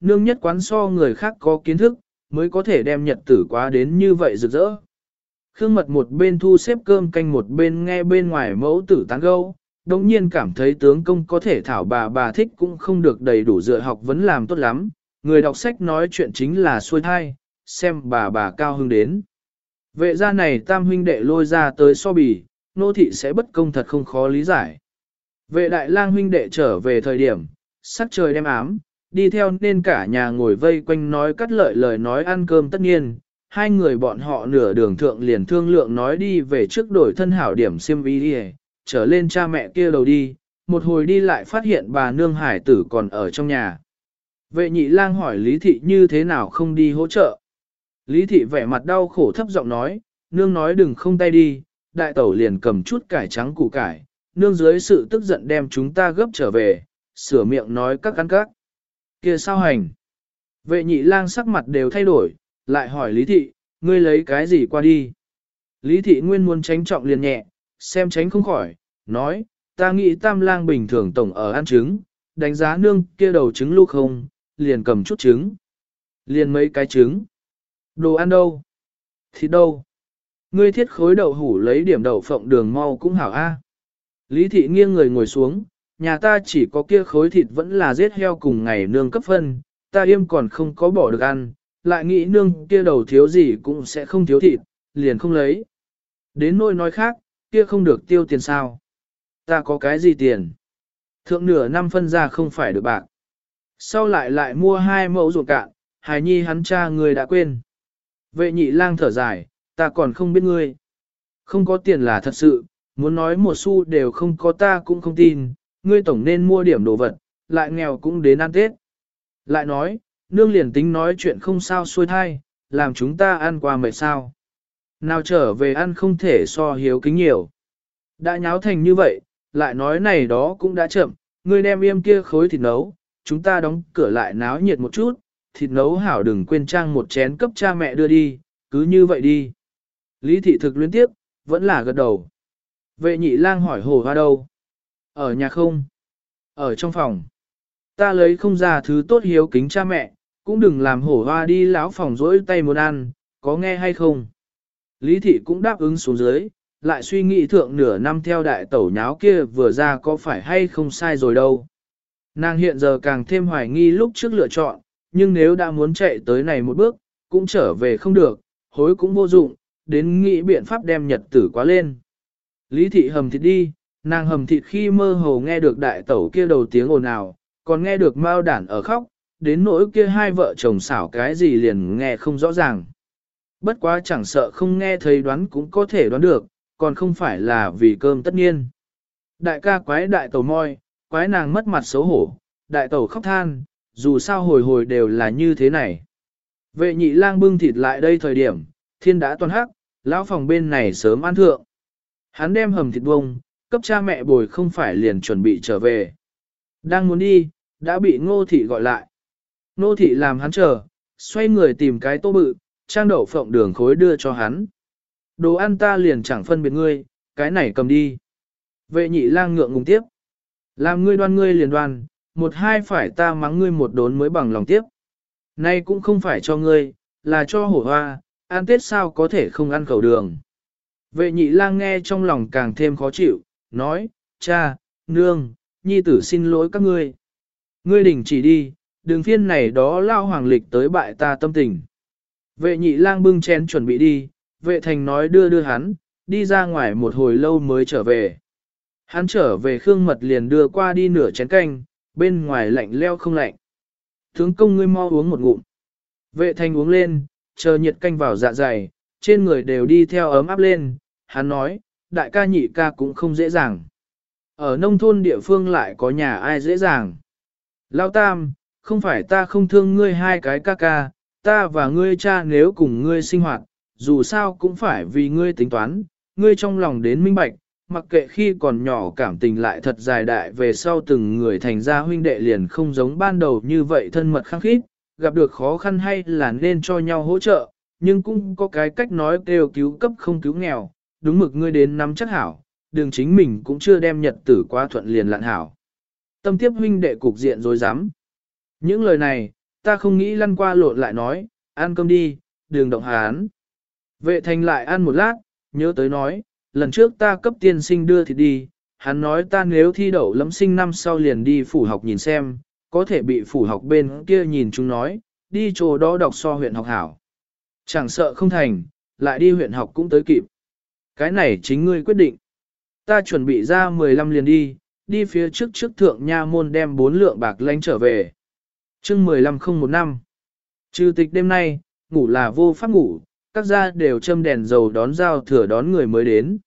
nương nhất quán so người khác có kiến thức, mới có thể đem nhật tử quá đến như vậy rực rỡ. Khương mật một bên thu xếp cơm canh một bên nghe bên ngoài mẫu tử tán gâu, đồng nhiên cảm thấy tướng công có thể thảo bà bà thích cũng không được đầy đủ dựa học vẫn làm tốt lắm, người đọc sách nói chuyện chính là xuôi thai, xem bà bà cao hưng đến. Vệ gia này tam huynh đệ lôi ra tới so bì, nô thị sẽ bất công thật không khó lý giải. Vệ đại lang huynh đệ trở về thời điểm, sắc trời đem ám, đi theo nên cả nhà ngồi vây quanh nói cắt lợi lời nói ăn cơm tất nhiên, hai người bọn họ nửa đường thượng liền thương lượng nói đi về trước đổi thân hảo điểm xiêm y đi trở lên cha mẹ kia đầu đi, một hồi đi lại phát hiện bà nương hải tử còn ở trong nhà. Vệ nhị lang hỏi Lý Thị như thế nào không đi hỗ trợ. Lý Thị vẻ mặt đau khổ thấp giọng nói, nương nói đừng không tay đi, đại tẩu liền cầm chút cải trắng củ cải, nương dưới sự tức giận đem chúng ta gấp trở về, sửa miệng nói các cắn các kia sao hành? Vệ nhị lang sắc mặt đều thay đổi, lại hỏi Lý Thị, ngươi lấy cái gì qua đi? Lý Thị nguyên muốn tránh trọng liền nhẹ, xem tránh không khỏi, nói, ta nghĩ tam lang bình thường tổng ở ăn trứng, đánh giá nương kia đầu trứng lúc không, liền cầm chút trứng. Liền mấy cái trứng. Đồ ăn đâu? Thịt đâu? Ngươi thiết khối đậu hủ lấy điểm đậu phộng đường mau cũng hảo a. Lý thị nghiêng người ngồi xuống, nhà ta chỉ có kia khối thịt vẫn là giết heo cùng ngày nương cấp phân, ta im còn không có bỏ được ăn, lại nghĩ nương kia đầu thiếu gì cũng sẽ không thiếu thịt, liền không lấy. Đến nỗi nói khác, kia không được tiêu tiền sao. Ta có cái gì tiền? Thượng nửa năm phân ra không phải được bạc. Sau lại lại mua hai mẫu ruột cạn, hài nhi hắn cha người đã quên. Vệ nhị lang thở dài, ta còn không biết ngươi. Không có tiền là thật sự, muốn nói một xu đều không có ta cũng không tin, ngươi tổng nên mua điểm đồ vật, lại nghèo cũng đến ăn Tết. Lại nói, nương liền tính nói chuyện không sao xuôi thai, làm chúng ta ăn qua mệt sao. Nào trở về ăn không thể so hiếu kính nhiều. Đã nháo thành như vậy, lại nói này đó cũng đã chậm, ngươi đem yêm kia khối thịt nấu, chúng ta đóng cửa lại náo nhiệt một chút, thịt nấu hảo đừng quên trang một chén cấp cha mẹ đưa đi, cứ như vậy đi. Lý thị thực liên tiếp, vẫn là gật đầu. Vệ nhị lang hỏi hồ hoa đâu? Ở nhà không? Ở trong phòng. Ta lấy không ra thứ tốt hiếu kính cha mẹ, cũng đừng làm hổ hoa đi lão phòng rỗi tay muốn ăn, có nghe hay không? Lý thị cũng đáp ứng xuống dưới, lại suy nghĩ thượng nửa năm theo đại tẩu nháo kia vừa ra có phải hay không sai rồi đâu. Nàng hiện giờ càng thêm hoài nghi lúc trước lựa chọn, nhưng nếu đã muốn chạy tới này một bước, cũng trở về không được, hối cũng vô dụng, đến nghĩ biện pháp đem nhật tử quá lên. Lý thị hầm thịt đi, nàng hầm thịt khi mơ hồ nghe được đại tẩu kia đầu tiếng ồn ào, còn nghe được mao đản ở khóc, đến nỗi kia hai vợ chồng xảo cái gì liền nghe không rõ ràng. Bất quá chẳng sợ không nghe thấy đoán cũng có thể đoán được, còn không phải là vì cơm tất nhiên. Đại ca quái đại tẩu moi, quái nàng mất mặt xấu hổ, đại tẩu khóc than, dù sao hồi hồi đều là như thế này. Vệ nhị lang bưng thịt lại đây thời điểm, thiên đã toàn hắc, lão phòng bên này sớm ăn thượng. Hắn đem hầm thịt bông, cấp cha mẹ bồi không phải liền chuẩn bị trở về. Đang muốn đi, đã bị ngô thị gọi lại. Ngô thị làm hắn chờ, xoay người tìm cái tô bự, trang đậu phộng đường khối đưa cho hắn. Đồ ăn ta liền chẳng phân biệt ngươi, cái này cầm đi. Vệ nhị lang ngượng ngùng tiếp. Làm ngươi đoan ngươi liền đoan, một hai phải ta mắng ngươi một đốn mới bằng lòng tiếp. Nay cũng không phải cho ngươi, là cho hổ hoa, ăn tết sao có thể không ăn khẩu đường. Vệ nhị lang nghe trong lòng càng thêm khó chịu, nói, cha, nương, nhi tử xin lỗi các ngươi. Ngươi đỉnh chỉ đi, đường phiên này đó lao hoàng lịch tới bại ta tâm tình. Vệ nhị lang bưng chén chuẩn bị đi, vệ thành nói đưa đưa hắn, đi ra ngoài một hồi lâu mới trở về. Hắn trở về khương mật liền đưa qua đi nửa chén canh, bên ngoài lạnh leo không lạnh. Tướng công ngươi mau uống một ngụm. Vệ thành uống lên, chờ nhiệt canh vào dạ dày, trên người đều đi theo ấm áp lên, hắn nói, đại ca nhị ca cũng không dễ dàng. Ở nông thôn địa phương lại có nhà ai dễ dàng. Lao tam, không phải ta không thương ngươi hai cái ca ca, ta và ngươi cha nếu cùng ngươi sinh hoạt, dù sao cũng phải vì ngươi tính toán, ngươi trong lòng đến minh bạch, mặc kệ khi còn nhỏ cảm tình lại thật dài đại về sau từng người thành ra huynh đệ liền không giống ban đầu như vậy thân mật khăng khít, gặp được khó khăn hay là nên cho nhau hỗ trợ, nhưng cũng có cái cách nói kêu cứu cấp không cứu nghèo, đúng mực ngươi đến nắm chắc hảo, đường chính mình cũng chưa đem nhật tử qua thuận liền lạn hảo. Tâm tiếp huynh đệ cục diện rồi dám. Những lời này, ta không nghĩ lăn qua lộn lại nói, ăn cơm đi, đường động hán. Vệ thành lại ăn một lát, nhớ tới nói, lần trước ta cấp tiên sinh đưa thì đi, hắn nói ta nếu thi đậu lẫm sinh năm sau liền đi phủ học nhìn xem, có thể bị phủ học bên kia nhìn chúng nói, đi chỗ đó đọc so huyện học hảo. Chẳng sợ không thành, lại đi huyện học cũng tới kịp. Cái này chính ngươi quyết định. Ta chuẩn bị ra 15 liền đi, đi phía trước trước thượng nha môn đem bốn lượng bạc lánh trở về. chương 15 không một năm. Trừ tịch đêm nay, ngủ là vô pháp ngủ, các gia đều châm đèn dầu đón giao thừa đón người mới đến.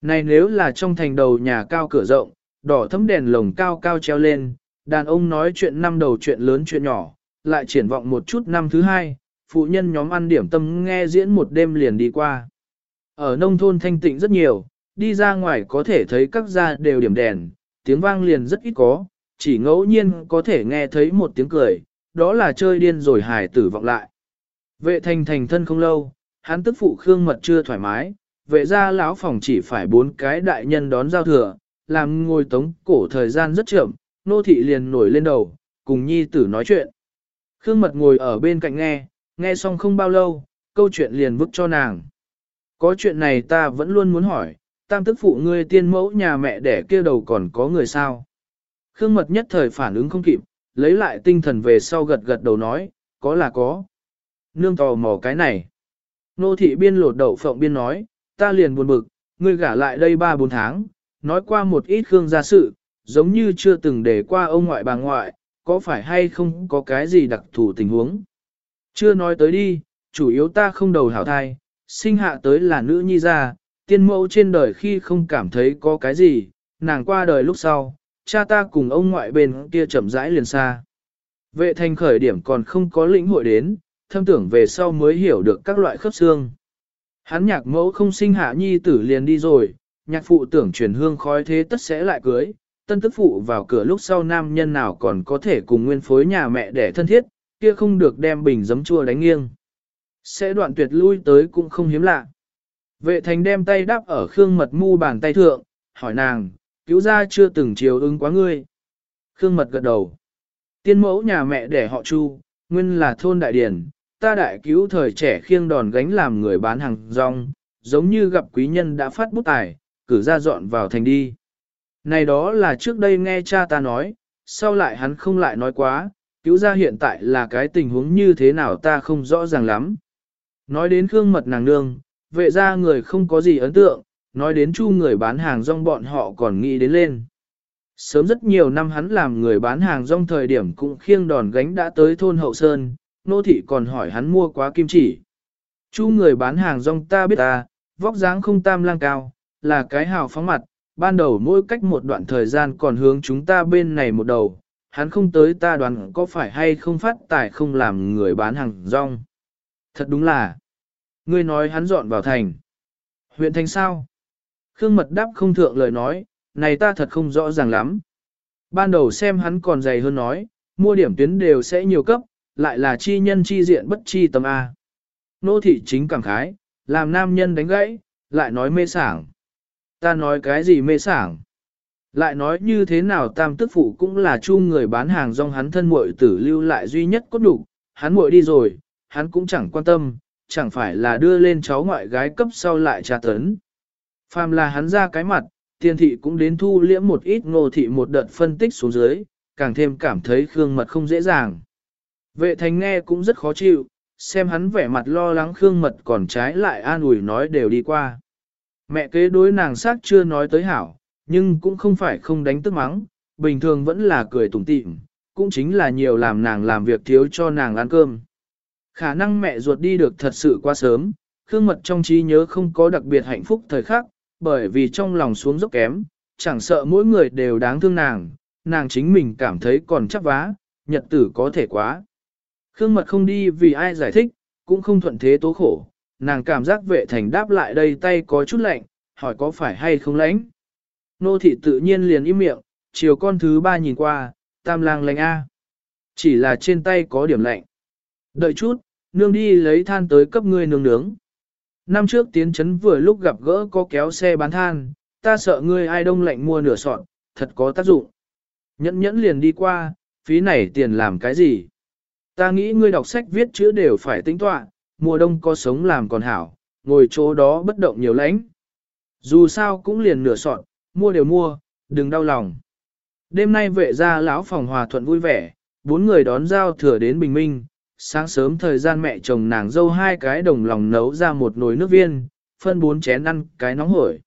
Này nếu là trong thành đầu nhà cao cửa rộng, đỏ thấm đèn lồng cao cao treo lên, đàn ông nói chuyện năm đầu chuyện lớn chuyện nhỏ, lại triển vọng một chút năm thứ hai, phụ nhân nhóm ăn điểm tâm nghe diễn một đêm liền đi qua. Ở nông thôn thanh tịnh rất nhiều, đi ra ngoài có thể thấy các gia đều điểm đèn, tiếng vang liền rất ít có, chỉ ngẫu nhiên có thể nghe thấy một tiếng cười, đó là chơi điên rồi hài tử vọng lại. Vệ thành thành thân không lâu, hắn tức phụ khương mật chưa thoải mái, vệ ra lão phòng chỉ phải bốn cái đại nhân đón giao thừa, làm ngồi tống cổ thời gian rất chậm, nô thị liền nổi lên đầu, cùng nhi tử nói chuyện. Khương mật ngồi ở bên cạnh nghe, nghe xong không bao lâu, câu chuyện liền vứt cho nàng. Có chuyện này ta vẫn luôn muốn hỏi, tam tức phụ ngươi tiên mẫu nhà mẹ đẻ kia đầu còn có người sao? Khương mật nhất thời phản ứng không kịp, lấy lại tinh thần về sau gật gật đầu nói, có là có. Nương tò mò cái này. Nô thị biên lột đậu phộng biên nói, ta liền buồn bực, ngươi gả lại đây 3-4 tháng, nói qua một ít Khương gia sự, giống như chưa từng để qua ông ngoại bà ngoại, có phải hay không có cái gì đặc thù tình huống. Chưa nói tới đi, chủ yếu ta không đầu hảo thai, sinh hạ tới là nữ nhi gia, tiên mẫu trên đời khi không cảm thấy có cái gì, nàng qua đời lúc sau, cha ta cùng ông ngoại bên kia chậm rãi liền xa. Vệ thành khởi điểm còn không có lĩnh hội đến, thâm tưởng về sau mới hiểu được các loại khớp xương. Hắn nhạc mẫu không sinh hạ nhi tử liền đi rồi, nhạc phụ tưởng truyền hương khói thế tất sẽ lại cưới, tân tức phụ vào cửa lúc sau nam nhân nào còn có thể cùng nguyên phối nhà mẹ để thân thiết, kia không được đem bình giấm chua đánh nghiêng. Sẽ đoạn tuyệt lui tới cũng không hiếm lạ. Vệ thành đem tay đáp ở khương mật mu bàn tay thượng, hỏi nàng, cứu ra chưa từng chiều ứng quá ngươi. Khương mật gật đầu. Tiên mẫu nhà mẹ để họ chu, nguyên là thôn đại điển, ta đại cứu thời trẻ khiêng đòn gánh làm người bán hàng rong, giống như gặp quý nhân đã phát bút tài, cử ra dọn vào thành đi. Này đó là trước đây nghe cha ta nói, sau lại hắn không lại nói quá, cứu ra hiện tại là cái tình huống như thế nào ta không rõ ràng lắm. Nói đến khương mật nàng nương, vệ ra người không có gì ấn tượng, nói đến chu người bán hàng rong bọn họ còn nghĩ đến lên. Sớm rất nhiều năm hắn làm người bán hàng rong thời điểm cũng khiêng đòn gánh đã tới thôn hậu sơn, nô thị còn hỏi hắn mua quá kim chỉ. Chu người bán hàng rong ta biết ta, vóc dáng không tam lang cao, là cái hào phóng mặt, ban đầu mỗi cách một đoạn thời gian còn hướng chúng ta bên này một đầu, hắn không tới ta đoán có phải hay không phát tài không làm người bán hàng rong. Thật đúng là, ngươi nói hắn dọn vào thành. Huyện thành sao? Khương mật đáp không thượng lời nói, này ta thật không rõ ràng lắm. Ban đầu xem hắn còn dày hơn nói, mua điểm tuyến đều sẽ nhiều cấp, lại là chi nhân chi diện bất chi tâm A. Nô thị chính cảm khái, làm nam nhân đánh gãy, lại nói mê sảng. Ta nói cái gì mê sảng? Lại nói như thế nào tam tức phụ cũng là chu người bán hàng rong hắn thân muội tử lưu lại duy nhất cốt đủ, hắn muội đi rồi, hắn cũng chẳng quan tâm, chẳng phải là đưa lên cháu ngoại gái cấp sau lại tra tấn. Phàm là hắn ra cái mặt, tiền thị cũng đến thu liễm một ít ngô thị một đợt phân tích xuống dưới, càng thêm cảm thấy Khương Mật không dễ dàng. Vệ thành nghe cũng rất khó chịu, xem hắn vẻ mặt lo lắng Khương Mật còn trái lại an ủi nói đều đi qua. Mẹ kế đối nàng xác chưa nói tới hảo, nhưng cũng không phải không đánh tức mắng, bình thường vẫn là cười tủm tỉm, cũng chính là nhiều làm nàng làm việc thiếu cho nàng ăn cơm. Khả năng mẹ ruột đi được thật sự quá sớm, Khương Mật trong trí nhớ không có đặc biệt hạnh phúc thời khắc, bởi vì trong lòng xuống dốc kém, chẳng sợ mỗi người đều đáng thương nàng, nàng chính mình cảm thấy còn chắc vá, nhật tử có thể quá. Khương Mật không đi vì ai giải thích, cũng không thuận thế tố khổ, nàng cảm giác vệ thành đáp lại đây tay có chút lạnh, hỏi có phải hay không lãnh. Nô thị tự nhiên liền im miệng, chiều con thứ ba nhìn qua, tam lang lạnh A. Chỉ là trên tay có điểm lạnh. Đợi chút, nương đi lấy than tới cấp ngươi nương nướng. Năm trước tiến trấn vừa lúc gặp gỡ có kéo xe bán than, ta sợ ngươi ai đông lạnh mua nửa sọn, thật có tác dụng. Nhẫn nhẫn liền đi qua, phí này tiền làm cái gì? Ta nghĩ ngươi đọc sách viết chữ đều phải tính tọa, mùa đông có sống làm còn hảo, ngồi chỗ đó bất động nhiều lãnh. Dù sao cũng liền nửa sọn, mua đều mua, đừng đau lòng. Đêm nay vệ gia lão phòng hòa thuận vui vẻ, bốn người đón giao thừa đến bình minh, sáng sớm thời gian mẹ chồng nàng dâu hai cái đồng lòng nấu ra một nồi nước viên, phân bốn chén ăn cái nóng hổi.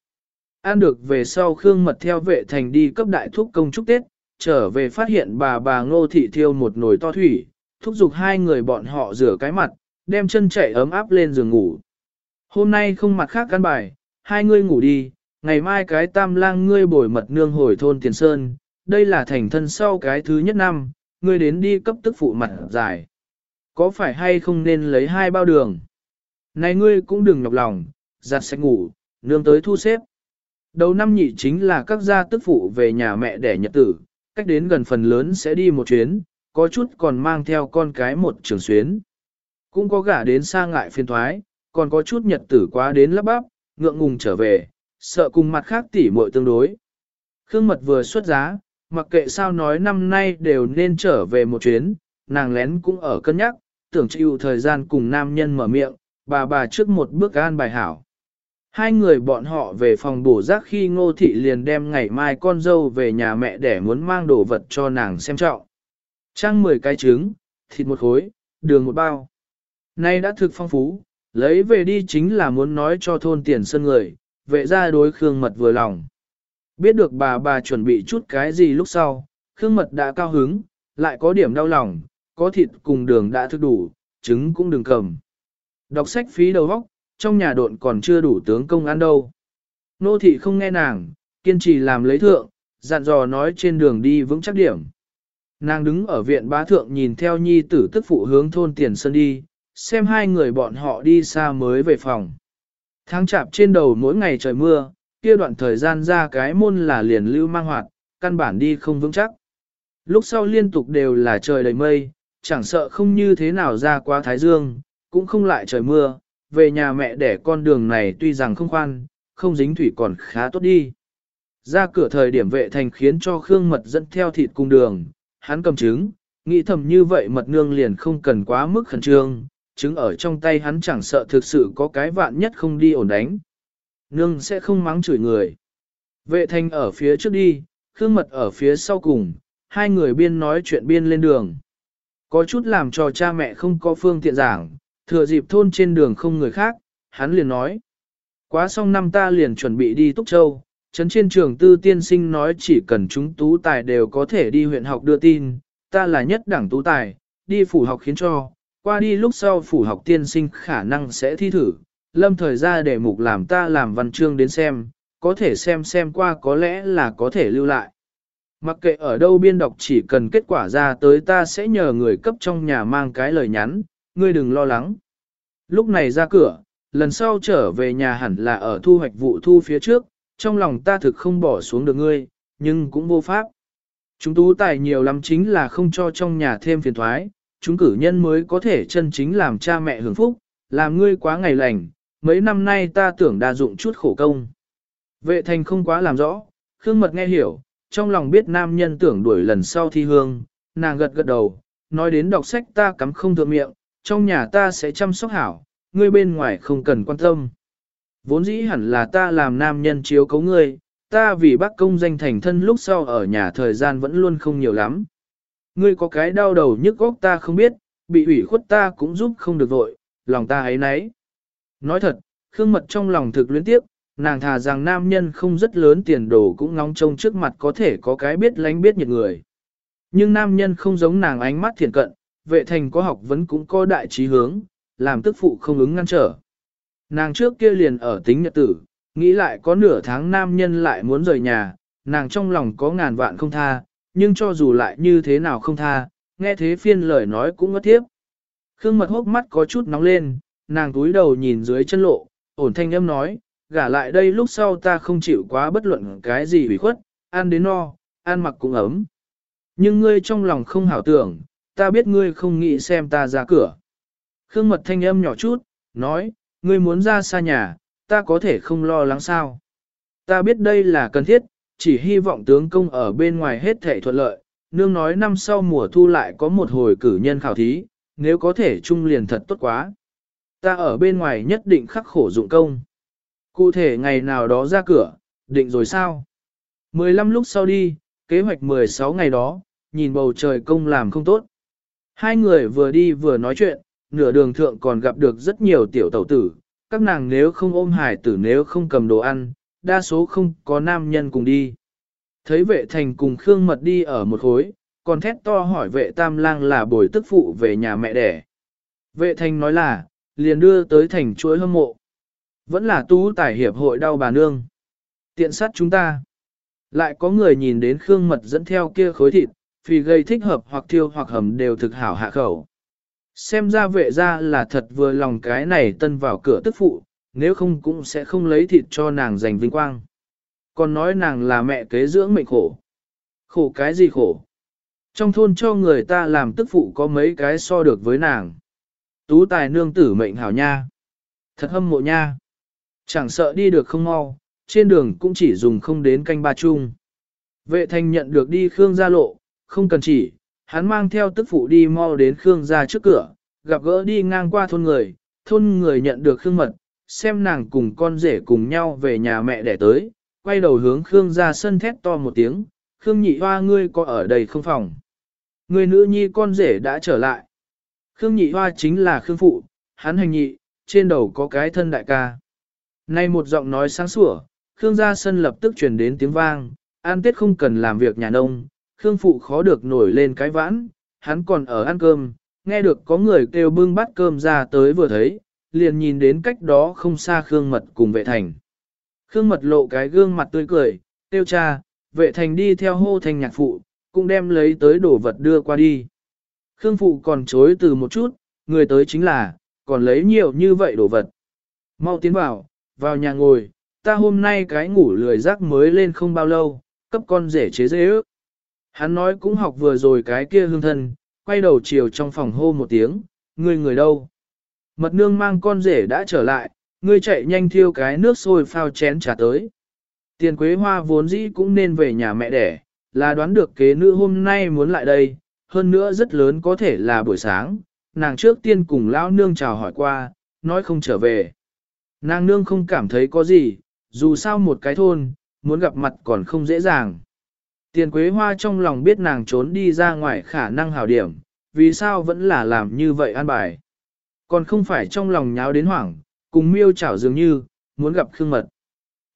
Ăn được về sau Khương Mật theo vệ thành đi cấp đại thúc công chúc Tết, trở về phát hiện bà bà ngô thị thiêu một nồi to thủy, thúc giục hai người bọn họ rửa cái mặt, đem chân chạy ấm áp lên giường ngủ. Hôm nay không mặt khác căn bài, hai ngươi ngủ đi, ngày mai cái tam lang ngươi bồi mật nương hồi thôn Tiền Sơn, đây là thành thân sau cái thứ nhất năm, ngươi đến đi cấp tức phụ mặt dài. Có phải hay không nên lấy hai bao đường? Này ngươi cũng đừng nhọc lòng, giặt sạch ngủ, nương tới thu xếp. Đầu năm nhị chính là các gia tức phụ về nhà mẹ đẻ nhật tử, cách đến gần phần lớn sẽ đi một chuyến, có chút còn mang theo con cái một trường xuyến. Cũng có gả đến xa ngại phiên thoái, còn có chút nhật tử quá đến lắp bắp, ngượng ngùng trở về, sợ cùng mặt khác tỉ muội tương đối. Khương Mật vừa xuất giá, mặc kệ sao nói năm nay đều nên trở về một chuyến, nàng lén cũng ở cân nhắc, tưởng chịu thời gian cùng nam nhân mở miệng, bà bà trước một bước an bài hảo. Hai người bọn họ về phòng bổ rác khi ngô thị liền đem ngày mai con dâu về nhà mẹ để muốn mang đồ vật cho nàng xem trọng. Trang 10 cái trứng, thịt một khối, đường một bao. Nay đã thực phong phú, lấy về đi chính là muốn nói cho thôn tiền sân người, vệ ra đối Khương Mật vừa lòng. Biết được bà bà chuẩn bị chút cái gì lúc sau, Khương Mật đã cao hứng, lại có điểm đau lòng, có thịt cùng đường đã thức đủ, trứng cũng đừng cầm. Đọc sách phí đầu óc, trong nhà độn còn chưa đủ tướng công ăn đâu. Nô thị không nghe nàng, kiên trì làm lấy thượng, dặn dò nói trên đường đi vững chắc điểm. Nàng đứng ở viện bá thượng nhìn theo nhi tử tức phụ hướng thôn tiền sơn đi, xem hai người bọn họ đi xa mới về phòng. Tháng chạp trên đầu mỗi ngày trời mưa, kia đoạn thời gian ra cái môn là liền lưu mang hoạt, căn bản đi không vững chắc. Lúc sau liên tục đều là trời đầy mây, chẳng sợ không như thế nào ra qua Thái Dương, cũng không lại trời mưa, về nhà mẹ để con đường này tuy rằng không khoan, không dính thủy còn khá tốt đi. Ra cửa thời điểm vệ thành khiến cho Khương Mật dẫn theo thịt cung đường, hắn cầm trứng, nghĩ thầm như vậy mật nương liền không cần quá mức khẩn trương, trứng ở trong tay hắn chẳng sợ thực sự có cái vạn nhất không đi ổn đánh. Nương sẽ không mắng chửi người. Vệ thành ở phía trước đi, Khương Mật ở phía sau cùng, hai người biên nói chuyện biên lên đường. Có chút làm cho cha mẹ không có phương tiện giảng, thừa dịp thôn trên đường không người khác, hắn liền nói. Quá xong năm ta liền chuẩn bị đi Túc Châu, trấn trên trường tư tiên sinh nói chỉ cần chúng tú tài đều có thể đi huyện học đưa tin, ta là nhất đẳng tú tài, đi phủ học khiến cho, qua đi lúc sau phủ học tiên sinh khả năng sẽ thi thử, lâm thời ra để mục làm ta làm văn chương đến xem, có thể xem xem qua có lẽ là có thể lưu lại. Mặc kệ ở đâu biên đọc chỉ cần kết quả ra tới ta sẽ nhờ người cấp trong nhà mang cái lời nhắn, ngươi đừng lo lắng. Lúc này ra cửa, lần sau trở về nhà hẳn là ở thu hoạch vụ thu phía trước, trong lòng ta thực không bỏ xuống được ngươi, nhưng cũng vô pháp. Chúng tú tài nhiều lắm chính là không cho trong nhà thêm phiền thoái, chúng cử nhân mới có thể chân chính làm cha mẹ hưởng phúc, làm ngươi quá ngày lành, mấy năm nay ta tưởng đa dụng chút khổ công. Vệ thành không quá làm rõ, Khương Mật nghe hiểu, trong lòng biết nam nhân tưởng đuổi lần sau thi hương, nàng gật gật đầu, nói đến đọc sách ta cắm không thượng miệng, trong nhà ta sẽ chăm sóc hảo, ngươi bên ngoài không cần quan tâm. Vốn dĩ hẳn là ta làm nam nhân chiếu cấu ngươi, ta vì bác công danh thành thân lúc sau ở nhà thời gian vẫn luôn không nhiều lắm. Ngươi có cái đau đầu nhức góc ta không biết, bị ủy khuất ta cũng giúp không được vội, lòng ta ấy nấy. Nói thật, Khương Mật trong lòng thực luyến tiếp, nàng thà rằng nam nhân không rất lớn tiền đồ cũng ngóng trông trước mặt có thể có cái biết lánh biết nhiệt người. Nhưng nam nhân không giống nàng ánh mắt thiền cận, vệ thành có học vấn cũng có đại trí hướng, làm tức phụ không ứng ngăn trở. Nàng trước kia liền ở tính nhật tử, nghĩ lại có nửa tháng nam nhân lại muốn rời nhà, nàng trong lòng có ngàn vạn không tha, nhưng cho dù lại như thế nào không tha, nghe thế phiên lời nói cũng ngất tiếp. Khương mật hốc mắt có chút nóng lên, nàng túi đầu nhìn dưới chân lộ, ổn thanh âm nói, gả lại đây lúc sau ta không chịu quá bất luận cái gì hủy khuất, ăn đến no, ăn mặc cũng ấm. Nhưng ngươi trong lòng không hảo tưởng, ta biết ngươi không nghĩ xem ta ra cửa. Khương mật thanh âm nhỏ chút, nói, ngươi muốn ra xa nhà, ta có thể không lo lắng sao. Ta biết đây là cần thiết, chỉ hy vọng tướng công ở bên ngoài hết thể thuận lợi. Nương nói năm sau mùa thu lại có một hồi cử nhân khảo thí, nếu có thể chung liền thật tốt quá. Ta ở bên ngoài nhất định khắc khổ dụng công. Cụ thể ngày nào đó ra cửa, định rồi sao? 15 lúc sau đi, kế hoạch 16 ngày đó, nhìn bầu trời công làm không tốt. Hai người vừa đi vừa nói chuyện, nửa đường thượng còn gặp được rất nhiều tiểu tẩu tử, các nàng nếu không ôm hải tử nếu không cầm đồ ăn, đa số không có nam nhân cùng đi. Thấy vệ thành cùng Khương Mật đi ở một khối, còn thét to hỏi vệ tam lang là bồi tức phụ về nhà mẹ đẻ. Vệ thành nói là, liền đưa tới thành chuỗi hâm mộ. Vẫn là tú tài hiệp hội đau bà nương. Tiện sát chúng ta. Lại có người nhìn đến Khương Mật dẫn theo kia khối thịt, vì gây thích hợp hoặc thiêu hoặc hầm đều thực hảo hạ khẩu. Xem ra vệ ra là thật vừa lòng cái này tân vào cửa tức phụ, nếu không cũng sẽ không lấy thịt cho nàng giành vinh quang. Còn nói nàng là mẹ kế dưỡng mệnh khổ. Khổ cái gì khổ? Trong thôn cho người ta làm tức phụ có mấy cái so được với nàng. Tú tài nương tử mệnh hảo nha. Thật hâm mộ nha. Chẳng sợ đi được không mau, trên đường cũng chỉ dùng không đến canh ba chung. Vệ thành nhận được đi Khương gia lộ, không cần chỉ, hắn mang theo tức phụ đi mau đến Khương gia trước cửa, gặp gỡ đi ngang qua thôn người, thôn người nhận được Khương mật, xem nàng cùng con rể cùng nhau về nhà mẹ đẻ tới, quay đầu hướng Khương gia sân thét to một tiếng, Khương nhị hoa ngươi có ở đây không phòng. Người nữ nhi con rể đã trở lại. Khương nhị hoa chính là Khương phụ, hắn hành nhị, trên đầu có cái thân đại ca. Nay một giọng nói sáng sủa, Khương gia sân lập tức truyền đến tiếng vang, an tết không cần làm việc nhà nông, Khương phụ khó được nổi lên cái vãn, hắn còn ở ăn cơm, nghe được có người kêu bưng bát cơm ra tới vừa thấy, liền nhìn đến cách đó không xa Khương mật cùng vệ thành. Khương mật lộ cái gương mặt tươi cười, tiêu cha, vệ thành đi theo hô thành nhạc phụ, cũng đem lấy tới đồ vật đưa qua đi. Khương phụ còn chối từ một chút, người tới chính là, còn lấy nhiều như vậy đồ vật. Mau tiến vào, vào nhà ngồi, ta hôm nay cái ngủ lười rác mới lên không bao lâu, cấp con rể chế dễ ước. Hắn nói cũng học vừa rồi cái kia hương thân, quay đầu chiều trong phòng hô một tiếng, người người đâu. Mật nương mang con rể đã trở lại, ngươi chạy nhanh thiêu cái nước sôi phao chén trà tới. Tiền quế hoa vốn dĩ cũng nên về nhà mẹ đẻ, là đoán được kế nữ hôm nay muốn lại đây, hơn nữa rất lớn có thể là buổi sáng, nàng trước tiên cùng lão nương chào hỏi qua, nói không trở về. Nàng nương không cảm thấy có gì, dù sao một cái thôn, muốn gặp mặt còn không dễ dàng. Tiền quế hoa trong lòng biết nàng trốn đi ra ngoài khả năng hảo điểm, vì sao vẫn là làm như vậy an bài. Còn không phải trong lòng nháo đến hoảng, cùng miêu chảo dường như, muốn gặp Khương Mật.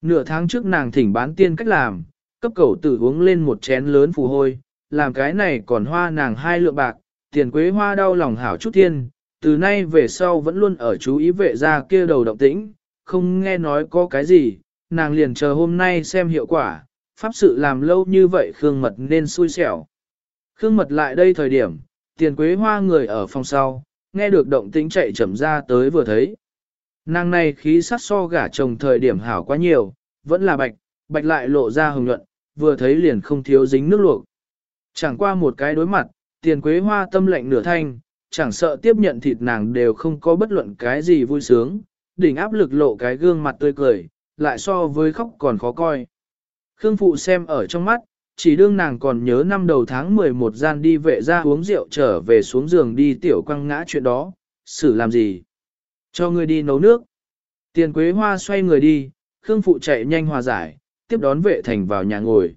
Nửa tháng trước nàng thỉnh bán tiên cách làm, cấp cầu tử uống lên một chén lớn phù hôi, làm cái này còn hoa nàng hai lượng bạc, tiền quế hoa đau lòng hảo chút thiên, từ nay về sau vẫn luôn ở chú ý vệ ra kia đầu động tĩnh, không nghe nói có cái gì, nàng liền chờ hôm nay xem hiệu quả, pháp sự làm lâu như vậy Khương Mật nên xui xẻo. Khương Mật lại đây thời điểm, tiền quế hoa người ở phòng sau, nghe được động tĩnh chạy chậm ra tới vừa thấy. Nàng này khí sắc so gả chồng thời điểm hảo quá nhiều, vẫn là bạch, bạch lại lộ ra hồng nhuận, vừa thấy liền không thiếu dính nước luộc. Chẳng qua một cái đối mặt, tiền quế hoa tâm lệnh nửa thanh, chẳng sợ tiếp nhận thịt nàng đều không có bất luận cái gì vui sướng, đỉnh áp lực lộ cái gương mặt tươi cười, lại so với khóc còn khó coi. Khương Phụ xem ở trong mắt, chỉ đương nàng còn nhớ năm đầu tháng 11 gian đi vệ ra uống rượu trở về xuống giường đi tiểu quăng ngã chuyện đó, xử làm gì? Cho người đi nấu nước. Tiền quế hoa xoay người đi, Khương Phụ chạy nhanh hòa giải, tiếp đón vệ thành vào nhà ngồi.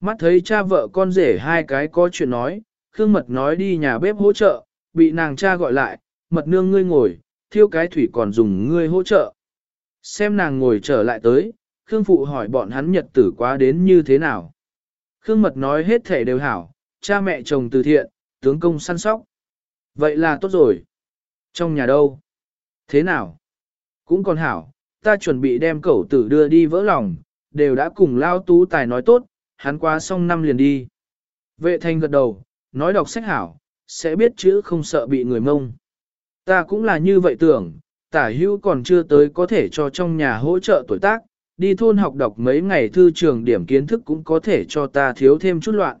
Mắt thấy cha vợ con rể hai cái có chuyện nói, Khương Mật nói đi nhà bếp hỗ trợ, bị nàng cha gọi lại, Mật nương ngươi ngồi, thiêu cái thủy còn dùng ngươi hỗ trợ. Xem nàng ngồi trở lại tới, Khương Phụ hỏi bọn hắn nhật tử quá đến như thế nào. Khương Mật nói hết thể đều hảo, cha mẹ chồng từ thiện, tướng công săn sóc. Vậy là tốt rồi. Trong nhà đâu? Thế nào? Cũng còn hảo, ta chuẩn bị đem cậu tử đưa đi vỡ lòng, đều đã cùng lao tú tài nói tốt, hắn qua xong năm liền đi. Vệ thanh gật đầu, nói đọc sách hảo, sẽ biết chữ không sợ bị người mông. Ta cũng là như vậy tưởng, tả hữu còn chưa tới có thể cho trong nhà hỗ trợ tuổi tác, đi thôn học đọc mấy ngày thư trường điểm kiến thức cũng có thể cho ta thiếu thêm chút loạn.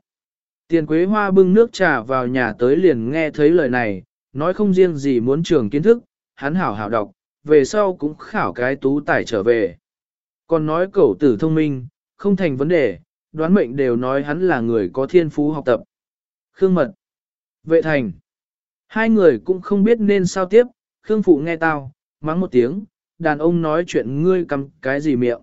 Tiền quế hoa bưng nước trà vào nhà tới liền nghe thấy lời này, nói không riêng gì muốn trường kiến thức, hắn hảo hảo đọc, về sau cũng khảo cái tú tài trở về. Còn nói cậu tử thông minh, không thành vấn đề, đoán mệnh đều nói hắn là người có thiên phú học tập. Khương Mật, Vệ Thành, Hai người cũng không biết nên sao tiếp, Khương Phụ nghe tao, mắng một tiếng, đàn ông nói chuyện ngươi cầm cái gì miệng.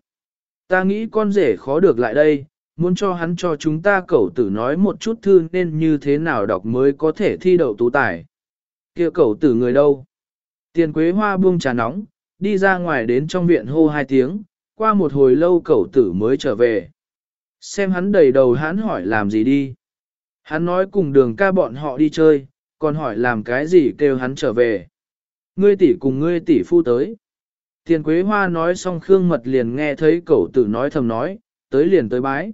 Ta nghĩ con rể khó được lại đây, muốn cho hắn cho chúng ta cậu tử nói một chút thư nên như thế nào đọc mới có thể thi đậu tú tài. kia cậu tử người đâu? Tiền quế hoa buông trà nóng, đi ra ngoài đến trong viện hô hai tiếng, qua một hồi lâu cậu tử mới trở về. Xem hắn đầy đầu hắn hỏi làm gì đi. Hắn nói cùng đường ca bọn họ đi chơi, còn hỏi làm cái gì kêu hắn trở về. Ngươi tỷ cùng ngươi tỷ phu tới. Tiền Quế Hoa nói xong Khương Mật liền nghe thấy cậu tử nói thầm nói, tới liền tới bái.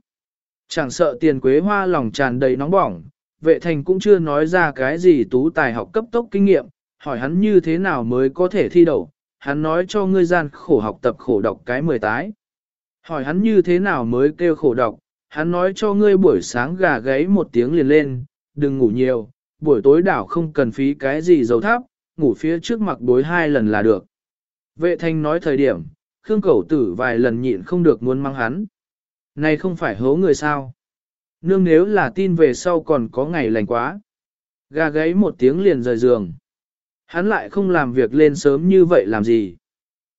Chẳng sợ tiền Quế Hoa lòng tràn đầy nóng bỏng, vệ thành cũng chưa nói ra cái gì tú tài học cấp tốc kinh nghiệm, hỏi hắn như thế nào mới có thể thi đậu, hắn nói cho ngươi gian khổ học tập khổ đọc cái mười tái. Hỏi hắn như thế nào mới kêu khổ đọc, hắn nói cho ngươi buổi sáng gà gáy một tiếng liền lên, đừng ngủ nhiều, buổi tối đảo không cần phí cái gì dầu tháp, ngủ phía trước mặc bối hai lần là được. Vệ thanh nói thời điểm, Khương Cẩu Tử vài lần nhịn không được muốn mang hắn. Này không phải hố người sao? Nương nếu là tin về sau còn có ngày lành quá. Gà gáy một tiếng liền rời giường. Hắn lại không làm việc lên sớm như vậy làm gì.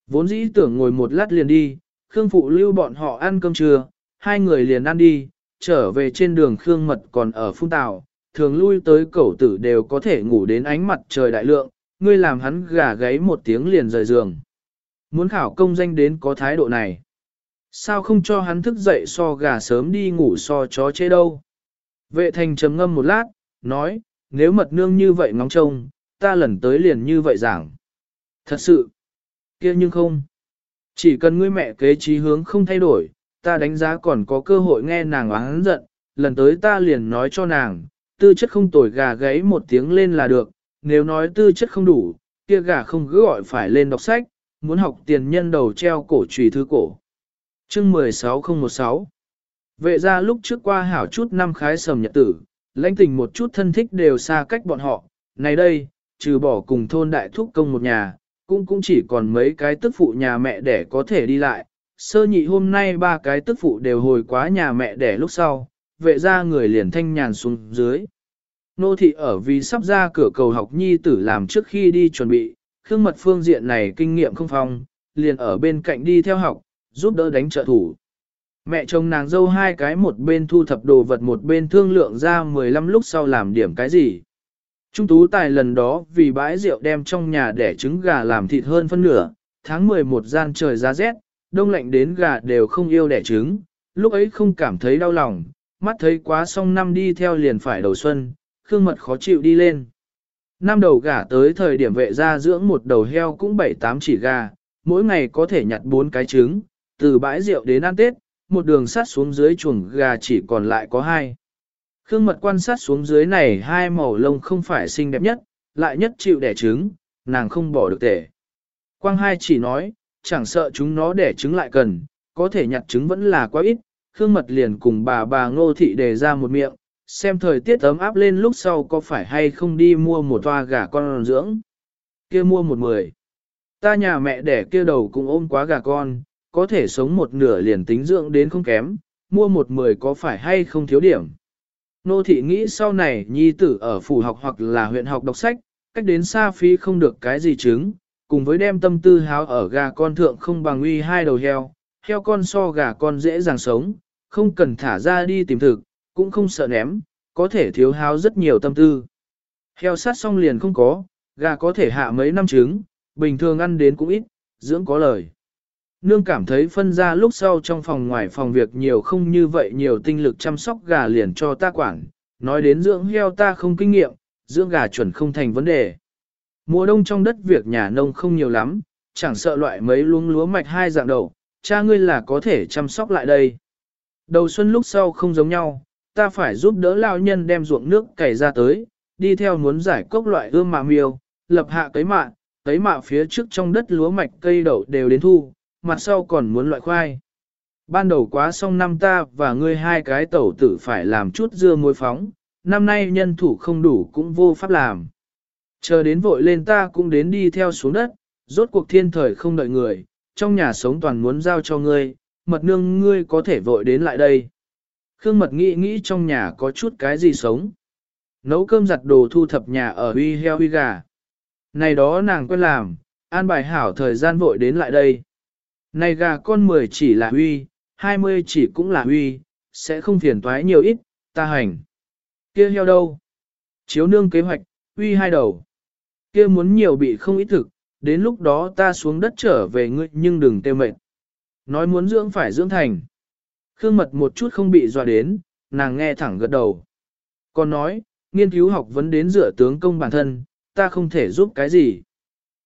Vốn dĩ tưởng ngồi một lát liền đi, Khương Phụ lưu bọn họ ăn cơm trưa, hai người liền ăn đi, trở về trên đường Khương Mật còn ở phun tàu, thường lui tới cẩu tử đều có thể ngủ đến ánh mặt trời đại lượng, ngươi làm hắn gà gáy một tiếng liền rời giường. Muốn khảo công danh đến có thái độ này. Sao không cho hắn thức dậy so gà sớm đi ngủ so chó chê đâu? Vệ thành trầm ngâm một lát, nói, nếu mật nương như vậy ngóng trông, ta lần tới liền như vậy giảng. Thật sự, kia nhưng không. Chỉ cần ngươi mẹ kế trí hướng không thay đổi, ta đánh giá còn có cơ hội nghe nàng oán giận, lần tới ta liền nói cho nàng, tư chất không tồi gà gáy một tiếng lên là được, nếu nói tư chất không đủ, kia gà không cứ gọi phải lên đọc sách, muốn học tiền nhân đầu treo cổ trùy thư cổ. Chương 16016 Vệ ra lúc trước qua hảo chút năm khái sầm nhật tử, lãnh tình một chút thân thích đều xa cách bọn họ, này đây, trừ bỏ cùng thôn đại thúc công một nhà, cũng cũng chỉ còn mấy cái tức phụ nhà mẹ để có thể đi lại. Sơ nhị hôm nay ba cái tức phụ đều hồi quá nhà mẹ đẻ lúc sau, vệ ra người liền thanh nhàn xuống dưới. Nô thị ở vì sắp ra cửa cầu học nhi tử làm trước khi đi chuẩn bị, khương mật phương diện này kinh nghiệm không phong, liền ở bên cạnh đi theo học, giúp đỡ đánh trợ thủ. Mẹ chồng nàng dâu hai cái một bên thu thập đồ vật một bên thương lượng ra 15 lúc sau làm điểm cái gì. Trung tú tài lần đó vì bãi rượu đem trong nhà để trứng gà làm thịt hơn phân nửa, tháng 11 gian trời giá rét, đông lạnh đến gà đều không yêu đẻ trứng, lúc ấy không cảm thấy đau lòng, mắt thấy quá xong năm đi theo liền phải đầu xuân, khương mật khó chịu đi lên. Năm đầu gả tới thời điểm vệ ra dưỡng một đầu heo cũng 7-8 chỉ gà, mỗi ngày có thể nhặt 4 cái trứng, từ bãi rượu đến ăn Tết, một đường sát xuống dưới chuồng gà chỉ còn lại có hai. Khương mật quan sát xuống dưới này hai màu lông không phải xinh đẹp nhất, lại nhất chịu đẻ trứng, nàng không bỏ được tể. Quang hai chỉ nói, chẳng sợ chúng nó đẻ trứng lại cần, có thể nhặt trứng vẫn là quá ít, Khương mật liền cùng bà bà ngô thị đề ra một miệng, xem thời tiết ấm áp lên lúc sau có phải hay không đi mua một toa gà con dưỡng. kia mua một mười. Ta nhà mẹ đẻ kia đầu cũng ôm quá gà con, có thể sống một nửa liền tính dưỡng đến không kém, mua một mười có phải hay không thiếu điểm. Nô thị nghĩ sau này nhi tử ở phủ học hoặc là huyện học đọc sách, cách đến xa phí không được cái gì chứng, cùng với đem tâm tư háo ở gà con thượng không bằng uy hai đầu heo, heo con so gà con dễ dàng sống, không cần thả ra đi tìm thực, cũng không sợ ném, có thể thiếu hao rất nhiều tâm tư. Heo sát xong liền không có, gà có thể hạ mấy năm trứng, bình thường ăn đến cũng ít, dưỡng có lời. Nương cảm thấy phân ra lúc sau trong phòng ngoài phòng việc nhiều không như vậy nhiều tinh lực chăm sóc gà liền cho ta quản, nói đến dưỡng heo ta không kinh nghiệm, dưỡng gà chuẩn không thành vấn đề. Mùa đông trong đất việc nhà nông không nhiều lắm, chẳng sợ loại mấy luống lúa mạch hai dạng đầu, cha ngươi là có thể chăm sóc lại đây. Đầu xuân lúc sau không giống nhau, ta phải giúp đỡ lao nhân đem ruộng nước cày ra tới, đi theo muốn giải cốc loại ươm mạ miêu, lập hạ cấy mạ, cấy mạ phía trước trong đất lúa mạch cây đậu đều đến thu, mặt sau còn muốn loại khoai. Ban đầu quá xong năm ta và ngươi hai cái tẩu tử phải làm chút dưa muối phóng, năm nay nhân thủ không đủ cũng vô pháp làm. Chờ đến vội lên ta cũng đến đi theo xuống đất, rốt cuộc thiên thời không đợi người, trong nhà sống toàn muốn giao cho ngươi, mật nương ngươi có thể vội đến lại đây. Khương mật nghĩ nghĩ trong nhà có chút cái gì sống. nấu cơm giặt đồ thu thập nhà ở huy heo huy gà. Này đó nàng quen làm, an bài hảo thời gian vội đến lại đây. Này gà con 10 chỉ là huy, 20 chỉ cũng là huy, sẽ không phiền toái nhiều ít, ta hành. Kia heo đâu? Chiếu nương kế hoạch, huy hai đầu. Kia muốn nhiều bị không ít thực, đến lúc đó ta xuống đất trở về ngươi nhưng đừng tê mệt. Nói muốn dưỡng phải dưỡng thành. Khương mật một chút không bị dọa đến, nàng nghe thẳng gật đầu. Còn nói, nghiên cứu học vấn đến dựa tướng công bản thân, ta không thể giúp cái gì.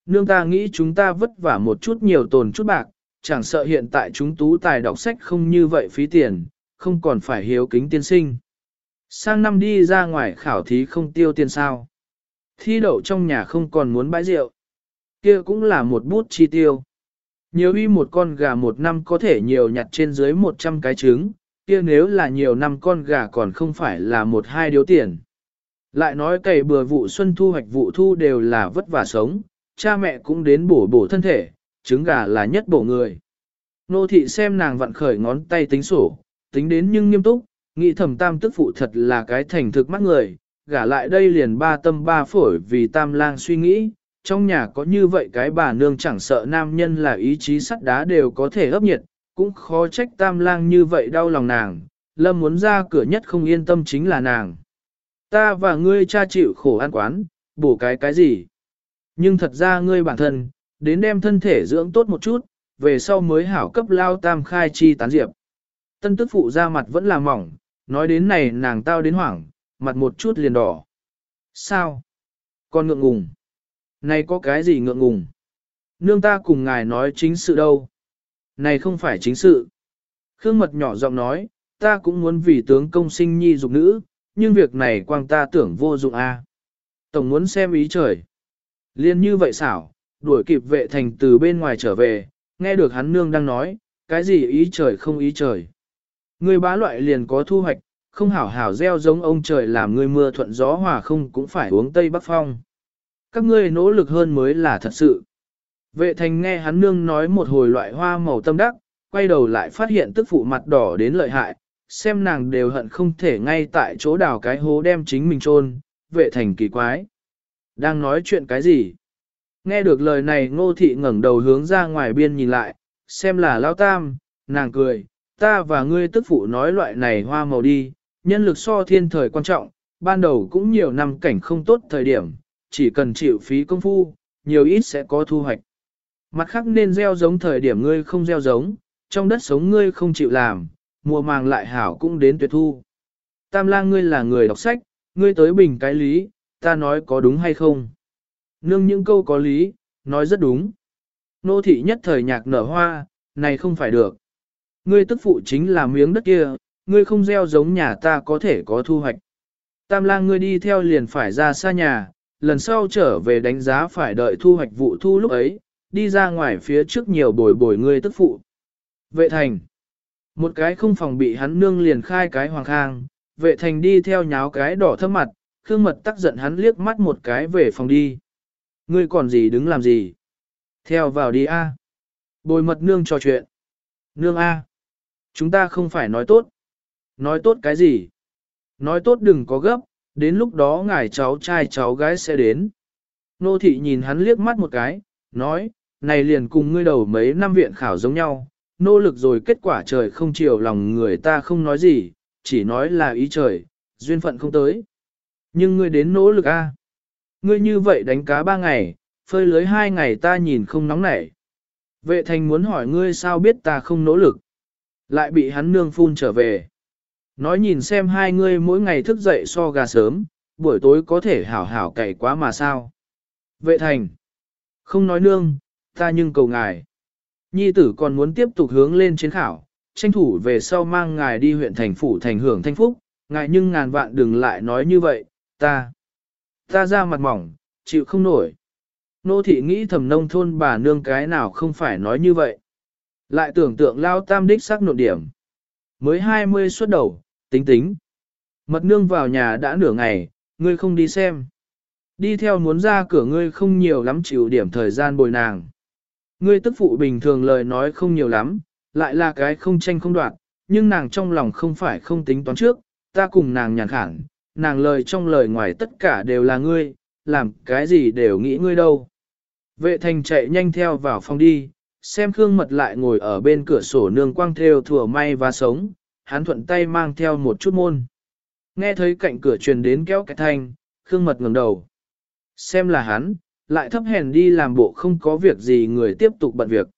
Nương ta nghĩ chúng ta vất vả một chút nhiều tồn chút bạc, chẳng sợ hiện tại chúng tú tài đọc sách không như vậy phí tiền, không còn phải hiếu kính tiên sinh. Sang năm đi ra ngoài khảo thí không tiêu tiền sao. Thi đậu trong nhà không còn muốn bãi rượu. kia cũng là một bút chi tiêu. Nhiều y một con gà một năm có thể nhiều nhặt trên dưới 100 cái trứng, kia nếu là nhiều năm con gà còn không phải là một hai điếu tiền. Lại nói cày bừa vụ xuân thu hoạch vụ thu đều là vất vả sống, cha mẹ cũng đến bổ bổ thân thể, trứng gà là nhất bổ người. Nô thị xem nàng vặn khởi ngón tay tính sổ, tính đến nhưng nghiêm túc, nghĩ thầm tam tức phụ thật là cái thành thực mắt người, gả lại đây liền ba tâm ba phổi vì tam lang suy nghĩ, trong nhà có như vậy cái bà nương chẳng sợ nam nhân là ý chí sắt đá đều có thể ấp nhiệt, cũng khó trách tam lang như vậy đau lòng nàng, lâm muốn ra cửa nhất không yên tâm chính là nàng. Ta và ngươi cha chịu khổ ăn quán, bổ cái cái gì? Nhưng thật ra ngươi bản thân, đến đem thân thể dưỡng tốt một chút, về sau mới hảo cấp lao tam khai chi tán diệp. Tân tức phụ ra mặt vẫn là mỏng, nói đến này nàng tao đến hoảng, mặt một chút liền đỏ. Sao? Con ngượng ngùng. Này có cái gì ngượng ngùng? Nương ta cùng ngài nói chính sự đâu? Này không phải chính sự. Khương mật nhỏ giọng nói, ta cũng muốn vì tướng công sinh nhi dục nữ, nhưng việc này quang ta tưởng vô dụng a. Tổng muốn xem ý trời. Liên như vậy xảo, đuổi kịp vệ thành từ bên ngoài trở về, nghe được hắn nương đang nói, cái gì ý trời không ý trời. Người bá loại liền có thu hoạch, không hảo hảo gieo giống ông trời làm người mưa thuận gió hòa không cũng phải uống tây bắc phong. Các ngươi nỗ lực hơn mới là thật sự. Vệ thành nghe hắn nương nói một hồi loại hoa màu tâm đắc, quay đầu lại phát hiện tức phụ mặt đỏ đến lợi hại, xem nàng đều hận không thể ngay tại chỗ đào cái hố đem chính mình chôn vệ thành kỳ quái. Đang nói chuyện cái gì? Nghe được lời này ngô thị ngẩng đầu hướng ra ngoài biên nhìn lại, xem là lao tam, nàng cười, ta và ngươi tức phụ nói loại này hoa màu đi, nhân lực so thiên thời quan trọng, ban đầu cũng nhiều năm cảnh không tốt thời điểm, chỉ cần chịu phí công phu, nhiều ít sẽ có thu hoạch. Mặt khác nên gieo giống thời điểm ngươi không gieo giống, trong đất sống ngươi không chịu làm, mùa màng lại hảo cũng đến tuyệt thu. Tam lang ngươi là người đọc sách, ngươi tới bình cái lý, ta nói có đúng hay không? Nương những câu có lý, nói rất đúng. Nô thị nhất thời nhạc nở hoa, này không phải được. Ngươi tức phụ chính là miếng đất kia, ngươi không gieo giống nhà ta có thể có thu hoạch. Tam lang ngươi đi theo liền phải ra xa nhà, lần sau trở về đánh giá phải đợi thu hoạch vụ thu lúc ấy, đi ra ngoài phía trước nhiều bồi bồi ngươi tức phụ. Vệ thành. Một cái không phòng bị hắn nương liền khai cái hoàng khang, vệ thành đi theo nháo cái đỏ thâm mặt, khương mật tắc giận hắn liếc mắt một cái về phòng đi. Ngươi còn gì đứng làm gì? Theo vào đi a. Bồi mật nương trò chuyện. Nương a. Chúng ta không phải nói tốt. Nói tốt cái gì? Nói tốt đừng có gấp, đến lúc đó ngài cháu trai cháu gái sẽ đến. Nô thị nhìn hắn liếc mắt một cái, nói, này liền cùng ngươi đầu mấy năm viện khảo giống nhau, nỗ lực rồi kết quả trời không chiều lòng người ta không nói gì, chỉ nói là ý trời, duyên phận không tới. Nhưng ngươi đến nỗ lực a, Ngươi như vậy đánh cá ba ngày, phơi lưới hai ngày ta nhìn không nóng nảy. Vệ thành muốn hỏi ngươi sao biết ta không nỗ lực. Lại bị hắn nương phun trở về. Nói nhìn xem hai ngươi mỗi ngày thức dậy so gà sớm, buổi tối có thể hảo hảo cày quá mà sao. Vệ thành. Không nói nương, ta nhưng cầu ngài. Nhi tử còn muốn tiếp tục hướng lên chiến khảo, tranh thủ về sau mang ngài đi huyện thành phủ thành hưởng thanh phúc, ngài nhưng ngàn vạn đừng lại nói như vậy, ta. Ta ra mặt mỏng, chịu không nổi. Nô thị nghĩ thầm nông thôn bà nương cái nào không phải nói như vậy. Lại tưởng tượng lao tam đích xác nội điểm. Mới 20 xuất đầu, tính tính. Mật nương vào nhà đã nửa ngày, ngươi không đi xem. Đi theo muốn ra cửa ngươi không nhiều lắm chịu điểm thời gian bồi nàng. Ngươi tức phụ bình thường lời nói không nhiều lắm, lại là cái không tranh không đoạt, nhưng nàng trong lòng không phải không tính toán trước, ta cùng nàng nhàn khẳng, nàng lời trong lời ngoài tất cả đều là ngươi, làm cái gì đều nghĩ ngươi đâu. Vệ thành chạy nhanh theo vào phòng đi, xem Khương Mật lại ngồi ở bên cửa sổ nương quang theo thừa may và sống, hắn thuận tay mang theo một chút môn. Nghe thấy cạnh cửa truyền đến kéo cái thanh, Khương Mật ngẩng đầu. Xem là hắn, lại thấp hèn đi làm bộ không có việc gì người tiếp tục bận việc.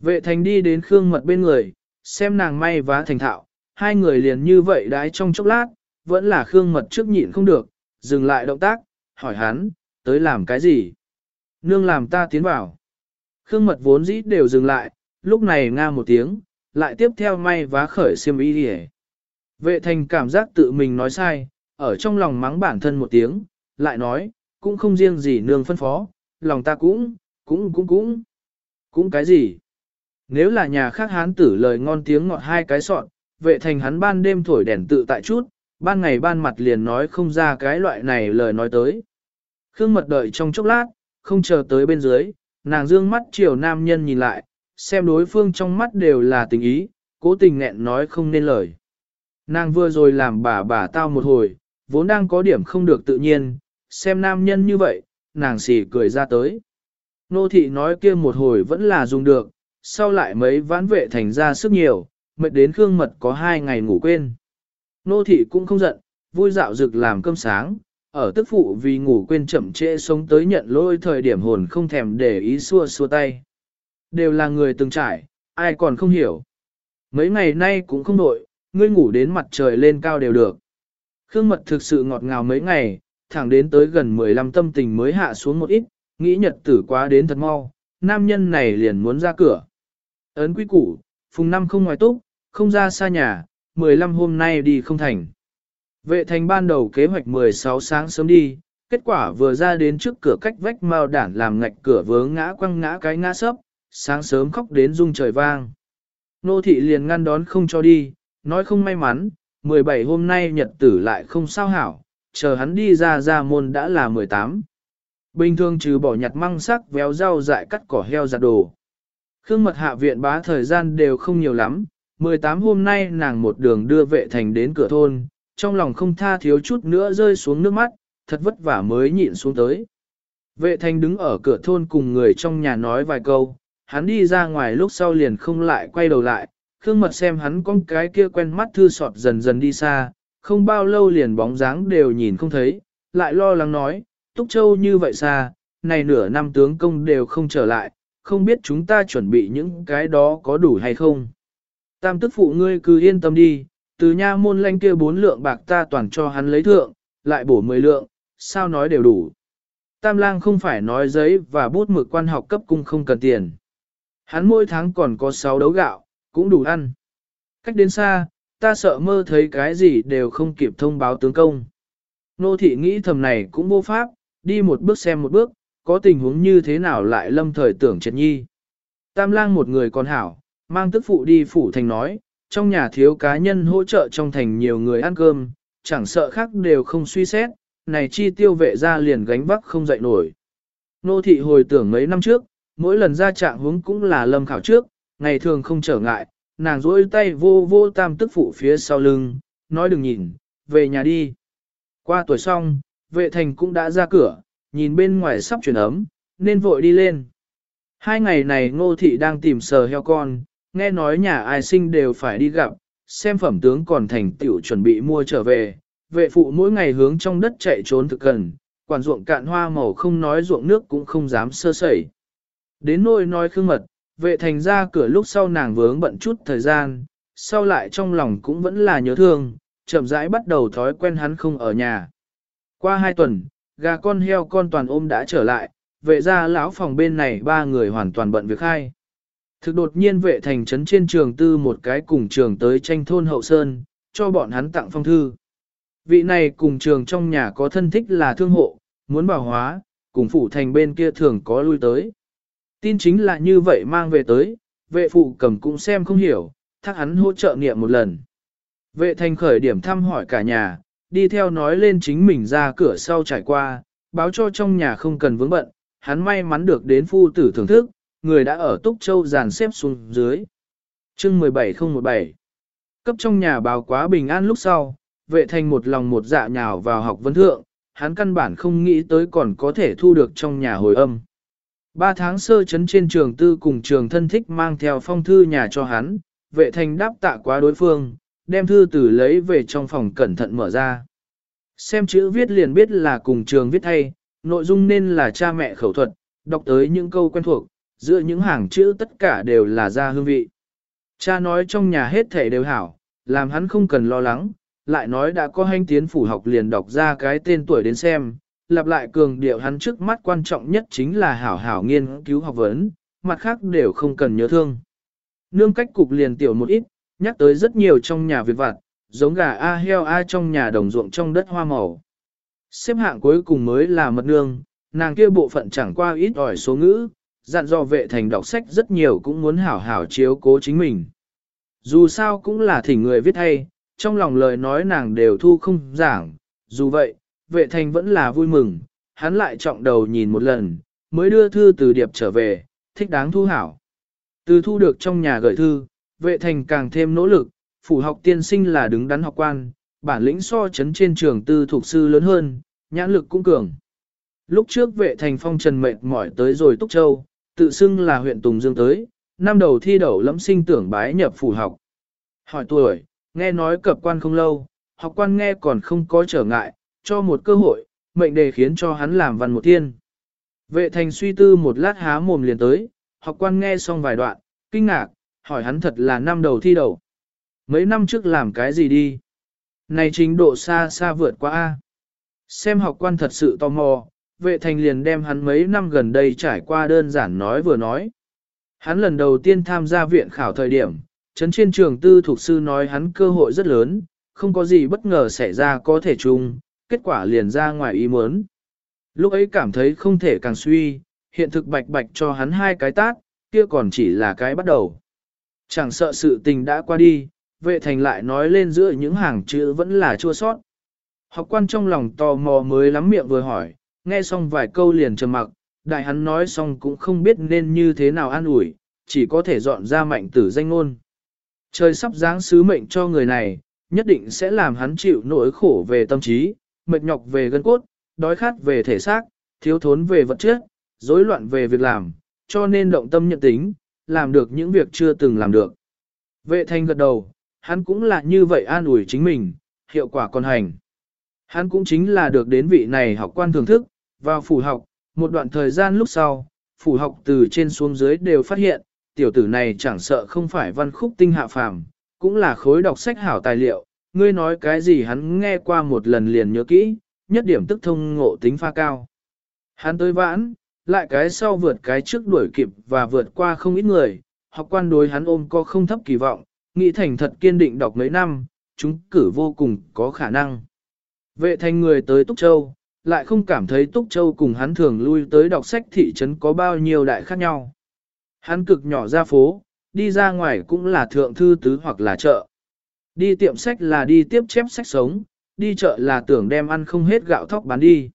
Vệ thành đi đến Khương Mật bên người, xem nàng may vá thành thạo, hai người liền như vậy đái trong chốc lát, vẫn là Khương Mật trước nhịn không được, dừng lại động tác, hỏi hắn, tới làm cái gì? Nương làm ta tiến vào. Khương Mật vốn dĩ đều dừng lại, lúc này nga một tiếng, lại tiếp theo may vá khởi xiêm y đi Vệ thành cảm giác tự mình nói sai, ở trong lòng mắng bản thân một tiếng, lại nói, cũng không riêng gì nương phân phó, lòng ta cũng, cũng cũng cũng, cũng cái gì. Nếu là nhà khác hán tử lời ngon tiếng ngọt hai cái sọn, vệ thành hắn ban đêm thổi đèn tự tại chút, ban ngày ban mặt liền nói không ra cái loại này lời nói tới. Khương mật đợi trong chốc lát, không chờ tới bên dưới, nàng dương mắt chiều nam nhân nhìn lại, xem đối phương trong mắt đều là tình ý, cố tình nghẹn nói không nên lời. Nàng vừa rồi làm bà bà tao một hồi, vốn đang có điểm không được tự nhiên, xem nam nhân như vậy, nàng xỉ cười ra tới. Nô thị nói kia một hồi vẫn là dùng được, sau lại mấy vãn vệ thành ra sức nhiều, mệt đến Khương Mật có hai ngày ngủ quên. Nô thị cũng không giận, vui dạo rực làm cơm sáng, ở tức phụ vì ngủ quên chậm trễ sống tới nhận lỗi thời điểm hồn không thèm để ý xua xua tay. Đều là người từng trải, ai còn không hiểu. Mấy ngày nay cũng không đổi, ngươi ngủ đến mặt trời lên cao đều được. Khương mật thực sự ngọt ngào mấy ngày, thẳng đến tới gần 15 tâm tình mới hạ xuống một ít, nghĩ nhật tử quá đến thật mau, nam nhân này liền muốn ra cửa. Ấn quý củ, phùng năm không ngoài túc, không ra xa nhà, 15 hôm nay đi không thành. Vệ thành ban đầu kế hoạch 16 sáng sớm đi, kết quả vừa ra đến trước cửa cách vách mao đản làm ngạch cửa vướng ngã quăng ngã cái ngã sấp, sáng sớm khóc đến rung trời vang. Nô thị liền ngăn đón không cho đi, nói không may mắn, 17 hôm nay nhật tử lại không sao hảo, chờ hắn đi ra ra môn đã là 18. Bình thường trừ bỏ nhặt măng sắc véo rau dại cắt cỏ heo giặt đồ. Khương mật hạ viện bá thời gian đều không nhiều lắm, 18 hôm nay nàng một đường đưa vệ thành đến cửa thôn, trong lòng không tha thiếu chút nữa rơi xuống nước mắt, thật vất vả mới nhịn xuống tới. Vệ thành đứng ở cửa thôn cùng người trong nhà nói vài câu, hắn đi ra ngoài lúc sau liền không lại quay đầu lại, Khương Mật xem hắn con cái kia quen mắt thư sọt dần dần đi xa, không bao lâu liền bóng dáng đều nhìn không thấy, lại lo lắng nói, Túc Châu như vậy xa, này nửa năm tướng công đều không trở lại, không biết chúng ta chuẩn bị những cái đó có đủ hay không. Tam tức phụ ngươi cứ yên tâm đi, từ nha môn lanh kia bốn lượng bạc ta toàn cho hắn lấy thượng, lại bổ mười lượng, sao nói đều đủ. Tam lang không phải nói giấy và bút mực quan học cấp cung không cần tiền. Hắn mỗi tháng còn có sáu đấu gạo, cũng đủ ăn. Cách đến xa, ta sợ mơ thấy cái gì đều không kịp thông báo tướng công. Nô thị nghĩ thầm này cũng vô pháp, đi một bước xem một bước, có tình huống như thế nào lại lâm thời tưởng triệt nhi. Tam lang một người còn hảo, mang tức phụ đi phủ thành nói, trong nhà thiếu cá nhân hỗ trợ trong thành nhiều người ăn cơm, chẳng sợ khác đều không suy xét, này chi tiêu vệ ra liền gánh vác không dậy nổi. Nô thị hồi tưởng mấy năm trước, mỗi lần ra trạng hướng cũng là lâm khảo trước, ngày thường không trở ngại, nàng rỗi tay vô vô tam tức phụ phía sau lưng, nói đừng nhìn, về nhà đi. Qua tuổi xong, vệ thành cũng đã ra cửa, nhìn bên ngoài sắp chuyển ấm, nên vội đi lên. Hai ngày này ngô thị đang tìm sờ heo con, nghe nói nhà ai sinh đều phải đi gặp, xem phẩm tướng còn thành tiểu chuẩn bị mua trở về, vệ phụ mỗi ngày hướng trong đất chạy trốn thực cần, quản ruộng cạn hoa màu không nói ruộng nước cũng không dám sơ sẩy. Đến nôi nói khương mật, vệ thành ra cửa lúc sau nàng vướng bận chút thời gian, sau lại trong lòng cũng vẫn là nhớ thương, chậm rãi bắt đầu thói quen hắn không ở nhà. Qua hai tuần, gà con heo con toàn ôm đã trở lại, vệ ra lão phòng bên này ba người hoàn toàn bận việc hai. Thực đột nhiên vệ thành trấn trên trường tư một cái cùng trường tới tranh thôn hậu sơn, cho bọn hắn tặng phong thư. Vị này cùng trường trong nhà có thân thích là thương hộ, muốn bảo hóa, cùng phủ thành bên kia thường có lui tới. Tin chính là như vậy mang về tới, vệ phụ cầm cũng xem không hiểu, thắc hắn hỗ trợ niệm một lần. Vệ thành khởi điểm thăm hỏi cả nhà, đi theo nói lên chính mình ra cửa sau trải qua, báo cho trong nhà không cần vướng bận, hắn may mắn được đến phu tử thưởng thức, người đã ở Túc Châu dàn xếp xuống dưới. chương 17017 Cấp trong nhà báo quá bình an lúc sau, vệ thành một lòng một dạ nhào vào học vấn thượng, hắn căn bản không nghĩ tới còn có thể thu được trong nhà hồi âm. Ba tháng sơ chấn trên trường tư cùng trường thân thích mang theo phong thư nhà cho hắn, vệ thành đáp tạ quá đối phương, đem thư từ lấy về trong phòng cẩn thận mở ra. Xem chữ viết liền biết là cùng trường viết thay, nội dung nên là cha mẹ khẩu thuật, đọc tới những câu quen thuộc, giữa những hàng chữ tất cả đều là ra hương vị. Cha nói trong nhà hết thể đều hảo, làm hắn không cần lo lắng, lại nói đã có hành tiến phủ học liền đọc ra cái tên tuổi đến xem, lặp lại cường điệu hắn trước mắt quan trọng nhất chính là hảo hảo nghiên cứu học vấn, mặt khác đều không cần nhớ thương. Nương cách cục liền tiểu một ít, nhắc tới rất nhiều trong nhà việc vặt, giống gà A heo A trong nhà đồng ruộng trong đất hoa màu. Xếp hạng cuối cùng mới là mật nương, nàng kia bộ phận chẳng qua ít ỏi số ngữ, dặn dò vệ thành đọc sách rất nhiều cũng muốn hảo hảo chiếu cố chính mình. Dù sao cũng là thỉnh người viết hay, trong lòng lời nói nàng đều thu không giảng, dù vậy, vệ thành vẫn là vui mừng, hắn lại trọng đầu nhìn một lần, mới đưa thư từ điệp trở về, thích đáng thu hảo. Từ thu được trong nhà gửi thư, vệ thành càng thêm nỗ lực, phủ học tiên sinh là đứng đắn học quan, bản lĩnh so chấn trên trường tư thuộc sư lớn hơn, nhãn lực cũng cường. Lúc trước vệ thành phong trần mệt mỏi tới rồi Túc Châu, tự xưng là huyện Tùng Dương tới, năm đầu thi đậu lẫm sinh tưởng bái nhập phủ học. Hỏi tuổi, nghe nói cập quan không lâu, học quan nghe còn không có trở ngại, cho một cơ hội, mệnh đề khiến cho hắn làm văn một thiên. Vệ thành suy tư một lát há mồm liền tới, học quan nghe xong vài đoạn, kinh ngạc, hỏi hắn thật là năm đầu thi đầu. Mấy năm trước làm cái gì đi? Này trình độ xa xa vượt qua A. Xem học quan thật sự tò mò, vệ thành liền đem hắn mấy năm gần đây trải qua đơn giản nói vừa nói. Hắn lần đầu tiên tham gia viện khảo thời điểm, chấn trên trường tư thuộc sư nói hắn cơ hội rất lớn, không có gì bất ngờ xảy ra có thể chung, kết quả liền ra ngoài ý muốn. Lúc ấy cảm thấy không thể càng suy, hiện thực bạch bạch cho hắn hai cái tát, kia còn chỉ là cái bắt đầu. Chẳng sợ sự tình đã qua đi, vệ thành lại nói lên giữa những hàng chữ vẫn là chua sót. Học quan trong lòng tò mò mới lắm miệng vừa hỏi, nghe xong vài câu liền trầm mặc, đại hắn nói xong cũng không biết nên như thế nào an ủi, chỉ có thể dọn ra mạnh tử danh ngôn. Trời sắp giáng sứ mệnh cho người này, nhất định sẽ làm hắn chịu nỗi khổ về tâm trí, mệt nhọc về gân cốt, đói khát về thể xác, thiếu thốn về vật chất, rối loạn về việc làm, cho nên động tâm nhận tính, làm được những việc chưa từng làm được. Vệ thanh gật đầu, hắn cũng là như vậy an ủi chính mình, hiệu quả còn hành. Hắn cũng chính là được đến vị này học quan thưởng thức, vào phủ học, một đoạn thời gian lúc sau, phủ học từ trên xuống dưới đều phát hiện, tiểu tử này chẳng sợ không phải văn khúc tinh hạ phàm, cũng là khối đọc sách hảo tài liệu, ngươi nói cái gì hắn nghe qua một lần liền nhớ kỹ, nhất điểm tức thông ngộ tính pha cao. Hắn tới vãn, lại cái sau vượt cái trước đuổi kịp và vượt qua không ít người, học quan đối hắn ôm có không thấp kỳ vọng, nghĩ thành thật kiên định đọc mấy năm, chúng cử vô cùng có khả năng. Vệ thành người tới Túc Châu, lại không cảm thấy Túc Châu cùng hắn thường lui tới đọc sách thị trấn có bao nhiêu đại khác nhau. Hắn cực nhỏ ra phố, đi ra ngoài cũng là thượng thư tứ hoặc là chợ. Đi tiệm sách là đi tiếp chép sách sống, đi chợ là tưởng đem ăn không hết gạo thóc bán đi.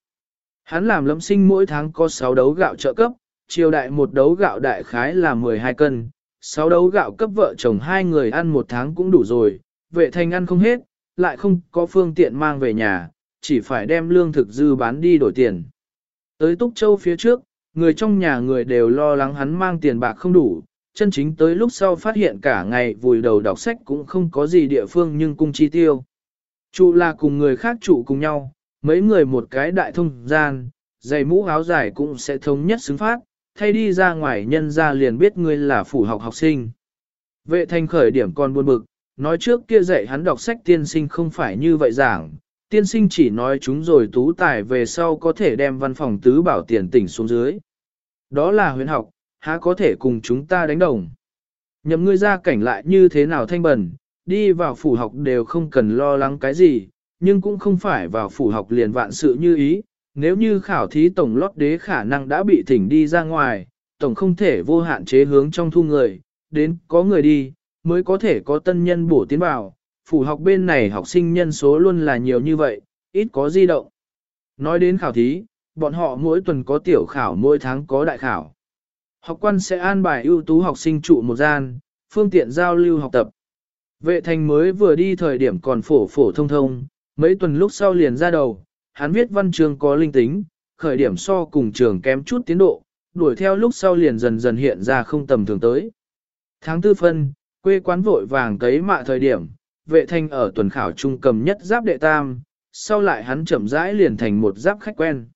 Hắn làm lâm sinh mỗi tháng có 6 đấu gạo trợ cấp, chiều đại một đấu gạo đại khái là 12 cân, 6 đấu gạo cấp vợ chồng hai người ăn một tháng cũng đủ rồi, vệ thành ăn không hết, lại không có phương tiện mang về nhà, chỉ phải đem lương thực dư bán đi đổi tiền. Tới Túc Châu phía trước, người trong nhà người đều lo lắng hắn mang tiền bạc không đủ, chân chính tới lúc sau phát hiện cả ngày vùi đầu đọc sách cũng không có gì địa phương nhưng cung chi tiêu. Trụ là cùng người khác trụ cùng nhau, mấy người một cái đại thông gian, giày mũ áo dài cũng sẽ thống nhất xứng phát, thay đi ra ngoài nhân ra liền biết ngươi là phủ học học sinh. Vệ thành khởi điểm còn buồn bực, nói trước kia dạy hắn đọc sách tiên sinh không phải như vậy giảng, tiên sinh chỉ nói chúng rồi tú tài về sau có thể đem văn phòng tứ bảo tiền tỉnh xuống dưới. Đó là huyền học, há có thể cùng chúng ta đánh đồng. Nhậm ngươi ra cảnh lại như thế nào thanh bẩn, đi vào phủ học đều không cần lo lắng cái gì, nhưng cũng không phải vào phủ học liền vạn sự như ý. Nếu như khảo thí tổng lót đế khả năng đã bị thỉnh đi ra ngoài, tổng không thể vô hạn chế hướng trong thu người, đến có người đi, mới có thể có tân nhân bổ tiến vào. Phủ học bên này học sinh nhân số luôn là nhiều như vậy, ít có di động. Nói đến khảo thí, bọn họ mỗi tuần có tiểu khảo mỗi tháng có đại khảo. Học quan sẽ an bài ưu tú học sinh trụ một gian, phương tiện giao lưu học tập. Vệ thành mới vừa đi thời điểm còn phổ phổ thông thông, mấy tuần lúc sau liền ra đầu, hắn viết văn chương có linh tính, khởi điểm so cùng trường kém chút tiến độ, đuổi theo lúc sau liền dần dần hiện ra không tầm thường tới. Tháng tư phân, quê quán vội vàng cấy mạ thời điểm, vệ thanh ở tuần khảo trung cầm nhất giáp đệ tam, sau lại hắn chậm rãi liền thành một giáp khách quen.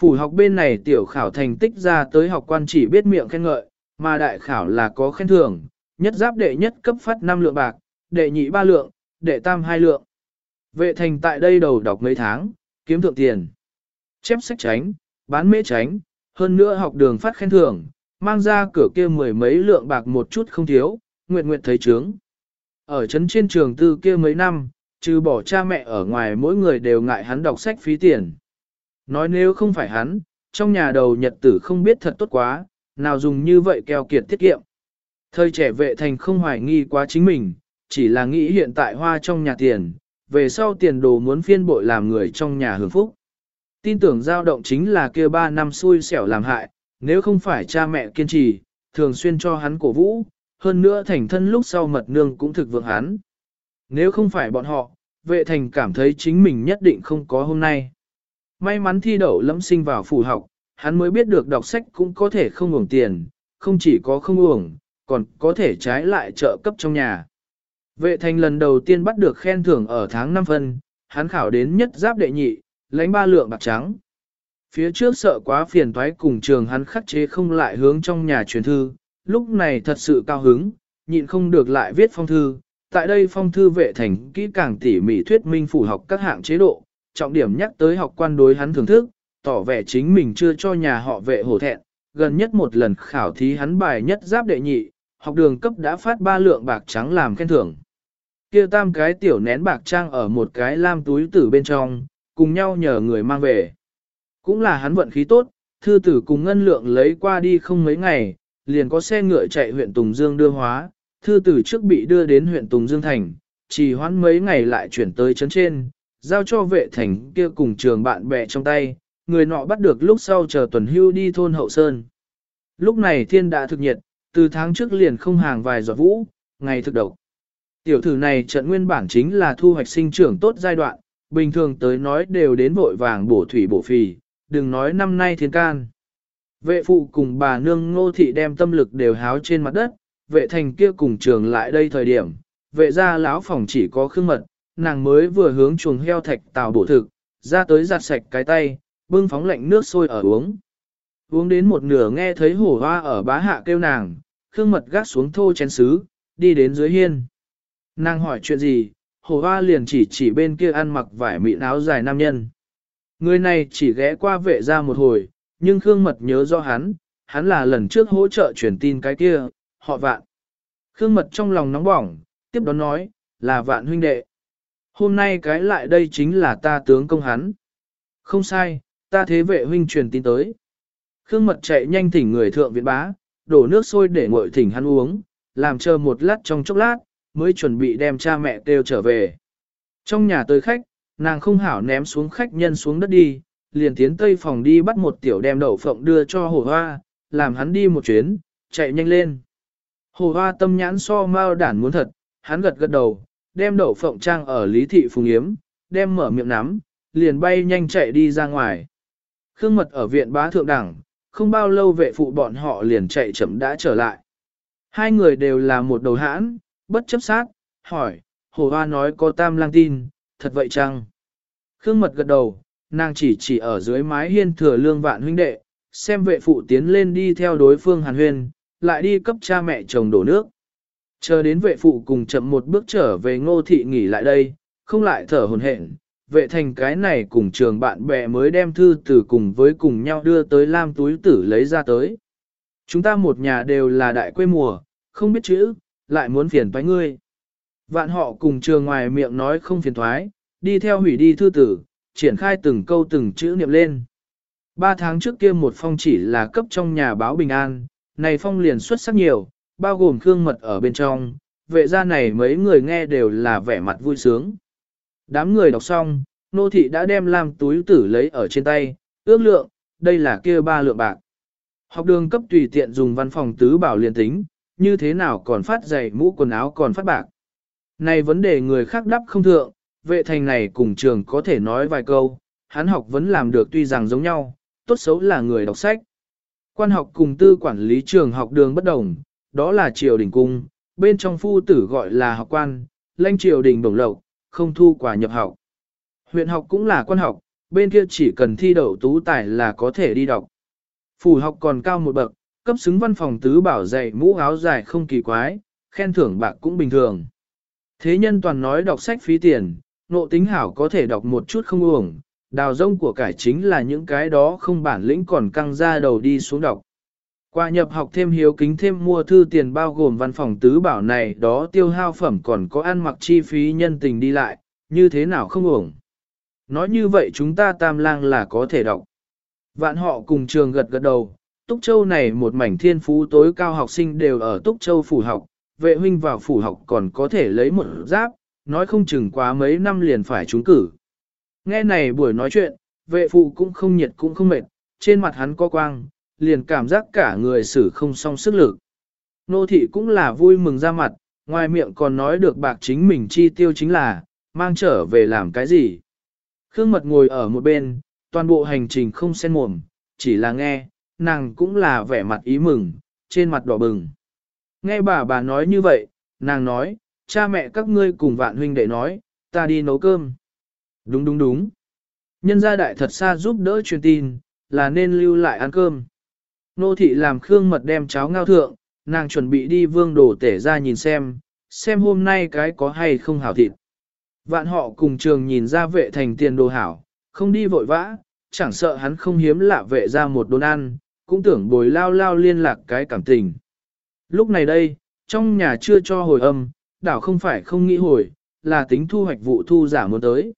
Phủ học bên này tiểu khảo thành tích ra tới học quan chỉ biết miệng khen ngợi, mà đại khảo là có khen thưởng, nhất giáp đệ nhất cấp phát 5 lượng bạc, đệ nhị 3 lượng, đệ tam 2 lượng. Vệ thành tại đây đầu đọc mấy tháng, kiếm thượng tiền. Chép sách tránh, bán mễ tránh, hơn nữa học đường phát khen thưởng, mang ra cửa kia mười mấy lượng bạc một chút không thiếu, nguyện nguyện thấy trướng. Ở trấn trên trường tư kia mấy năm, trừ bỏ cha mẹ ở ngoài mỗi người đều ngại hắn đọc sách phí tiền. Nói nếu không phải hắn, trong nhà đầu nhật tử không biết thật tốt quá, nào dùng như vậy keo kiệt tiết kiệm. Thời trẻ vệ thành không hoài nghi quá chính mình, chỉ là nghĩ hiện tại hoa trong nhà tiền, về sau tiền đồ muốn phiên bội làm người trong nhà hưởng phúc. Tin tưởng dao động chính là kia ba năm xui xẻo làm hại, nếu không phải cha mẹ kiên trì, thường xuyên cho hắn cổ vũ, hơn nữa thành thân lúc sau mật nương cũng thực vượng hắn. Nếu không phải bọn họ, vệ thành cảm thấy chính mình nhất định không có hôm nay. May mắn thi đậu lẫm sinh vào phủ học, hắn mới biết được đọc sách cũng có thể không uổng tiền, không chỉ có không uổng, còn có thể trái lại trợ cấp trong nhà. Vệ thành lần đầu tiên bắt được khen thưởng ở tháng 5 phân, hắn khảo đến nhất giáp đệ nhị, lãnh ba lượng bạc trắng. Phía trước sợ quá phiền toái cùng trường hắn khắc chế không lại hướng trong nhà truyền thư, lúc này thật sự cao hứng, nhịn không được lại viết phong thư. Tại đây phong thư vệ thành kỹ càng tỉ mỉ thuyết minh phủ học các hạng chế độ, trọng điểm nhắc tới học quan đối hắn thưởng thức, tỏ vẻ chính mình chưa cho nhà họ vệ hổ thẹn, gần nhất một lần khảo thí hắn bài nhất giáp đệ nhị, học đường cấp đã phát ba lượng bạc trắng làm khen thưởng. Kia tam cái tiểu nén bạc trang ở một cái lam túi tử bên trong, cùng nhau nhờ người mang về. Cũng là hắn vận khí tốt, thư tử cùng ngân lượng lấy qua đi không mấy ngày, liền có xe ngựa chạy huyện Tùng Dương đưa hóa, thư tử trước bị đưa đến huyện Tùng Dương Thành, chỉ hoãn mấy ngày lại chuyển tới chấn trên, giao cho vệ thành kia cùng trường bạn bè trong tay, người nọ bắt được lúc sau chờ tuần hưu đi thôn hậu sơn. Lúc này thiên đã thực nhiệt, từ tháng trước liền không hàng vài giọt vũ, ngày thực độc. Tiểu thử này trận nguyên bản chính là thu hoạch sinh trưởng tốt giai đoạn, bình thường tới nói đều đến vội vàng bổ thủy bổ phì, đừng nói năm nay thiên can. Vệ phụ cùng bà nương ngô thị đem tâm lực đều háo trên mặt đất, vệ thành kia cùng trường lại đây thời điểm, vệ ra lão phòng chỉ có khương mật, nàng mới vừa hướng chuồng heo thạch tàu bổ thực, ra tới giặt sạch cái tay, bưng phóng lạnh nước sôi ở uống. Uống đến một nửa nghe thấy hổ hoa ở bá hạ kêu nàng, khương mật gác xuống thô chén xứ, đi đến dưới hiên. Nàng hỏi chuyện gì, hổ hoa liền chỉ chỉ bên kia ăn mặc vải mịn áo dài nam nhân. Người này chỉ ghé qua vệ ra một hồi, nhưng Khương Mật nhớ do hắn, hắn là lần trước hỗ trợ truyền tin cái kia, họ vạn. Khương Mật trong lòng nóng bỏng, tiếp đó nói, là vạn huynh đệ. Hôm nay cái lại đây chính là ta tướng công hắn. Không sai, ta thế vệ huynh truyền tin tới. Khương Mật chạy nhanh thỉnh người thượng viện bá, đổ nước sôi để nguội thỉnh hắn uống, làm chờ một lát trong chốc lát, mới chuẩn bị đem cha mẹ kêu trở về. Trong nhà tới khách, nàng không hảo ném xuống khách nhân xuống đất đi, liền tiến tây phòng đi bắt một tiểu đem đậu phộng đưa cho hồ hoa, làm hắn đi một chuyến, chạy nhanh lên. Hồ hoa tâm nhãn so mau đản muốn thật, hắn gật gật đầu, đem đậu phộng trang ở lý thị phùng yếm, đem mở miệng nắm, liền bay nhanh chạy đi ra ngoài. Khương mật ở viện bá thượng đẳng, không bao lâu vệ phụ bọn họ liền chạy chậm đã trở lại. Hai người đều là một đầu hãn, bất chấp sát, hỏi, hồ hoa nói có tam lang tin, thật vậy chăng? Khương mật gật đầu, nàng chỉ chỉ ở dưới mái hiên thừa lương vạn huynh đệ, xem vệ phụ tiến lên đi theo đối phương hàn huyên, lại đi cấp cha mẹ chồng đổ nước. Chờ đến vệ phụ cùng chậm một bước trở về ngô thị nghỉ lại đây, không lại thở hồn hển, vệ thành cái này cùng trường bạn bè mới đem thư từ cùng với cùng nhau đưa tới lam túi tử lấy ra tới. Chúng ta một nhà đều là đại quê mùa, không biết chữ, lại muốn phiền toái ngươi. Vạn họ cùng trường ngoài miệng nói không phiền thoái, đi theo hủy đi thư tử, triển khai từng câu từng chữ niệm lên. Ba tháng trước kia một phong chỉ là cấp trong nhà báo bình an, này phong liền xuất sắc nhiều, bao gồm khương mật ở bên trong, vệ gia này mấy người nghe đều là vẻ mặt vui sướng. Đám người đọc xong, nô thị đã đem làm túi tử lấy ở trên tay, ước lượng, đây là kia ba lượng bạc. Học đường cấp tùy tiện dùng văn phòng tứ bảo liền tính, như thế nào còn phát giày mũ quần áo còn phát bạc. Này vấn đề người khác đắp không thượng, vệ thành này cùng trường có thể nói vài câu, hắn học vẫn làm được tuy rằng giống nhau, tốt xấu là người đọc sách. Quan học cùng tư quản lý trường học đường bất đồng, đó là triều đình cung, bên trong phu tử gọi là học quan, lãnh triều đình đồng lộc, không thu quả nhập học. Huyện học cũng là quan học, bên kia chỉ cần thi đậu tú tài là có thể đi đọc. Phủ học còn cao một bậc, cấp xứng văn phòng tứ bảo dạy mũ áo dài không kỳ quái, khen thưởng bạc cũng bình thường. Thế nhân toàn nói đọc sách phí tiền, nộ tính hảo có thể đọc một chút không uổng, đào rông của cải chính là những cái đó không bản lĩnh còn căng ra đầu đi xuống đọc. Qua nhập học thêm hiếu kính thêm mua thư tiền bao gồm văn phòng tứ bảo này đó tiêu hao phẩm còn có ăn mặc chi phí nhân tình đi lại, như thế nào không uổng. Nói như vậy chúng ta tam lang là có thể đọc. Vạn họ cùng trường gật gật đầu, Túc Châu này một mảnh thiên phú tối cao học sinh đều ở Túc Châu phủ học, vệ huynh vào phủ học còn có thể lấy một giáp, nói không chừng quá mấy năm liền phải trúng cử. Nghe này buổi nói chuyện, vệ phụ cũng không nhiệt cũng không mệt, trên mặt hắn có quang, liền cảm giác cả người xử không song sức lực. Nô thị cũng là vui mừng ra mặt, ngoài miệng còn nói được bạc chính mình chi tiêu chính là, mang trở về làm cái gì. Khương mật ngồi ở một bên, toàn bộ hành trình không xen mồm, chỉ là nghe, nàng cũng là vẻ mặt ý mừng, trên mặt đỏ bừng. Nghe bà bà nói như vậy, nàng nói, cha mẹ các ngươi cùng vạn huynh đệ nói, ta đi nấu cơm. Đúng đúng đúng. Nhân gia đại thật xa giúp đỡ truyền tin, là nên lưu lại ăn cơm. Nô thị làm khương mật đem cháo ngao thượng, nàng chuẩn bị đi vương đồ tể ra nhìn xem, xem hôm nay cái có hay không hảo thịt. Vạn họ cùng trường nhìn ra vệ thành tiền đồ hảo, không đi vội vã, chẳng sợ hắn không hiếm lạ vệ ra một đồn ăn, cũng tưởng bồi lao lao liên lạc cái cảm tình. Lúc này đây, trong nhà chưa cho hồi âm, đảo không phải không nghĩ hồi, là tính thu hoạch vụ thu giả muốn tới.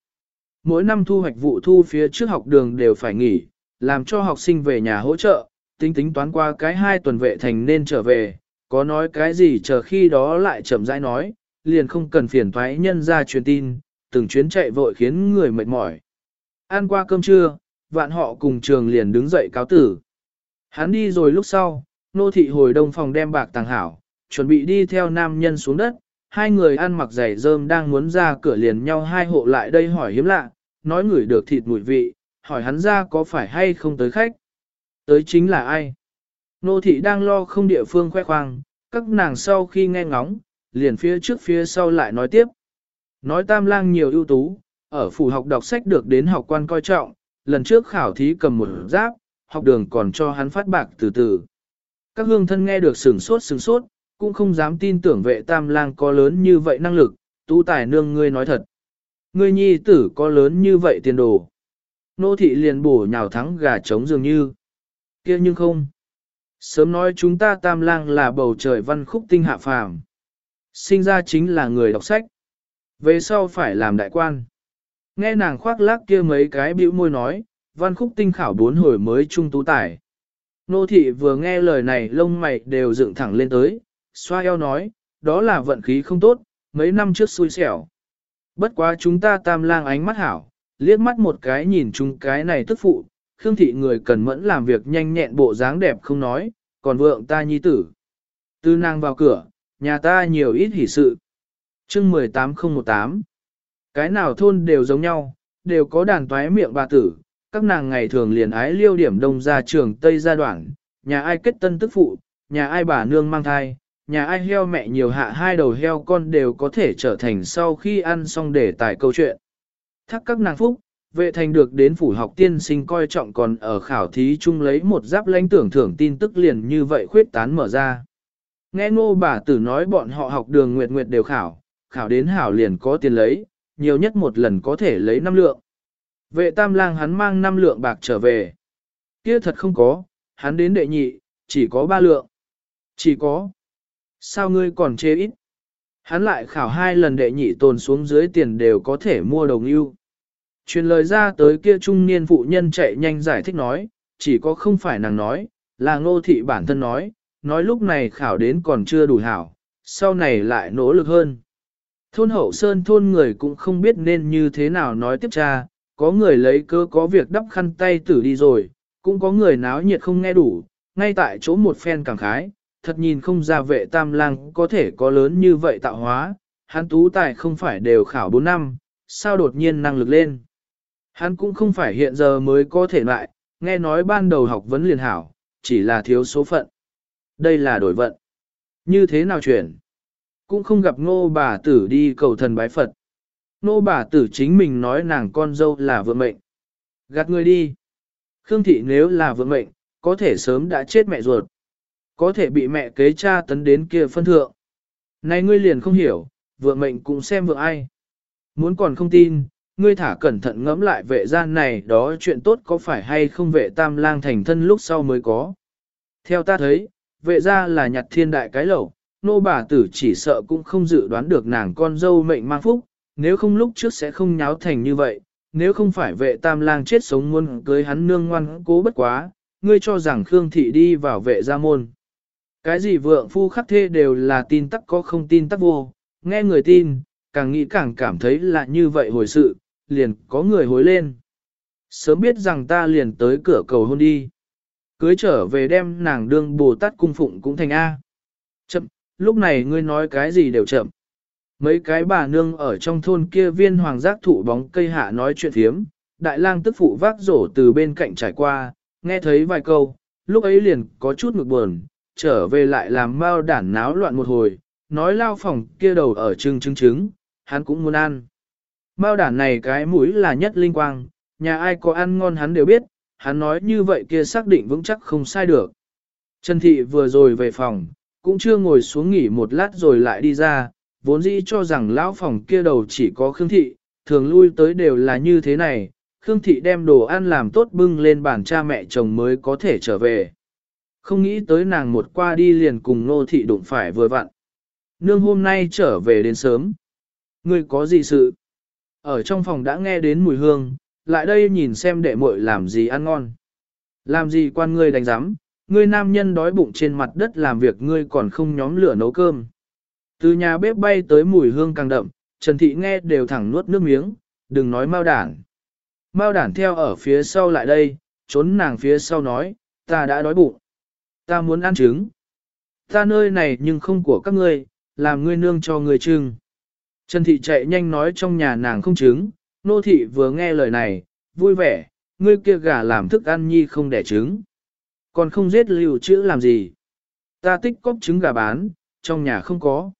Mỗi năm thu hoạch vụ thu phía trước học đường đều phải nghỉ, làm cho học sinh về nhà hỗ trợ, tính tính toán qua cái hai tuần vệ thành nên trở về, có nói cái gì chờ khi đó lại chậm rãi nói, liền không cần phiền thoái nhân ra truyền tin, từng chuyến chạy vội khiến người mệt mỏi. Ăn qua cơm trưa, vạn họ cùng trường liền đứng dậy cáo tử. Hắn đi rồi lúc sau, nô thị hồi đông phòng đem bạc tàng hảo, chuẩn bị đi theo nam nhân xuống đất, hai người ăn mặc giày rơm đang muốn ra cửa liền nhau hai hộ lại đây hỏi hiếm lạ, nói người được thịt mùi vị, hỏi hắn ra có phải hay không tới khách. Tới chính là ai? Nô thị đang lo không địa phương khoe khoang, các nàng sau khi nghe ngóng, liền phía trước phía sau lại nói tiếp. Nói tam lang nhiều ưu tú, ở phủ học đọc sách được đến học quan coi trọng, lần trước khảo thí cầm một giáp, học đường còn cho hắn phát bạc từ từ. Các hương thân nghe được sừng sốt sừng sốt, cũng không dám tin tưởng vệ tam lang có lớn như vậy năng lực, tu tài nương ngươi nói thật. Ngươi nhi tử có lớn như vậy tiền đồ. Nô thị liền bổ nhào thắng gà trống dường như kia nhưng không. Sớm nói chúng ta tam lang là bầu trời văn khúc tinh hạ phàm. Sinh ra chính là người đọc sách. Về sau phải làm đại quan. Nghe nàng khoác lác kia mấy cái bĩu môi nói, văn khúc tinh khảo bốn hồi mới trung tú tài. Nô thị vừa nghe lời này lông mày đều dựng thẳng lên tới, xoa eo nói, đó là vận khí không tốt, mấy năm trước xui xẻo. Bất quá chúng ta tam lang ánh mắt hảo, liếc mắt một cái nhìn chúng cái này tức phụ, Khương thị người cần mẫn làm việc nhanh nhẹn bộ dáng đẹp không nói, còn vượng ta nhi tử. Tư nàng vào cửa, nhà ta nhiều ít hỷ sự. chương 18018 Cái nào thôn đều giống nhau, đều có đàn toái miệng bà tử, các nàng ngày thường liền ái liêu điểm đông ra trường Tây gia đoạn, nhà ai kết tân tức phụ, nhà ai bà nương mang thai, nhà ai heo mẹ nhiều hạ hai đầu heo con đều có thể trở thành sau khi ăn xong để tải câu chuyện. Thắc các nàng phúc, vệ thành được đến phủ học tiên sinh coi trọng còn ở khảo thí chung lấy một giáp lãnh tưởng thưởng tin tức liền như vậy khuyết tán mở ra. Nghe ngô bà tử nói bọn họ học đường nguyệt nguyệt đều khảo, khảo đến hảo liền có tiền lấy, nhiều nhất một lần có thể lấy năm lượng. Vệ tam lang hắn mang năm lượng bạc trở về. Kia thật không có, hắn đến đệ nhị, chỉ có ba lượng. Chỉ có. Sao ngươi còn chê ít? Hắn lại khảo hai lần đệ nhị tồn xuống dưới tiền đều có thể mua đồng ưu. Truyền lời ra tới kia trung niên phụ nhân chạy nhanh giải thích nói, chỉ có không phải nàng nói, là ngô thị bản thân nói, nói lúc này khảo đến còn chưa đủ hảo, sau này lại nỗ lực hơn. Thôn hậu sơn thôn người cũng không biết nên như thế nào nói tiếp cha, có người lấy cơ có việc đắp khăn tay tử đi rồi, cũng có người náo nhiệt không nghe đủ, ngay tại chỗ một phen cảm khái, thật nhìn không ra vệ tam lang có thể có lớn như vậy tạo hóa, hắn tú tài không phải đều khảo 4 năm, sao đột nhiên năng lực lên. Hắn cũng không phải hiện giờ mới có thể lại, nghe nói ban đầu học vấn liền hảo, chỉ là thiếu số phận. Đây là đổi vận. Như thế nào chuyển? Cũng không gặp ngô bà tử đi cầu thần bái Phật. Ngô bà tử chính mình nói nàng con dâu là vượng mệnh. Gạt người đi. Khương thị nếu là vượng mệnh, có thể sớm đã chết mẹ ruột. Có thể bị mẹ kế cha tấn đến kia phân thượng. Này ngươi liền không hiểu, vượng mệnh cũng xem vượng ai. Muốn còn không tin, ngươi thả cẩn thận ngẫm lại vệ gian này đó chuyện tốt có phải hay không vệ tam lang thành thân lúc sau mới có. Theo ta thấy, vệ gia là nhặt thiên đại cái lẩu, nô bà tử chỉ sợ cũng không dự đoán được nàng con dâu mệnh mang phúc, nếu không lúc trước sẽ không nháo thành như vậy, nếu không phải vệ tam lang chết sống muôn cưới hắn nương ngoan cố bất quá, ngươi cho rằng Khương Thị đi vào vệ gia môn. Cái gì vượng phu khắc thê đều là tin tắc có không tin tắc vô, nghe người tin, càng nghĩ càng cảm thấy là như vậy hồi sự, liền có người hối lên. Sớm biết rằng ta liền tới cửa cầu hôn đi. Cưới trở về đem nàng đương Bồ Tát cung phụng cũng thành A. Chậm, lúc này ngươi nói cái gì đều chậm. Mấy cái bà nương ở trong thôn kia viên hoàng giác thụ bóng cây hạ nói chuyện thiếm, đại lang tức phụ vác rổ từ bên cạnh trải qua, nghe thấy vài câu, lúc ấy liền có chút ngực buồn, trở về lại làm mau đản náo loạn một hồi, nói lao phòng kia đầu ở trưng trứng trứng, hắn cũng muốn ăn. Mao đản này cái mũi là nhất linh quang, nhà ai có ăn ngon hắn đều biết, hắn nói như vậy kia xác định vững chắc không sai được. Trần Thị vừa rồi về phòng, cũng chưa ngồi xuống nghỉ một lát rồi lại đi ra, vốn dĩ cho rằng lão phòng kia đầu chỉ có Khương Thị, thường lui tới đều là như thế này, Khương Thị đem đồ ăn làm tốt bưng lên bàn cha mẹ chồng mới có thể trở về. Không nghĩ tới nàng một qua đi liền cùng Nô Thị đụng phải vừa vặn. Nương hôm nay trở về đến sớm. Ngươi có gì sự? Ở trong phòng đã nghe đến mùi hương, lại đây nhìn xem đệ muội làm gì ăn ngon. Làm gì quan ngươi đánh giám, ngươi nam nhân đói bụng trên mặt đất làm việc ngươi còn không nhóm lửa nấu cơm. Từ nhà bếp bay tới mùi hương càng đậm, Trần Thị nghe đều thẳng nuốt nước miếng, đừng nói mau đản. Mao đản theo ở phía sau lại đây, trốn nàng phía sau nói, ta đã đói bụng. Ta muốn ăn trứng. Ta nơi này nhưng không của các ngươi, làm ngươi nương cho ngươi trưng. Trần Thị chạy nhanh nói trong nhà nàng không trứng, nô thị vừa nghe lời này, vui vẻ, ngươi kia gà làm thức ăn nhi không đẻ trứng. Còn không giết lưu chữ làm gì. Ta tích cóp trứng gà bán, trong nhà không có.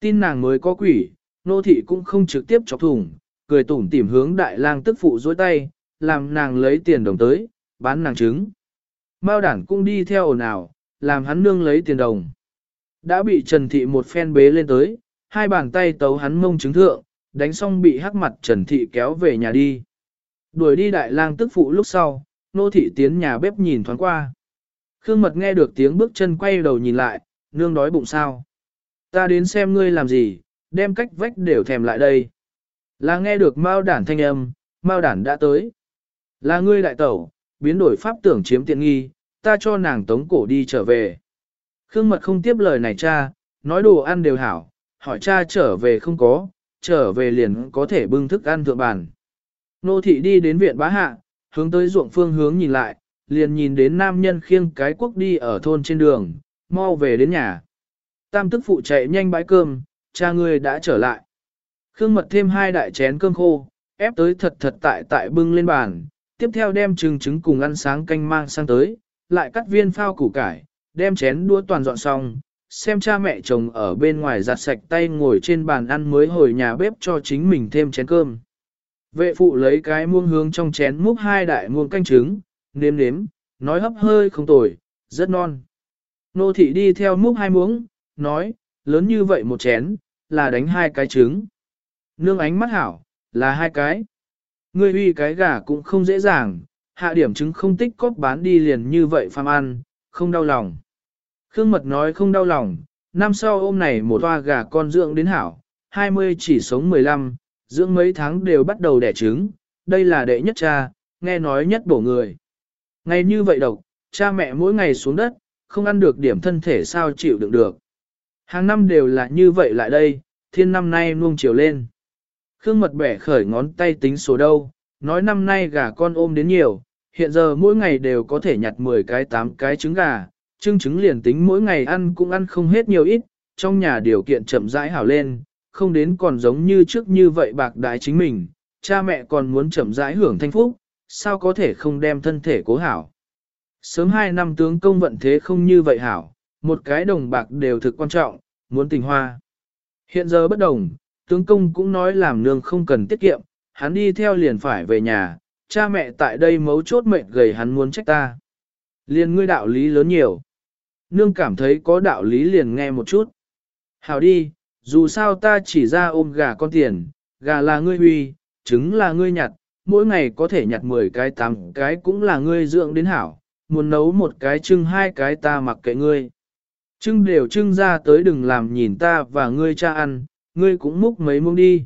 Tin nàng mới có quỷ, nô thị cũng không trực tiếp chọc thủng, cười tủm tỉm hướng đại lang tức phụ dối tay, làm nàng lấy tiền đồng tới, bán nàng trứng. Mao đản cũng đi theo ồn ào, làm hắn nương lấy tiền đồng. Đã bị Trần Thị một phen bế lên tới, hai bàn tay tấu hắn mông chứng thượng, đánh xong bị hắc mặt Trần Thị kéo về nhà đi. Đuổi đi đại lang tức phụ lúc sau, nô thị tiến nhà bếp nhìn thoáng qua. Khương mật nghe được tiếng bước chân quay đầu nhìn lại, nương đói bụng sao. Ta đến xem ngươi làm gì, đem cách vách đều thèm lại đây. Là nghe được Mao đản thanh âm, Mao đản đã tới. Là ngươi đại tẩu, biến đổi pháp tưởng chiếm tiện nghi, ta cho nàng tống cổ đi trở về. Khương mật không tiếp lời này cha, nói đồ ăn đều hảo, hỏi cha trở về không có, trở về liền có thể bưng thức ăn thượng bàn. Nô thị đi đến viện bá hạ, hướng tới ruộng phương hướng nhìn lại, liền nhìn đến nam nhân khiêng cái quốc đi ở thôn trên đường, mau về đến nhà. Tam tức phụ chạy nhanh bãi cơm, cha ngươi đã trở lại. Khương mật thêm hai đại chén cơm khô, ép tới thật thật tại tại bưng lên bàn, tiếp theo đem trứng trứng cùng ăn sáng canh mang sang tới, lại cắt viên phao củ cải, đem chén đũa toàn dọn xong, xem cha mẹ chồng ở bên ngoài giặt sạch tay ngồi trên bàn ăn mới hồi nhà bếp cho chính mình thêm chén cơm. Vệ phụ lấy cái muông hướng trong chén múc hai đại muông canh trứng, nếm nếm, nói hấp hơi không tồi, rất non. Nô thị đi theo múc hai muỗng, nói, lớn như vậy một chén, là đánh hai cái trứng. Nương ánh mắt hảo, là hai cái. Ngươi uy cái gà cũng không dễ dàng, hạ điểm trứng không tích cóp bán đi liền như vậy phàm ăn, không đau lòng. Khương Mật nói không đau lòng, năm sau ôm này một toa gà con dưỡng đến hảo, 20 chỉ sống 15, dưỡng mấy tháng đều bắt đầu đẻ trứng, đây là đệ nhất cha, nghe nói nhất bổ người. Ngày như vậy độc, cha mẹ mỗi ngày xuống đất, không ăn được điểm thân thể sao chịu đựng được. Hàng năm đều là như vậy lại đây, thiên năm nay nuông chiều lên. Khương Mật bẻ khởi ngón tay tính số đâu, nói năm nay gà con ôm đến nhiều, hiện giờ mỗi ngày đều có thể nhặt 10 cái 8 cái trứng gà, trứng chứng liền tính mỗi ngày ăn cũng ăn không hết nhiều ít, trong nhà điều kiện chậm rãi hảo lên, không đến còn giống như trước như vậy bạc đái chính mình, cha mẹ còn muốn chậm rãi hưởng thanh phúc, sao có thể không đem thân thể cố hảo. Sớm hai năm tướng công vận thế không như vậy hảo, một cái đồng bạc đều thực quan trọng, muốn tình hoa. Hiện giờ bất đồng, tướng công cũng nói làm nương không cần tiết kiệm, hắn đi theo liền phải về nhà, cha mẹ tại đây mấu chốt mệnh gầy hắn muốn trách ta. Liền ngươi đạo lý lớn nhiều. Nương cảm thấy có đạo lý liền nghe một chút. Hảo đi, dù sao ta chỉ ra ôm gà con tiền, gà là ngươi huy, trứng là ngươi nhặt, mỗi ngày có thể nhặt 10 cái 8 cái cũng là ngươi dưỡng đến hảo, muốn nấu một cái trưng hai cái ta mặc kệ ngươi. Trưng đều trưng ra tới đừng làm nhìn ta và ngươi cha ăn, ngươi cũng múc mấy muông đi.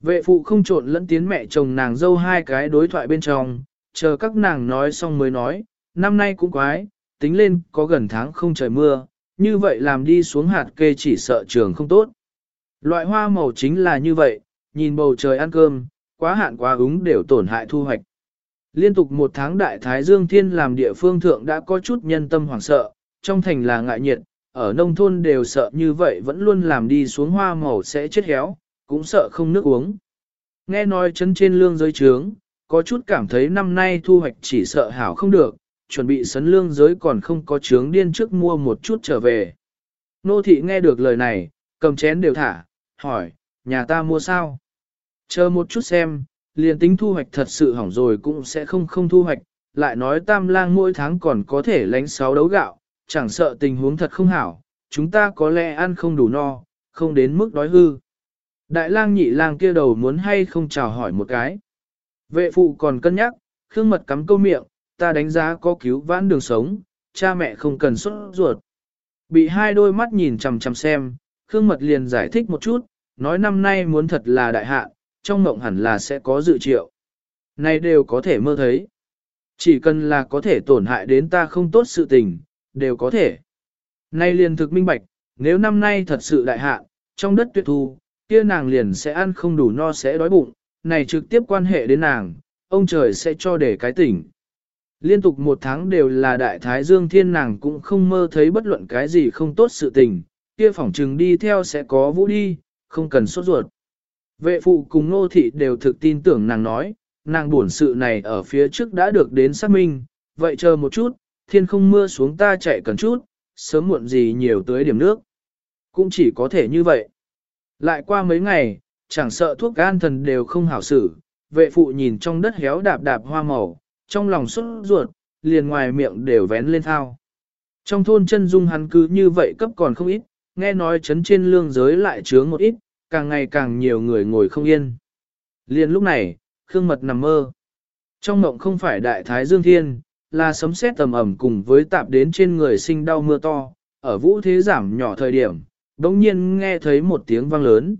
Vệ phụ không trộn lẫn tiến mẹ chồng nàng dâu hai cái đối thoại bên trong, chờ các nàng nói xong mới nói, năm nay cũng quái, tính lên có gần tháng không trời mưa, như vậy làm đi xuống hạt kê chỉ sợ trường không tốt. Loại hoa màu chính là như vậy, nhìn bầu trời ăn cơm, quá hạn quá úng đều tổn hại thu hoạch. Liên tục một tháng đại thái dương thiên làm địa phương thượng đã có chút nhân tâm hoảng sợ, trong thành là ngại nhiệt, ở nông thôn đều sợ như vậy vẫn luôn làm đi xuống hoa màu sẽ chết héo, cũng sợ không nước uống. Nghe nói chân trên lương giới trướng, có chút cảm thấy năm nay thu hoạch chỉ sợ hảo không được, chuẩn bị sấn lương giới còn không có chướng điên trước mua một chút trở về. Nô thị nghe được lời này, cầm chén đều thả, hỏi, nhà ta mua sao? Chờ một chút xem, liền tính thu hoạch thật sự hỏng rồi cũng sẽ không không thu hoạch, lại nói tam lang mỗi tháng còn có thể lánh sáu đấu gạo, chẳng sợ tình huống thật không hảo, chúng ta có lẽ ăn không đủ no, không đến mức đói hư. Đại lang nhị lang kia đầu muốn hay không chào hỏi một cái. Vệ phụ còn cân nhắc, khương mật cắm câu miệng, ta đánh giá có cứu vãn đường sống, cha mẹ không cần xuất ruột. Bị hai đôi mắt nhìn chằm chằm xem, khương mật liền giải thích một chút, nói năm nay muốn thật là đại hạn, trong mộng hẳn là sẽ có dự triệu. Này đều có thể mơ thấy. Chỉ cần là có thể tổn hại đến ta không tốt sự tình, đều có thể. Nay liền thực minh bạch, nếu năm nay thật sự đại hạn, trong đất tuyệt thu, kia nàng liền sẽ ăn không đủ no sẽ đói bụng, này trực tiếp quan hệ đến nàng, ông trời sẽ cho để cái tỉnh. Liên tục một tháng đều là đại thái dương thiên nàng cũng không mơ thấy bất luận cái gì không tốt sự tình, kia phỏng trừng đi theo sẽ có vũ đi, không cần sốt ruột. Vệ phụ cùng nô thị đều thực tin tưởng nàng nói, nàng buồn sự này ở phía trước đã được đến xác minh, vậy chờ một chút, thiên không mưa xuống ta chạy cần chút, sớm muộn gì nhiều tới điểm nước. Cũng chỉ có thể như vậy. Lại qua mấy ngày, chẳng sợ thuốc gan thần đều không hảo xử, vệ phụ nhìn trong đất héo đạp đạp hoa màu, trong lòng xuất ruột, liền ngoài miệng đều vén lên thao. Trong thôn chân dung hắn cứ như vậy cấp còn không ít, nghe nói chấn trên lương giới lại chướng một ít, càng ngày càng nhiều người ngồi không yên. Liền lúc này, Khương Mật nằm mơ. Trong mộng không phải đại thái dương thiên, là sấm sét tầm ẩm cùng với tạp đến trên người sinh đau mưa to, ở vũ thế giảm nhỏ thời điểm, đống nhiên nghe thấy một tiếng vang lớn.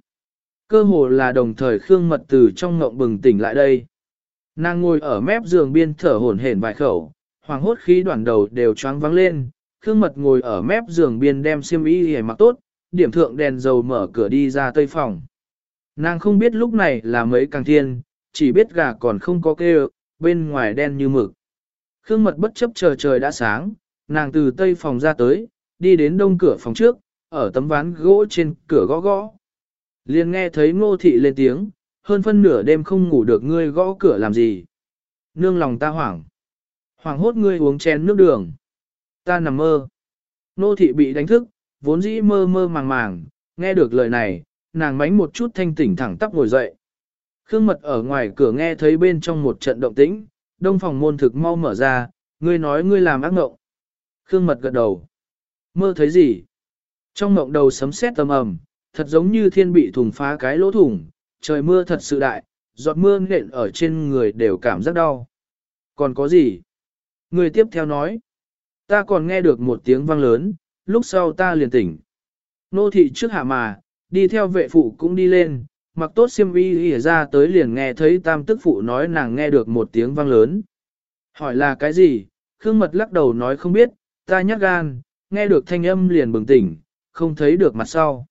Cơ hồ là đồng thời Khương Mật từ trong ngộng bừng tỉnh lại đây. Nàng ngồi ở mép giường biên thở hổn hển vài khẩu, hoàng hốt khí đoàn đầu đều choáng vắng lên, Khương Mật ngồi ở mép giường biên đem xiêm y hề mặc tốt, điểm thượng đèn dầu mở cửa đi ra tây phòng. Nàng không biết lúc này là mấy càng thiên, chỉ biết gà còn không có kêu, bên ngoài đen như mực. Khương Mật bất chấp chờ trời đã sáng, nàng từ tây phòng ra tới, đi đến đông cửa phòng trước, ở tấm ván gỗ trên cửa gõ gõ. Liền nghe thấy ngô thị lên tiếng, hơn phân nửa đêm không ngủ được ngươi gõ cửa làm gì. Nương lòng ta hoảng. Hoảng hốt ngươi uống chén nước đường. Ta nằm mơ. Nô thị bị đánh thức, vốn dĩ mơ mơ màng màng, nghe được lời này, nàng mánh một chút thanh tỉnh thẳng tắp ngồi dậy. Khương mật ở ngoài cửa nghe thấy bên trong một trận động tĩnh, đông phòng môn thực mau mở ra, ngươi nói ngươi làm ác ngộng. Khương mật gật đầu. Mơ thấy gì? Trong ngộng đầu sấm sét tầm ầm, thật giống như thiên bị thùng phá cái lỗ thủng, trời mưa thật sự đại, giọt mưa nện ở trên người đều cảm giác đau. Còn có gì? Người tiếp theo nói. Ta còn nghe được một tiếng vang lớn, lúc sau ta liền tỉnh. Nô thị trước hạ mà, đi theo vệ phụ cũng đi lên, mặc tốt xiêm y ỉa ra tới liền nghe thấy tam tức phụ nói nàng nghe được một tiếng vang lớn. Hỏi là cái gì? Khương mật lắc đầu nói không biết, ta nhắc gan, nghe được thanh âm liền bừng tỉnh, không thấy được mặt sau.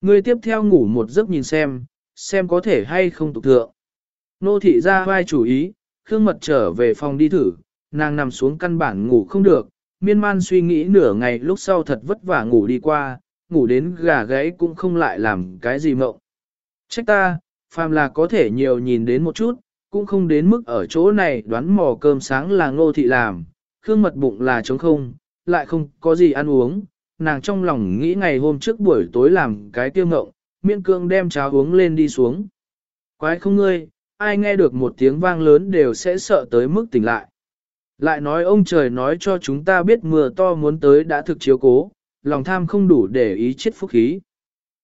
Ngươi tiếp theo ngủ một giấc nhìn xem, xem có thể hay không tục thượng. Nô thị ra vai chủ ý, Khương Mật trở về phòng đi thử, nàng nằm xuống căn bản ngủ không được, miên man suy nghĩ nửa ngày lúc sau thật vất vả ngủ đi qua, ngủ đến gà gáy cũng không lại làm cái gì mộng. Trách ta, phàm là có thể nhiều nhìn đến một chút, cũng không đến mức ở chỗ này đoán mò cơm sáng là ngô thị làm, khương mật bụng là trống không, lại không có gì ăn uống, nàng trong lòng nghĩ ngày hôm trước buổi tối làm cái tiêu mộng, miễn cương đem cháo uống lên đi xuống. Quái không ngươi, ai nghe được một tiếng vang lớn đều sẽ sợ tới mức tỉnh lại. Lại nói ông trời nói cho chúng ta biết mưa to muốn tới đã thực chiếu cố, lòng tham không đủ để ý chết phúc khí.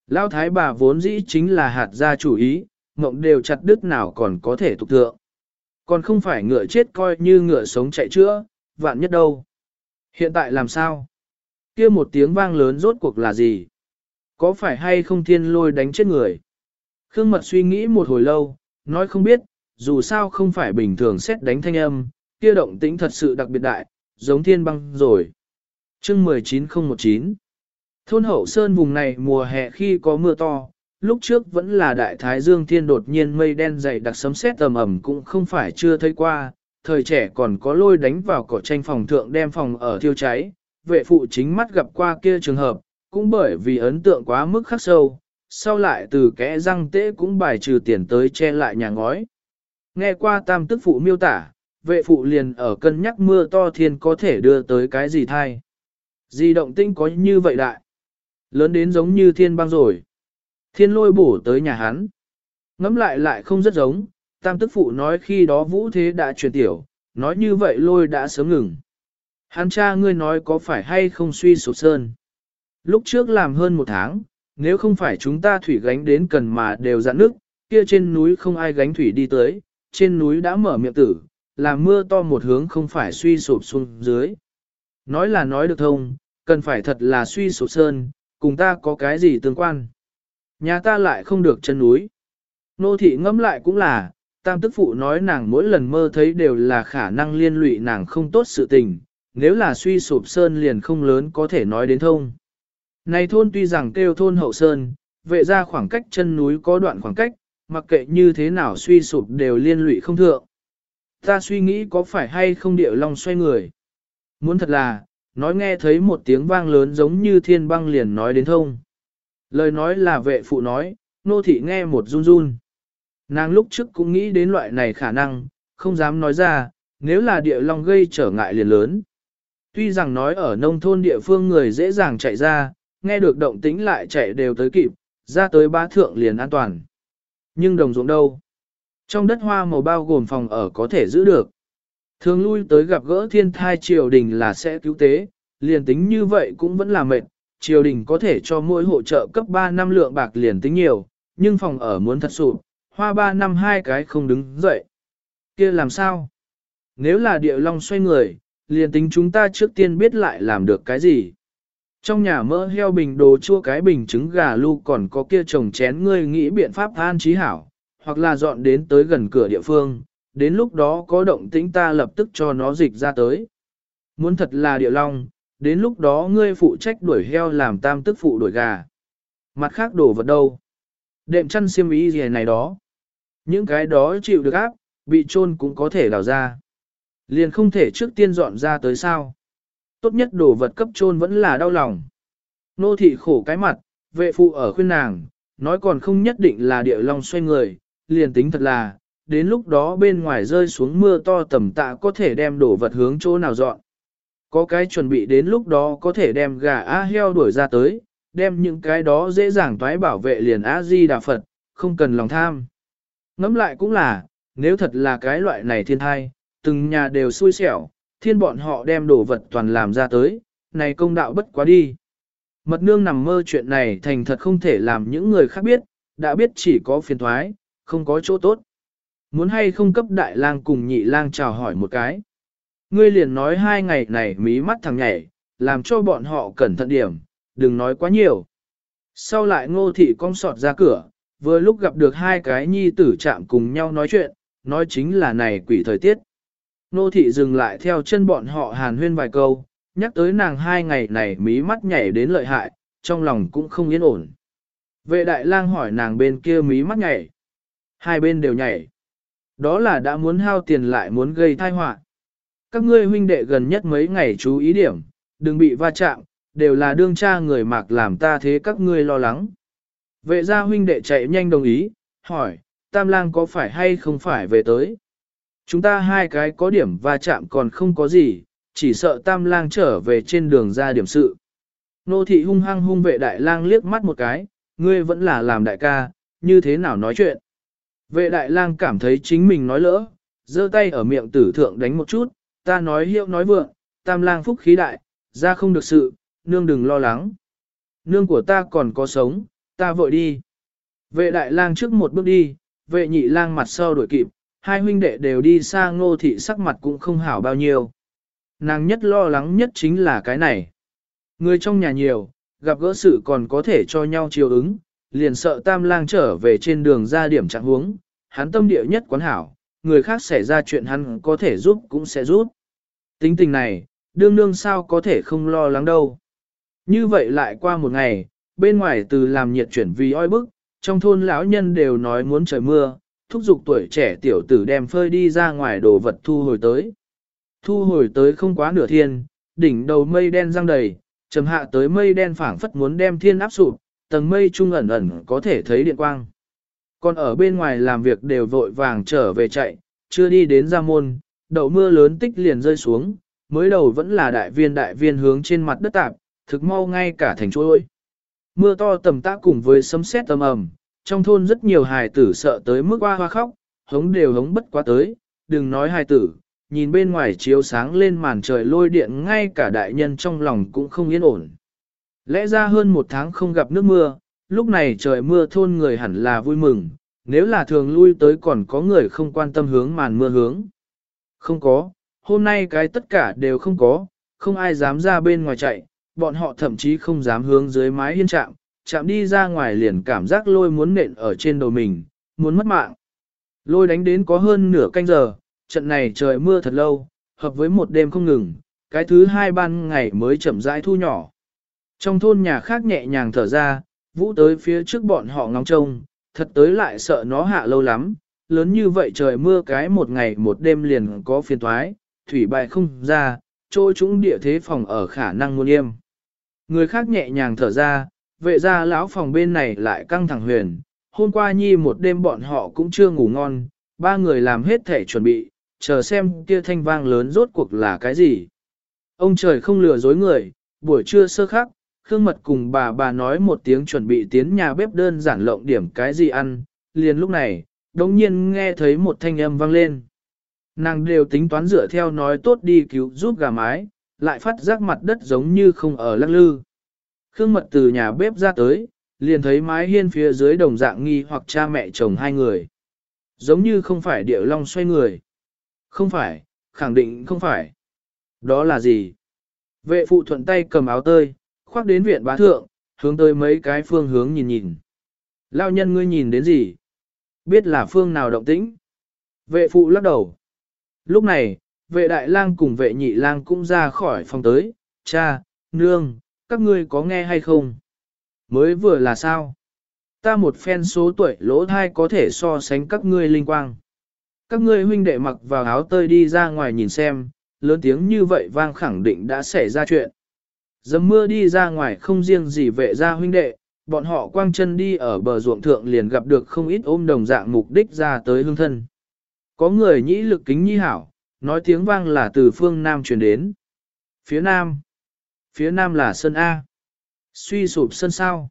Lão thái bà vốn dĩ chính là hạt gia chủ ý, mộng đều chặt đứt nào còn có thể tục thượng. Còn không phải ngựa chết coi như ngựa sống chạy chữa, vạn nhất đâu. Hiện tại làm sao? kia một tiếng vang lớn rốt cuộc là gì? Có phải hay không thiên lôi đánh chết người? Khương Mật suy nghĩ một hồi lâu, nói không biết, dù sao không phải bình thường xét đánh thanh âm, kia động tĩnh thật sự đặc biệt đại, giống thiên băng rồi. chương 19019 Thôn hậu sơn vùng này mùa hè khi có mưa to, lúc trước vẫn là đại thái dương thiên đột nhiên mây đen dày đặc sấm sét tầm ẩm cũng không phải chưa thấy qua, thời trẻ còn có lôi đánh vào cỏ tranh phòng thượng đem phòng ở thiêu cháy, vệ phụ chính mắt gặp qua kia trường hợp, cũng bởi vì ấn tượng quá mức khắc sâu, sau lại từ kẽ răng tế cũng bài trừ tiền tới che lại nhà ngói. Nghe qua tam tức phụ miêu tả, vệ phụ liền ở cân nhắc mưa to thiên có thể đưa tới cái gì thai. Di động tinh có như vậy đại. Lớn đến giống như thiên băng rồi. Thiên lôi bổ tới nhà hắn. Ngắm lại lại không rất giống, tam tức phụ nói khi đó vũ thế đã truyền tiểu, nói như vậy lôi đã sớm ngừng. Hắn cha ngươi nói có phải hay không suy sụp sơn. Lúc trước làm hơn một tháng, nếu không phải chúng ta thủy gánh đến cần mà đều dặn nước, kia trên núi không ai gánh thủy đi tới, trên núi đã mở miệng tử, làm mưa to một hướng không phải suy sụp xuống dưới. Nói là nói được thông, cần phải thật là suy sụp sơn, cùng ta có cái gì tương quan. Nhà ta lại không được chân núi. Nô thị ngẫm lại cũng là, tam tức phụ nói nàng mỗi lần mơ thấy đều là khả năng liên lụy nàng không tốt sự tình, nếu là suy sụp sơn liền không lớn có thể nói đến thông. Này thôn tuy rằng kêu thôn hậu sơn, vệ ra khoảng cách chân núi có đoạn khoảng cách, mặc kệ như thế nào suy sụp đều liên lụy không thượng. Ta suy nghĩ có phải hay không điệu long xoay người. Muốn thật là, nói nghe thấy một tiếng vang lớn giống như thiên băng liền nói đến thông. Lời nói là vệ phụ nói, nô thị nghe một run run. Nàng lúc trước cũng nghĩ đến loại này khả năng, không dám nói ra, nếu là địa long gây trở ngại liền lớn. Tuy rằng nói ở nông thôn địa phương người dễ dàng chạy ra, nghe được động tĩnh lại chạy đều tới kịp, ra tới bá thượng liền an toàn. Nhưng đồng ruộng đâu? Trong đất hoa màu bao gồm phòng ở có thể giữ được. Thường lui tới gặp gỡ thiên thai triều đình là sẽ cứu tế, liền tính như vậy cũng vẫn là mệt, triều đình có thể cho mỗi hỗ trợ cấp 3 năm lượng bạc liền tính nhiều, nhưng phòng ở muốn thật sụp, hoa 3 năm hai cái không đứng dậy. kia làm sao? Nếu là địa long xoay người, liền tính chúng ta trước tiên biết lại làm được cái gì. Trong nhà mỡ heo bình đồ chua cái bình trứng gà lu còn có kia trồng chén ngươi nghĩ biện pháp an trí hảo, hoặc là dọn đến tới gần cửa địa phương, đến lúc đó có động tĩnh ta lập tức cho nó dịch ra tới. Muốn thật là địa long, đến lúc đó ngươi phụ trách đuổi heo làm tam tức phụ đuổi gà. Mặt khác đổ vật đâu? Đệm chăn xiêm ý gì này đó. Những cái đó chịu được áp, bị trôn cũng có thể đào ra. Liền không thể trước tiên dọn ra tới sao. Tốt nhất đồ vật cấp trôn vẫn là đau lòng. Nô thị khổ cái mặt, vệ phụ ở khuyên nàng, nói còn không nhất định là địa long xoay người, liền tính thật là, đến lúc đó bên ngoài rơi xuống mưa to tầm tạ có thể đem đồ vật hướng chỗ nào dọn. Có cái chuẩn bị đến lúc đó có thể đem gà á heo đuổi ra tới, đem những cái đó dễ dàng toái bảo vệ liền á di đà Phật, không cần lòng tham. Ngẫm lại cũng là, nếu thật là cái loại này thiên thai, từng nhà đều xui xẻo, thiên bọn họ đem đồ vật toàn làm ra tới, này công đạo bất quá đi. Mật nương nằm mơ chuyện này thành thật không thể làm những người khác biết, đã biết chỉ có phiền thoái, không có chỗ tốt. Muốn hay không cấp đại lang cùng nhị lang chào hỏi một cái. Ngươi liền nói hai ngày này mí mắt thằng nhảy, làm cho bọn họ cẩn thận điểm, đừng nói quá nhiều. Sau lại ngô thị cong sọt ra cửa, vừa lúc gặp được hai cái nhi tử chạm cùng nhau nói chuyện, nói chính là này quỷ thời tiết. Nô thị dừng lại theo chân bọn họ hàn huyên vài câu, nhắc tới nàng hai ngày này mí mắt nhảy đến lợi hại, trong lòng cũng không yên ổn. Vệ đại lang hỏi nàng bên kia mí mắt nhảy. Hai bên đều nhảy. Đó là đã muốn hao tiền lại muốn gây tai họa. Các ngươi huynh đệ gần nhất mấy ngày chú ý điểm, đừng bị va chạm, đều là đương cha người mạc làm ta thế các ngươi lo lắng. Vệ gia huynh đệ chạy nhanh đồng ý, hỏi, tam lang có phải hay không phải về tới? Chúng ta hai cái có điểm va chạm còn không có gì, chỉ sợ tam lang trở về trên đường ra điểm sự. Nô thị hung hăng hung vệ đại lang liếc mắt một cái, ngươi vẫn là làm đại ca, như thế nào nói chuyện. Vệ đại lang cảm thấy chính mình nói lỡ, giơ tay ở miệng tử thượng đánh một chút, ta nói hiệu nói vượng, tam lang phúc khí đại, ra không được sự, nương đừng lo lắng. Nương của ta còn có sống, ta vội đi. Vệ đại lang trước một bước đi, vệ nhị lang mặt sau đuổi kịp, hai huynh đệ đều đi xa ngô thị sắc mặt cũng không hảo bao nhiêu. Nàng nhất lo lắng nhất chính là cái này. Người trong nhà nhiều, gặp gỡ sự còn có thể cho nhau chiều ứng, liền sợ tam lang trở về trên đường ra điểm trạng huống, hắn tâm địa nhất quán hảo, người khác xảy ra chuyện hắn có thể giúp cũng sẽ giúp. Tính tình này, đương đương sao có thể không lo lắng đâu. Như vậy lại qua một ngày, bên ngoài từ làm nhiệt chuyển vì oi bức, trong thôn lão nhân đều nói muốn trời mưa, thúc giục tuổi trẻ tiểu tử đem phơi đi ra ngoài đồ vật thu hồi tới. Thu hồi tới không quá nửa thiên, đỉnh đầu mây đen răng đầy, trầm hạ tới mây đen phảng phất muốn đem thiên áp sụp, tầng mây trung ẩn ẩn có thể thấy điện quang. Còn ở bên ngoài làm việc đều vội vàng trở về chạy, chưa đi đến ra môn, đậu mưa lớn tích liền rơi xuống, mới đầu vẫn là đại viên đại viên hướng trên mặt đất tạp, thực mau ngay cả thành chuỗi. Mưa to tầm tã cùng với sấm sét tầm ầm, trong thôn rất nhiều hài tử sợ tới mức hoa hoa khóc, hống đều hống bất quá tới, đừng nói hài tử, nhìn bên ngoài chiếu sáng lên màn trời lôi điện ngay cả đại nhân trong lòng cũng không yên ổn. Lẽ ra hơn một tháng không gặp nước mưa, lúc này trời mưa thôn người hẳn là vui mừng, nếu là thường lui tới còn có người không quan tâm hướng màn mưa hướng. Không có, hôm nay cái tất cả đều không có, không ai dám ra bên ngoài chạy, bọn họ thậm chí không dám hướng dưới mái hiên trạm, chạm đi ra ngoài liền cảm giác lôi muốn nện ở trên đầu mình, muốn mất mạng. Lôi đánh đến có hơn nửa canh giờ, trận này trời mưa thật lâu, hợp với một đêm không ngừng, cái thứ hai ban ngày mới chậm rãi thu nhỏ. Trong thôn nhà khác nhẹ nhàng thở ra, vũ tới phía trước bọn họ ngóng trông, thật tới lại sợ nó hạ lâu lắm, lớn như vậy trời mưa cái một ngày một đêm liền có phiền thoái, thủy bại không ra, trôi chúng địa thế phòng ở khả năng muôn yêm. Người khác nhẹ nhàng thở ra, vệ ra lão phòng bên này lại căng thẳng huyền, hôm qua nhi một đêm bọn họ cũng chưa ngủ ngon, ba người làm hết thể chuẩn bị, chờ xem kia thanh vang lớn rốt cuộc là cái gì. Ông trời không lừa dối người, buổi trưa sơ khắc, Khương Mật cùng bà bà nói một tiếng chuẩn bị tiến nhà bếp đơn giản lộng điểm cái gì ăn, liền lúc này, đồng nhiên nghe thấy một thanh âm vang lên. Nàng đều tính toán dựa theo nói tốt đi cứu giúp gà mái, lại phát giác mặt đất giống như không ở lắc lư. Khương Mật từ nhà bếp ra tới, liền thấy mái hiên phía dưới đồng dạng nghi hoặc cha mẹ chồng hai người. Giống như không phải địa long xoay người. Không phải, khẳng định không phải. Đó là gì? Vệ phụ thuận tay cầm áo tơi, khoác đến viện bá thượng, hướng tới mấy cái phương hướng nhìn nhìn. Lao nhân ngươi nhìn đến gì? Biết là phương nào động tĩnh? Vệ phụ lắc đầu. Lúc này, vệ đại lang cùng vệ nhị lang cũng ra khỏi phòng tới, cha, nương, các ngươi có nghe hay không? Mới vừa là sao? Ta một phen số tuổi lỗ thai có thể so sánh các ngươi linh quang. Các ngươi huynh đệ mặc vào áo tơi đi ra ngoài nhìn xem, lớn tiếng như vậy vang khẳng định đã xảy ra chuyện. Dầm mưa đi ra ngoài không riêng gì vệ ra huynh đệ, bọn họ quang chân đi ở bờ ruộng thượng liền gặp được không ít ôm đồng dạng mục đích ra tới hương thân. Có người nhĩ lực kính nhi hảo, nói tiếng vang là từ phương Nam truyền đến. Phía Nam. Phía Nam là sân A. Suy sụp sân sao.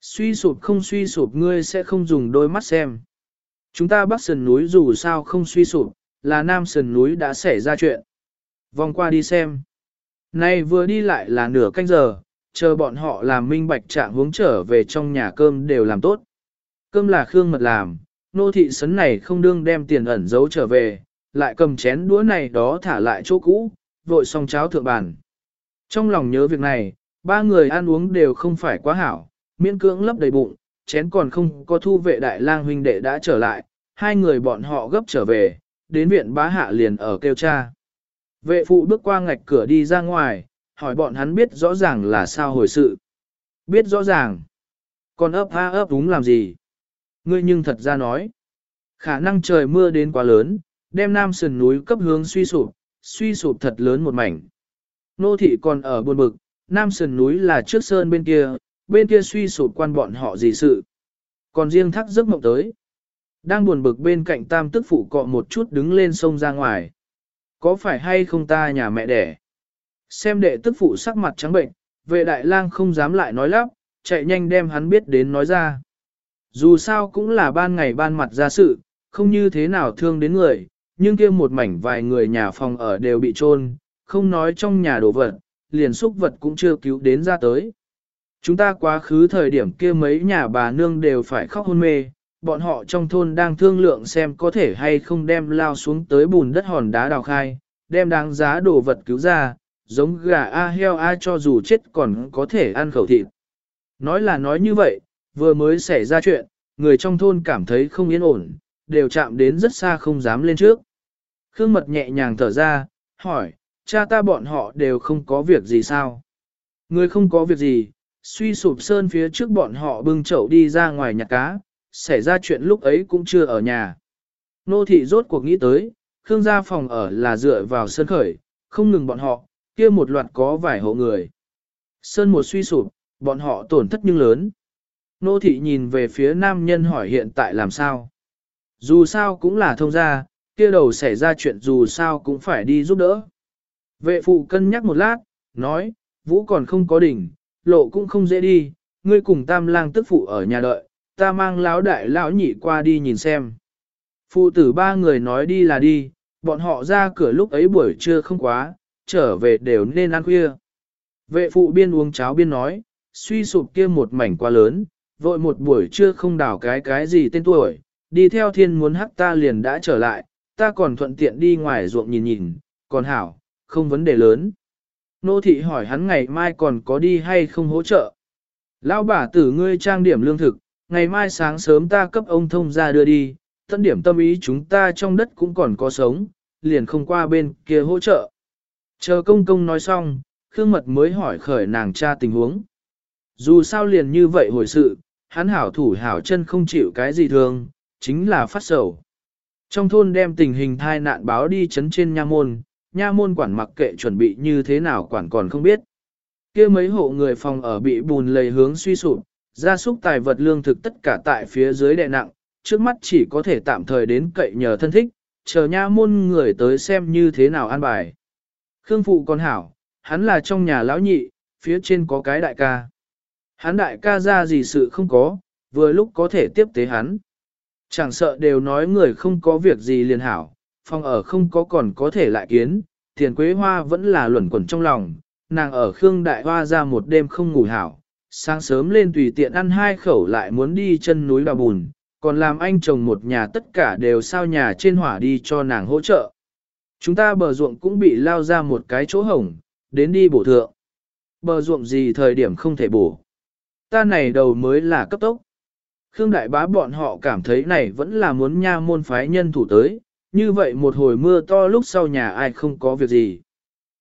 Suy sụp không suy sụp ngươi sẽ không dùng đôi mắt xem. Chúng ta bắc sườn núi dù sao không suy sụp, là nam sườn núi đã xảy ra chuyện. Vòng qua đi xem. Nay vừa đi lại là nửa canh giờ, chờ bọn họ làm minh bạch trạng hướng trở về trong nhà cơm đều làm tốt. Cơm là Khương Mật làm, nô thị sấn này không đương đem tiền ẩn giấu trở về, lại cầm chén đũa này đó thả lại chỗ cũ, vội xong cháo thượng bàn. Trong lòng nhớ việc này, ba người ăn uống đều không phải quá hảo, miễn cưỡng lấp đầy bụng, chén còn không có thu vệ đại lang huynh đệ đã trở lại, hai người bọn họ gấp trở về, đến viện bá hạ liền ở kêu cha. Vệ phụ bước qua ngạch cửa đi ra ngoài, hỏi bọn hắn biết rõ ràng là sao hồi sự. Biết rõ ràng. Còn ấp ha ấp đúng làm gì? Ngươi nhưng thật ra nói. Khả năng trời mưa đến quá lớn, đem nam sườn núi cấp hướng suy sụp, suy sụp thật lớn một mảnh. Nô thị còn ở buồn bực, Nam sườn núi là trước sơn bên kia, bên kia suy sụp quan bọn họ gì sự. Còn riêng thắc giấc mộng tới. Đang buồn bực bên cạnh tam tức phụ cọ một chút đứng lên sông ra ngoài. Có phải hay không ta nhà mẹ đẻ? Xem đệ tức phụ sắc mặt trắng bệnh, vệ đại lang không dám lại nói lắp, chạy nhanh đem hắn biết đến nói ra. Dù sao cũng là ban ngày ban mặt ra sự, không như thế nào thương đến người, nhưng kia một mảnh vài người nhà phòng ở đều bị trôn, không nói trong nhà đồ vật, liền xúc vật cũng chưa cứu đến ra tới. Chúng ta quá khứ thời điểm kia mấy nhà bà nương đều phải khóc hôn mê, bọn họ trong thôn đang thương lượng xem có thể hay không đem lao xuống tới bùn đất hòn đá đào khai, đem đáng giá đồ vật cứu ra, giống gà a heo a cho dù chết còn có thể ăn khẩu thịt. Nói là nói như vậy, vừa mới xảy ra chuyện, người trong thôn cảm thấy không yên ổn, đều chạm đến rất xa không dám lên trước. Khương mật nhẹ nhàng thở ra, hỏi, cha ta bọn họ đều không có việc gì sao? Người không có việc gì, suy sụp sơn phía trước bọn họ bưng chậu đi ra ngoài nhặt cá, xảy ra chuyện lúc ấy cũng chưa ở nhà. Nô thị rốt cuộc nghĩ tới, Khương gia phòng ở là dựa vào sơn khởi, không ngừng bọn họ, kia một loạt có vài hộ người. Sơn một suy sụp, bọn họ tổn thất nhưng lớn. Nô thị nhìn về phía nam nhân hỏi hiện tại làm sao. Dù sao cũng là thông gia, kia đầu xảy ra chuyện dù sao cũng phải đi giúp đỡ. Vệ phụ cân nhắc một lát, nói, vũ còn không có đỉnh, lộ cũng không dễ đi, ngươi cùng tam lang tức phụ ở nhà đợi, ta mang lão đại lão nhị qua đi nhìn xem. Phụ tử ba người nói đi là đi, bọn họ ra cửa lúc ấy buổi trưa không quá, trở về đều nên ăn khuya. Vệ phụ biên uống cháo biên nói, suy sụp kia một mảnh quá lớn, vội một buổi trưa không đảo cái cái gì tên tuổi, đi theo thiên muốn hắc ta liền đã trở lại, ta còn thuận tiện đi ngoài ruộng nhìn nhìn, còn hảo, không vấn đề lớn. Nô thị hỏi hắn ngày mai còn có đi hay không hỗ trợ. Lão bà tử ngươi trang điểm lương thực, ngày mai sáng sớm ta cấp ông thông ra đưa đi, tân điểm tâm ý chúng ta trong đất cũng còn có sống, liền không qua bên kia hỗ trợ. Chờ công công nói xong, Khương Mật mới hỏi khởi nàng cha tình huống. Dù sao liền như vậy hồi sự, hắn hảo thủ hảo chân không chịu cái gì thường, chính là phát sầu. Trong thôn đem tình hình thai nạn báo đi chấn trên nha môn, nha môn quản mặc kệ chuẩn bị như thế nào quản còn không biết. kia mấy hộ người phòng ở bị bùn lầy hướng suy sụp, gia súc tài vật lương thực tất cả tại phía dưới đè nặng, trước mắt chỉ có thể tạm thời đến cậy nhờ thân thích, chờ nha môn người tới xem như thế nào an bài. Khương phụ còn hảo, hắn là trong nhà lão nhị, phía trên có cái đại ca. Hắn đại ca ra gì sự không có, vừa lúc có thể tiếp tế hắn. Chẳng sợ đều nói người không có việc gì liền hảo, phòng ở không có còn có thể lại kiến, tiền quế hoa vẫn là luẩn quẩn trong lòng, nàng ở Khương Đại Hoa ra một đêm không ngủ hảo, sáng sớm lên tùy tiện ăn hai khẩu lại muốn đi chân núi bà bùn, còn làm anh chồng một nhà tất cả đều sao nhà trên hỏa đi cho nàng hỗ trợ. Chúng ta bờ ruộng cũng bị lao ra một cái chỗ hổng, đến đi bổ thượng. Bờ ruộng gì thời điểm không thể bổ. Ta này đầu mới là cấp tốc. Khương Đại Bá bọn họ cảm thấy này vẫn là muốn nha môn phái nhân thủ tới, như vậy một hồi mưa to lúc sau nhà ai không có việc gì.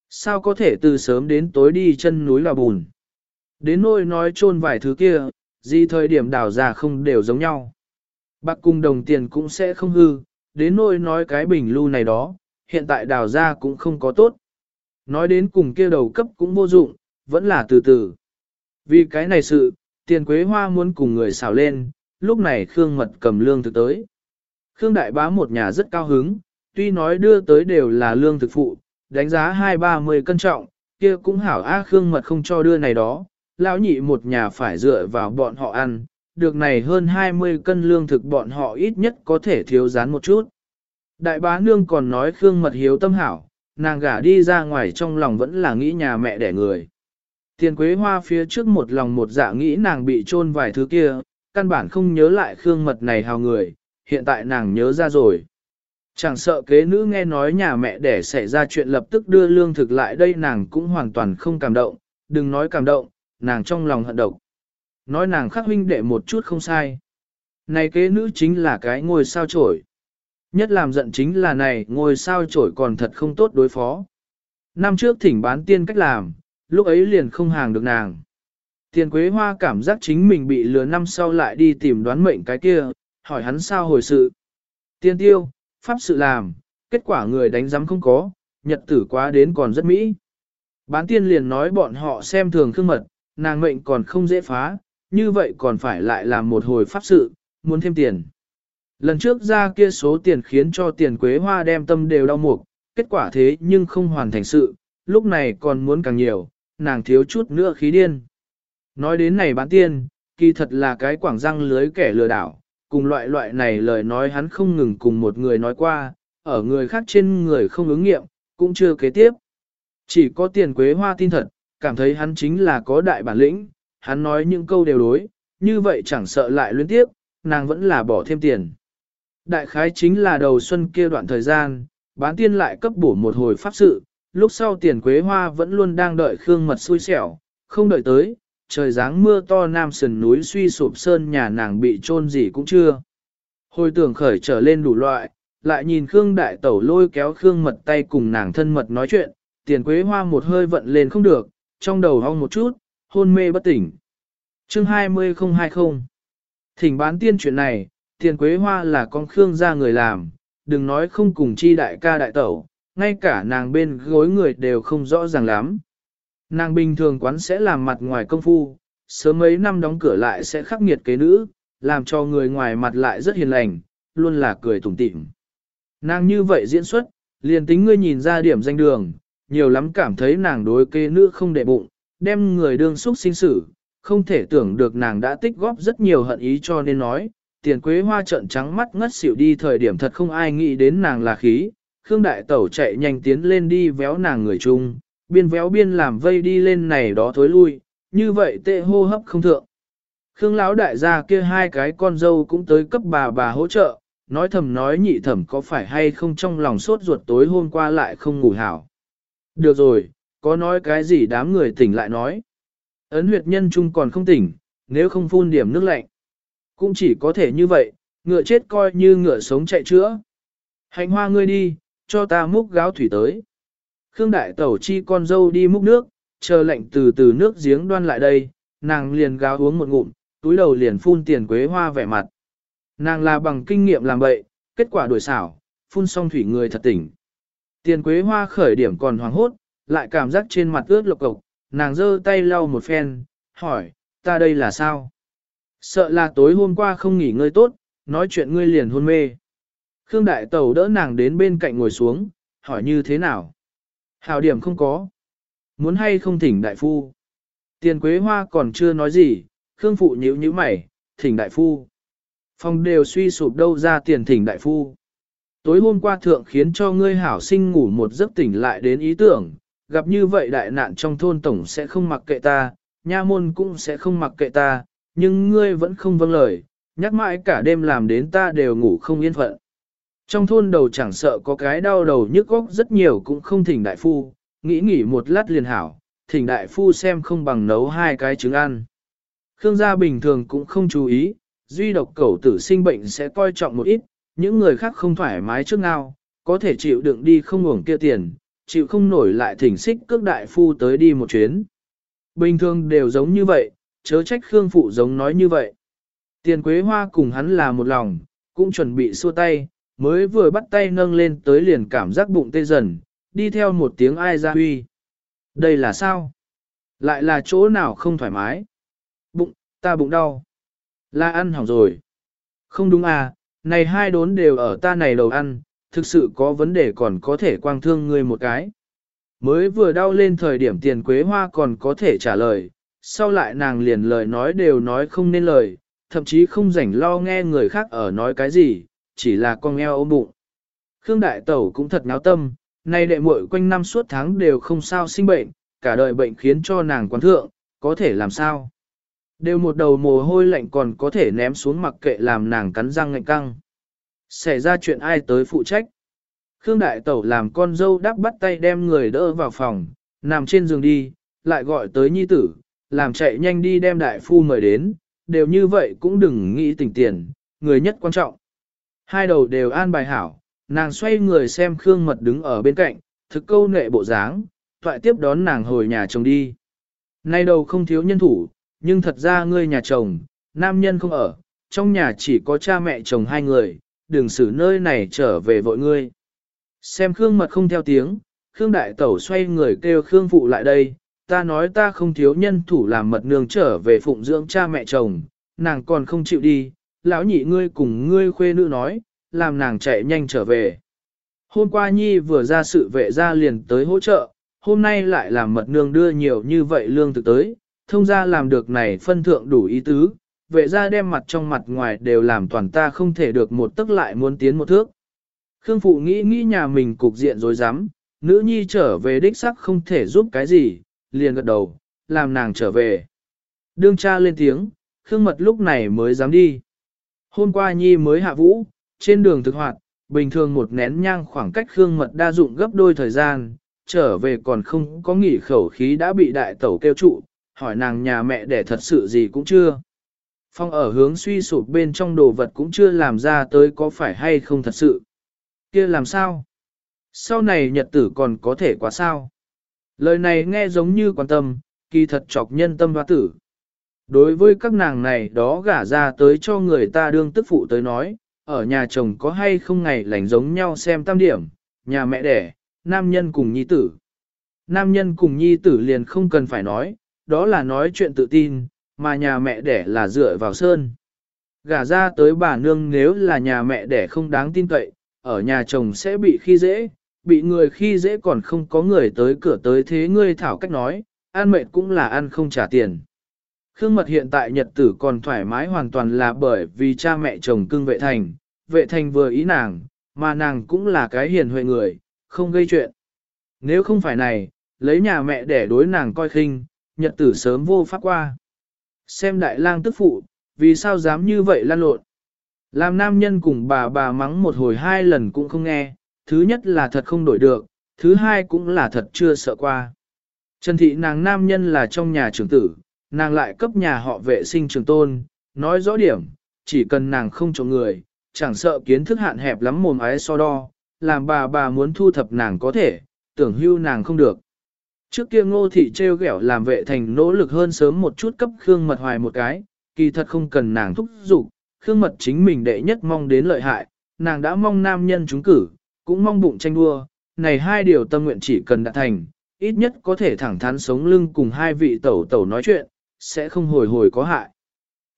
Sao có thể từ sớm đến tối đi chân núi là bùn. Đến nôi nói chôn vài thứ kia, gì thời điểm đào ra không đều giống nhau. Bạc cung đồng tiền cũng sẽ không hư, đến nôi nói cái bình lưu này đó, hiện tại đào ra cũng không có tốt. Nói đến cùng kia đầu cấp cũng vô dụng, vẫn là từ từ. Vì cái này sự, tiền quế hoa muốn cùng người xào lên, lúc này Khương Mật cầm lương thực tới. Khương Đại Bá một nhà rất cao hứng, tuy nói đưa tới đều là lương thực phụ, đánh giá hai ba mươi cân trọng, kia cũng hảo A Khương Mật không cho đưa này đó, lão nhị một nhà phải dựa vào bọn họ ăn, được này hơn 20 cân lương thực bọn họ ít nhất có thể thiếu rán một chút. Đại bá nương còn nói Khương Mật hiếu tâm hảo, nàng gả đi ra ngoài trong lòng vẫn là nghĩ nhà mẹ đẻ người. Tiền quế hoa phía trước một lòng một dạ nghĩ nàng bị trôn vài thứ kia, căn bản không nhớ lại Khương Mật này hào người, hiện tại nàng nhớ ra rồi. Chẳng sợ kế nữ nghe nói nhà mẹ đẻ xảy ra chuyện lập tức đưa lương thực lại đây nàng cũng hoàn toàn không cảm động, đừng nói cảm động, nàng trong lòng hận độc. Nói nàng khắc huynh đệ một chút không sai. Này kế nữ chính là cái ngôi sao trổi. Nhất làm giận chính là này ngôi sao trổi còn thật không tốt đối phó. Năm trước thỉnh bán tiên cách làm, lúc ấy liền không hàng được nàng. Tiền Quế Hoa cảm giác chính mình bị lừa năm sau lại đi tìm đoán mệnh cái kia, hỏi hắn sao hồi sự. Tiên tiêu, pháp sự làm, kết quả người đánh giám không có, nhật tử quá đến còn rất mỹ. Bán tiên liền nói bọn họ xem thường khương mật, nàng mệnh còn không dễ phá, như vậy còn phải lại làm một hồi pháp sự, muốn thêm tiền. Lần trước ra kia số tiền khiến cho tiền quế hoa đem tâm đều đau mục, kết quả thế nhưng không hoàn thành sự, lúc này còn muốn càng nhiều, nàng thiếu chút nữa khí điên. Nói đến này bán tiên, kỳ thật là cái quảng răng lưới kẻ lừa đảo, cùng loại loại này lời nói hắn không ngừng cùng một người nói qua, ở người khác trên người không ứng nghiệm, cũng chưa kế tiếp. Chỉ có tiền quế hoa tin thật, cảm thấy hắn chính là có đại bản lĩnh, hắn nói những câu đều đối, như vậy chẳng sợ lại luyến tiếp, nàng vẫn là bỏ thêm tiền. Đại khái chính là đầu xuân kia đoạn thời gian, bán tiên lại cấp bổ một hồi pháp sự, lúc sau tiền quế hoa vẫn luôn đang đợi khương mật xui xẻo, không đợi tới, trời dáng mưa to nam sườn núi suy sụp sơn nhà nàng bị trôn gì cũng chưa. Hồi tưởng khởi trở lên đủ loại, lại nhìn Khương Đại Tẩu lôi kéo Khương Mật tay cùng nàng thân mật nói chuyện, tiền quế hoa một hơi vận lên không được, trong đầu hong một chút, hôn mê bất tỉnh. Chương 20020 Thỉnh bán tiên chuyện này, tiền quế hoa là con Khương gia người làm, đừng nói không cùng chi đại ca đại tẩu, ngay cả nàng bên gối người đều không rõ ràng lắm. Nàng bình thường quán sẽ làm mặt ngoài công phu, sớm mấy năm đóng cửa lại sẽ khắc nghiệt kế nữ, làm cho người ngoài mặt lại rất hiền lành, luôn là cười tủm tỉm. Nàng như vậy diễn xuất, liền tính ngươi nhìn ra điểm danh đường, nhiều lắm cảm thấy nàng đối kế nữ không để bụng, đem người đương xúc sinh sử, không thể tưởng được nàng đã tích góp rất nhiều hận ý cho nên nói, tiền quế hoa trận trắng mắt ngất xỉu đi thời điểm thật không ai nghĩ đến nàng là khí, Khương Đại Tẩu chạy nhanh tiến lên đi véo nàng người chung, biên véo biên làm vây đi lên này đó thối lui, như vậy tệ hô hấp không thượng. Khương lão đại gia kia hai cái con dâu cũng tới cấp bà bà hỗ trợ, nói thầm nói nhị thẩm có phải hay không trong lòng sốt ruột tối hôm qua lại không ngủ hảo. Được rồi, có nói cái gì đám người tỉnh lại nói. Ấn huyệt nhân chung còn không tỉnh, nếu không phun điểm nước lạnh. Cũng chỉ có thể như vậy, ngựa chết coi như ngựa sống chạy chữa. Hành hoa ngươi đi, cho ta múc gáo thủy tới. Khương đại tẩu chi con dâu đi múc nước, chờ lệnh từ từ nước giếng đoan lại đây, nàng liền gáo uống một ngụm, túi đầu liền phun tiền quế hoa vẻ mặt. Nàng là bằng kinh nghiệm làm bậy, kết quả đổi xảo, phun xong thủy người thật tỉnh. Tiền quế hoa khởi điểm còn hoàng hốt, lại cảm giác trên mặt ướt lộc cộc, nàng giơ tay lau một phen, hỏi, ta đây là sao? Sợ là tối hôm qua không nghỉ ngơi tốt, nói chuyện ngươi liền hôn mê. Khương Đại Tẩu đỡ nàng đến bên cạnh ngồi xuống, hỏi như thế nào? Hào điểm không có. Muốn hay không thỉnh đại phu? Tiền quế hoa còn chưa nói gì, Khương Phụ nhíu nhíu mày, thỉnh đại phu. Phòng đều suy sụp đâu ra tiền thỉnh đại phu. Tối hôm qua thượng khiến cho ngươi hảo sinh ngủ một giấc tỉnh lại đến ý tưởng, gặp như vậy đại nạn trong thôn tổng sẽ không mặc kệ ta, nha môn cũng sẽ không mặc kệ ta, nhưng ngươi vẫn không vâng lời, nhắc mãi cả đêm làm đến ta đều ngủ không yên phận. Trong thôn đầu chẳng sợ có cái đau đầu nhức góc rất nhiều cũng không thỉnh đại phu, nghĩ nghỉ một lát liền hảo, thỉnh đại phu xem không bằng nấu hai cái trứng ăn. Khương gia bình thường cũng không chú ý, duy độc cẩu tử sinh bệnh sẽ coi trọng một ít, những người khác không thoải mái trước nào, có thể chịu đựng đi không ngủng kia tiền, chịu không nổi lại thỉnh xích cước đại phu tới đi một chuyến. Bình thường đều giống như vậy, chớ trách Khương Phụ giống nói như vậy. Tiền quế hoa cùng hắn là một lòng, cũng chuẩn bị xua tay, mới vừa bắt tay nâng lên tới liền cảm giác bụng tê dần, đi theo một tiếng ai ra huy. Đây là sao? Lại là chỗ nào không thoải mái? Bụng, ta bụng đau. Là ăn hỏng rồi. Không đúng à, này hai đốn đều ở ta này đầu ăn, thực sự có vấn đề còn có thể quang thương ngươi một cái. Mới vừa đau lên thời điểm tiền quế hoa còn có thể trả lời, sau lại nàng liền lời nói đều nói không nên lời, thậm chí không rảnh lo nghe người khác ở nói cái gì, chỉ là con eo ôm bụng. Khương Đại Tẩu cũng thật náo tâm, nay đệ muội quanh năm suốt tháng đều không sao sinh bệnh, cả đời bệnh khiến cho nàng quán thượng, có thể làm sao. Đều một đầu mồ hôi lạnh còn có thể ném xuống mặc kệ làm nàng cắn răng ngạnh căng. Xảy ra chuyện ai tới phụ trách. Khương Đại Tẩu làm con dâu đắp bắt tay đem người đỡ vào phòng, nằm trên giường đi, lại gọi tới nhi tử, làm chạy nhanh đi đem đại phu mời đến, đều như vậy cũng đừng nghĩ tình tiền, người nhất quan trọng. Hai đầu đều an bài hảo, nàng xoay người xem Khương Mật đứng ở bên cạnh, thực câu nệ bộ dáng, thoại tiếp đón nàng hồi nhà chồng đi. Nay đầu không thiếu nhân thủ, nhưng thật ra ngươi nhà chồng, nam nhân không ở, trong nhà chỉ có cha mẹ chồng hai người, đừng xử nơi này trở về vội ngươi. Xem Khương Mật không theo tiếng, Khương Đại Tẩu xoay người kêu Khương Phụ lại đây, ta nói ta không thiếu nhân thủ làm mật nương trở về phụng dưỡng cha mẹ chồng, nàng còn không chịu đi, lão nhị ngươi cùng ngươi khuê nữ nói, làm nàng chạy nhanh trở về. Hôm qua Nhi vừa ra sự vệ ra liền tới hỗ trợ, hôm nay lại làm mật nương đưa nhiều như vậy lương thực tới, thông ra làm được này phân thượng đủ ý tứ, vệ ra đem mặt trong mặt ngoài đều làm toàn ta không thể được một tức lại muốn tiến một thước. Khương Phụ nghĩ nghĩ nhà mình cục diện rồi dám, nữ nhi trở về đích sắc không thể giúp cái gì, liền gật đầu, làm nàng trở về. Đương cha lên tiếng, Khương Mật lúc này mới dám đi. Hôm qua nhi mới hạ vũ, trên đường thực hoạt, bình thường một nén nhang khoảng cách Khương Mật đa dụng gấp đôi thời gian, trở về còn không có nghỉ khẩu khí đã bị đại tẩu kêu trụ, hỏi nàng nhà mẹ để thật sự gì cũng chưa. Phong ở hướng suy sụp bên trong đồ vật cũng chưa làm ra tới có phải hay không thật sự. kia làm sao? Sau này nhật tử còn có thể quá sao? Lời này nghe giống như quan tâm, kỳ thật chọc nhân tâm hoa tử. Đối với các nàng này đó gả ra tới cho người ta đương tức phụ tới nói, ở nhà chồng có hay không ngày lành giống nhau xem tam điểm, nhà mẹ đẻ, nam nhân cùng nhi tử. Nam nhân cùng nhi tử liền không cần phải nói, đó là nói chuyện tự tin, mà nhà mẹ đẻ là dựa vào sơn. Gả ra tới bà nương nếu là nhà mẹ đẻ không đáng tin cậy, ở nhà chồng sẽ bị khi dễ, bị người khi dễ còn không có người tới cửa tới thế ngươi thảo cách nói, ăn mệt cũng là ăn không trả tiền. Khương Mật hiện tại nhật tử còn thoải mái hoàn toàn là bởi vì cha mẹ chồng cưng vệ thành, vệ thành vừa ý nàng, mà nàng cũng là cái hiền huệ người, không gây chuyện. Nếu không phải này, lấy nhà mẹ để đối nàng coi khinh, nhật tử sớm vô pháp qua. Xem đại lang tức phụ, vì sao dám như vậy lan lộn. Làm nam nhân cùng bà bà mắng một hồi hai lần cũng không nghe, thứ nhất là thật không đổi được, thứ hai cũng là thật chưa sợ qua. Trần thị nàng nam nhân là trong nhà trưởng tử, nàng lại cấp nhà họ vệ sinh trường tôn, nói rõ điểm, chỉ cần nàng không trộm người, chẳng sợ kiến thức hạn hẹp lắm mồm ái so đo, làm bà bà muốn thu thập nàng có thể, tưởng hưu nàng không được. Trước kia ngô thị treo gẻo làm vệ thành nỗ lực hơn sớm một chút cấp Khương Mật hoài một cái, kỳ thật không cần nàng thúc giục, Khương Mật chính mình đệ nhất mong đến lợi hại, nàng đã mong nam nhân trúng cử, cũng mong bụng tranh đua, này hai điều tâm nguyện chỉ cần đạt thành, ít nhất có thể thẳng thắn sống lưng cùng hai vị tẩu tẩu nói chuyện, sẽ không hồi hồi có hại.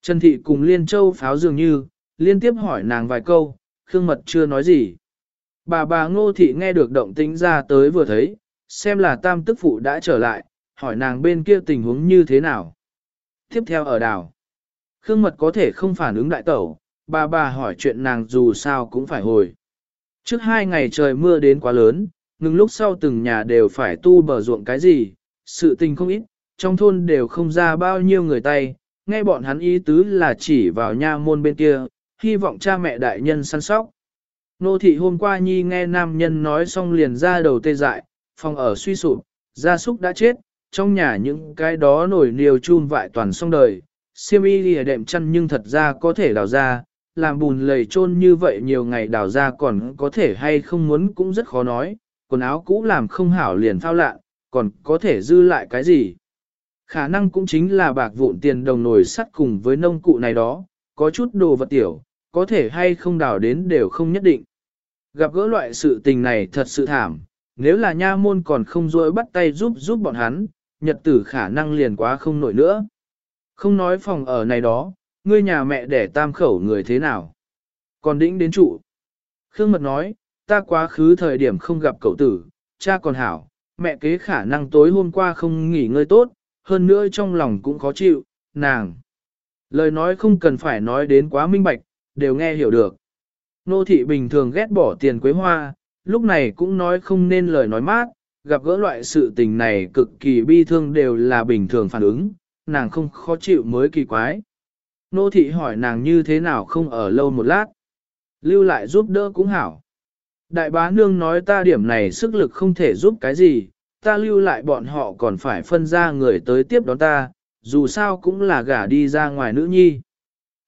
Trần Thị cùng Liên Châu pháo dường như, liên tiếp hỏi nàng vài câu, Khương Mật chưa nói gì. Bà bà Ngô Thị nghe được động tĩnh ra tới vừa thấy, xem là tam tức phụ đã trở lại, hỏi nàng bên kia tình huống như thế nào. Tiếp theo ở đảo, Khương Mật có thể không phản ứng đại tẩu, bà bà hỏi chuyện nàng dù sao cũng phải hồi. Trước hai ngày trời mưa đến quá lớn, ngừng lúc sau từng nhà đều phải tu bờ ruộng cái gì, sự tình không ít, trong thôn đều không ra bao nhiêu người tay, nghe bọn hắn ý tứ là chỉ vào nha môn bên kia, hy vọng cha mẹ đại nhân săn sóc. Nô thị hôm qua nhi nghe nam nhân nói xong liền ra đầu tê dại, phòng ở suy sụp, gia súc đã chết, trong nhà những cái đó nổi niều chun vại toàn xong đời, siêm y lìa đệm chăn nhưng thật ra có thể đào ra, làm bùn lầy chôn như vậy nhiều ngày đào ra còn có thể hay không muốn cũng rất khó nói, quần áo cũ làm không hảo liền phao lạ, còn có thể dư lại cái gì. Khả năng cũng chính là bạc vụn tiền đồng nồi sắt cùng với nông cụ này đó, có chút đồ vật tiểu, có thể hay không đào đến đều không nhất định. Gặp gỡ loại sự tình này thật sự thảm, nếu là nha môn còn không dối bắt tay giúp giúp bọn hắn, nhật tử khả năng liền quá không nổi nữa. Không nói phòng ở này đó, ngươi nhà mẹ đẻ tam khẩu người thế nào? Còn đĩnh đến trụ. Khương Mật nói, ta quá khứ thời điểm không gặp cậu tử, cha còn hảo, mẹ kế khả năng tối hôm qua không nghỉ ngơi tốt, hơn nữa trong lòng cũng khó chịu, nàng. Lời nói không cần phải nói đến quá minh bạch, đều nghe hiểu được. Nô thị bình thường ghét bỏ tiền quế hoa, lúc này cũng nói không nên lời nói mát, gặp gỡ loại sự tình này cực kỳ bi thương đều là bình thường phản ứng, nàng không khó chịu mới kỳ quái. Nô thị hỏi nàng như thế nào không ở lâu một lát. Lưu lại giúp đỡ cũng hảo. Đại bá nương nói ta điểm này sức lực không thể giúp cái gì, ta lưu lại bọn họ còn phải phân ra người tới tiếp đón ta, dù sao cũng là gả đi ra ngoài nữ nhi.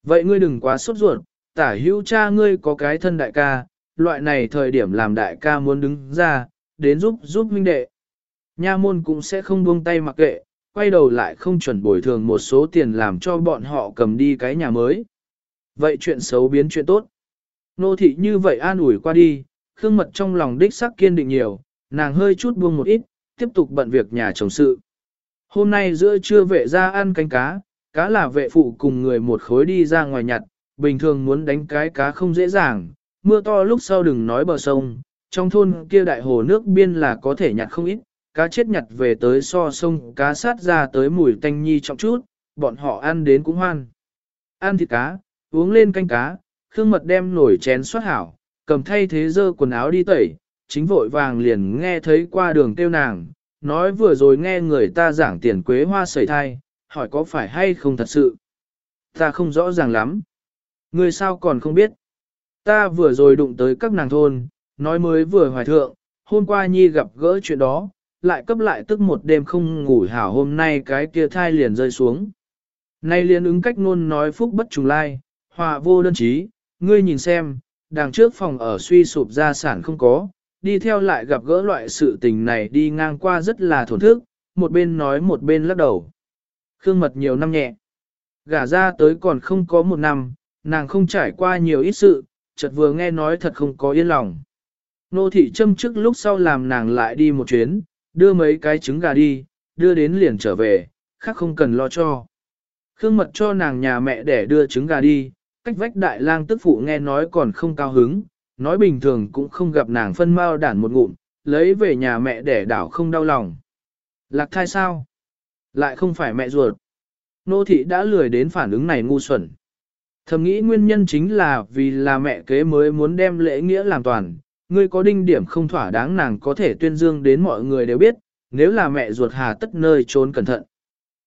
Vậy ngươi đừng quá sốt ruột, tả hữu cha ngươi có cái thân đại ca, loại này thời điểm làm đại ca muốn đứng ra, đến giúp giúp huynh đệ. Nha môn cũng sẽ không buông tay mặc kệ, quay đầu lại không chuẩn bồi thường một số tiền làm cho bọn họ cầm đi cái nhà mới. Vậy chuyện xấu biến chuyện tốt. Nô thị như vậy an ủi qua đi, Khương Mật trong lòng đích sắc kiên định nhiều, nàng hơi chút buông một ít, tiếp tục bận việc nhà chồng sự. Hôm nay giữa trưa vệ ra ăn canh cá, cá là vệ phụ cùng người một khối đi ra ngoài nhặt, bình thường muốn đánh cái cá không dễ dàng, mưa to lúc sau đừng nói bờ sông, trong thôn kia đại hồ nước biên là có thể nhặt không ít, cá chết nhặt về tới so sông cá sát ra tới mùi tanh nhi trọng chút, bọn họ ăn đến cũng hoan. Ăn thịt cá, uống lên canh cá, Khương Mật đem nổi chén xoát hảo, cầm thay thế dơ quần áo đi tẩy, chính vội vàng liền nghe thấy qua đường tiêu nàng, nói vừa rồi nghe người ta giảng tiền quế hoa sẩy thai, hỏi có phải hay không thật sự. Ta không rõ ràng lắm. Người sao còn không biết. Ta vừa rồi đụng tới các nàng thôn, nói mới vừa hoài thượng, hôm qua Nhi gặp gỡ chuyện đó, lại cấp lại tức một đêm không ngủ hảo hôm nay cái kia thai liền rơi xuống. Nay liền ứng cách ngôn nói phúc bất trùng lai, hòa vô đơn chí, ngươi nhìn xem, đằng trước phòng ở suy sụp gia sản không có, đi theo lại gặp gỡ loại sự tình này đi ngang qua rất là thổn thức, một bên nói một bên lắc đầu. Khương mật nhiều năm nhẹ, gả ra tới còn không có một năm, nàng không trải qua nhiều ít sự, chợt vừa nghe nói thật không có yên lòng. Nô thị châm trước lúc sau làm nàng lại đi một chuyến, đưa mấy cái trứng gà đi, đưa đến liền trở về, khác không cần lo cho. Khương mật cho nàng nhà mẹ để đưa trứng gà đi, cách vách đại lang tức phụ nghe nói còn không cao hứng, nói bình thường cũng không gặp nàng phân mau đản một ngụm, lấy về nhà mẹ để đảo không đau lòng. Lạc thai sao? Lại không phải mẹ ruột. Nô thị đã lười đến phản ứng này ngu xuẩn. Thầm nghĩ nguyên nhân chính là vì là mẹ kế mới muốn đem lễ nghĩa làm toàn, ngươi có đinh điểm không thỏa đáng nàng có thể tuyên dương đến mọi người đều biết, nếu là mẹ ruột hà tất nơi trốn cẩn thận.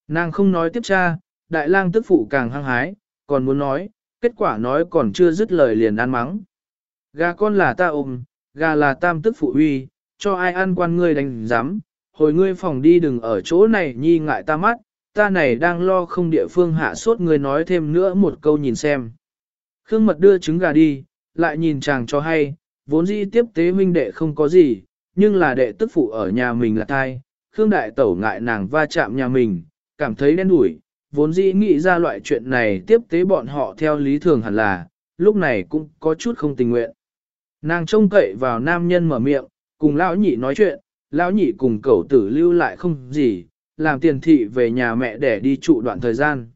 Nàng không nói tiếp cha, đại lang tức phụ càng hăng hái, còn muốn nói, kết quả nói còn chưa dứt lời liền ăn mắng. Gà con là ta ôm, gà là tam tức phụ uy, cho ai ăn quan ngươi đánh giám, hồi ngươi phòng đi đừng ở chỗ này nhi ngại ta mắt, ta này đang lo không địa phương hạ sốt ngươi nói thêm nữa một câu nhìn xem. Khương mật đưa trứng gà đi, lại nhìn chàng cho hay, vốn dĩ tiếp tế huynh đệ không có gì, nhưng là đệ tức phụ ở nhà mình là thai, Khương đại tẩu ngại nàng va chạm nhà mình, cảm thấy đen đủi, vốn dĩ nghĩ ra loại chuyện này tiếp tế bọn họ theo lý thường hẳn là, lúc này cũng có chút không tình nguyện. Nàng trông cậy vào nam nhân mở miệng, cùng lão nhị nói chuyện, lão nhị cùng cậu tử lưu lại không gì, làm tiền thị về nhà mẹ để đi trụ đoạn thời gian.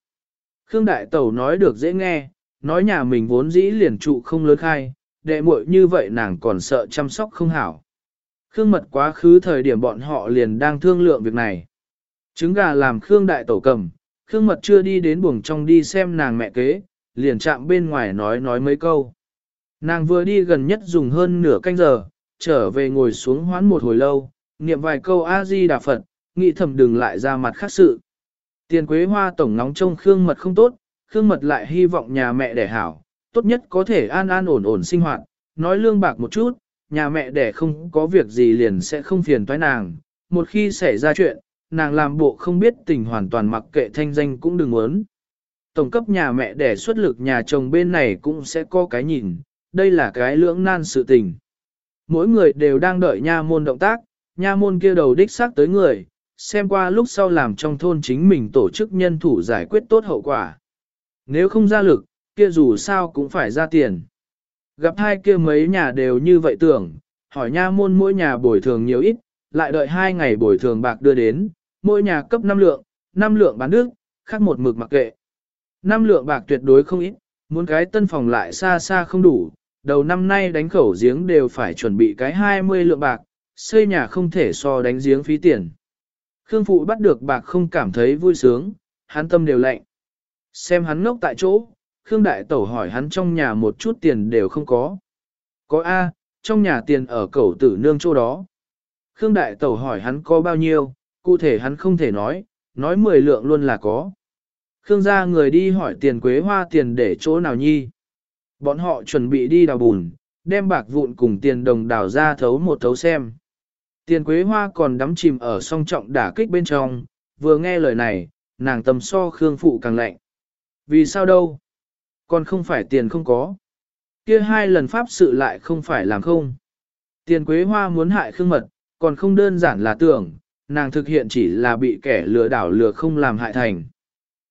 Khương Đại Tẩu nói được dễ nghe, nói nhà mình vốn dĩ liền trụ không lớn khai, đệ muội như vậy nàng còn sợ chăm sóc không hảo. Khương Mật quá khứ thời điểm bọn họ liền đang thương lượng việc này. Trứng gà làm Khương Đại Tẩu cầm, Khương Mật chưa đi đến buồng trong đi xem nàng mẹ kế, liền chạm bên ngoài nói nói mấy câu. Nàng vừa đi gần nhất dùng hơn nửa canh giờ, trở về ngồi xuống hoán một hồi lâu, niệm vài câu A-di Đà Phật, nghĩ thầm đừng lại ra mặt khác sự. Tiền quế hoa tổng nóng trông Khương Mật không tốt, Khương Mật lại hy vọng nhà mẹ đẻ hảo, tốt nhất có thể an an ổn ổn sinh hoạt, nói lương bạc một chút, nhà mẹ đẻ không có việc gì liền sẽ không phiền toái nàng, một khi xảy ra chuyện, nàng làm bộ không biết tình hoàn toàn mặc kệ thanh danh cũng đừng muốn. Tổng cấp nhà mẹ đẻ xuất lực nhà chồng bên này cũng sẽ có cái nhìn, đây là cái lưỡng nan sự tình. Mỗi người đều đang đợi nha môn động tác, nha môn kia đầu đích xác tới người, xem qua lúc sau làm trong thôn chính mình tổ chức nhân thủ giải quyết tốt hậu quả. Nếu không ra lực, kia dù sao cũng phải ra tiền. Gặp hai kia mấy nhà đều như vậy tưởng, hỏi nha môn mỗi nhà bồi thường nhiều ít, lại đợi hai ngày bồi thường bạc đưa đến, mỗi nhà cấp 5 lượng, 5 lượng bán nước, khác một mực mặc kệ. 5 lượng bạc tuyệt đối không ít, muốn cái tân phòng lại xa xa không đủ, đầu năm nay đánh khẩu giếng đều phải chuẩn bị cái 20 lượng bạc, xây nhà không thể so đánh giếng phí tiền. Khương Phụ bắt được bạc không cảm thấy vui sướng, hắn tâm đều lạnh. Xem hắn ngốc tại chỗ, Khương Đại Tẩu hỏi hắn trong nhà một chút tiền đều không có. Có A, trong nhà tiền ở cẩu tử nương chỗ đó. Khương Đại Tẩu hỏi hắn có bao nhiêu, cụ thể hắn không thể nói, nói 10 lượng luôn là có. Khương gia người đi hỏi tiền quế hoa tiền để chỗ nào nhi. Bọn họ chuẩn bị đi đào bùn, đem bạc vụn cùng tiền đồng đào ra thấu một thấu xem. Tiền quế hoa còn đắm chìm ở song trọng đả kích bên trong, vừa nghe lời này, nàng tầm so Khương Phụ càng lạnh. Vì sao đâu? Còn không phải tiền không có. Kia hai lần pháp sự lại không phải làm không. Tiền quế hoa muốn hại Khương Mật, còn không đơn giản là tưởng, nàng thực hiện chỉ là bị kẻ lừa đảo lừa không làm hại thành.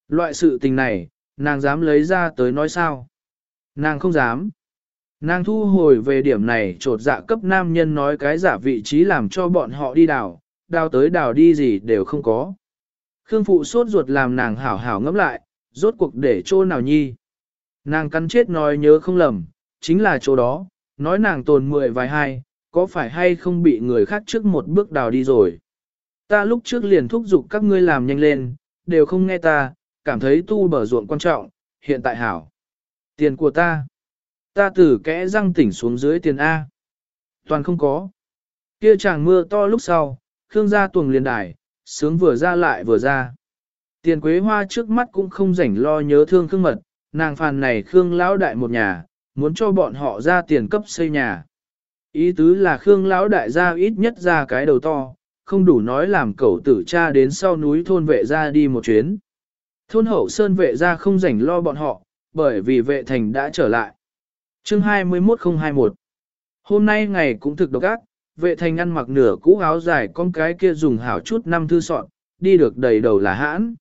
Loại sự tình này, nàng dám lấy ra tới nói sao? Nàng không dám. Nàng thu hồi về điểm này trột dạ cấp nam nhân nói cái giả vị trí làm cho bọn họ đi đào, đào tới đào đi gì đều không có. Khương phụ sốt ruột làm nàng hảo hảo ngẫm lại, rốt cuộc để chỗ nào nhi. Nàng cắn chết nói nhớ không lầm, chính là chỗ đó, nói nàng tồn mười vài hai, có phải hay không bị người khác trước một bước đào đi rồi. Ta lúc trước liền thúc giục các ngươi làm nhanh lên, đều không nghe ta, cảm thấy tu bờ ruộng quan trọng, hiện tại hảo. Tiền của ta. Ta từ kẽ răng tỉnh xuống dưới tiền A. Toàn không có. Kia chàng mưa to lúc sau, Khương gia tuồng liền đài, sướng vừa ra lại vừa ra. Tiền quế hoa trước mắt cũng không rảnh lo nhớ thương Khương mật, nàng phàn này Khương lão đại một nhà, muốn cho bọn họ ra tiền cấp xây nhà. Ý tứ là Khương lão đại gia ít nhất ra cái đầu to, không đủ nói làm cậu tử cha đến sau núi thôn vệ ra đi một chuyến. Thôn hậu sơn vệ ra không rảnh lo bọn họ, bởi vì vệ thành đã trở lại. Chương 21021 Hôm nay ngày cũng thực độc ác, vệ thành ăn mặc nửa cũ áo dài con cái kia dùng hảo chút năm thư soạn, đi được đầy đầu là hãn.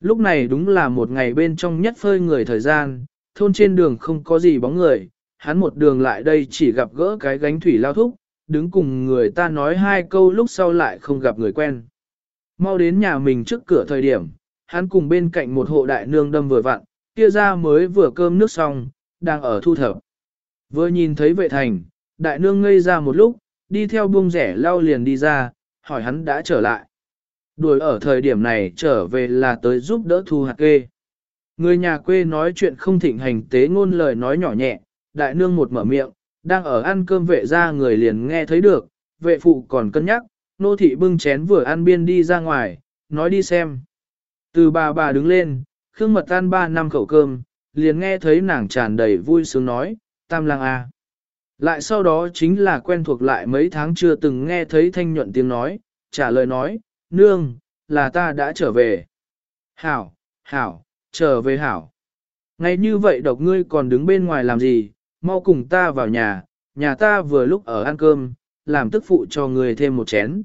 Lúc này đúng là một ngày bên trong nhất phơi người thời gian, thôn trên đường không có gì bóng người, hắn một đường lại đây chỉ gặp gỡ cái gánh thủy lao thúc, đứng cùng người ta nói hai câu lúc sau lại không gặp người quen. Mau đến nhà mình trước cửa thời điểm, hắn cùng bên cạnh một hộ đại nương đâm vừa vặn, kia ra mới vừa cơm nước xong, đang ở thu thập. Vừa nhìn thấy vệ thành, đại nương ngây ra một lúc, đi theo buông rẻ lao liền đi ra, hỏi hắn đã trở lại. Đuổi ở thời điểm này trở về là tới giúp đỡ thu hạt kê. Người nhà quê nói chuyện không thịnh hành tế ngôn lời nói nhỏ nhẹ, đại nương một mở miệng, đang ở ăn cơm vệ ra người liền nghe thấy được, vệ phụ còn cân nhắc, nô thị bưng chén vừa ăn biên đi ra ngoài, nói đi xem. Từ bà bà đứng lên, khương mật tan ba năm khẩu cơm, liền nghe thấy nàng tràn đầy vui sướng nói, tam lang a. Lại sau đó chính là quen thuộc lại mấy tháng chưa từng nghe thấy thanh nhuận tiếng nói, trả lời nói, nương, là ta đã trở về. Hảo, hảo, trở về hảo. Ngay như vậy độc ngươi còn đứng bên ngoài làm gì, mau cùng ta vào nhà, nhà ta vừa lúc ở ăn cơm, làm tức phụ cho ngươi thêm một chén.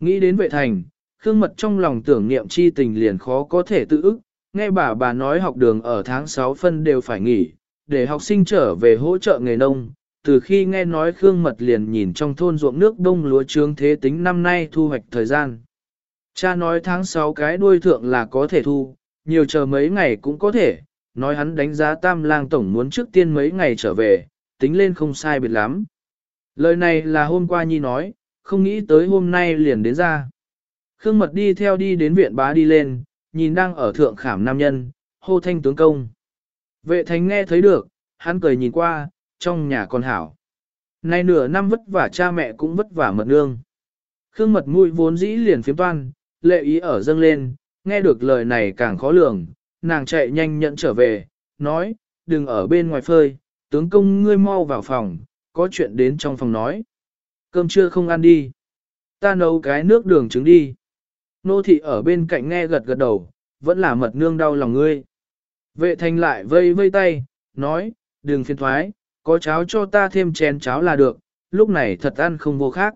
Nghĩ đến vệ thành, Khương Mật trong lòng tưởng niệm chi tình liền khó có thể tự ức, nghe bà bà nói học đường ở tháng 6 phân đều phải nghỉ, để học sinh trở về hỗ trợ nghề nông. Từ khi nghe nói Khương Mật liền nhìn trong thôn ruộng nước đông lúa trướng thế tính năm nay thu hoạch thời gian. Cha nói tháng 6 cái đuôi thượng là có thể thu, nhiều chờ mấy ngày cũng có thể, nói hắn đánh giá tam lang tổng muốn trước tiên mấy ngày trở về, tính lên không sai biệt lắm. Lời này là hôm qua Nhi nói, không nghĩ tới hôm nay liền đến ra. Khương Mật đi theo đi đến viện bá đi lên, nhìn đang ở thượng khảm nam nhân, hô thanh tướng công. Vệ thánh nghe thấy được, hắn cười nhìn qua, trong nhà con hảo. Nay nửa năm vất vả cha mẹ cũng vất vả mật nương. Khương mật mũi vốn dĩ liền phiếm toan, lệ ý ở dâng lên, nghe được lời này càng khó lường, nàng chạy nhanh nhận trở về, nói, đừng ở bên ngoài phơi, tướng công ngươi mau vào phòng, có chuyện đến trong phòng nói. Cơm trưa không ăn đi. Ta nấu cái nước đường trứng đi. Nô thị ở bên cạnh nghe gật gật đầu, vẫn là mật nương đau lòng ngươi. Vệ thành lại vây vây tay, nói, đừng phiền thoái, có cháo cho ta thêm chén cháo là được, lúc này thật ăn không vô khác.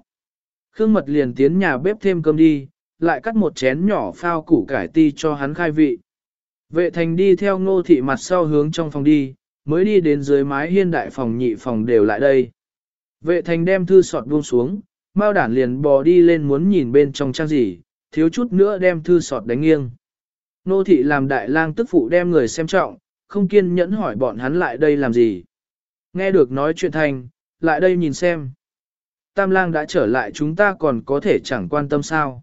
Khương mật liền tiến nhà bếp thêm cơm đi, lại cắt một chén nhỏ phao củ cải ti cho hắn khai vị. Vệ thành đi theo ngô thị mặt sau hướng trong phòng đi, mới đi đến dưới mái hiên đại phòng nhị phòng đều lại đây. Vệ thành đem thư sọt buông xuống, Mao đản liền bò đi lên muốn nhìn bên trong trang gì, thiếu chút nữa đem thư sọt đánh nghiêng. Nô thị làm đại lang tức phụ đem người xem trọng, không kiên nhẫn hỏi bọn hắn lại đây làm gì. Nghe được nói chuyện thành, lại đây nhìn xem. Tam lang đã trở lại chúng ta còn có thể chẳng quan tâm sao.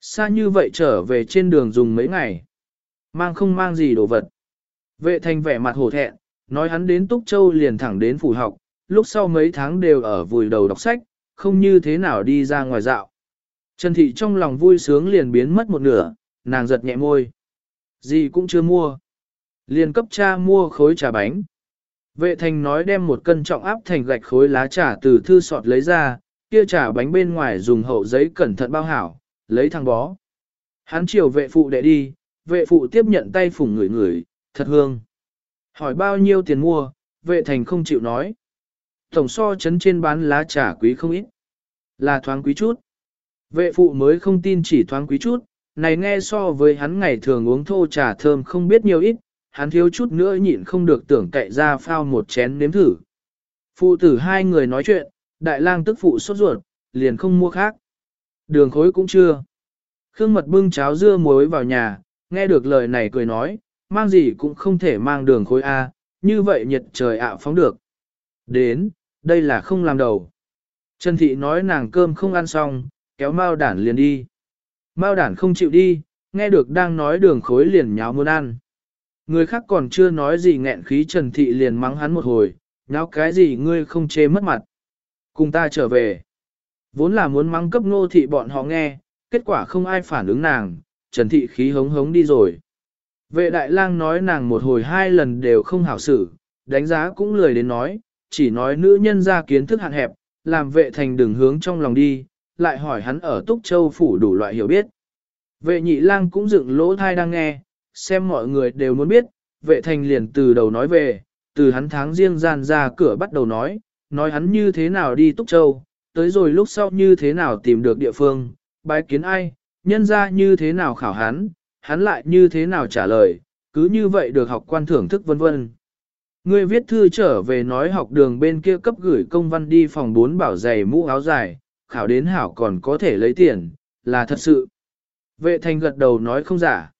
Xa như vậy trở về trên đường dùng mấy ngày. Mang không mang gì đồ vật. Vệ thành vẻ mặt hổ thẹn, nói hắn đến Túc Châu liền thẳng đến phủ học, lúc sau mấy tháng đều ở vùi đầu đọc sách, không như thế nào đi ra ngoài dạo. Trần Thị trong lòng vui sướng liền biến mất một nửa, nàng giật nhẹ môi. Gì cũng chưa mua. Liền cấp cha mua khối trà bánh. Vệ thành nói đem một cân trọng áp thành gạch khối lá trà từ thư sọt lấy ra, kia trà bánh bên ngoài dùng hậu giấy cẩn thận bao hảo, lấy thằng bó. Hắn chiều vệ phụ đệ đi, vệ phụ tiếp nhận tay phủng người người, thật hương. Hỏi bao nhiêu tiền mua, vệ thành không chịu nói. Tổng so chấn trên bán lá trà quý không ít. Là thoáng quý chút. Vệ phụ mới không tin chỉ thoáng quý chút, này nghe so với hắn ngày thường uống thô trà thơm không biết nhiều ít, hắn thiếu chút nữa nhịn không được tưởng cậy ra phao một chén nếm thử. Phụ tử hai người nói chuyện, đại lang tức phụ sốt ruột, liền không mua khác. Đường khối cũng chưa. Khương mật bưng cháo dưa muối vào nhà, nghe được lời này cười nói, mang gì cũng không thể mang đường khối A, như vậy nhiệt trời ạ phóng được. Đến, đây là không làm đầu. Trần Thị nói nàng cơm không ăn xong, kéo Mao đản liền đi. Mao đản không chịu đi, nghe được đang nói đường khối liền nháo muốn ăn. Người khác còn chưa nói gì nghẹn khí Trần Thị liền mắng hắn một hồi, nháo cái gì ngươi không chê mất mặt. Cùng ta trở về. Vốn là muốn mắng cấp nô thị bọn họ nghe, kết quả không ai phản ứng nàng, Trần Thị khí hống hống đi rồi. Vệ đại lang nói nàng một hồi hai lần đều không hảo xử, đánh giá cũng lười đến nói, chỉ nói nữ nhân ra kiến thức hạn hẹp, làm vệ thành đường hướng trong lòng đi, lại hỏi hắn ở Túc Châu phủ đủ loại hiểu biết. Vệ nhị lang cũng dựng lỗ thai đang nghe, xem mọi người đều muốn biết, vệ thành liền từ đầu nói về, từ hắn tháng riêng gian ra cửa bắt đầu nói, nói hắn như thế nào đi Túc Châu, tới rồi lúc sau như thế nào tìm được địa phương, bái kiến ai, nhân ra như thế nào khảo hắn, hắn lại như thế nào trả lời, cứ như vậy được học quan thưởng thức vân vân. Người viết thư trở về nói học đường bên kia cấp gửi công văn đi phòng 4 bảo giày mũ áo dài, khảo đến hảo còn có thể lấy tiền, là thật sự. Vệ thành gật đầu nói không giả.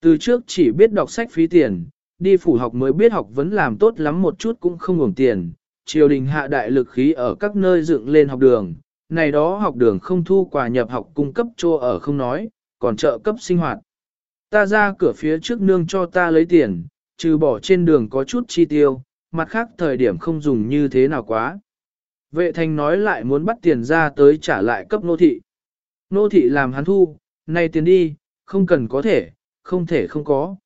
Từ trước chỉ biết đọc sách phí tiền, đi phủ học mới biết học vẫn làm tốt lắm một chút cũng không ngủng tiền. Triều đình hạ đại lực khí ở các nơi dựng lên học đường, này đó học đường không thu quà nhập học cung cấp cho ở không nói, còn trợ cấp sinh hoạt. Ta ra cửa phía trước nương cho ta lấy tiền, trừ bỏ trên đường có chút chi tiêu, mặt khác thời điểm không dùng như thế nào quá. Vệ thành nói lại muốn bắt tiền ra tới trả lại cấp nô thị. Nô thị làm hắn thu, này tiền đi, không cần có thể, không thể không có.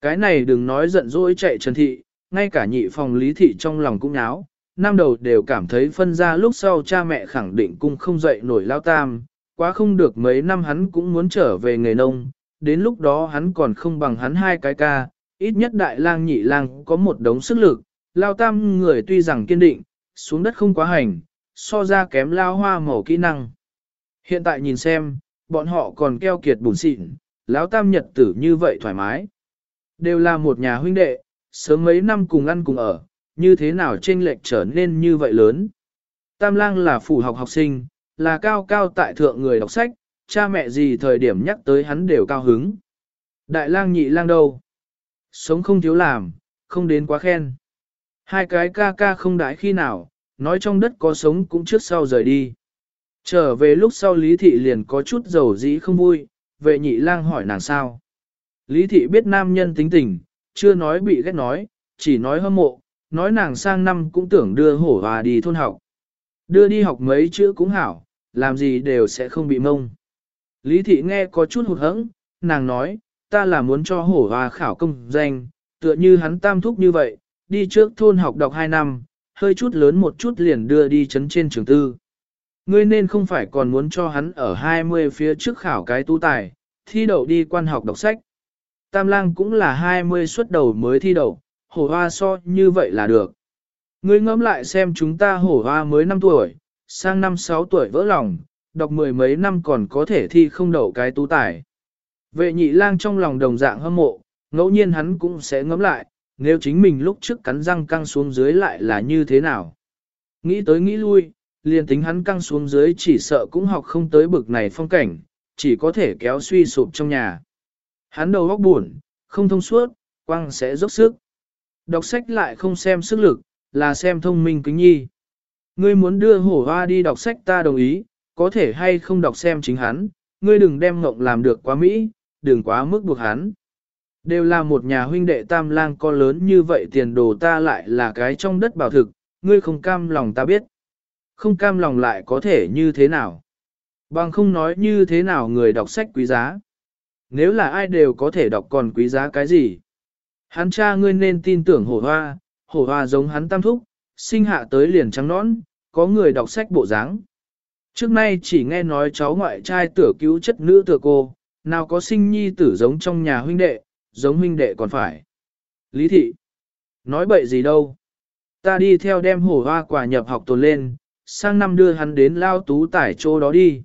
Cái này đừng nói giận dỗi chạy trần thị, ngay cả nhị phòng lý thị trong lòng cũng náo, năm đầu đều cảm thấy phân ra lúc sau cha mẹ khẳng định cung không dậy nổi lao tam, quá không được mấy năm hắn cũng muốn trở về nghề nông, đến lúc đó hắn còn không bằng hắn hai cái ca, ít nhất đại lang nhị lang có một đống sức lực, lao tam người tuy rằng kiên định, xuống đất không quá hành, so ra kém lao hoa màu kỹ năng. Hiện tại nhìn xem, bọn họ còn keo kiệt bùn xịn, lão tam nhật tử như vậy thoải mái. Đều là một nhà huynh đệ, sớm mấy năm cùng ăn cùng ở, như thế nào chênh lệch trở nên như vậy lớn. Tam lang là phủ học học sinh, là cao cao tại thượng người đọc sách, cha mẹ gì thời điểm nhắc tới hắn đều cao hứng. Đại lang nhị lang đâu? Sống không thiếu làm, không đến quá khen. Hai cái ca ca không đãi khi nào, nói trong đất có sống cũng trước sau rời đi. Trở về lúc sau Lý Thị liền có chút dầu dĩ không vui, vệ nhị lang hỏi nàng sao. Lý Thị biết nam nhân tính tình, chưa nói bị ghét nói, chỉ nói hâm mộ, nói nàng sang năm cũng tưởng đưa hổ hòa đi thôn học. Đưa đi học mấy chữ cũng hảo, làm gì đều sẽ không bị mông. Lý Thị nghe có chút hụt hẫng, nàng nói, ta là muốn cho hổ hòa khảo công danh, tựa như hắn tam thúc như vậy, đi trước thôn học đọc 2 năm, hơi chút lớn một chút liền đưa đi chấn trên trường tư. Ngươi nên không phải còn muốn cho hắn ở 20 phía trước khảo cái tu tài, thi đậu đi quan học đọc sách. Tam lang cũng là 20 xuất đầu mới thi đậu, hổ hoa so như vậy là được. Ngươi ngẫm lại xem chúng ta hổ hoa mới 5 tuổi, sang năm 6 tuổi vỡ lòng, đọc mười mấy năm còn có thể thi không đậu cái tu tài. Vệ nhị lang trong lòng đồng dạng hâm mộ, ngẫu nhiên hắn cũng sẽ ngẫm lại, nếu chính mình lúc trước cắn răng căng xuống dưới lại là như thế nào. Nghĩ tới nghĩ lui, liền tính hắn căng xuống dưới chỉ sợ cũng học không tới bực này phong cảnh, chỉ có thể kéo suy sụp trong nhà. Hắn đầu óc buồn, không thông suốt, quăng sẽ dốc sức. Đọc sách lại không xem sức lực, là xem thông minh kính nhi. Ngươi muốn đưa hổ hoa đi đọc sách ta đồng ý, có thể hay không đọc xem chính hắn, ngươi đừng đem ngộng làm được quá mỹ, đừng quá mức buộc hắn. Đều là một nhà huynh đệ tam lang con lớn như vậy tiền đồ ta lại là cái trong đất bảo thực, ngươi không cam lòng ta biết. Không cam lòng lại có thể như thế nào? Bằng không nói như thế nào người đọc sách quý giá. Nếu là ai đều có thể đọc còn quý giá cái gì? Hắn cha ngươi nên tin tưởng hổ hoa, hổ hoa giống hắn tam thúc, sinh hạ tới liền trắng nõn, có người đọc sách bộ dáng. Trước nay chỉ nghe nói cháu ngoại trai tử cứu chất nữ tử cô, nào có sinh nhi tử giống trong nhà huynh đệ, giống huynh đệ còn phải. Lý thị, nói bậy gì đâu. Ta đi theo đem hổ hoa quả nhập học tồn lên, sang năm đưa hắn đến lao tú tải chỗ đó đi.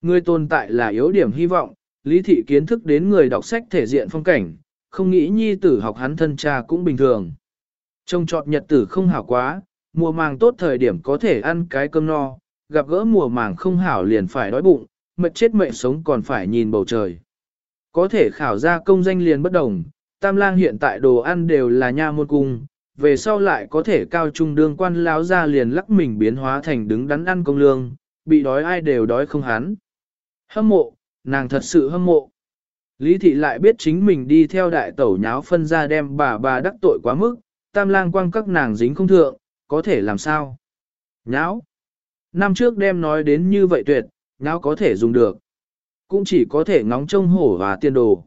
Người tồn tại là yếu điểm hy vọng, lý thị kiến thức đến người đọc sách thể diện phong cảnh, không nghĩ nhi tử học hắn thân cha cũng bình thường. trông trọt nhật tử không hảo quá, mùa màng tốt thời điểm có thể ăn cái cơm no, gặp gỡ mùa màng không hảo liền phải đói bụng, mệt chết mệnh sống còn phải nhìn bầu trời. Có thể khảo ra công danh liền bất đồng, tam lang hiện tại đồ ăn đều là nha môn cung, về sau lại có thể cao trung đương quan láo ra liền lắc mình biến hóa thành đứng đắn ăn công lương, bị đói ai đều đói không hắn. Hâm mộ, nàng thật sự hâm mộ. Lý thị lại biết chính mình đi theo đại tẩu nháo phân ra đem bà bà đắc tội quá mức, tam lang quang các nàng dính không thượng, có thể làm sao? Nháo. Năm trước đem nói đến như vậy tuyệt, nháo có thể dùng được. Cũng chỉ có thể ngóng trông hổ và tiên đồ.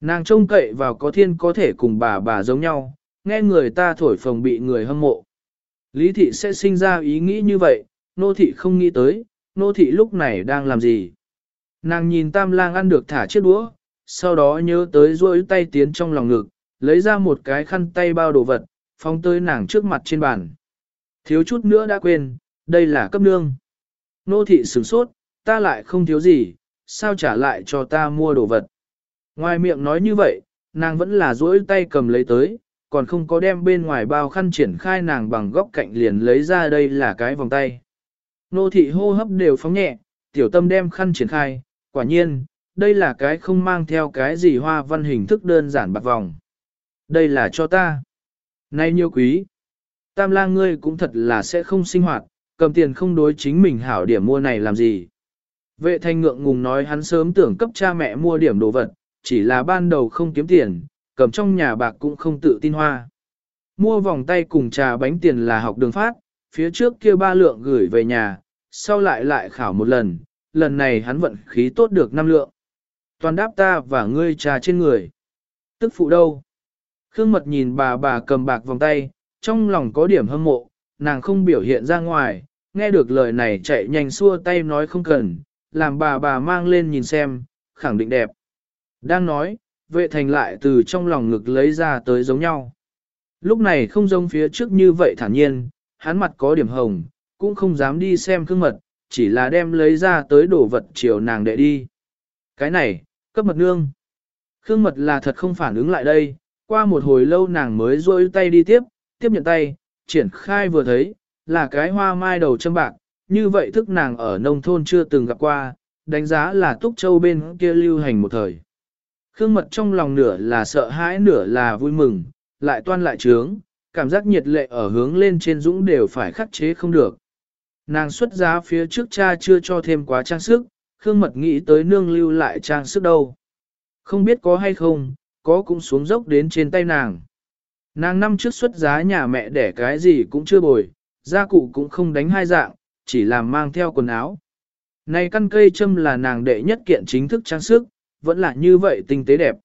Nàng trông cậy vào có thiên có thể cùng bà bà giống nhau, nghe người ta thổi phồng bị người hâm mộ. Lý thị sẽ sinh ra ý nghĩ như vậy, nô thị không nghĩ tới, nô thị lúc này đang làm gì. Nàng nhìn tam lang ăn được thả chiếc đũa, sau đó nhớ tới rôi tay tiến trong lòng ngực, lấy ra một cái khăn tay bao đồ vật, phóng tới nàng trước mặt trên bàn. Thiếu chút nữa đã quên, đây là cấp nương. Nô thị sửng sốt, ta lại không thiếu gì, sao trả lại cho ta mua đồ vật. Ngoài miệng nói như vậy, nàng vẫn là duỗi tay cầm lấy tới, còn không có đem bên ngoài bao khăn triển khai nàng bằng góc cạnh liền lấy ra đây là cái vòng tay. Nô thị hô hấp đều phóng nhẹ, tiểu tâm đem khăn triển khai, quả nhiên, đây là cái không mang theo cái gì hoa văn hình thức đơn giản bạc vòng. Đây là cho ta. Này nhiêu quý. Tam lang ngươi cũng thật là sẽ không sinh hoạt, cầm tiền không đối chính mình hảo điểm mua này làm gì. Vệ thanh ngượng ngùng nói hắn sớm tưởng cấp cha mẹ mua điểm đồ vật, chỉ là ban đầu không kiếm tiền, cầm trong nhà bạc cũng không tự tin hoa. Mua vòng tay cùng trà bánh tiền là học đường phát, phía trước kia ba lượng gửi về nhà, sau lại lại khảo một lần, lần này hắn vận khí tốt được năm lượng. Toàn đáp ta và ngươi trà trên người. Tức phụ đâu? Khương mật nhìn bà bà cầm bạc vòng tay, trong lòng có điểm hâm mộ, nàng không biểu hiện ra ngoài, nghe được lời này chạy nhanh xua tay nói không cần, làm bà bà mang lên nhìn xem, khẳng định đẹp. Đang nói, vệ thành lại từ trong lòng ngực lấy ra tới giống nhau. Lúc này không giống phía trước như vậy thản nhiên, hắn mặt có điểm hồng, cũng không dám đi xem khương mật, chỉ là đem lấy ra tới đổ vật chiều nàng đệ đi. Cái này, cấp mật nương. Khương mật là thật không phản ứng lại đây, qua một hồi lâu nàng mới rôi tay đi tiếp, tiếp nhận tay, triển khai vừa thấy, là cái hoa mai đầu châm bạc, như vậy thức nàng ở nông thôn chưa từng gặp qua, đánh giá là túc châu bên kia lưu hành một thời. Khương mật trong lòng nửa là sợ hãi nửa là vui mừng, lại toan lại trướng, cảm giác nhiệt lệ ở hướng lên trên dũng đều phải khắc chế không được. Nàng xuất giá phía trước cha chưa cho thêm quá trang sức, Khương mật nghĩ tới nương lưu lại trang sức đâu. Không biết có hay không, có cũng xuống dốc đến trên tay nàng. Nàng năm trước xuất giá nhà mẹ đẻ cái gì cũng chưa bồi, gia cụ cũng không đánh hai dạng, chỉ làm mang theo quần áo. Này căn cây châm là nàng đệ nhất kiện chính thức trang sức, vẫn là như vậy tinh tế đẹp.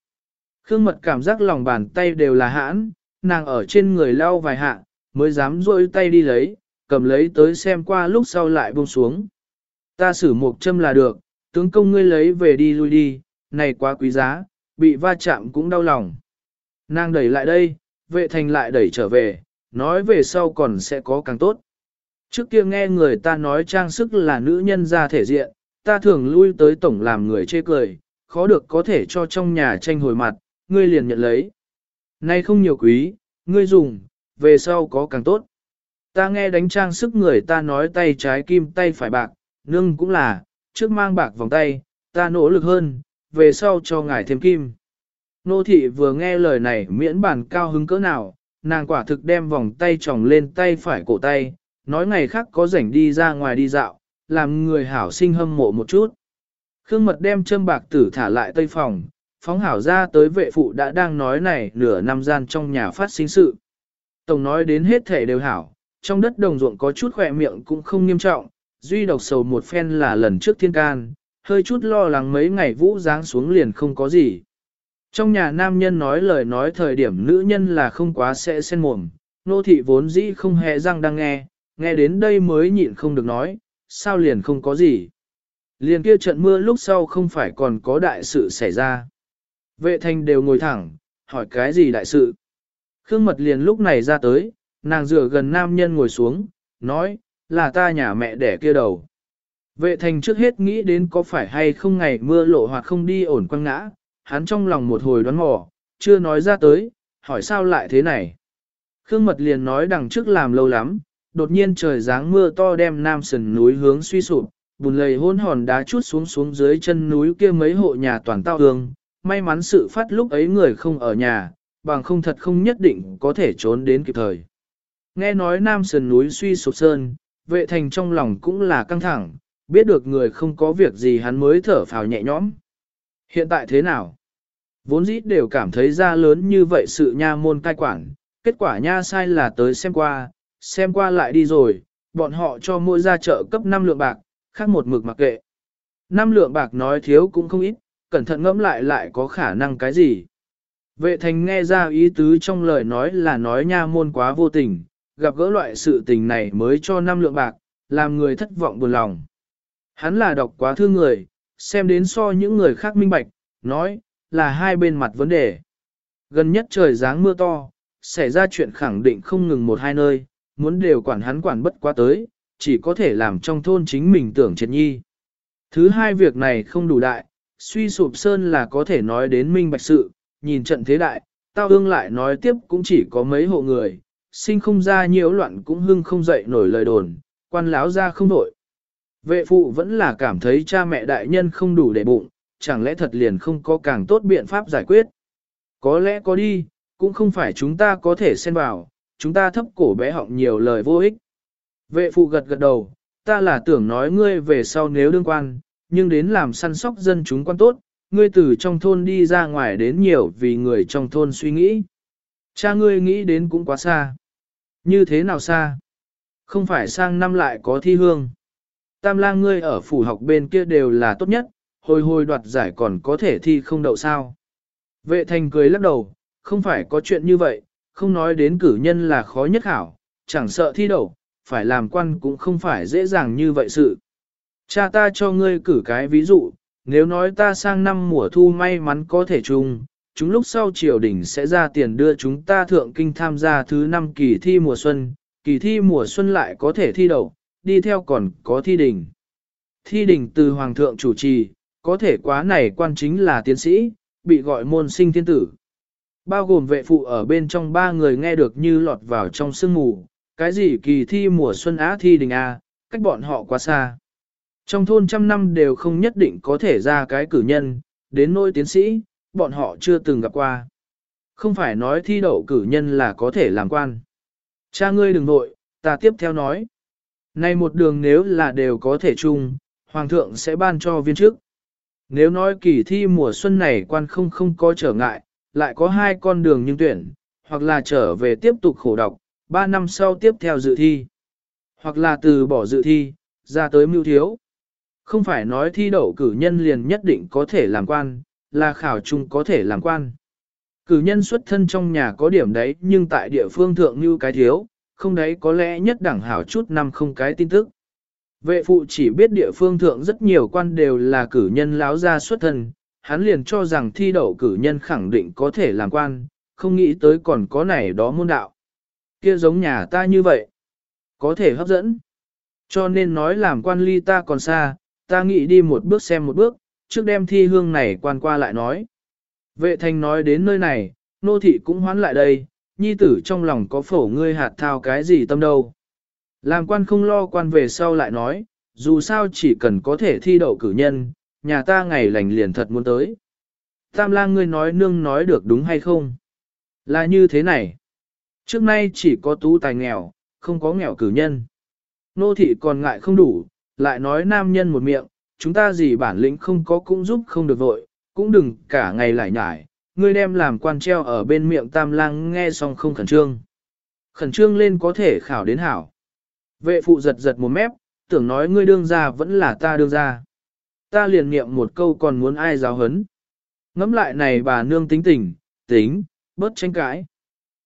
Khương mật cảm giác lòng bàn tay đều là hãn, nàng ở trên người lau vài hạ, mới dám rôi tay đi lấy, cầm lấy tới xem qua lúc sau lại buông xuống. Ta xử một châm là được, tướng công ngươi lấy về đi lui đi, này quá quý giá, bị va chạm cũng đau lòng. Nàng đẩy lại đây, vệ thành lại đẩy trở về, nói về sau còn sẽ có càng tốt. Trước kia nghe người ta nói trang sức là nữ nhân ra thể diện, ta thường lui tới tổng làm người chê cười, khó được có thể cho trong nhà tranh hồi mặt, ngươi liền nhận lấy. Nay không nhiều quý, ngươi dùng, về sau có càng tốt. Ta nghe đánh trang sức người ta nói tay trái kim tay phải bạc, nương cũng là, trước mang bạc vòng tay, ta nỗ lực hơn, về sau cho ngài thêm kim. Nô thị vừa nghe lời này miễn bản cao hứng cỡ nào, nàng quả thực đem vòng tay tròng lên tay phải cổ tay, nói ngày khác có rảnh đi ra ngoài đi dạo, làm người hảo sinh hâm mộ một chút. Khương mật đem châm bạc tử thả lại tây phòng, phóng hảo ra tới vệ phụ đã đang nói này nửa năm gian trong nhà phát sinh sự. Tổng nói đến hết thể đều hảo, trong đất đồng ruộng có chút khỏe miệng cũng không nghiêm trọng, duy độc sầu một phen là lần trước thiên can, hơi chút lo lắng mấy ngày vũ giáng xuống liền không có gì. Trong nhà nam nhân nói lời nói thời điểm nữ nhân là không quá sẽ sen mồm, nô thị vốn dĩ không hề răng đang nghe, nghe đến đây mới nhịn không được nói, sao liền không có gì. Liền kia trận mưa lúc sau không phải còn có đại sự xảy ra. Vệ thanh đều ngồi thẳng, hỏi cái gì đại sự. Khương mật liền lúc này ra tới, nàng dựa gần nam nhân ngồi xuống, nói, là ta nhà mẹ đẻ kia đầu. Vệ thành trước hết nghĩ đến có phải hay không ngày mưa lộ hoặc không đi ổn quăng ngã, hắn trong lòng một hồi đoán mò, chưa nói ra tới, hỏi sao lại thế này. Khương Mật liền nói đằng trước làm lâu lắm, đột nhiên trời giáng mưa to đem nam sườn núi hướng suy sụp, bùn lầy hôn hòn đá chút xuống xuống dưới chân núi kia mấy hộ nhà toàn tao hương, may mắn sự phát lúc ấy người không ở nhà, bằng không thật không nhất định có thể trốn đến kịp thời. Nghe nói nam sườn núi suy sụp sơn, vệ thành trong lòng cũng là căng thẳng, biết được người không có việc gì hắn mới thở phào nhẹ nhõm. Hiện tại thế nào? Vốn dĩ đều cảm thấy ra lớn như vậy sự nha môn cai quản, kết quả nha sai là tới xem qua, xem qua lại đi rồi, bọn họ cho mỗi gia trợ cấp 5 lượng bạc, khác một mực mặc kệ. 5 lượng bạc nói thiếu cũng không ít, cẩn thận ngẫm lại lại có khả năng cái gì. Vệ thành nghe ra ý tứ trong lời nói là nói nha môn quá vô tình, gặp gỡ loại sự tình này mới cho 5 lượng bạc, làm người thất vọng buồn lòng. Hắn là đọc quá thương người, xem đến so những người khác minh bạch, nói, là hai bên mặt vấn đề. Gần nhất trời giáng mưa to, xảy ra chuyện khẳng định không ngừng một hai nơi, muốn đều quản hắn quản bất quá tới, chỉ có thể làm trong thôn chính mình tưởng triệt nhi. Thứ hai việc này không đủ đại, suy sụp sơn là có thể nói đến minh bạch sự, nhìn trận thế đại, tao ương lại nói tiếp cũng chỉ có mấy hộ người, sinh không ra nhiễu loạn cũng hưng không dậy nổi lời đồn, quan láo ra không nổi. Vệ phụ vẫn là cảm thấy cha mẹ đại nhân không đủ để bụng, chẳng lẽ thật liền không có càng tốt biện pháp giải quyết. Có lẽ có đi, cũng không phải chúng ta có thể xen vào, chúng ta thấp cổ bé họng nhiều lời vô ích. Vệ phụ gật gật đầu, ta là tưởng nói ngươi về sau nếu đương quan, nhưng đến làm săn sóc dân chúng quan tốt, ngươi từ trong thôn đi ra ngoài đến nhiều vì người trong thôn suy nghĩ. Cha ngươi nghĩ đến cũng quá xa. Như thế nào xa? Không phải sang năm lại có thi hương. Tam lang ngươi ở phủ học bên kia đều là tốt nhất, hồi hồi đoạt giải còn có thể thi không đậu sao. Vệ thành cười lắc đầu, không phải có chuyện như vậy, không nói đến cử nhân là khó nhất hảo, chẳng sợ thi đậu, phải làm quan cũng không phải dễ dàng như vậy sự. Cha ta cho ngươi cử cái ví dụ, nếu nói ta sang năm mùa thu may mắn có thể chung, chúng lúc sau triều đình sẽ ra tiền đưa chúng ta thượng kinh tham gia thứ năm kỳ thi mùa xuân, kỳ thi mùa xuân lại có thể thi đậu, đi theo còn có thi đình. Thi đình từ hoàng thượng chủ trì, có thể quá này quan chính là tiến sĩ, bị gọi môn sinh thiên tử. Bao gồm vệ phụ ở bên trong ba người nghe được như lọt vào trong sương mù, cái gì kỳ thi mùa xuân á thi đình A, cách bọn họ quá xa. Trong thôn trăm năm đều không nhất định có thể ra cái cử nhân, đến nỗi tiến sĩ, bọn họ chưa từng gặp qua. Không phải nói thi đậu cử nhân là có thể làm quan. Cha ngươi đừng nội, ta tiếp theo nói. Này một đường nếu là đều có thể chung, Hoàng thượng sẽ ban cho viên chức. Nếu nói kỳ thi mùa xuân này quan không không có trở ngại, lại có hai con đường nhưng tuyển, hoặc là trở về tiếp tục khổ đọc, ba năm sau tiếp theo dự thi, hoặc là từ bỏ dự thi, ra tới mưu thiếu. Không phải nói thi đậu cử nhân liền nhất định có thể làm quan, là khảo chung có thể làm quan. Cử nhân xuất thân trong nhà có điểm đấy nhưng tại địa phương thượng như cái thiếu, không đấy có lẽ nhất đẳng hảo chút năm không cái tin tức. Vệ phụ chỉ biết địa phương thượng rất nhiều quan đều là cử nhân láo ra xuất thân, hắn liền cho rằng thi đậu cử nhân khẳng định có thể làm quan, không nghĩ tới còn có này đó môn đạo. Kia giống nhà ta như vậy, có thể hấp dẫn. Cho nên nói làm quan ly ta còn xa, ta nghĩ đi một bước xem một bước, trước đem thi hương này quan qua lại nói. Vệ thành nói đến nơi này, nô thị cũng hoán lại đây, nhi tử trong lòng có phổ ngươi hạt thao cái gì tâm đâu. Làm quan không lo quan về sau lại nói, dù sao chỉ cần có thể thi đậu cử nhân, nhà ta ngày lành liền thật muốn tới. Tam lang ngươi nói nương nói được đúng hay không? Là như thế này. Trước nay chỉ có tú tài nghèo, không có nghèo cử nhân. Nô thị còn ngại không đủ, lại nói nam nhân một miệng, chúng ta gì bản lĩnh không có cũng giúp không được vội, cũng đừng cả ngày lại nhải, ngươi đem làm quan treo ở bên miệng tam lang nghe xong không khẩn trương. Khẩn trương lên có thể khảo đến hảo. Vệ phụ giật giật một mép, tưởng nói ngươi đương ra vẫn là ta đương ra. Ta liền niệm một câu còn muốn ai giáo hấn. Ngắm lại này bà nương tính tình, tính, bớt tranh cãi.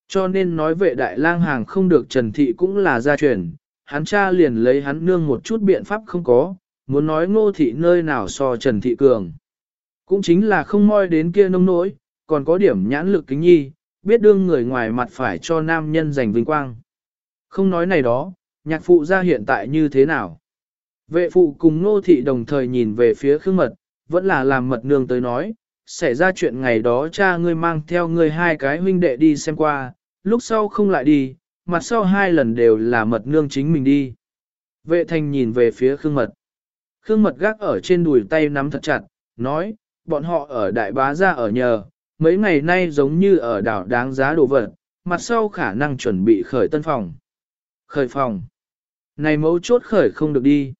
Cho nên nói vệ đại lang hàng không được trần thị cũng là gia truyền, hắn cha liền lấy hắn nương một chút biện pháp không có, muốn nói ngô thị nơi nào so trần thị cường. Cũng chính là không moi đến kia nông nỗi, còn có điểm nhãn lực kính nhi, biết đương người ngoài mặt phải cho nam nhân giành vinh quang. Không nói này đó, nhạc phụ ra hiện tại như thế nào. Vệ phụ cùng nô thị đồng thời nhìn về phía khương mật, vẫn là làm mật nương tới nói, xảy ra chuyện ngày đó cha ngươi mang theo ngươi hai cái huynh đệ đi xem qua, lúc sau không lại đi, mặt sau hai lần đều là mật nương chính mình đi. Vệ thành nhìn về phía Khương Mật. Khương Mật gác ở trên đùi tay nắm thật chặt, nói, bọn họ ở đại bá ra ở nhờ, mấy ngày nay giống như ở đảo đáng giá đồ vật, mặt sau khả năng chuẩn bị khởi tân phòng. Khởi phòng. Này mấu chốt khởi không được đi.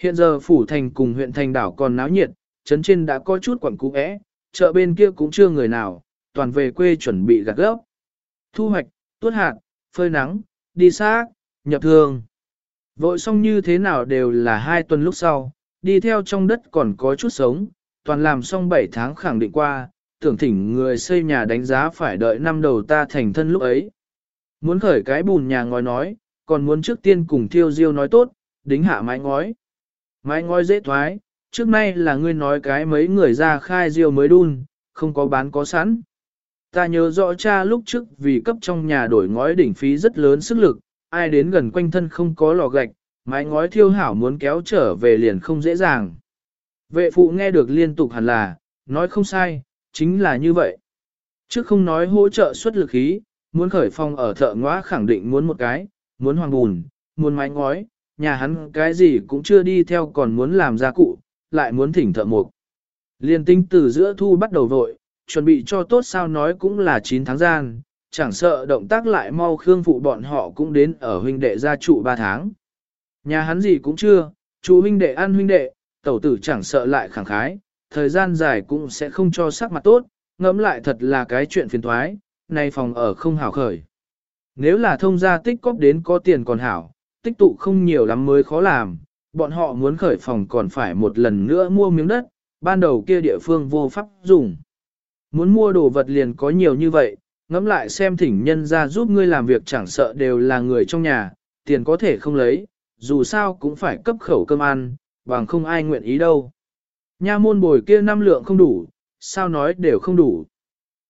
Hiện giờ phủ thành cùng huyện thành đảo còn náo nhiệt, trấn trên đã có chút quẩn cũ ẽ, chợ bên kia cũng chưa người nào, toàn về quê chuẩn bị gặt gốc. Thu hoạch, tuốt hạt, phơi nắng, đi xác, nhập thương. Vội xong như thế nào đều là hai tuần lúc sau, đi theo trong đất còn có chút sống, toàn làm xong 7 tháng khẳng định qua, tưởng thỉnh người xây nhà đánh giá phải đợi năm đầu ta thành thân lúc ấy. Muốn khởi cái bùn nhà ngói nói, còn muốn trước tiên cùng thiêu diêu nói tốt, đính hạ mái ngói. Mái ngói dễ thoái, trước nay là ngươi nói cái mấy người ra khai diêu mới đun, không có bán có sẵn. Ta nhớ rõ cha lúc trước vì cấp trong nhà đổi ngói đỉnh phí rất lớn sức lực, ai đến gần quanh thân không có lò gạch, mái ngói thiêu hảo muốn kéo trở về liền không dễ dàng. Vệ phụ nghe được liên tục hẳn là, nói không sai, chính là như vậy. Trước không nói hỗ trợ xuất lực khí, muốn khởi phong ở thợ ngóa khẳng định muốn một cái, muốn hoàng bùn, muốn mái ngói, nhà hắn cái gì cũng chưa đi theo còn muốn làm gia cụ, lại muốn thỉnh thợ mục. Liên tinh từ giữa thu bắt đầu vội, chuẩn bị cho tốt sao nói cũng là 9 tháng gian, chẳng sợ động tác lại mau khương phụ bọn họ cũng đến ở huynh đệ gia trụ 3 tháng. Nhà hắn gì cũng chưa, chú huynh đệ ăn huynh đệ, tẩu tử chẳng sợ lại khẳng khái, thời gian dài cũng sẽ không cho sắc mặt tốt, ngẫm lại thật là cái chuyện phiền thoái, nay phòng ở không hảo khởi. Nếu là thông gia tích cóp đến có tiền còn hảo, tích tụ không nhiều lắm mới khó làm, bọn họ muốn khởi phòng còn phải một lần nữa mua miếng đất, ban đầu kia địa phương vô pháp dùng. Muốn mua đồ vật liền có nhiều như vậy, ngẫm lại xem thỉnh nhân ra giúp ngươi làm việc chẳng sợ đều là người trong nhà, tiền có thể không lấy, dù sao cũng phải cấp khẩu cơm ăn, bằng không ai nguyện ý đâu. Nha môn bồi kia năm lượng không đủ, sao nói đều không đủ.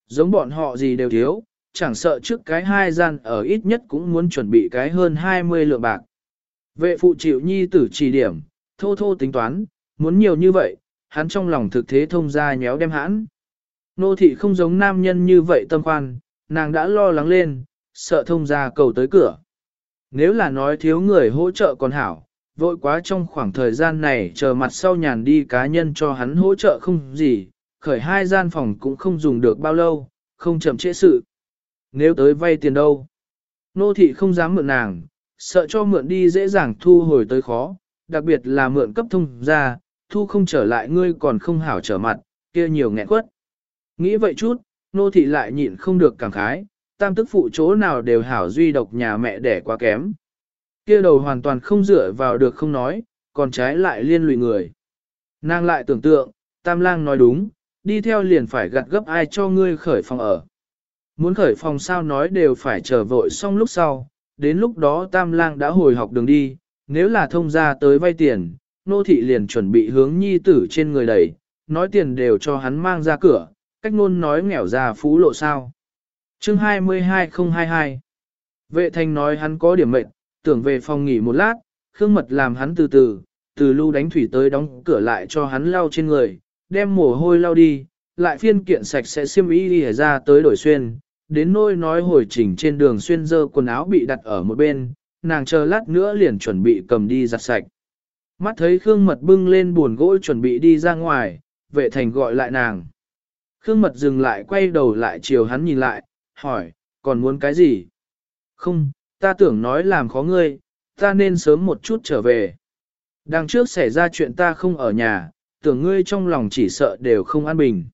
Giống bọn họ gì đều thiếu, chẳng sợ trước cái hai gian ở ít nhất cũng muốn chuẩn bị cái hơn 20 lượng bạc. Vệ phụ chịu nhi tử chỉ điểm, thô thô tính toán, muốn nhiều như vậy, hắn trong lòng thực thế thông ra nhéo đem hãn. Nô thị không giống nam nhân như vậy tâm khoan, nàng đã lo lắng lên, sợ thông ra cầu tới cửa. Nếu là nói thiếu người hỗ trợ còn hảo, vội quá trong khoảng thời gian này chờ mặt sau nhàn đi cá nhân cho hắn hỗ trợ không gì, khởi hai gian phòng cũng không dùng được bao lâu, không chậm trễ sự. Nếu tới vay tiền đâu? Nô thị không dám mượn nàng, sợ cho mượn đi dễ dàng thu hồi tới khó, đặc biệt là mượn cấp thông ra, thu không trở lại ngươi còn không hảo trở mặt, kia nhiều nghẹn quất. Nghĩ vậy chút, nô thị lại nhịn không được cảm khái, tam tức phụ chỗ nào đều hảo duy độc nhà mẹ đẻ quá kém. Kia đầu hoàn toàn không dựa vào được không nói, còn trái lại liên lụy người. Nàng lại tưởng tượng, tam lang nói đúng, đi theo liền phải gặt gấp ai cho ngươi khởi phòng ở. Muốn khởi phòng sao nói đều phải chờ vội xong lúc sau, đến lúc đó tam lang đã hồi học đường đi, nếu là thông ra tới vay tiền, nô thị liền chuẩn bị hướng nhi tử trên người đẩy, nói tiền đều cho hắn mang ra cửa, cách ngôn nói nghèo ra phú lộ sao. Chương 22022 Vệ thanh nói hắn có điểm mệnh, tưởng về phòng nghỉ một lát, Khương Mật làm hắn từ từ, từ lưu đánh thủy tới đóng cửa lại cho hắn lau trên người, đem mồ hôi lau đi, lại phiên kiện sạch sẽ xiêm y đi ra tới đổi xuyên, đến nôi nói hồi chỉnh trên đường xuyên dơ quần áo bị đặt ở một bên, nàng chờ lát nữa liền chuẩn bị cầm đi giặt sạch. Mắt thấy Khương Mật bưng lên buồn gỗ chuẩn bị đi ra ngoài, vệ thành gọi lại nàng. Khương Mật dừng lại quay đầu lại chiều hắn nhìn lại, hỏi, còn muốn cái gì? Không, ta tưởng nói làm khó ngươi, ta nên sớm một chút trở về. Đằng trước xảy ra chuyện ta không ở nhà, tưởng ngươi trong lòng chỉ sợ đều không an bình.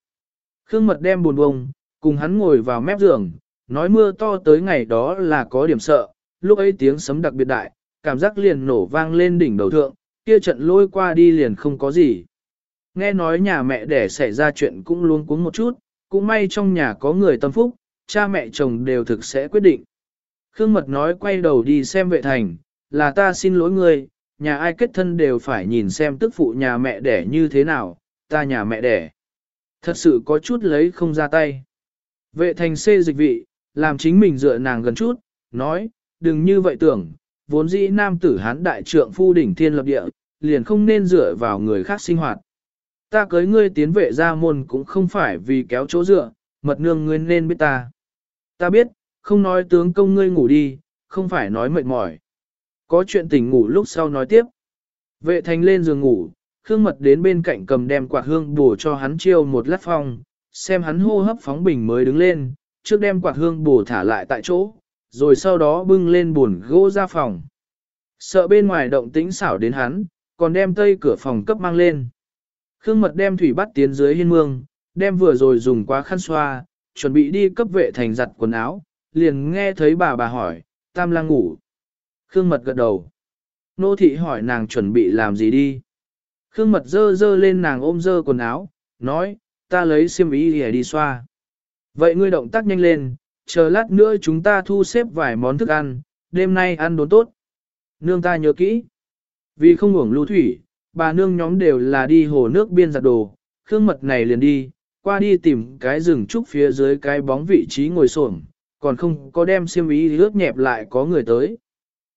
Khương Mật đem buồn bông, cùng hắn ngồi vào mép giường, nói mưa to tới ngày đó là có điểm sợ, lúc ấy tiếng sấm đặc biệt đại, cảm giác liền nổ vang lên đỉnh đầu thượng, kia trận lôi qua đi liền không có gì. Nghe nói nhà mẹ đẻ xảy ra chuyện cũng luôn cuống một chút, cũng may trong nhà có người tâm phúc, cha mẹ chồng đều thực sẽ quyết định. Khương Mật nói quay đầu đi xem vệ thành, là ta xin lỗi ngươi, nhà ai kết thân đều phải nhìn xem tức phụ nhà mẹ đẻ như thế nào, ta nhà mẹ đẻ. Thật sự có chút lấy không ra tay. Vệ thành xê dịch vị, làm chính mình dựa nàng gần chút, nói, đừng như vậy tưởng, vốn dĩ nam tử hán đại trượng phu đỉnh thiên lập địa, liền không nên dựa vào người khác sinh hoạt. Ta cưới ngươi tiến vệ ra môn cũng không phải vì kéo chỗ dựa, mật nương ngươi nên biết ta. Ta biết, không nói tướng công ngươi ngủ đi, không phải nói mệt mỏi. Có chuyện tỉnh ngủ lúc sau nói tiếp. Vệ thành lên giường ngủ, Khương Mật đến bên cạnh cầm đem quạt hương bổ cho hắn chiêu một lát phong, xem hắn hô hấp phóng bình mới đứng lên, trước đem quạt hương bổ thả lại tại chỗ, rồi sau đó bưng lên buồn gỗ ra phòng. Sợ bên ngoài động tĩnh xảo đến hắn, còn đem tây cửa phòng cấp mang lên. Khương Mật đem thủy bắt tiến dưới hiên mương, đem vừa rồi dùng quá khăn xoa, chuẩn bị đi cấp vệ thành giặt quần áo, liền nghe thấy bà bà hỏi, tam lang ngủ. Khương Mật gật đầu. Nô thị hỏi nàng chuẩn bị làm gì đi. Khương Mật dơ dơ lên nàng ôm dơ quần áo, nói, ta lấy xiêm y để đi xoa. Vậy ngươi động tác nhanh lên, chờ lát nữa chúng ta thu xếp vài món thức ăn, đêm nay ăn đốn tốt. Nương ta nhớ kỹ. Vì không uổng lưu thủy, bà nương nhóm đều là đi hồ nước biên giặt đồ, khương mật này liền đi, qua đi tìm cái rừng trúc phía dưới cái bóng vị trí ngồi xổm, còn không có đem xiêm ý ướt nhẹp lại có người tới.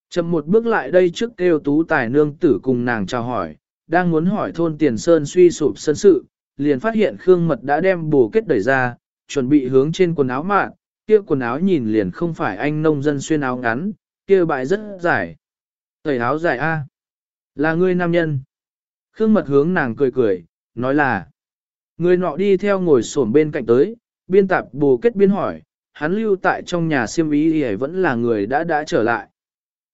Chậm một bước lại đây trước kêu tú tài nương tử cùng nàng chào hỏi, đang muốn hỏi thôn tiền sơn suy sụp sân sự, liền phát hiện Khương Mật đã đem bồ kết đẩy ra, chuẩn bị hướng trên quần áo mạng, kia quần áo nhìn liền không phải anh nông dân xuyên áo ngắn, kia bại rất dài. Tẩy áo dài A. Là ngươi nam nhân. Khương Mật hướng nàng cười cười, nói là. Người nọ đi theo ngồi xổm bên cạnh tới, biên tạp bồ kết biên hỏi, hắn lưu tại trong nhà siêm ý thì vẫn là người đã đã trở lại.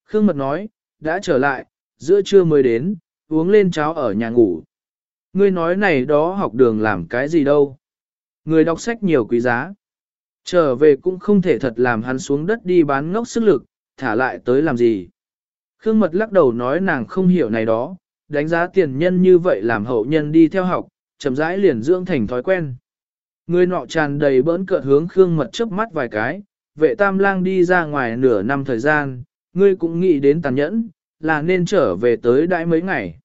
Khương Mật nói, đã trở lại, giữa trưa mới đến, uống lên cháo ở nhà ngủ. Ngươi nói này đó học đường làm cái gì đâu. Người đọc sách nhiều quý giá. Trở về cũng không thể thật làm hắn xuống đất đi bán ngốc sức lực, thả lại tới làm gì. Khương Mật lắc đầu nói nàng không hiểu này đó, đánh giá tiền nhân như vậy làm hậu nhân đi theo học, chậm rãi liền dưỡng thành thói quen. Người nọ tràn đầy bỡn cợt hướng Khương Mật chớp mắt vài cái, vệ tam lang đi ra ngoài nửa năm thời gian, ngươi cũng nghĩ đến tàn nhẫn, là nên trở về tới đãi mấy ngày.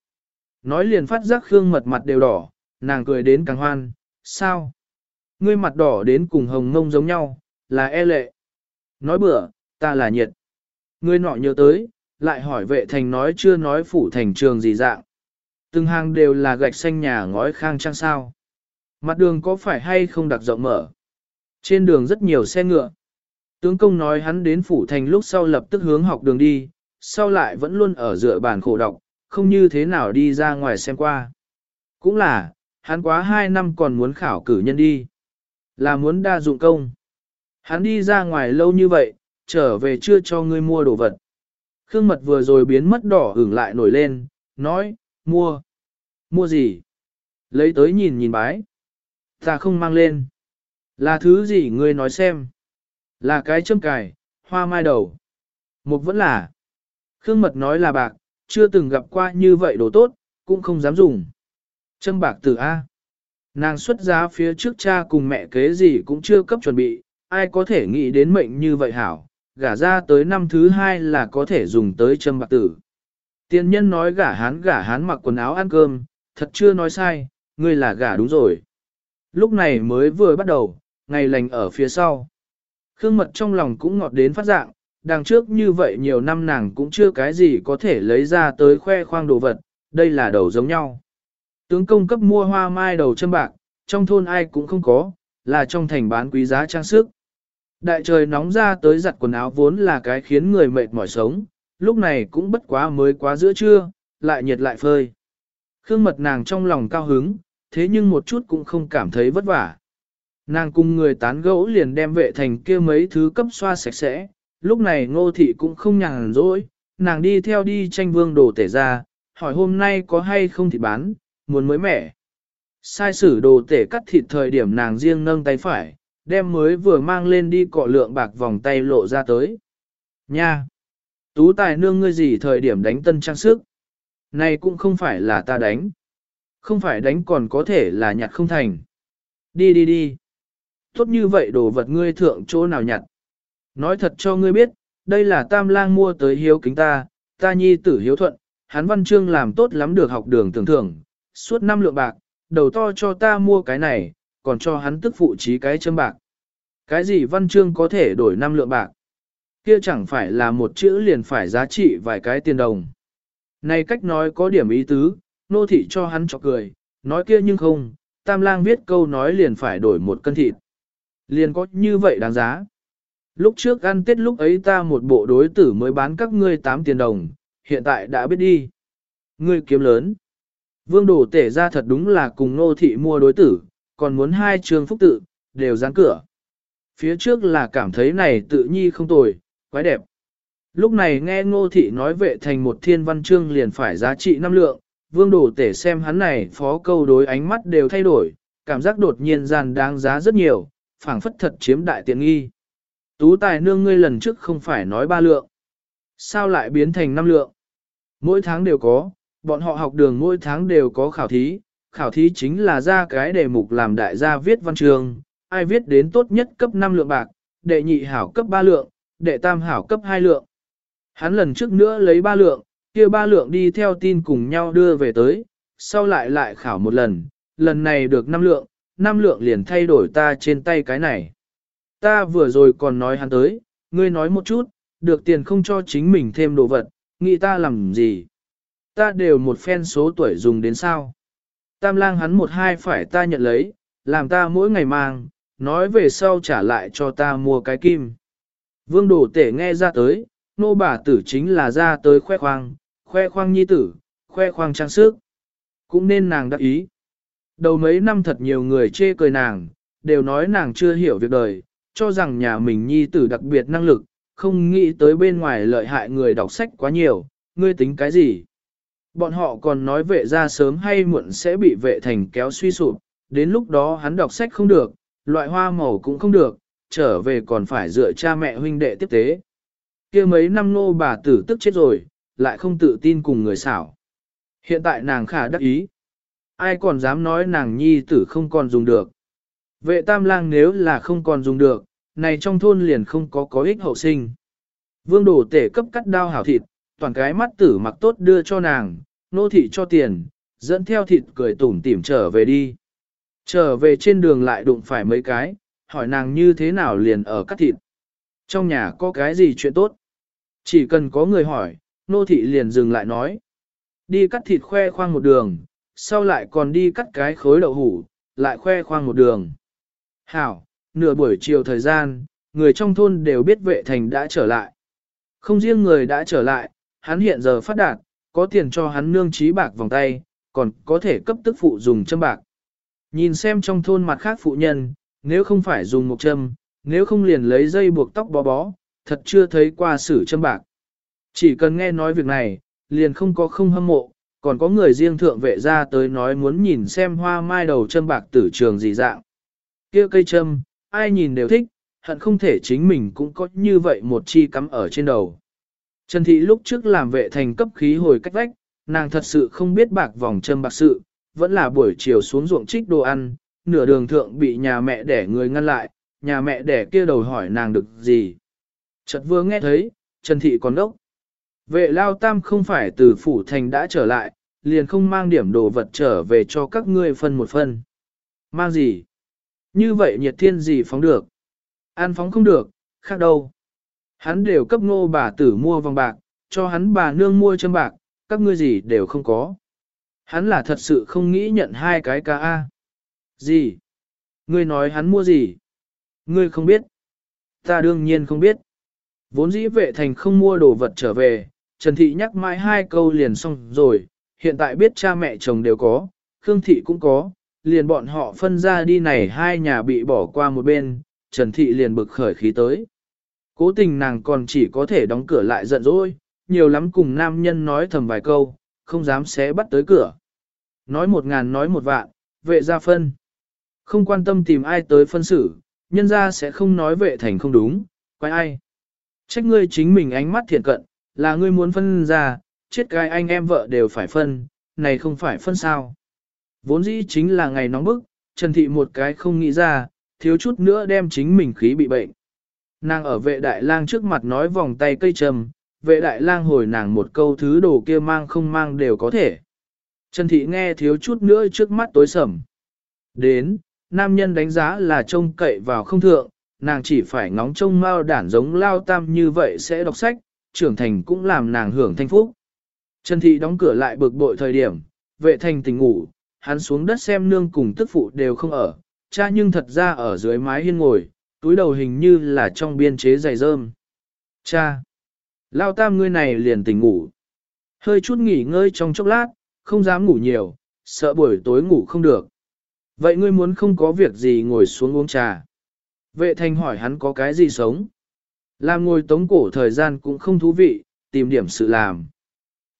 Nói liền phát giác Khương Mật mặt đều đỏ, nàng cười đến càng hoan, sao? Ngươi mặt đỏ đến cùng hồng ngông giống nhau, là e lệ. Nói bữa, ta là nhiệt. Ngươi nọ nhớ tới, lại hỏi vệ thành nói chưa nói phủ thành trường gì dạng. Từng hàng đều là gạch xanh nhà ngói khang trang sao. Mặt đường có phải hay không đặc rộng mở. Trên đường rất nhiều xe ngựa. Tướng công nói hắn đến phủ thành lúc sau lập tức hướng học đường đi, sau lại vẫn luôn ở dựa bàn khổ đọc, không như thế nào đi ra ngoài xem qua. Cũng là, hắn quá hai năm còn muốn khảo cử nhân đi. Là muốn đa dụng công. Hắn đi ra ngoài lâu như vậy, trở về chưa cho ngươi mua đồ vật. Khương mật vừa rồi biến mất đỏ hưởng lại nổi lên, nói, mua. Mua gì? Lấy tới nhìn nhìn bái. Ta không mang lên. Là thứ gì ngươi nói xem? Là cái châm cài, hoa mai đầu. Một vẫn là. Khương mật nói là bạc, chưa từng gặp qua như vậy đồ tốt, cũng không dám dùng. Châm bạc tử A. Nàng xuất giá phía trước cha cùng mẹ kế gì cũng chưa cấp chuẩn bị, ai có thể nghĩ đến mệnh như vậy hảo, gả ra tới năm thứ hai là có thể dùng tới châm bạc tử. Tiên nhân nói gả hán gả hán mặc quần áo ăn cơm, thật chưa nói sai, ngươi là gả đúng rồi. Lúc này mới vừa bắt đầu, ngày lành ở phía sau. Khương mật trong lòng cũng ngọt đến phát dạng, đằng trước như vậy nhiều năm nàng cũng chưa cái gì có thể lấy ra tới khoe khoang đồ vật, đây là đầu giống nhau. Tướng công cấp mua hoa mai đầu châm bạc, trong thôn ai cũng không có, là trong thành bán quý giá trang sức. Đại trời nóng ra tới giặt quần áo vốn là cái khiến người mệt mỏi sống, lúc này cũng bất quá mới quá giữa trưa, lại nhiệt lại phơi. Khương mật nàng trong lòng cao hứng, thế nhưng một chút cũng không cảm thấy vất vả. Nàng cùng người tán gẫu liền đem vệ thành kia mấy thứ cấp xoa sạch sẽ, lúc này ngô thị cũng không nhàn rỗi, nàng đi theo đi tranh vương đồ tể ra, hỏi hôm nay có hay không thịt bán, muốn mới mẻ. Sai sử đồ tể cắt thịt thời điểm nàng riêng nâng tay phải, đem mới vừa mang lên đi cọ lượng bạc vòng tay lộ ra tới. Nha! Tú tài nương ngươi gì thời điểm đánh tân trang sức? Này cũng không phải là ta đánh. Không phải đánh còn có thể là nhặt không thành. Đi đi đi. Tốt như vậy đồ vật ngươi thượng chỗ nào nhặt. Nói thật cho ngươi biết, đây là tam lang mua tới hiếu kính ta, ta nhi tử hiếu thuận, hắn văn chương làm tốt lắm được học đường tưởng thưởng, suốt năm lượng bạc, đầu to cho ta mua cái này, còn cho hắn tức phụ trí cái châm bạc. Cái gì văn chương có thể đổi năm lượng bạc? Kia chẳng phải là một chữ liền phải giá trị vài cái tiền đồng. Này cách nói có điểm ý tứ, nô thị cho hắn cho cười, nói kia nhưng không, tam lang viết câu nói liền phải đổi một cân thịt. Liền có như vậy đáng giá lúc trước ăn tết lúc ấy ta một bộ đối tử mới bán các ngươi 8 tiền đồng, hiện tại đã biết đi. Ngươi kiếm lớn. Vương đổ tể ra thật đúng là cùng nô thị mua đối tử, còn muốn hai trường phúc tự, đều dán cửa. Phía trước là cảm thấy này tự nhi không tồi, quái đẹp. Lúc này nghe ngô thị nói vệ thành một thiên văn chương liền phải giá trị năm lượng, vương đổ tể xem hắn này phó câu đối ánh mắt đều thay đổi, cảm giác đột nhiên gian đáng giá rất nhiều, phảng phất thật chiếm đại tiện nghi. Tú tài nương ngươi lần trước không phải nói ba lượng. Sao lại biến thành năm lượng? Mỗi tháng đều có, bọn họ học đường mỗi tháng đều có khảo thí, khảo thí chính là ra cái đề mục làm đại gia viết văn trường, ai viết đến tốt nhất cấp 5 lượng bạc, đệ nhị hảo cấp 3 lượng, đệ tam hảo cấp 2 lượng. Hắn lần trước nữa lấy 3 lượng, kia 3 lượng đi theo tin cùng nhau đưa về tới, sau lại lại khảo một lần, lần này được 5 lượng, 5 lượng liền thay đổi ta trên tay cái này. Ta vừa rồi còn nói hắn tới, ngươi nói một chút, được tiền không cho chính mình thêm đồ vật, nghĩ ta làm gì. Ta đều một phen số tuổi dùng đến sao. Tam lang hắn một hai phải ta nhận lấy, làm ta mỗi ngày mang, nói về sau trả lại cho ta mua cái kim. Vương đồ tể nghe ra tới, nô bà tử chính là ra tới khoe khoang, khoe khoang nhi tử, khoe khoang trang sức. Cũng nên nàng đắc ý. Đầu mấy năm thật nhiều người chê cười nàng, đều nói nàng chưa hiểu việc đời, cho rằng nhà mình nhi tử đặc biệt năng lực, không nghĩ tới bên ngoài lợi hại người đọc sách quá nhiều, ngươi tính cái gì. Bọn họ còn nói vệ ra sớm hay muộn sẽ bị vệ thành kéo suy sụp, đến lúc đó hắn đọc sách không được, loại hoa màu cũng không được, trở về còn phải dựa cha mẹ huynh đệ tiếp tế. kia mấy năm nô bà tử tức chết rồi, lại không tự tin cùng người xảo. Hiện tại nàng khả đắc ý. Ai còn dám nói nàng nhi tử không còn dùng được. Vệ tam lang nếu là không còn dùng được, này trong thôn liền không có có ích hậu sinh. Vương đổ tể cấp cắt đao hảo thịt, toàn cái mắt tử mặc tốt đưa cho nàng, nô thị cho tiền, dẫn theo thịt cười tủm tỉm trở về đi. Trở về trên đường lại đụng phải mấy cái, hỏi nàng như thế nào liền ở cắt thịt. Trong nhà có cái gì chuyện tốt? Chỉ cần có người hỏi, nô thị liền dừng lại nói. Đi cắt thịt khoe khoang một đường, sau lại còn đi cắt cái khối đậu hủ, lại khoe khoang một đường. Hảo, nửa buổi chiều thời gian, người trong thôn đều biết vệ thành đã trở lại. Không riêng người đã trở lại, hắn hiện giờ phát đạt, có tiền cho hắn nương trí bạc vòng tay, còn có thể cấp tức phụ dùng châm bạc. Nhìn xem trong thôn mặt khác phụ nhân, nếu không phải dùng một châm, nếu không liền lấy dây buộc tóc bó bó, thật chưa thấy qua sử châm bạc. Chỉ cần nghe nói việc này, liền không có không hâm mộ, còn có người riêng thượng vệ ra tới nói muốn nhìn xem hoa mai đầu châm bạc tử trường gì dạng. kia cây châm, ai nhìn đều thích, hận không thể chính mình cũng có như vậy một chi cắm ở trên đầu. Trần Thị lúc trước làm vệ thành cấp khí hồi cách vách, nàng thật sự không biết bạc vòng châm bạc sự, vẫn là buổi chiều xuống ruộng trích đồ ăn, nửa đường thượng bị nhà mẹ đẻ người ngăn lại, nhà mẹ đẻ kia đầu hỏi nàng được gì. Chợt vừa nghe thấy, Trần Thị còn đốc. Vệ lao tam không phải từ phủ thành đã trở lại, liền không mang điểm đồ vật trở về cho các ngươi phân một phân. Mang gì? Như vậy nhiệt thiên gì phóng được? An phóng không được, khác đâu. Hắn đều cấp ngô bà tử mua vòng bạc, cho hắn bà nương mua châm bạc, các ngươi gì đều không có. Hắn là thật sự không nghĩ nhận hai cái ca A. Gì? Ngươi nói hắn mua gì? Ngươi không biết. Ta đương nhiên không biết. Vốn dĩ vệ thành không mua đồ vật trở về, Trần Thị nhắc mãi hai câu liền xong rồi, hiện tại biết cha mẹ chồng đều có, Khương Thị cũng có, liền bọn họ phân ra đi này hai nhà bị bỏ qua một bên, Trần Thị liền bực khởi khí tới. Cố tình nàng còn chỉ có thể đóng cửa lại giận dỗi, nhiều lắm cùng nam nhân nói thầm vài câu, không dám xé bắt tới cửa. Nói một ngàn nói một vạn, vệ ra phân. Không quan tâm tìm ai tới phân xử, nhân ra sẽ không nói vệ thành không đúng, quay ai. Trách ngươi chính mình ánh mắt thiện cận, là ngươi muốn phân ra, chết cái anh em vợ đều phải phân, này không phải phân sao. Vốn dĩ chính là ngày nóng bức, Trần Thị một cái không nghĩ ra, thiếu chút nữa đem chính mình khí bị bệnh. Nàng ở vệ đại lang trước mặt nói vòng tay cây trầm, vệ đại lang hồi nàng một câu thứ đồ kia mang không mang đều có thể. Trần Thị nghe thiếu chút nữa trước mắt tối sầm. Đến, nam nhân đánh giá là trông cậy vào không thượng, nàng chỉ phải ngóng trông mao đản giống lao tam như vậy sẽ đọc sách, trưởng thành cũng làm nàng hưởng thanh phúc. Trần Thị đóng cửa lại bực bội thời điểm, vệ thành tỉnh ngủ, hắn xuống đất xem nương cùng tức phụ đều không ở, cha nhưng thật ra ở dưới mái hiên ngồi, túi đầu hình như là trong biên chế giày rơm. Cha! Lao tam ngươi này liền tỉnh ngủ. Hơi chút nghỉ ngơi trong chốc lát, không dám ngủ nhiều, sợ buổi tối ngủ không được. Vậy ngươi muốn không có việc gì ngồi xuống uống trà. Vệ thành hỏi hắn có cái gì sống. Làm ngồi tống cổ thời gian cũng không thú vị, tìm điểm sự làm.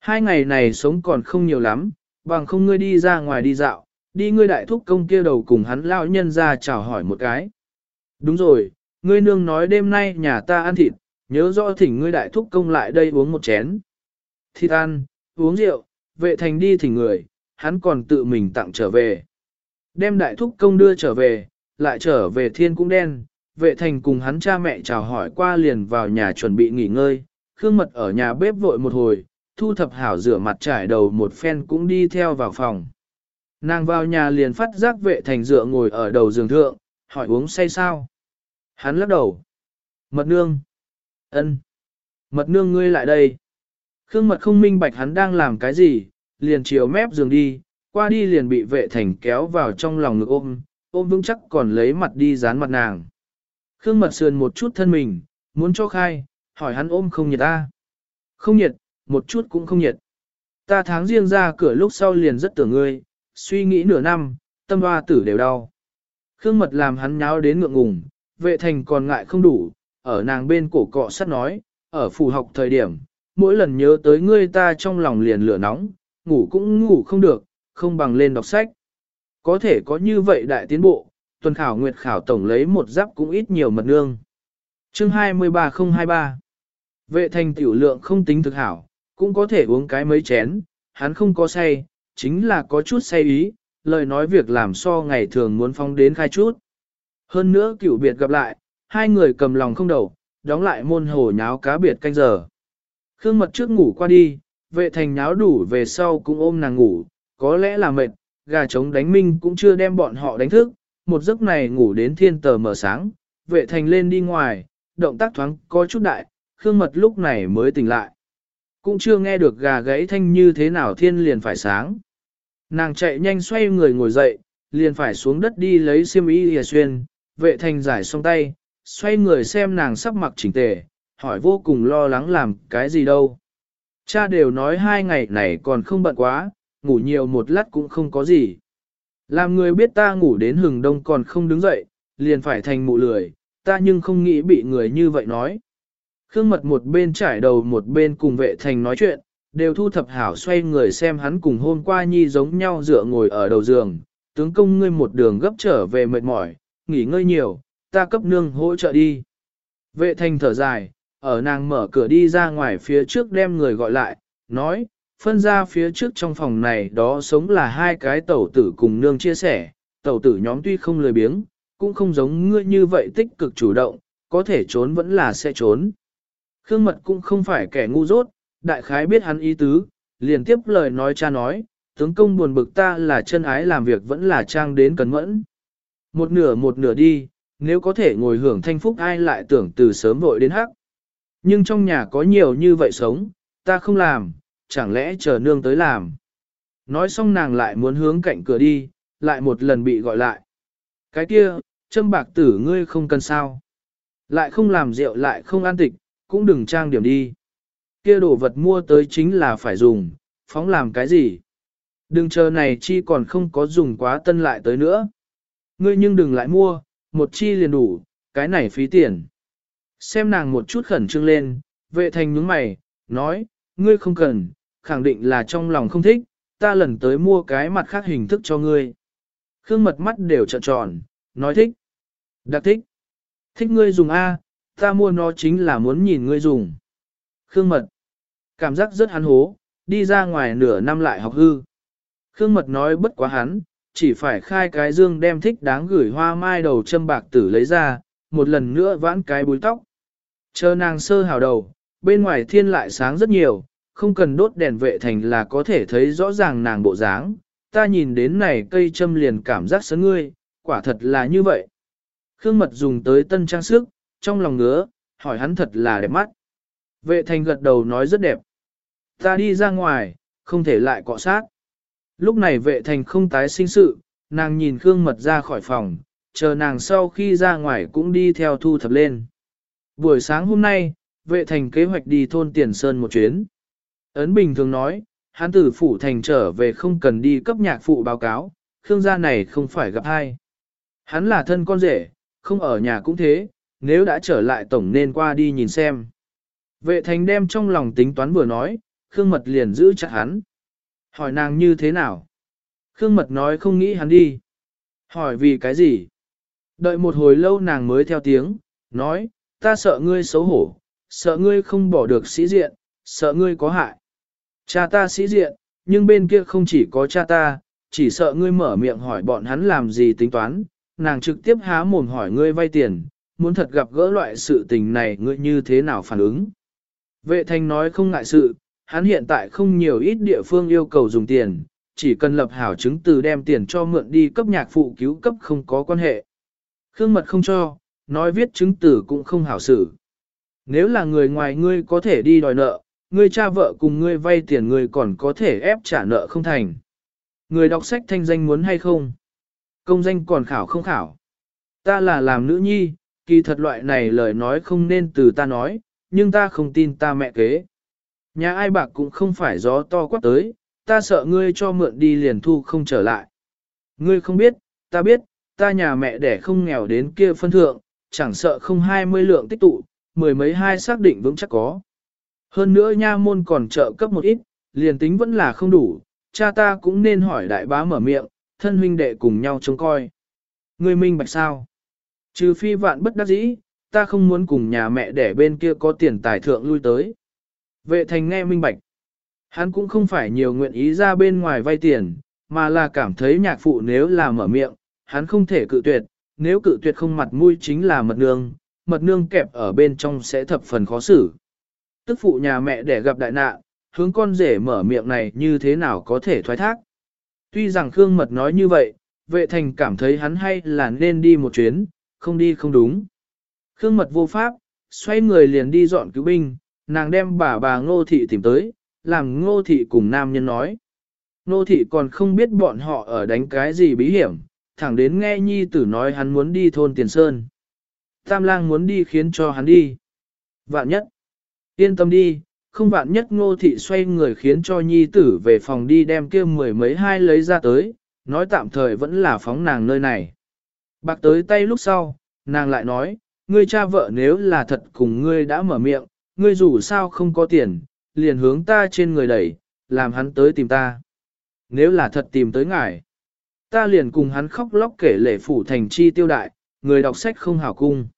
Hai ngày này sống còn không nhiều lắm, bằng không ngươi đi ra ngoài đi dạo, đi ngươi đại thúc công kia đầu cùng hắn lão nhân ra chào hỏi một cái. Đúng rồi, ngươi nương nói đêm nay nhà ta ăn thịt, nhớ rõ thỉnh ngươi đại thúc công lại đây uống một chén. Thịt ăn, uống rượu, vệ thành đi thỉnh người, hắn còn tự mình tặng trở về. Đem đại thúc công đưa trở về, lại trở về thiên cũng đen, vệ thành cùng hắn cha mẹ chào hỏi qua liền vào nhà chuẩn bị nghỉ ngơi, Khương Mật ở nhà bếp vội một hồi, thu thập hảo rửa mặt trải đầu một phen cũng đi theo vào phòng. Nàng vào nhà liền phát giác vệ thành dựa ngồi ở đầu giường thượng, hỏi uống say sao. Hắn lắc đầu. Mật nương. ân, Mật nương ngươi lại đây. Khương mật không minh bạch hắn đang làm cái gì, liền chiều mép giường đi, qua đi liền bị vệ thành kéo vào trong lòng ngực ôm, ôm vững chắc còn lấy mặt đi dán mặt nàng. Khương mật sườn một chút thân mình, muốn cho khai, hỏi hắn ôm không nhiệt ta. Không nhiệt, một chút cũng không nhiệt. Ta tháng riêng ra cửa lúc sau liền rất tưởng ngươi, suy nghĩ nửa năm, tâm hoa tử đều đau. Khương mật làm hắn nháo đến ngượng ngùng, vệ thành còn ngại không đủ, ở nàng bên cổ cọ sắt nói, ở phủ học thời điểm, mỗi lần nhớ tới ngươi ta trong lòng liền lửa nóng, ngủ cũng ngủ không được, không bằng lên đọc sách. Có thể có như vậy đại tiến bộ, tuần khảo nguyệt khảo tổng lấy một giáp cũng ít nhiều mật nương. Chương 23023 Vệ thành tiểu lượng không tính thực hảo, cũng có thể uống cái mấy chén, hắn không có say, chính là có chút say ý, lời nói việc làm so ngày thường muốn phong đến khai chút. Hơn nữa cựu biệt gặp lại, hai người cầm lòng không đầu, đóng lại môn hồ nháo cá biệt canh giờ. Khương mật trước ngủ qua đi, vệ thành nháo đủ về sau cũng ôm nàng ngủ, có lẽ là mệt, gà trống đánh minh cũng chưa đem bọn họ đánh thức, một giấc này ngủ đến thiên tờ mở sáng, vệ thành lên đi ngoài, động tác thoáng có chút đại, Khương mật lúc này mới tỉnh lại. Cũng chưa nghe được gà gãy thanh như thế nào thiên liền phải sáng. Nàng chạy nhanh xoay người ngồi dậy, liền phải xuống đất đi lấy xiêm y hìa xuyên, vệ thành giải xong tay, xoay người xem nàng sắp mặc chỉnh tề, hỏi vô cùng lo lắng làm cái gì đâu. Cha đều nói hai ngày này còn không bận quá, ngủ nhiều một lát cũng không có gì. Làm người biết ta ngủ đến hừng đông còn không đứng dậy, liền phải thành mụ lười, ta nhưng không nghĩ bị người như vậy nói. Khương mật một bên trải đầu một bên cùng vệ thành nói chuyện, đều thu thập hảo xoay người xem hắn cùng hôm qua nhi giống nhau dựa ngồi ở đầu giường, tướng công ngươi một đường gấp trở về mệt mỏi, nghỉ ngơi nhiều, ta cấp nương hỗ trợ đi. Vệ thành thở dài, ở nàng mở cửa đi ra ngoài phía trước đem người gọi lại, nói, phân ra phía trước trong phòng này đó sống là hai cái tẩu tử cùng nương chia sẻ, tẩu tử nhóm tuy không lười biếng, cũng không giống ngươi như vậy tích cực chủ động, có thể trốn vẫn là sẽ trốn. Khương Mật cũng không phải kẻ ngu dốt, đại khái biết hắn ý tứ, liền tiếp lời nói cha nói, tướng công buồn bực ta là chân ái làm việc vẫn là trang đến cẩn mẫn. Một nửa một nửa đi, nếu có thể ngồi hưởng thanh phúc ai lại tưởng từ sớm vội đến hắc. Nhưng trong nhà có nhiều như vậy sống, ta không làm, chẳng lẽ chờ nương tới làm. Nói xong nàng lại muốn hướng cạnh cửa đi, lại một lần bị gọi lại. Cái kia, châm bạc tử ngươi không cần sao. Lại không làm rượu lại không an tịch, cũng đừng trang điểm đi. Kia đồ vật mua tới chính là phải dùng, phóng làm cái gì. Đừng chờ này chi còn không có dùng quá tân lại tới nữa. Ngươi nhưng đừng lại mua, một chi liền đủ, cái này phí tiền. Xem nàng một chút khẩn trương lên, vệ thành nhướng mày, nói, ngươi không cần, khẳng định là trong lòng không thích, ta lần tới mua cái mặt khác hình thức cho ngươi. Khương mật mắt đều trợn tròn, nói thích. Đặc thích. Thích ngươi dùng A, ta mua nó chính là muốn nhìn ngươi dùng. Khương mật. Cảm giác rất hắn hố, đi ra ngoài nửa năm lại học hư. Khương mật nói bất quá hắn, chỉ phải khai cái dương đem thích đáng gửi hoa mai đầu châm bạc tử lấy ra, một lần nữa vãn cái búi tóc. Chờ nàng sơ hào đầu, bên ngoài thiên lại sáng rất nhiều, không cần đốt đèn vệ thành là có thể thấy rõ ràng nàng bộ dáng. Ta nhìn đến này cây châm liền cảm giác sớn ngươi, quả thật là như vậy. Khương mật dùng tới tân trang sức, trong lòng ngứa, hỏi hắn thật là đẹp mắt. Vệ thành gật đầu nói rất đẹp. Ta đi ra ngoài, không thể lại cọ sát. Lúc này vệ thành không tái sinh sự, nàng nhìn Khương Mật ra khỏi phòng, chờ nàng sau khi ra ngoài cũng đi theo thu thập lên. Buổi sáng hôm nay, vệ thành kế hoạch đi thôn Tiền Sơn một chuyến. Ấn Bình thường nói, hắn từ phủ thành trở về không cần đi cấp nhạc phụ báo cáo, Khương gia này không phải gặp ai. Hắn là thân con rể, không ở nhà cũng thế, nếu đã trở lại tổng nên qua đi nhìn xem. Vệ thành đem trong lòng tính toán vừa nói, Khương Mật liền giữ chặt hắn. Hỏi nàng như thế nào? Khương Mật nói không nghĩ hắn đi. Hỏi vì cái gì? Đợi một hồi lâu nàng mới theo tiếng, nói, ta sợ ngươi xấu hổ, sợ ngươi không bỏ được sĩ diện, sợ ngươi có hại. Cha ta sĩ diện, nhưng bên kia không chỉ có cha ta, chỉ sợ ngươi mở miệng hỏi bọn hắn làm gì tính toán, nàng trực tiếp há mồm hỏi ngươi vay tiền, muốn thật gặp gỡ loại sự tình này ngươi như thế nào phản ứng. Vệ thanh nói không ngại sự, hắn hiện tại không nhiều ít địa phương yêu cầu dùng tiền, chỉ cần lập hảo chứng từ đem tiền cho mượn đi cấp nhạc phụ cứu cấp không có quan hệ. Khương mật không cho, nói viết chứng từ cũng không hảo xử. Nếu là người ngoài ngươi có thể đi đòi nợ, ngươi cha vợ cùng ngươi vay tiền ngươi còn có thể ép trả nợ không thành. Người đọc sách thanh danh muốn hay không? Công danh còn khảo không khảo? Ta là làm nữ nhi, kỳ thật loại này lời nói không nên từ ta nói, nhưng ta không tin ta mẹ kế. Nhà ai bạc cũng không phải gió to quát tới, ta sợ ngươi cho mượn đi liền thu không trở lại. Ngươi không biết, ta biết, ta nhà mẹ đẻ không nghèo đến kia phân thượng, chẳng sợ không hai mươi lượng tích tụ, mười mấy hai xác định vững chắc có. Hơn nữa nha môn còn trợ cấp một ít, liền tính vẫn là không đủ, cha ta cũng nên hỏi đại bá mở miệng, thân huynh đệ cùng nhau trông coi. Ngươi minh bạch sao? Trừ phi vạn bất đắc dĩ, ta không muốn cùng nhà mẹ để bên kia có tiền tài thượng lui tới. Vệ thành nghe minh bạch. Hắn cũng không phải nhiều nguyện ý ra bên ngoài vay tiền, mà là cảm thấy nhạc phụ nếu là mở miệng, hắn không thể cự tuyệt, nếu cự tuyệt không mặt mũi chính là mật nương, mật nương kẹp ở bên trong sẽ thập phần khó xử. Tức phụ nhà mẹ để gặp đại nạn, hướng con rể mở miệng này như thế nào có thể thoái thác. Tuy rằng Khương Mật nói như vậy, vệ thành cảm thấy hắn hay là nên đi một chuyến, không đi không đúng. Khương Mật vô pháp, xoay người liền đi dọn cứu binh, nàng đem bà bà ngô thị tìm tới, làm ngô thị cùng nam nhân nói. Ngô thị còn không biết bọn họ ở đánh cái gì bí hiểm, thẳng đến nghe nhi tử nói hắn muốn đi thôn Tiền Sơn. Tam lang muốn đi khiến cho hắn đi. Vạn nhất. Yên tâm đi, không vạn nhất ngô thị xoay người khiến cho nhi tử về phòng đi đem kia mười mấy hai lấy ra tới, nói tạm thời vẫn là phóng nàng nơi này. Bạc tới tay lúc sau, nàng lại nói, ngươi cha vợ nếu là thật cùng ngươi đã mở miệng, ngươi dù sao không có tiền, liền hướng ta trên người đẩy, làm hắn tới tìm ta. Nếu là thật tìm tới ngài, ta liền cùng hắn khóc lóc kể lệ phủ thành chi tiêu đại, người đọc sách không hảo cung.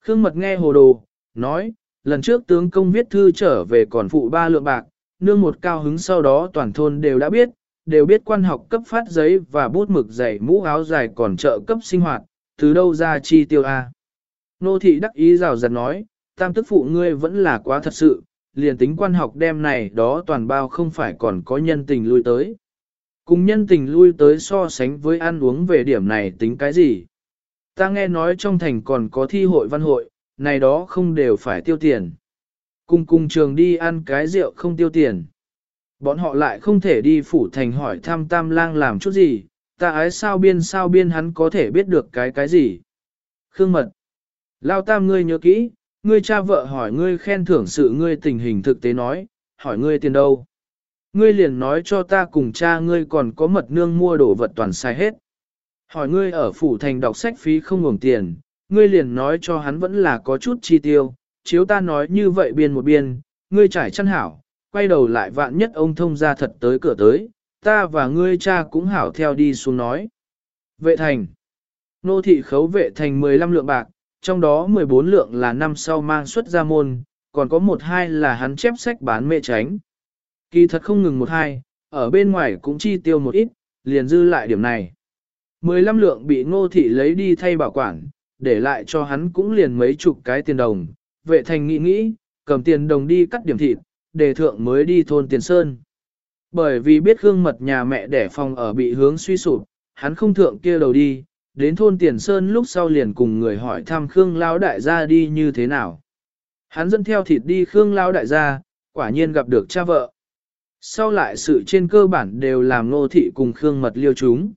Khương Mật nghe hồ đồ, nói, lần trước tướng công viết thư trở về còn phụ ba lượng bạc, nương một cao hứng sau đó toàn thôn đều đã biết, đều biết quan học cấp phát giấy và bút mực dày mũ áo dài còn trợ cấp sinh hoạt, từ đâu ra chi tiêu a? Nô thị đắc ý rào rạt nói, tam tức phụ ngươi vẫn là quá thật sự, liền tính quan học đem này đó toàn bao không phải còn có nhân tình lui tới. Cùng nhân tình lui tới so sánh với ăn uống về điểm này tính cái gì? Ta nghe nói trong thành còn có thi hội văn hội, này đó không đều phải tiêu tiền. Cùng cùng trường đi ăn cái rượu không tiêu tiền. Bọn họ lại không thể đi phủ thành hỏi thăm tam lang làm chút gì, ta ái sao biên sao biên hắn có thể biết được cái cái gì. Khương mật. Lao tam ngươi nhớ kỹ, ngươi cha vợ hỏi ngươi khen thưởng sự ngươi tình hình thực tế nói, hỏi ngươi tiền đâu. Ngươi liền nói cho ta cùng cha ngươi còn có mật nương mua đồ vật toàn sai hết. Hỏi ngươi ở phủ thành đọc sách phí không ngủng tiền, ngươi liền nói cho hắn vẫn là có chút chi tiêu, chiếu ta nói như vậy biên một biên, ngươi trải chăn hảo, quay đầu lại vạn nhất ông thông ra thật tới cửa tới, ta và ngươi cha cũng hảo theo đi xuống nói. Vệ thành Nô thị khấu vệ thành 15 lượng bạc, trong đó 14 lượng là năm sau mang xuất ra môn, còn có một hai là hắn chép sách bán mê tránh. Kỳ thật không ngừng một hai, ở bên ngoài cũng chi tiêu một ít, liền dư lại điểm này. 15 lượng bị ngô thị lấy đi thay bảo quản, để lại cho hắn cũng liền mấy chục cái tiền đồng. Vệ thành nghĩ nghĩ, cầm tiền đồng đi cắt điểm thịt, đề thượng mới đi thôn tiền sơn. Bởi vì biết gương mật nhà mẹ đẻ phòng ở bị hướng suy sụp, hắn không thượng kia đầu đi, đến thôn tiền sơn lúc sau liền cùng người hỏi thăm Khương Lão đại gia đi như thế nào. Hắn dẫn theo thịt đi Khương Lão đại gia, quả nhiên gặp được cha vợ. Sau lại sự trên cơ bản đều làm Ngô thị cùng Khương mật liêu chúng.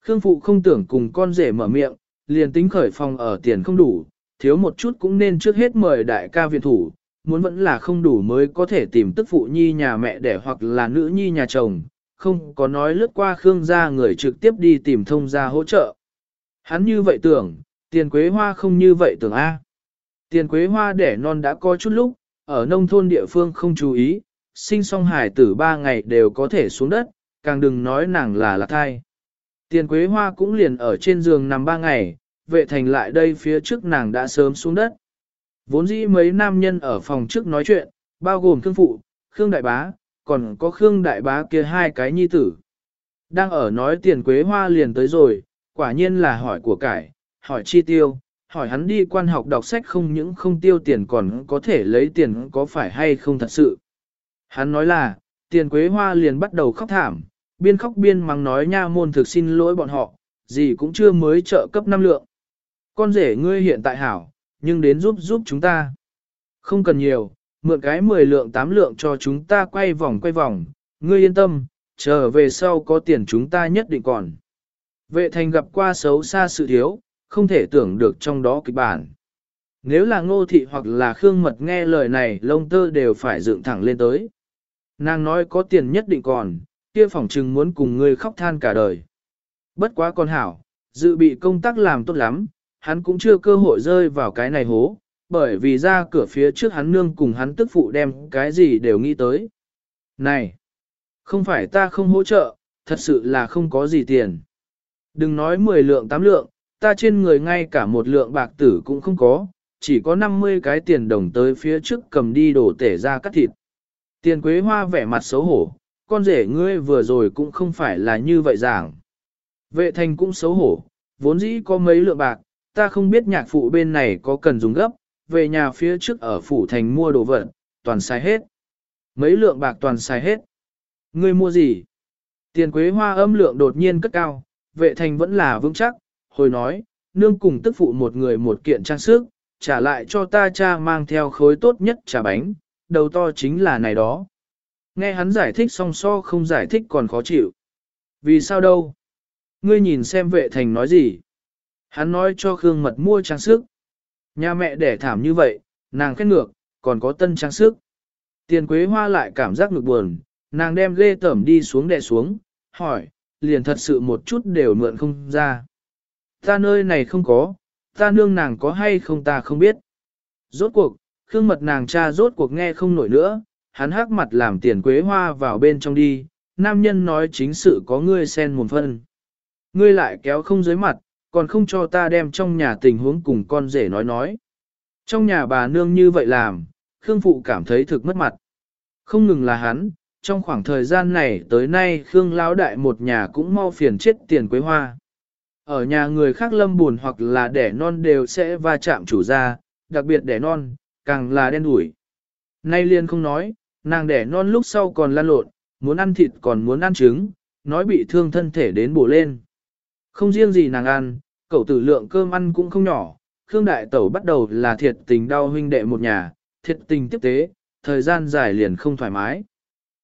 Khương phụ không tưởng cùng con rể mở miệng, liền tính khởi phòng ở tiền không đủ, thiếu một chút cũng nên trước hết mời đại ca viện thủ, muốn vẫn là không đủ mới có thể tìm tức phụ nhi nhà mẹ đẻ hoặc là nữ nhi nhà chồng, không có nói lướt qua Khương gia người trực tiếp đi tìm thông gia hỗ trợ. Hắn như vậy tưởng, tiền quế hoa không như vậy tưởng A. Tiền quế hoa đẻ non đã có chút lúc, ở nông thôn địa phương không chú ý, sinh song hải tử ba ngày đều có thể xuống đất, càng đừng nói nàng là lạc thai. Tiền quế hoa cũng liền ở trên giường nằm ba ngày, vệ thành lại đây phía trước nàng đã sớm xuống đất. Vốn dĩ mấy nam nhân ở phòng trước nói chuyện, bao gồm Khương Phụ, Khương Đại Bá, còn có Khương Đại Bá kia hai cái nhi tử. Đang ở nói tiền quế hoa liền tới rồi, quả nhiên là hỏi của cải, hỏi chi tiêu, hỏi hắn đi quan học đọc sách không những không tiêu tiền còn có thể lấy tiền có phải hay không thật sự. Hắn nói là, tiền quế hoa liền bắt đầu khóc thảm, biên khóc biên mắng nói nha môn thực xin lỗi bọn họ, gì cũng chưa mới trợ cấp năm lượng. Con rể ngươi hiện tại hảo, nhưng đến giúp giúp chúng ta. Không cần nhiều, mượn cái 10 lượng 8 lượng cho chúng ta quay vòng quay vòng, ngươi yên tâm, chờ về sau có tiền chúng ta nhất định còn. Vệ thành gặp qua xấu xa sự thiếu, không thể tưởng được trong đó kịch bản. Nếu là ngô thị hoặc là khương mật nghe lời này lông tơ đều phải dựng thẳng lên tới. Nàng nói có tiền nhất định còn, kia phỏng Trừng muốn cùng ngươi khóc than cả đời. Bất quá con hảo, dự bị công tác làm tốt lắm, hắn cũng chưa cơ hội rơi vào cái này hố, bởi vì ra cửa phía trước hắn nương cùng hắn tức phụ đem cái gì đều nghĩ tới. Này, không phải ta không hỗ trợ, thật sự là không có gì tiền. Đừng nói 10 lượng 8 lượng, ta trên người ngay cả một lượng bạc tử cũng không có, chỉ có 50 cái tiền đồng tới phía trước cầm đi đổ tể ra cắt thịt. Tiền quế hoa vẻ mặt xấu hổ, con rể ngươi vừa rồi cũng không phải là như vậy giảng. Vệ thành cũng xấu hổ, vốn dĩ có mấy lượng bạc, ta không biết nhạc phụ bên này có cần dùng gấp, về nhà phía trước ở phủ thành mua đồ vật, toàn xài hết. Mấy lượng bạc toàn xài hết. Ngươi mua gì? Tiền quế hoa âm lượng đột nhiên cất cao, vệ thành vẫn là vững chắc, hồi nói, nương cùng tức phụ một người một kiện trang sức, trả lại cho ta cha mang theo khối tốt nhất trà bánh, đầu to chính là này đó. Nghe hắn giải thích song so không giải thích còn khó chịu. Vì sao đâu? Ngươi nhìn xem vệ thành nói gì? Hắn nói cho Khương Mật mua trang sức. Nhà mẹ đẻ thảm như vậy, nàng khét ngược, còn có tân trang sức. Tiền quế hoa lại cảm giác ngực buồn, nàng đem ghê tẩm đi xuống đè xuống, hỏi, liền thật sự một chút đều mượn không ra. Ta nơi này không có, ta nương nàng có hay không ta không biết. Rốt cuộc, Khương Mật nàng cha rốt cuộc nghe không nổi nữa, hắn hắc mặt làm tiền quế hoa vào bên trong đi, nam nhân nói chính sự có ngươi xen một phân. Ngươi lại kéo không dưới mặt, còn không cho ta đem trong nhà tình huống cùng con rể nói nói. Trong nhà bà nương như vậy làm, Khương Phụ cảm thấy thực mất mặt. Không ngừng là hắn, trong khoảng thời gian này tới nay Khương Lão Đại một nhà cũng mau phiền chết tiền quế hoa. Ở nhà người khác lâm buồn hoặc là đẻ non đều sẽ va chạm chủ gia, đặc biệt đẻ non, càng là đen đủi. Nay liên không nói, nàng đẻ non lúc sau còn lan lộn, muốn ăn thịt còn muốn ăn trứng, nói bị thương thân thể đến bổ lên. Không riêng gì nàng ăn, cậu tử lượng cơm ăn cũng không nhỏ, Khương Đại Tẩu bắt đầu là thiệt tình đau huynh đệ một nhà, thiệt tình tiếp tế, thời gian dài liền không thoải mái.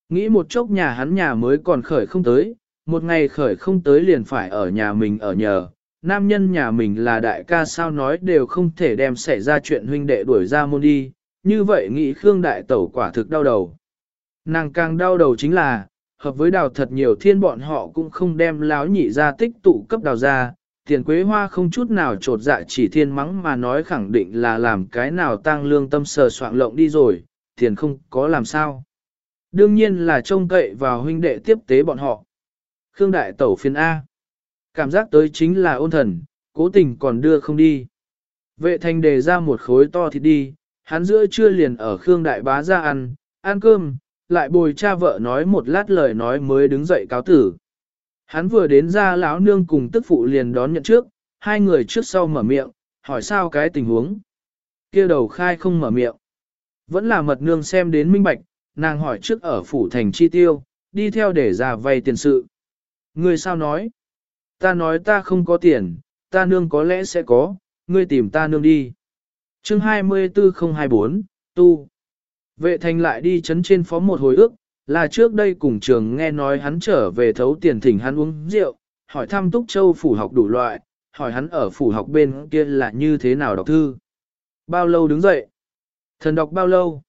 Nghĩ một chốc nhà hắn nhà mới còn khởi không tới, một ngày khởi không tới liền phải ở nhà mình ở nhờ, nam nhân nhà mình là đại ca sao nói đều không thể đem xảy ra chuyện huynh đệ đuổi ra môn đi, như vậy nghĩ Khương Đại Tẩu quả thực đau đầu. Nàng càng đau đầu chính là, hợp với đào thật nhiều thiên bọn họ cũng không đem láo nhị ra tích tụ cấp đào ra, tiền quế hoa không chút nào trột dạ chỉ thiên mắng mà nói khẳng định là làm cái nào tăng lương tâm sờ soạn lộng đi rồi, tiền không có làm sao. Đương nhiên là trông cậy vào huynh đệ tiếp tế bọn họ. Khương Đại Tẩu phiên A. Cảm giác tới chính là ôn thần, cố tình còn đưa không đi. Vệ thành đề ra một khối to thịt đi, hắn giữa trưa liền ở Khương Đại Bá ra ăn, ăn cơm, lại bồi cha vợ nói một lát lời nói mới đứng dậy cáo tử. Hắn vừa đến ra lão nương cùng tức phụ liền đón nhận trước, hai người trước sau mở miệng, hỏi sao cái tình huống. kia đầu khai không mở miệng. Vẫn là mật nương xem đến minh bạch, nàng hỏi trước ở phủ thành chi tiêu, đi theo để ra vay tiền sự. người sao nói? Ta nói ta không có tiền, ta nương có lẽ sẽ có, ngươi tìm ta nương đi. chương 24024, tu. Vệ thành lại đi chấn trên phó một hồi ước, là trước đây cùng trường nghe nói hắn trở về thấu tiền thỉnh hắn uống rượu, hỏi thăm Túc Châu phủ học đủ loại, hỏi hắn ở phủ học bên kia là như thế nào đọc thư. Bao lâu đứng dậy? Thần đọc bao lâu?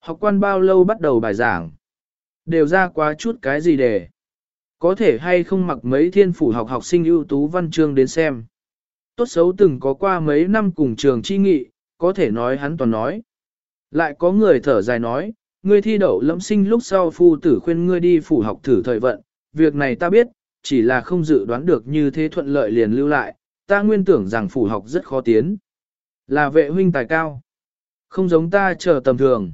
Học quan bao lâu bắt đầu bài giảng? Đều ra quá chút cái gì để? Có thể hay không mặc mấy thiên phủ học học sinh ưu tú văn chương đến xem. Tốt xấu từng có qua mấy năm cùng trường chi nghị, có thể nói hắn toàn nói. Lại có người thở dài nói, ngươi thi đậu lẫm sinh lúc sau phu tử khuyên ngươi đi phủ học thử thời vận, việc này ta biết, chỉ là không dự đoán được như thế thuận lợi liền lưu lại, ta nguyên tưởng rằng phủ học rất khó tiến. Là vệ huynh tài cao, không giống ta chờ tầm thường.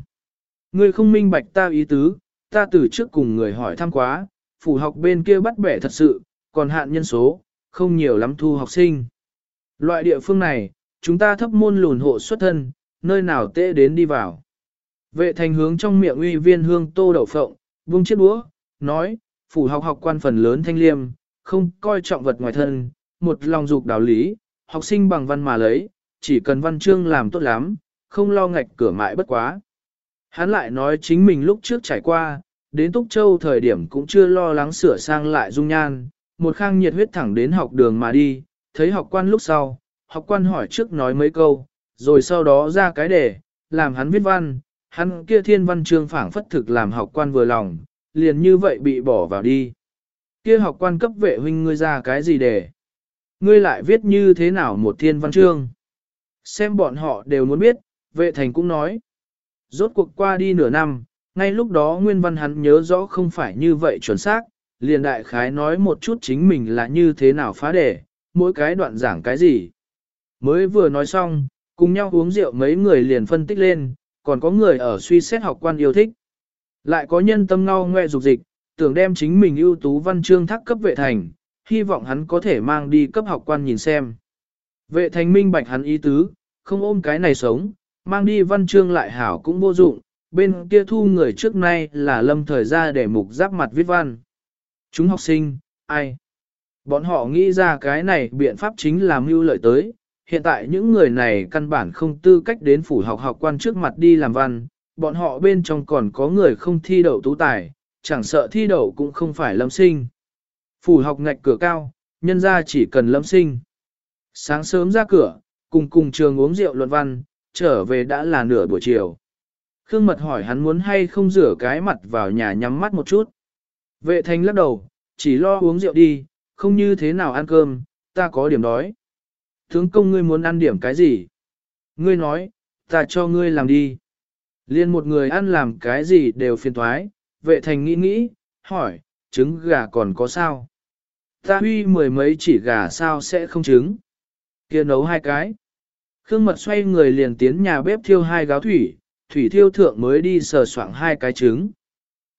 Ngươi không minh bạch ta ý tứ, ta từ trước cùng người hỏi thăm quá, phủ học bên kia bắt bẻ thật sự, còn hạn nhân số, không nhiều lắm thu học sinh. Loại địa phương này, chúng ta thấp môn lùn hộ xuất thân, nơi nào tệ đến đi vào. Vệ thành hướng trong miệng uy viên hương tô đậu phộng, vung chiếc đũa, nói, phủ học học quan phần lớn thanh liêm, không coi trọng vật ngoài thân, một lòng dục đạo lý, học sinh bằng văn mà lấy, chỉ cần văn chương làm tốt lắm, không lo ngạch cửa mãi bất quá. Hắn lại nói chính mình lúc trước trải qua, đến Túc Châu thời điểm cũng chưa lo lắng sửa sang lại dung nhan, một khang nhiệt huyết thẳng đến học đường mà đi, thấy học quan lúc sau, học quan hỏi trước nói mấy câu, rồi sau đó ra cái đề, làm hắn viết văn, hắn kia thiên văn chương phảng phất thực làm học quan vừa lòng, liền như vậy bị bỏ vào đi. Kia học quan cấp vệ huynh ngươi ra cái gì đề? Ngươi lại viết như thế nào một thiên văn chương? Xem bọn họ đều muốn biết, vệ thành cũng nói. Rốt cuộc qua đi nửa năm, ngay lúc đó nguyên văn hắn nhớ rõ không phải như vậy chuẩn xác, liền đại khái nói một chút chính mình là như thế nào phá đề, mỗi cái đoạn giảng cái gì. Mới vừa nói xong, cùng nhau uống rượu mấy người liền phân tích lên, còn có người ở suy xét học quan yêu thích. Lại có nhân tâm ngao ngoe dục dịch, tưởng đem chính mình ưu tú văn chương thác cấp vệ thành, hy vọng hắn có thể mang đi cấp học quan nhìn xem. Vệ thành minh bạch hắn ý tứ, không ôm cái này sống, mang đi văn chương lại hảo cũng vô dụng, bên kia thu người trước nay là lâm thời ra để mục giáp mặt viết văn. Chúng học sinh, ai? Bọn họ nghĩ ra cái này biện pháp chính là mưu lợi tới, hiện tại những người này căn bản không tư cách đến phủ học học quan trước mặt đi làm văn, bọn họ bên trong còn có người không thi đậu tú tài, chẳng sợ thi đậu cũng không phải lâm sinh. Phủ học ngạch cửa cao, nhân ra chỉ cần lâm sinh. Sáng sớm ra cửa, cùng cùng trường uống rượu luận văn, trở về đã là nửa buổi chiều. Khương Mật hỏi hắn muốn hay không rửa cái mặt vào nhà nhắm mắt một chút. Vệ thành lắc đầu, chỉ lo uống rượu đi, không như thế nào ăn cơm, ta có điểm đói. Tướng công ngươi muốn ăn điểm cái gì? Ngươi nói, ta cho ngươi làm đi. Liên một người ăn làm cái gì đều phiền thoái, vệ thành nghĩ nghĩ, hỏi, trứng gà còn có sao? Ta huy mười mấy chỉ gà sao sẽ không trứng? kia nấu hai cái. Khương mật xoay người liền tiến nhà bếp thiêu hai gáo thủy, thủy thiêu thượng mới đi sờ soạng hai cái trứng.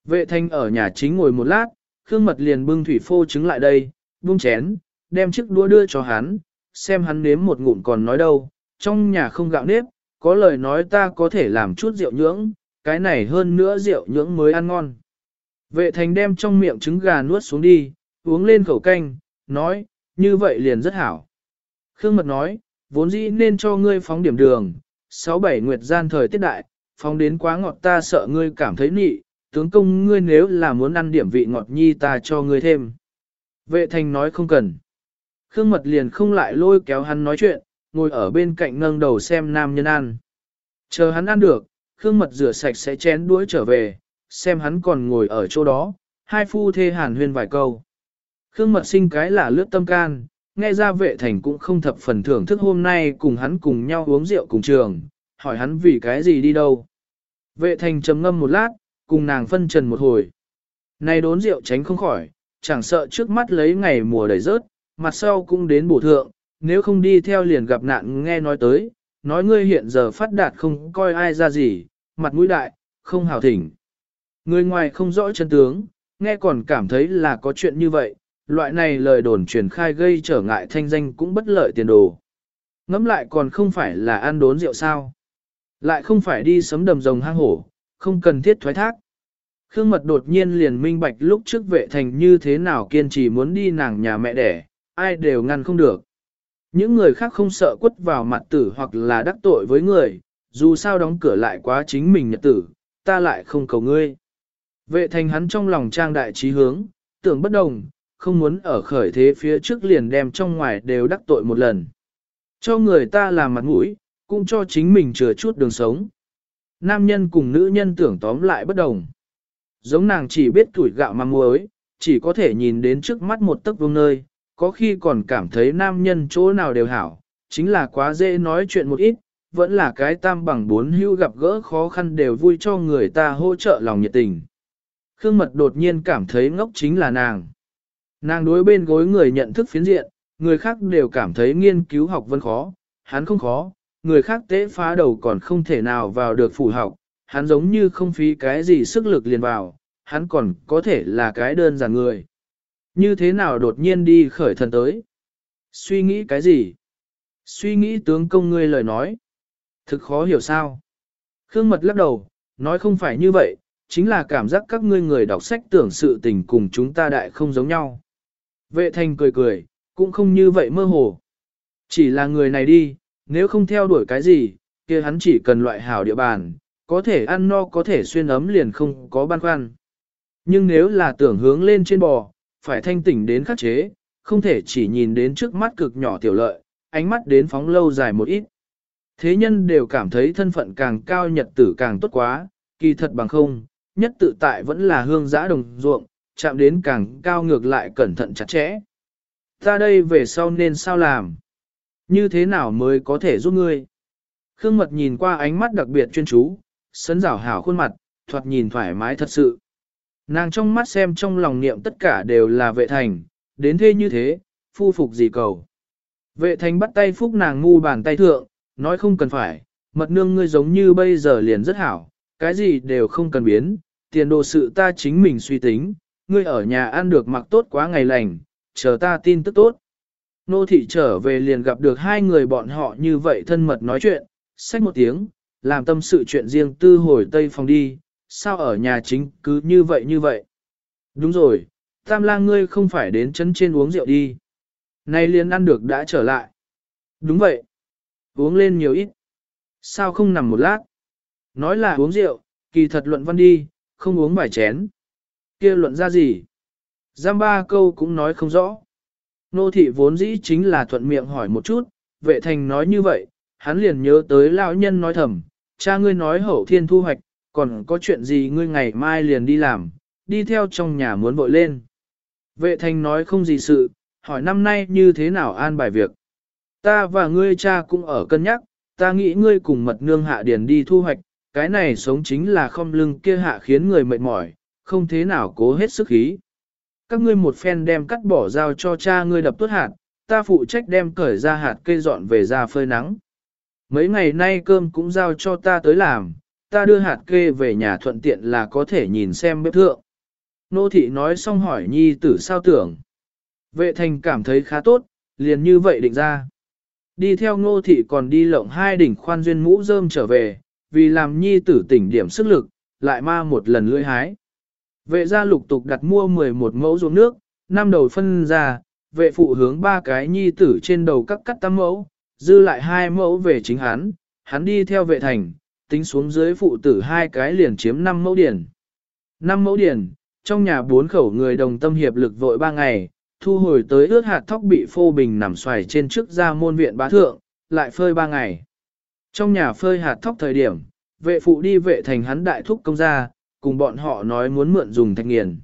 Vệ thanh ở nhà chính ngồi một lát, Khương mật liền bưng thủy phô trứng lại đây, buông chén, đem chiếc đũa đưa cho hắn, xem hắn nếm một ngụm còn nói đâu, trong nhà không gạo nếp, có lời nói ta có thể làm chút rượu nhưỡng, cái này hơn nữa rượu nhưỡng mới ăn ngon. Vệ thành đem trong miệng trứng gà nuốt xuống đi, uống lên khẩu canh, nói, như vậy liền rất hảo. Khương Mật nói, vốn dĩ nên cho ngươi phóng điểm đường, sáu bảy nguyệt gian thời tiết đại, phóng đến quá ngọt ta sợ ngươi cảm thấy nị, tướng công ngươi nếu là muốn ăn điểm vị ngọt nhi ta cho ngươi thêm. Vệ thành nói không cần. Khương Mật liền không lại lôi kéo hắn nói chuyện, ngồi ở bên cạnh nâng đầu xem nam nhân ăn. Chờ hắn ăn được, Khương Mật rửa sạch sẽ chén đuối trở về, xem hắn còn ngồi ở chỗ đó, hai phu thê hàn huyên vài câu. Khương Mật sinh cái là lướt tâm can, nghe ra vệ thành cũng không thập phần thưởng thức hôm nay cùng hắn cùng nhau uống rượu cùng trường, hỏi hắn vì cái gì đi đâu. Vệ thành trầm ngâm một lát, cùng nàng phân trần một hồi. Này đốn rượu tránh không khỏi, chẳng sợ trước mắt lấy ngày mùa đầy rớt, mặt sau cũng đến bổ thượng, nếu không đi theo liền gặp nạn nghe nói tới, nói ngươi hiện giờ phát đạt không coi ai ra gì, mặt mũi đại, không hào thỉnh. Người ngoài không rõ chân tướng, nghe còn cảm thấy là có chuyện như vậy, loại này lời đồn truyền khai gây trở ngại thanh danh cũng bất lợi tiền đồ. Ngắm lại còn không phải là ăn đốn rượu sao. Lại không phải đi sấm đầm rồng hang hổ, không cần thiết thoái thác. Khương Mật đột nhiên liền minh bạch lúc trước vệ thành như thế nào kiên trì muốn đi nàng nhà mẹ đẻ, ai đều ngăn không được. Những người khác không sợ quất vào mặt tử hoặc là đắc tội với người, dù sao đóng cửa lại quá chính mình nhật tử, ta lại không cầu ngươi. Vệ thành hắn trong lòng trang đại trí hướng, tưởng bất đồng, không muốn ở khởi thế phía trước liền đem trong ngoài đều đắc tội một lần. Cho người ta làm mặt mũi, cũng cho chính mình chừa chút đường sống. Nam nhân cùng nữ nhân tưởng tóm lại bất đồng. Giống nàng chỉ biết tuổi gạo mà muối, chỉ có thể nhìn đến trước mắt một tấc vương nơi, có khi còn cảm thấy nam nhân chỗ nào đều hảo, chính là quá dễ nói chuyện một ít, vẫn là cái tam bằng bốn hưu gặp gỡ khó khăn đều vui cho người ta hỗ trợ lòng nhiệt tình. Khương Mật đột nhiên cảm thấy ngốc chính là nàng. Nàng đối bên gối người nhận thức phiến diện, người khác đều cảm thấy nghiên cứu học vân khó, hắn không khó, người khác tế phá đầu còn không thể nào vào được phủ học, hắn giống như không phí cái gì sức lực liền vào, hắn còn có thể là cái đơn giản người. Như thế nào đột nhiên đi khởi thần tới? Suy nghĩ cái gì? Suy nghĩ tướng công ngươi lời nói. Thực khó hiểu sao? Khương Mật lắc đầu, nói không phải như vậy, chính là cảm giác các ngươi người đọc sách tưởng sự tình cùng chúng ta đại không giống nhau. Vệ thành cười cười, cũng không như vậy mơ hồ. Chỉ là người này đi, nếu không theo đuổi cái gì, kia hắn chỉ cần loại hảo địa bàn, có thể ăn no có thể xuyên ấm liền không có băn khoăn. Nhưng nếu là tưởng hướng lên trên bò, phải thanh tỉnh đến khắc chế, không thể chỉ nhìn đến trước mắt cực nhỏ tiểu lợi, ánh mắt đến phóng lâu dài một ít. Thế nhân đều cảm thấy thân phận càng cao nhật tử càng tốt quá, kỳ thật bằng không, nhất tự tại vẫn là hương giã đồng ruộng, chạm đến càng cao ngược lại cẩn thận chặt chẽ. Ta đây về sau nên sao làm? Như thế nào mới có thể giúp ngươi? Khương Mật nhìn qua ánh mắt đặc biệt chuyên chú, sấn rảo hảo khuôn mặt, thoạt nhìn thoải mái thật sự. Nàng trong mắt xem trong lòng niệm tất cả đều là vệ thành, đến thế như thế, phu phục gì cầu. Vệ thành bắt tay phúc nàng ngu bàn tay thượng, nói không cần phải, mật nương ngươi giống như bây giờ liền rất hảo, cái gì đều không cần biến, tiền đồ sự ta chính mình suy tính, ngươi ở nhà ăn được mặc tốt quá ngày lành, chờ ta tin tức tốt. Nô thị trở về liền gặp được hai người bọn họ như vậy thân mật nói chuyện, xách một tiếng, làm tâm sự chuyện riêng tư hồi tây phòng đi, sao ở nhà chính cứ như vậy như vậy. Đúng rồi, tam lang ngươi không phải đến chân trên uống rượu đi. Nay liền ăn được đã trở lại. Đúng vậy. Uống lên nhiều ít. Sao không nằm một lát? Nói là uống rượu, kỳ thật luận văn đi, không uống vài chén. kia luận ra gì? Giam ba câu cũng nói không rõ. Nô thị vốn dĩ chính là thuận miệng hỏi một chút, vệ thành nói như vậy, hắn liền nhớ tới lão nhân nói thầm, cha ngươi nói hậu thiên thu hoạch, còn có chuyện gì ngươi ngày mai liền đi làm, đi theo trong nhà muốn vội lên. Vệ thành nói không gì sự, hỏi năm nay như thế nào an bài việc. Ta và ngươi cha cũng ở cân nhắc, ta nghĩ ngươi cùng mật nương hạ điền đi thu hoạch, cái này sống chính là không lưng kia hạ khiến người mệt mỏi, không thế nào cố hết sức khí. Các ngươi một phen đem cắt bỏ dao cho cha ngươi đập tốt hạt, ta phụ trách đem cởi ra hạt cây dọn về ra phơi nắng. Mấy ngày nay cơm cũng giao cho ta tới làm, ta đưa hạt kê về nhà thuận tiện là có thể nhìn xem bếp thượng. Nô thị nói xong hỏi nhi tử sao tưởng. Vệ thành cảm thấy khá tốt, liền như vậy định ra. Đi theo ngô thị còn đi lộng hai đỉnh khoan duyên mũ rơm trở về, vì làm nhi tử tỉnh điểm sức lực, lại ma một lần lưỡi hái. Vệ gia lục tục đặt mua 11 mẫu ruộng nước, năm đầu phân ra, vệ phụ hướng ba cái nhi tử trên đầu cắt cắt tam mẫu, dư lại hai mẫu về chính hắn, hắn đi theo vệ thành, tính xuống dưới phụ tử hai cái liền chiếm 5 mẫu điển. 5 mẫu điển, trong nhà bốn khẩu người đồng tâm hiệp lực vội ba ngày, thu hồi tới ướt hạt thóc bị phô bình nằm xoài trên trước ra môn viện bá thượng, lại phơi ba ngày. Trong nhà phơi hạt thóc thời điểm, vệ phụ đi vệ thành hắn đại thúc công gia, cùng bọn họ nói muốn mượn dùng thạch nghiền.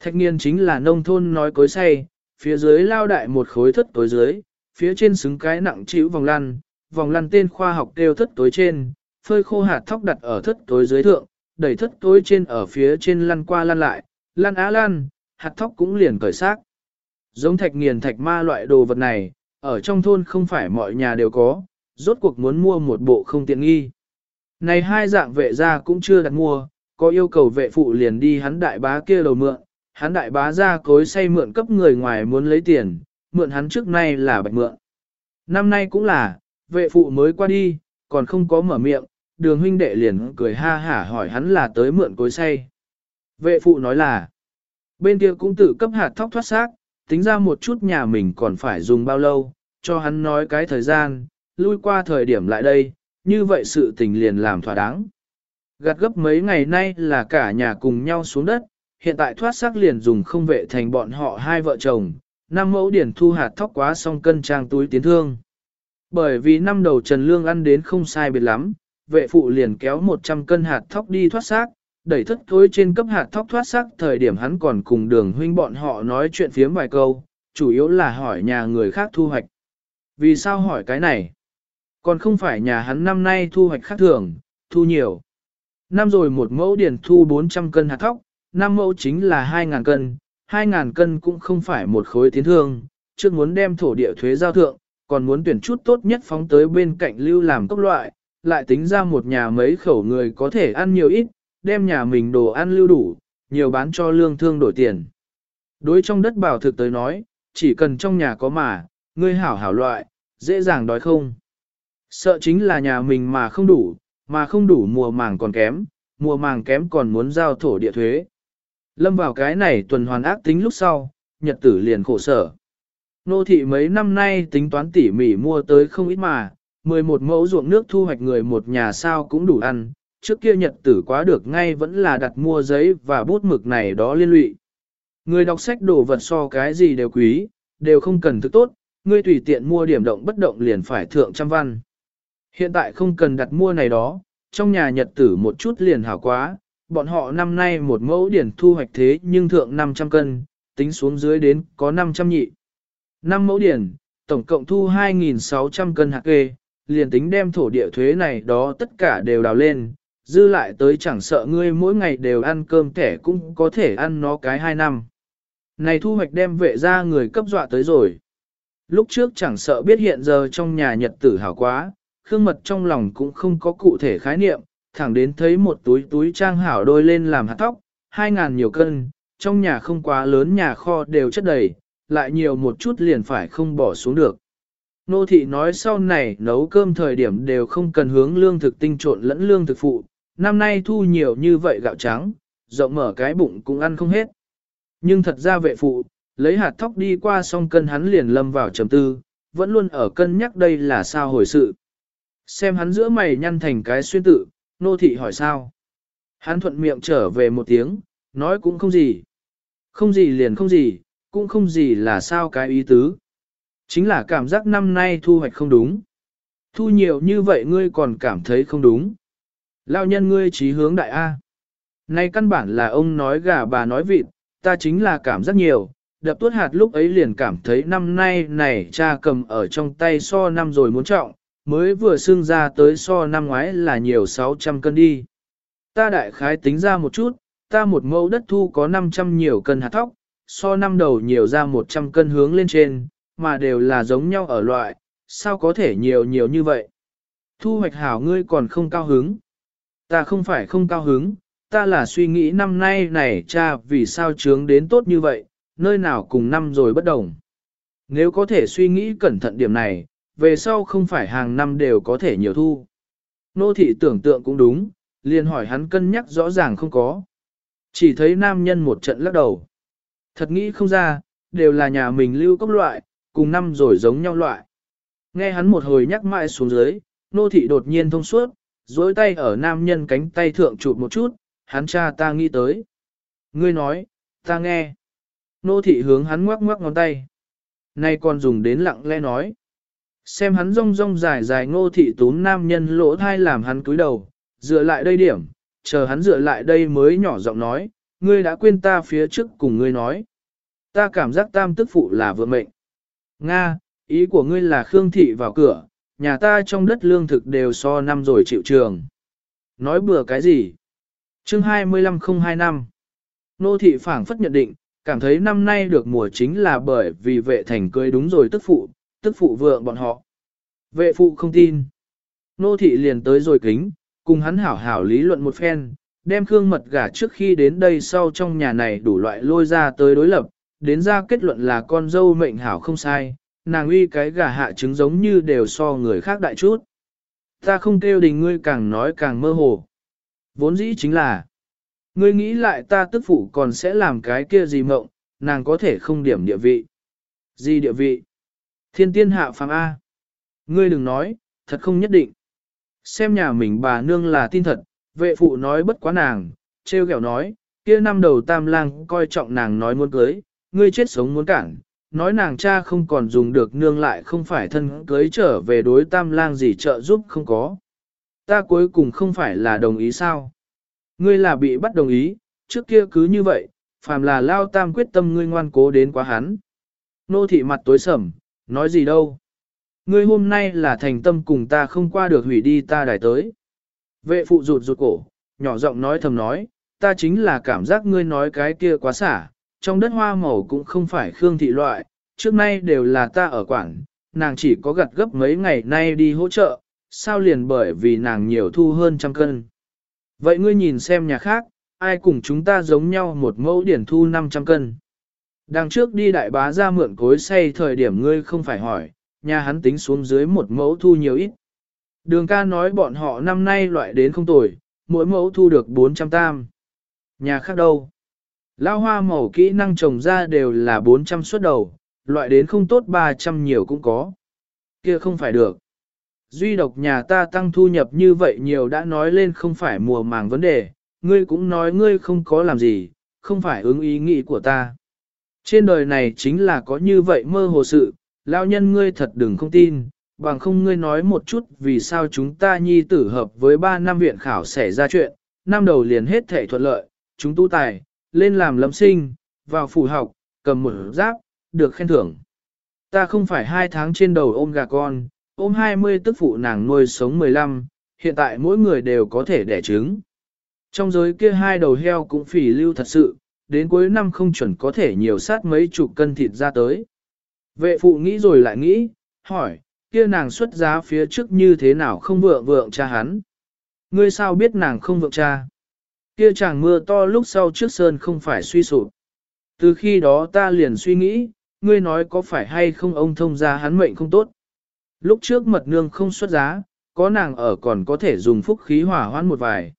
Thạch nghiền chính là nông thôn nói cối say, phía dưới lao đại một khối thất tối dưới, phía trên xứng cái nặng chịu vòng lăn, vòng lăn tên khoa học kêu thất tối trên, phơi khô hạt thóc đặt ở thất tối dưới thượng, đẩy thất tối trên ở phía trên lăn qua lăn lại, lăn á lăn, hạt thóc cũng liền cởi xác. Giống thạch nghiền thạch ma loại đồ vật này, ở trong thôn không phải mọi nhà đều có, rốt cuộc muốn mua một bộ không tiện nghi. Này hai dạng vệ gia cũng chưa đặt mua, có yêu cầu vệ phụ liền đi hắn đại bá kia đầu mượn, hắn đại bá ra cối say mượn cấp người ngoài muốn lấy tiền, mượn hắn trước nay là bạch mượn. Năm nay cũng là, vệ phụ mới qua đi, còn không có mở miệng, đường huynh đệ liền cười ha hả hỏi hắn là tới mượn cối say. Vệ phụ nói là, bên kia cũng tự cấp hạt thóc thoát xác, tính ra một chút nhà mình còn phải dùng bao lâu, cho hắn nói cái thời gian, lui qua thời điểm lại đây, như vậy sự tình liền làm thỏa đáng. Gạt gấp mấy ngày nay là cả nhà cùng nhau xuống đất, hiện tại thoát xác liền dùng không vệ thành bọn họ hai vợ chồng, năm mẫu điển thu hạt thóc quá xong cân trang túi tiến thương. Bởi vì năm đầu Trần Lương ăn đến không sai biệt lắm, vệ phụ liền kéo 100 cân hạt thóc đi thoát xác, đẩy thất thối trên cấp hạt thóc thoát xác thời điểm hắn còn cùng đường huynh bọn họ nói chuyện phiếm vài câu, chủ yếu là hỏi nhà người khác thu hoạch. Vì sao hỏi cái này? Còn không phải nhà hắn năm nay thu hoạch khác thường, thu nhiều. Năm rồi một mẫu điển thu 400 cân hạt thóc, năm mẫu chính là 2.000 cân, 2.000 cân cũng không phải một khối tiến thương, trước muốn đem thổ địa thuế giao thượng, còn muốn tuyển chút tốt nhất phóng tới bên cạnh lưu làm cốc loại, lại tính ra một nhà mấy khẩu người có thể ăn nhiều ít, đem nhà mình đồ ăn lưu đủ, nhiều bán cho lương thương đổi tiền. Đối trong đất bảo thực tới nói, chỉ cần trong nhà có mà, ngươi hảo hảo loại, dễ dàng đói không. Sợ chính là nhà mình mà không đủ, mà không đủ mùa màng còn kém, mùa màng kém còn muốn giao thổ địa thuế. Lâm vào cái này tuần hoàn ác tính lúc sau, nhật tử liền khổ sở. Nô thị mấy năm nay tính toán tỉ mỉ mua tới không ít mà, 11 mẫu ruộng nước thu hoạch người một nhà sao cũng đủ ăn, trước kia nhật tử quá được ngay vẫn là đặt mua giấy và bút mực này đó liên lụy. Người đọc sách đồ vật so cái gì đều quý, đều không cần thức tốt, ngươi tùy tiện mua điểm động bất động liền phải thượng trăm văn. Hiện tại không cần đặt mua này đó, trong nhà nhật tử một chút liền hảo quá, bọn họ năm nay một mẫu điển thu hoạch thế nhưng thượng 500 cân, tính xuống dưới đến có 500 nhị. 5 mẫu điển, tổng cộng thu 2.600 cân hạt kê, liền tính đem thổ địa thuế này đó tất cả đều đào lên, dư lại tới chẳng sợ ngươi mỗi ngày đều ăn cơm thẻ cũng có thể ăn nó cái hai năm. Này thu hoạch đem vệ ra người cấp dọa tới rồi. Lúc trước chẳng sợ biết hiện giờ trong nhà nhật tử hảo quá, Khương Mật trong lòng cũng không có cụ thể khái niệm, thẳng đến thấy một túi túi trang hảo đôi lên làm hạt tóc, hai ngàn nhiều cân, trong nhà không quá lớn nhà kho đều chất đầy, lại nhiều một chút liền phải không bỏ xuống được. Nô thị nói sau này nấu cơm thời điểm đều không cần hướng lương thực tinh trộn lẫn lương thực phụ, năm nay thu nhiều như vậy gạo trắng, rộng mở cái bụng cũng ăn không hết. Nhưng thật ra vệ phụ, lấy hạt thóc đi qua xong cân hắn liền lâm vào trầm tư, vẫn luôn ở cân nhắc đây là sao hồi sự. Xem hắn giữa mày nhăn thành cái xuyên tự, nô thị hỏi sao. Hắn thuận miệng trở về một tiếng, nói cũng không gì. Không gì liền không gì, cũng không gì là sao cái ý tứ. Chính là cảm giác năm nay thu hoạch không đúng. Thu nhiều như vậy ngươi còn cảm thấy không đúng. Lao nhân ngươi trí hướng đại A. Nay căn bản là ông nói gà bà nói vịt, ta chính là cảm giác nhiều, đập tuốt hạt lúc ấy liền cảm thấy năm nay này cha cầm ở trong tay so năm rồi muốn trọng, mới vừa xương ra tới so năm ngoái là nhiều 600 cân đi. Ta đại khái tính ra một chút, ta một mẫu đất thu có 500 nhiều cân hạt thóc, so năm đầu nhiều ra 100 cân hướng lên trên, mà đều là giống nhau ở loại, sao có thể nhiều nhiều như vậy? Thu hoạch hảo ngươi còn không cao hứng. Ta không phải không cao hứng, ta là suy nghĩ năm nay này cha vì sao trướng đến tốt như vậy, nơi nào cùng năm rồi bất đồng. Nếu có thể suy nghĩ cẩn thận điểm này, về sau không phải hàng năm đều có thể nhiều thu. Nô thị tưởng tượng cũng đúng, liền hỏi hắn cân nhắc rõ ràng không có. Chỉ thấy nam nhân một trận lắc đầu. Thật nghĩ không ra, đều là nhà mình lưu cốc loại, cùng năm rồi giống nhau loại. Nghe hắn một hồi nhắc mãi xuống dưới, nô thị đột nhiên thông suốt, dối tay ở nam nhân cánh tay thượng chụp một chút, hắn cha ta nghĩ tới. Ngươi nói, ta nghe. Nô thị hướng hắn ngoắc ngoắc ngón tay. Nay còn dùng đến lặng lẽ nói. Xem hắn rong rong dài dài ngô thị tún nam nhân lỗ thai làm hắn cúi đầu, dựa lại đây điểm, chờ hắn dựa lại đây mới nhỏ giọng nói, ngươi đã quên ta phía trước cùng ngươi nói. Ta cảm giác tam tức phụ là vượng mệnh. Nga, ý của ngươi là Khương Thị vào cửa, nhà ta trong đất lương thực đều so năm rồi chịu trường. Nói bừa cái gì? chương 25025 Nô Thị phảng phất nhận định, cảm thấy năm nay được mùa chính là bởi vì vệ thành cưới đúng rồi tức phụ, tức phụ vượng bọn họ. Vệ phụ không tin. Nô Thị liền tới rồi kính, cùng hắn hảo hảo lý luận một phen, đem Khương Mật gả trước khi đến đây sau trong nhà này đủ loại lôi ra tới đối lập, đến ra kết luận là con dâu mệnh hảo không sai, nàng uy cái gà hạ trứng giống như đều so người khác đại chút. Ta không kêu đình ngươi càng nói càng mơ hồ. Vốn dĩ chính là, ngươi nghĩ lại ta tức phụ còn sẽ làm cái kia gì mộng, nàng có thể không điểm địa vị. Gì địa vị? Thiên tiên hạ phàm A. Ngươi đừng nói, thật không nhất định. Xem nhà mình bà nương là tin thật, vệ phụ nói bất quá nàng, treo kẹo nói, kia năm đầu tam lang coi trọng nàng nói muốn cưới, ngươi chết sống muốn cản, nói nàng cha không còn dùng được nương lại không phải thân cưới trở về đối tam lang gì trợ giúp không có. Ta cuối cùng không phải là đồng ý sao? Ngươi là bị bắt đồng ý, trước kia cứ như vậy, phàm là lao tam quyết tâm ngươi ngoan cố đến quá hắn. Nô thị mặt tối sầm, nói gì đâu. Ngươi hôm nay là thành tâm cùng ta không qua được hủy đi ta đài tới. Vệ phụ rụt rụt cổ, nhỏ giọng nói thầm nói, ta chính là cảm giác ngươi nói cái kia quá xả, trong đất hoa màu cũng không phải khương thị loại, trước nay đều là ta ở quảng, nàng chỉ có gặt gấp mấy ngày nay đi hỗ trợ, sao liền bởi vì nàng nhiều thu hơn trăm cân. Vậy ngươi nhìn xem nhà khác, ai cùng chúng ta giống nhau một mẫu điển thu 500 cân. Đằng trước đi đại bá ra mượn cối say thời điểm ngươi không phải hỏi, nhà hắn tính xuống dưới một mẫu thu nhiều ít. Đường ca nói bọn họ năm nay loại đến không tồi, mỗi mẫu thu được 400 tam. Nhà khác đâu? Lao hoa màu kỹ năng trồng ra đều là 400 suất đầu, loại đến không tốt 300 nhiều cũng có. Kia không phải được. Duy độc nhà ta tăng thu nhập như vậy nhiều đã nói lên không phải mùa màng vấn đề, ngươi cũng nói ngươi không có làm gì, không phải ứng ý nghĩ của ta. Trên đời này chính là có như vậy mơ hồ sự, lao nhân ngươi thật đừng không tin, bằng không ngươi nói một chút vì sao chúng ta nhi tử hợp với ba năm viện khảo xảy ra chuyện, năm đầu liền hết thể thuận lợi, chúng tu tài, lên làm lâm sinh, vào phủ học, cầm một giáp, được khen thưởng. Ta không phải hai tháng trên đầu ôm gà con, ôm 20 tức phụ nàng nuôi sống 15, hiện tại mỗi người đều có thể đẻ trứng. Trong giới kia hai đầu heo cũng phỉ lưu thật sự, đến cuối năm không chuẩn có thể nhiều sát mấy chục cân thịt ra tới. Vệ phụ nghĩ rồi lại nghĩ, hỏi, kia nàng xuất giá phía trước như thế nào không vượng vượng cha hắn. Ngươi sao biết nàng không vượng cha? Kia chàng mưa to lúc sau trước sơn không phải suy sụp. Từ khi đó ta liền suy nghĩ, ngươi nói có phải hay không ông thông ra hắn mệnh không tốt. Lúc trước mật nương không xuất giá, có nàng ở còn có thể dùng phúc khí hỏa hoãn một vài.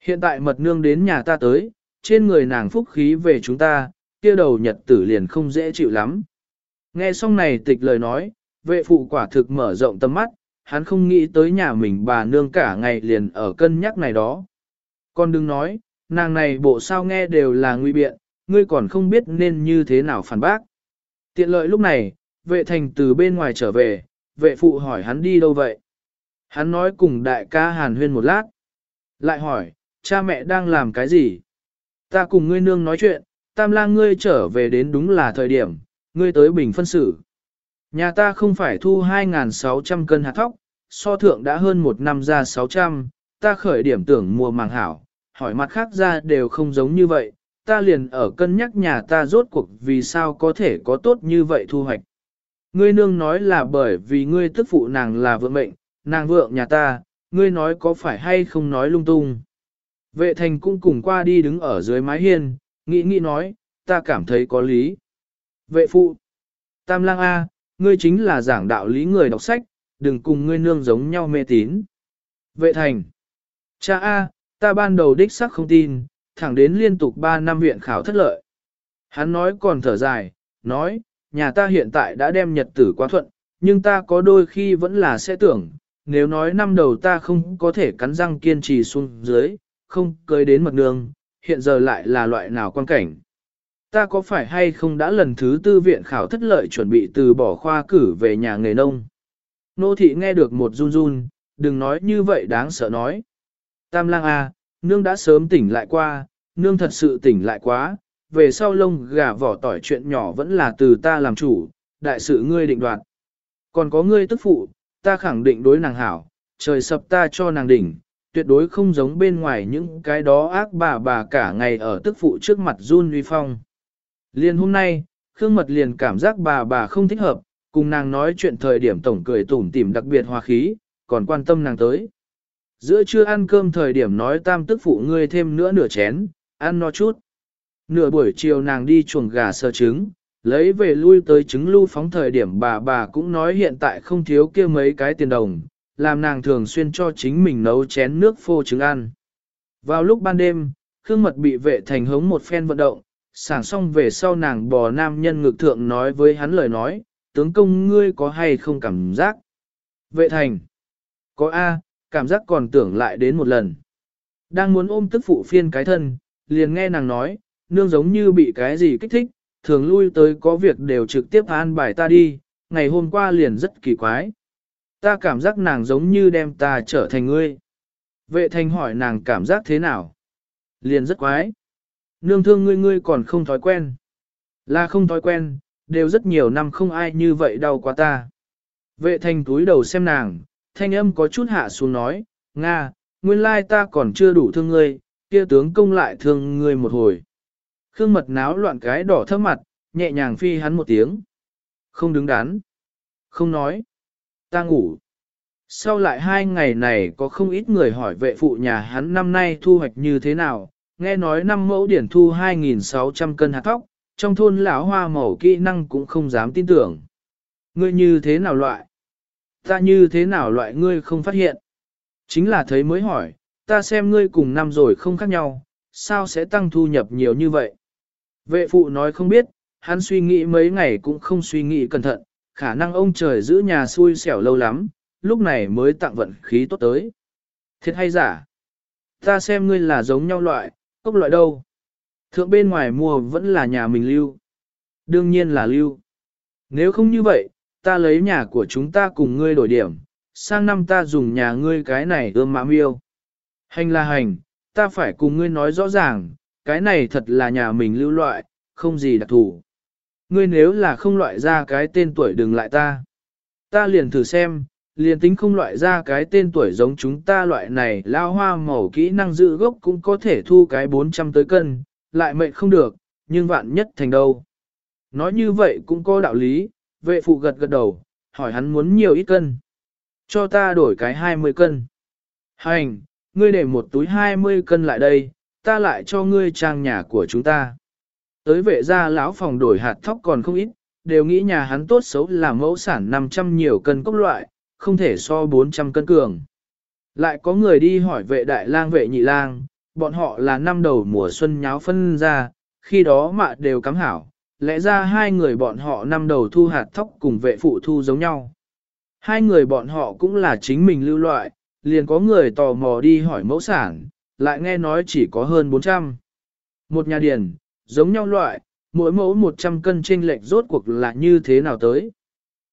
Hiện tại mật nương đến nhà ta tới, trên người nàng phúc khí về chúng ta, kia đầu nhật tử liền không dễ chịu lắm. Nghe xong này tịch lời nói, vệ phụ quả thực mở rộng tâm mắt, hắn không nghĩ tới nhà mình bà nương cả ngày liền ở cân nhắc này đó. Con đừng nói, nàng này bộ sao nghe đều là nguy biện, ngươi còn không biết nên như thế nào phản bác. Tiện lợi lúc này, vệ thành từ bên ngoài trở về, vệ phụ hỏi hắn đi đâu vậy. Hắn nói cùng đại ca hàn huyên một lát. Lại hỏi, cha mẹ đang làm cái gì? Ta cùng ngươi nương nói chuyện, tam lang ngươi trở về đến đúng là thời điểm, ngươi tới bình phân xử. Nhà ta không phải thu 2.600 cân hạt thóc, so thượng đã hơn một năm ra 600, ta khởi điểm tưởng mua màng hảo, hỏi mặt khác ra đều không giống như vậy, ta liền ở cân nhắc nhà ta rốt cuộc vì sao có thể có tốt như vậy thu hoạch. Ngươi nương nói là bởi vì ngươi tức phụ nàng là vượng mệnh, nàng vượng nhà ta, ngươi nói có phải hay không nói lung tung. Vệ thành cũng cùng qua đi đứng ở dưới mái hiên, nghĩ nghĩ nói, ta cảm thấy có lý. Vệ phụ, tam lang A, ngươi chính là giảng đạo lý người đọc sách, đừng cùng ngươi nương giống nhau mê tín. Vệ thành, cha A, ta ban đầu đích sắc không tin, thẳng đến liên tục 3 năm viện khảo thất lợi. Hắn nói còn thở dài, nói, nhà ta hiện tại đã đem nhật tử quá thuận, nhưng ta có đôi khi vẫn là sẽ tưởng, nếu nói năm đầu ta không có thể cắn răng kiên trì xuống dưới, không cưới đến mật nương, hiện giờ lại là loại nào quan cảnh. Ta có phải hay không đã lần thứ tư viện khảo thất lợi chuẩn bị từ bỏ khoa cử về nhà nghề nông? Nô thị nghe được một run run, đừng nói như vậy đáng sợ nói. Tam lang A, nương đã sớm tỉnh lại qua, nương thật sự tỉnh lại quá, về sau lông gà vỏ tỏi chuyện nhỏ vẫn là từ ta làm chủ, đại sự ngươi định đoạt. Còn có ngươi tức phụ, ta khẳng định đối nàng hảo, trời sập ta cho nàng đỉnh, tuyệt đối không giống bên ngoài những cái đó ác bà bà cả ngày ở tức phụ trước mặt run uy phong. Liên hôm nay, Khương Mật liền cảm giác bà bà không thích hợp, cùng nàng nói chuyện thời điểm tổng cười tủm tỉm đặc biệt hòa khí, còn quan tâm nàng tới. Giữa trưa ăn cơm thời điểm nói tam tức phụ ngươi thêm nữa nửa chén, ăn no chút. Nửa buổi chiều nàng đi chuồng gà sơ trứng, lấy về lui tới trứng lưu phóng thời điểm bà bà cũng nói hiện tại không thiếu kia mấy cái tiền đồng, làm nàng thường xuyên cho chính mình nấu chén nước phô trứng ăn. Vào lúc ban đêm, Khương Mật bị vệ thành hống một phen vận động, sảng xong về sau nàng bò nam nhân ngực thượng nói với hắn lời nói, tướng công ngươi có hay không cảm giác? Vệ thành, có A, cảm giác còn tưởng lại đến một lần. Đang muốn ôm tức phụ phiên cái thân, liền nghe nàng nói, nương giống như bị cái gì kích thích, thường lui tới có việc đều trực tiếp an bài ta đi, ngày hôm qua liền rất kỳ quái. Ta cảm giác nàng giống như đem ta trở thành ngươi. Vệ thành hỏi nàng cảm giác thế nào? Liền rất quái. Nương thương ngươi ngươi còn không thói quen. Là không thói quen, đều rất nhiều năm không ai như vậy đau quá ta. Vệ thành túi đầu xem nàng, thanh âm có chút hạ xuống nói, Nga, nguyên lai ta còn chưa đủ thương ngươi, kia tướng công lại thương ngươi một hồi. Khương mật náo loạn cái đỏ thấp mặt, nhẹ nhàng phi hắn một tiếng. Không đứng đắn. Không nói. Ta ngủ. Sau lại hai ngày này có không ít người hỏi vệ phụ nhà hắn năm nay thu hoạch như thế nào, nghe nói năm mẫu điển thu 2.600 cân hạt thóc, trong thôn lão hoa màu kỹ năng cũng không dám tin tưởng. Ngươi như thế nào loại? Ta như thế nào loại ngươi không phát hiện? Chính là thấy mới hỏi, ta xem ngươi cùng năm rồi không khác nhau, sao sẽ tăng thu nhập nhiều như vậy? Vệ phụ nói không biết, hắn suy nghĩ mấy ngày cũng không suy nghĩ cẩn thận, khả năng ông trời giữ nhà xui xẻo lâu lắm, lúc này mới tặng vận khí tốt tới. Thiệt hay giả? Ta xem ngươi là giống nhau loại, cốc loại đâu? Thượng bên ngoài mua vẫn là nhà mình lưu. Đương nhiên là lưu. Nếu không như vậy, ta lấy nhà của chúng ta cùng ngươi đổi điểm, sang năm ta dùng nhà ngươi cái này ươm mã miêu. Hành là hành, ta phải cùng ngươi nói rõ ràng, cái này thật là nhà mình lưu loại, không gì đặc thủ. Ngươi nếu là không loại ra cái tên tuổi đừng lại ta. Ta liền thử xem, liền tính không loại ra cái tên tuổi giống chúng ta loại này lao hoa màu kỹ năng giữ gốc cũng có thể thu cái 400 tới cân, lại mệnh không được, nhưng vạn nhất thành đâu. Nói như vậy cũng có đạo lý, vệ phụ gật gật đầu, hỏi hắn muốn nhiều ít cân. Cho ta đổi cái 20 cân. Hành, ngươi để một túi 20 cân lại đây, ta lại cho ngươi trang nhà của chúng ta. Tới vệ gia lão phòng đổi hạt thóc còn không ít, đều nghĩ nhà hắn tốt xấu là mẫu sản 500 nhiều cân cốc loại, không thể so 400 cân cường. Lại có người đi hỏi vệ đại lang vệ nhị lang, bọn họ là năm đầu mùa xuân nháo phân ra, khi đó mạ đều cắm hảo, lẽ ra hai người bọn họ năm đầu thu hạt thóc cùng vệ phụ thu giống nhau. Hai người bọn họ cũng là chính mình lưu loại, liền có người tò mò đi hỏi mẫu sản, lại nghe nói chỉ có hơn 400. Một nhà điền, giống nhau loại, mỗi mẫu 100 cân chênh lệch rốt cuộc là như thế nào tới.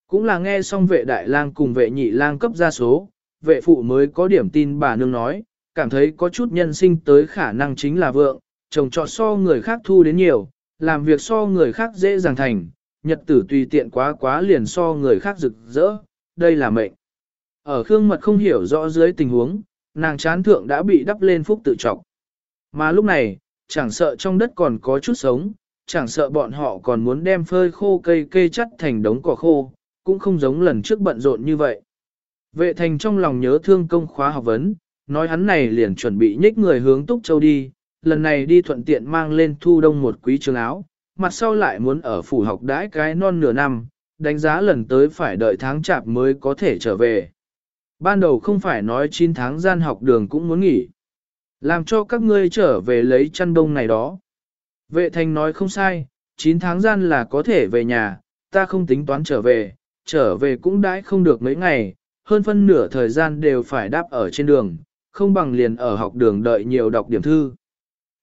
Cũng là nghe xong vệ đại lang cùng vệ nhị lang cấp ra số, vệ phụ mới có điểm tin bà nương nói, cảm thấy có chút nhân sinh tới khả năng chính là vượng, chồng trọt so người khác thu đến nhiều, làm việc so người khác dễ dàng thành, nhật tử tùy tiện quá quá liền so người khác rực rỡ, đây là mệnh. Ở Khương Mật không hiểu rõ dưới tình huống, nàng chán thượng đã bị đắp lên phúc tự trọng. Mà lúc này, chẳng sợ trong đất còn có chút sống, chẳng sợ bọn họ còn muốn đem phơi khô cây cây chắt thành đống cỏ khô, cũng không giống lần trước bận rộn như vậy. Vệ thành trong lòng nhớ thương công khóa học vấn, nói hắn này liền chuẩn bị nhích người hướng Túc Châu đi, lần này đi thuận tiện mang lên thu đông một quý trường áo, mặt sau lại muốn ở phủ học đãi cái non nửa năm, đánh giá lần tới phải đợi tháng chạp mới có thể trở về. Ban đầu không phải nói 9 tháng gian học đường cũng muốn nghỉ. Làm cho các ngươi trở về lấy chăn đông này đó. Vệ thành nói không sai, 9 tháng gian là có thể về nhà, ta không tính toán trở về, trở về cũng đãi không được mấy ngày, hơn phân nửa thời gian đều phải đáp ở trên đường, không bằng liền ở học đường đợi nhiều đọc điểm thư.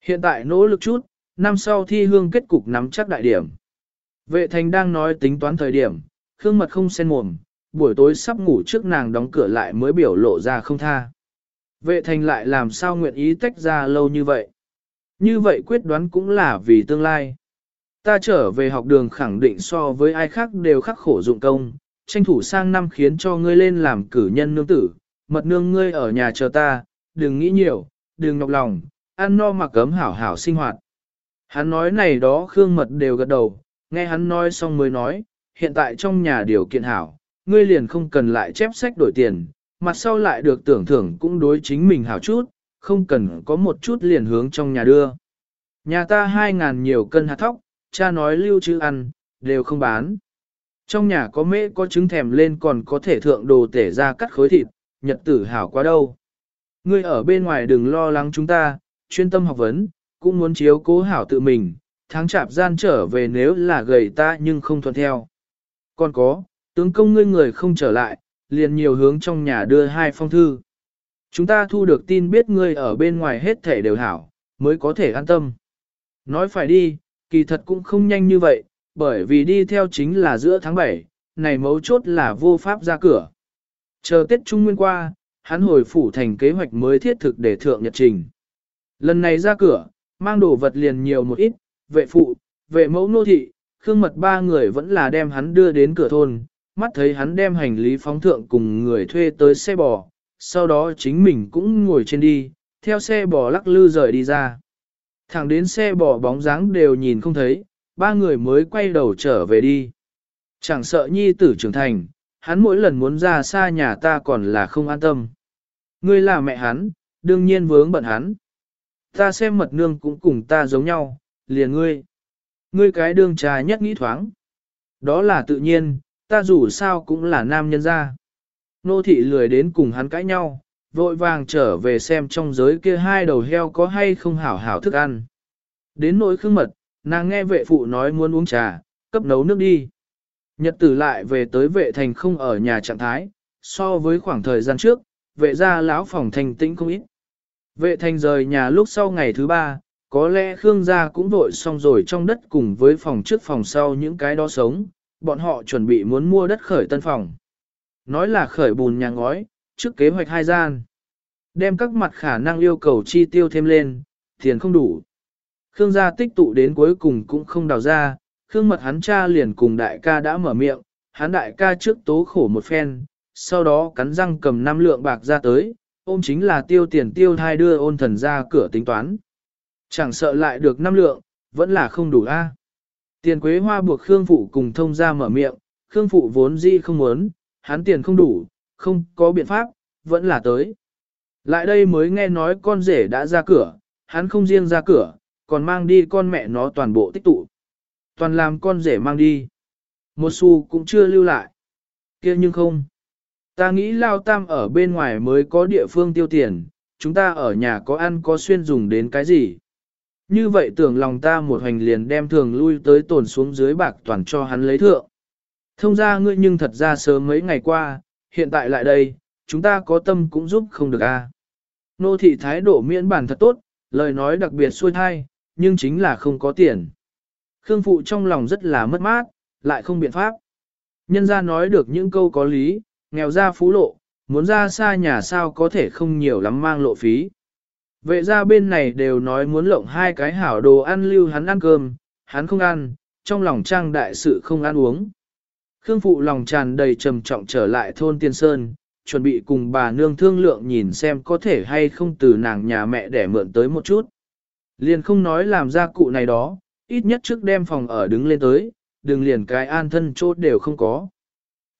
Hiện tại nỗ lực chút, năm sau thi hương kết cục nắm chắc đại điểm. Vệ thành đang nói tính toán thời điểm, Khương Mật không sen mồm, buổi tối sắp ngủ trước nàng đóng cửa lại mới biểu lộ ra không tha. Vệ thành lại làm sao nguyện ý tách ra lâu như vậy. Như vậy quyết đoán cũng là vì tương lai. Ta trở về học đường khẳng định so với ai khác đều khắc khổ dụng công, tranh thủ sang năm khiến cho ngươi lên làm cử nhân nương tử, mật nương ngươi ở nhà chờ ta, đừng nghĩ nhiều, đừng nhọc lòng, ăn no mặc cấm hảo hảo sinh hoạt. Hắn nói này đó Khương Mật đều gật đầu, nghe hắn nói xong mới nói, hiện tại trong nhà điều kiện hảo, ngươi liền không cần lại chép sách đổi tiền, mặt sau lại được tưởng thưởng cũng đối chính mình hảo chút, không cần có một chút liền hướng trong nhà đưa. Nhà ta hai ngàn nhiều cân hạt thóc, cha nói lưu trữ ăn, đều không bán. Trong nhà có mễ có trứng thèm lên còn có thể thượng đồ tể ra cắt khối thịt, nhật tử hảo quá đâu. Ngươi ở bên ngoài đừng lo lắng chúng ta, chuyên tâm học vấn, cũng muốn chiếu cố hảo tự mình, tháng chạp gian trở về nếu là gầy ta nhưng không thuận theo. Còn có, tướng công ngươi người không trở lại, liền nhiều hướng trong nhà đưa hai phong thư. Chúng ta thu được tin biết ngươi ở bên ngoài hết thể đều hảo, mới có thể an tâm. Nói phải đi, kỳ thật cũng không nhanh như vậy, bởi vì đi theo chính là giữa tháng 7, này mấu chốt là vô pháp ra cửa. Chờ Tết Trung Nguyên qua, hắn hồi phủ thành kế hoạch mới thiết thực để thượng nhật trình. Lần này ra cửa, mang đồ vật liền nhiều một ít, vệ phụ, vệ mẫu nô thị, khương mật ba người vẫn là đem hắn đưa đến cửa thôn, mắt thấy hắn đem hành lý phóng thượng cùng người thuê tới xe bò, sau đó chính mình cũng ngồi trên đi, theo xe bò lắc lư rời đi ra. Thẳng đến xe bò bóng dáng đều nhìn không thấy, ba người mới quay đầu trở về đi. Chẳng sợ nhi tử trưởng thành, hắn mỗi lần muốn ra xa nhà ta còn là không an tâm. Ngươi là mẹ hắn, đương nhiên vướng bận hắn. Ta xem mật nương cũng cùng ta giống nhau, liền ngươi. Ngươi cái đương trà nhất nghĩ thoáng. Đó là tự nhiên, ta dù sao cũng là nam nhân gia. Nô thị lười đến cùng hắn cãi nhau, vội vàng trở về xem trong giới kia hai đầu heo có hay không hảo hảo thức ăn. Đến nỗi khương mật, nàng nghe vệ phụ nói muốn uống trà, cấp nấu nước đi. Nhật tử lại về tới vệ thành không ở nhà trạng thái, so với khoảng thời gian trước, vệ gia lão phòng thành tĩnh không ít. Vệ thành rời nhà lúc sau ngày thứ ba, có lẽ Khương gia cũng vội xong rồi trong đất cùng với phòng trước phòng sau những cái đó sống, bọn họ chuẩn bị muốn mua đất khởi tân phòng. Nói là khởi bùn nhà ngói, trước kế hoạch hai gian. Đem các mặt khả năng yêu cầu chi tiêu thêm lên, tiền không đủ. Khương gia tích tụ đến cuối cùng cũng không đào ra, Khương mật hắn cha liền cùng đại ca đã mở miệng, hắn đại ca trước tố khổ một phen, sau đó cắn răng cầm năm lượng bạc ra tới, ôm chính là tiêu tiền tiêu thai đưa ôn thần ra cửa tính toán. Chẳng sợ lại được năm lượng, vẫn là không đủ a. Tiền quế hoa buộc Khương Phụ cùng thông ra mở miệng, Khương Phụ vốn dĩ không muốn, hắn tiền không đủ, không có biện pháp, vẫn là tới. Lại đây mới nghe nói con rể đã ra cửa, hắn không riêng ra cửa, còn mang đi con mẹ nó toàn bộ tích tụ. Toàn làm con rể mang đi. Một xu cũng chưa lưu lại. kia nhưng không. Ta nghĩ lao tam ở bên ngoài mới có địa phương tiêu tiền, chúng ta ở nhà có ăn có xuyên dùng đến cái gì. Như vậy tưởng lòng ta một hành liền đem thường lui tới tồn xuống dưới bạc toàn cho hắn lấy thượng. Thông ra ngươi nhưng thật ra sớm mấy ngày qua, hiện tại lại đây, chúng ta có tâm cũng giúp không được a. Nô thị thái độ miễn bản thật tốt, lời nói đặc biệt xuôi thai, nhưng chính là không có tiền. Khương phụ trong lòng rất là mất mát, lại không biện pháp. Nhân ra nói được những câu có lý, nghèo ra phú lộ, muốn ra xa nhà sao có thể không nhiều lắm mang lộ phí. Vệ ra bên này đều nói muốn lộng hai cái hảo đồ ăn lưu hắn ăn cơm, hắn không ăn, trong lòng trang đại sự không ăn uống. Khương phụ lòng tràn đầy trầm trọng trở lại thôn Tiên Sơn, chuẩn bị cùng bà nương thương lượng nhìn xem có thể hay không từ nàng nhà mẹ để mượn tới một chút. Liền không nói làm ra cụ này đó, ít nhất trước đem phòng ở đứng lên tới, đừng liền cái an thân chốt đều không có.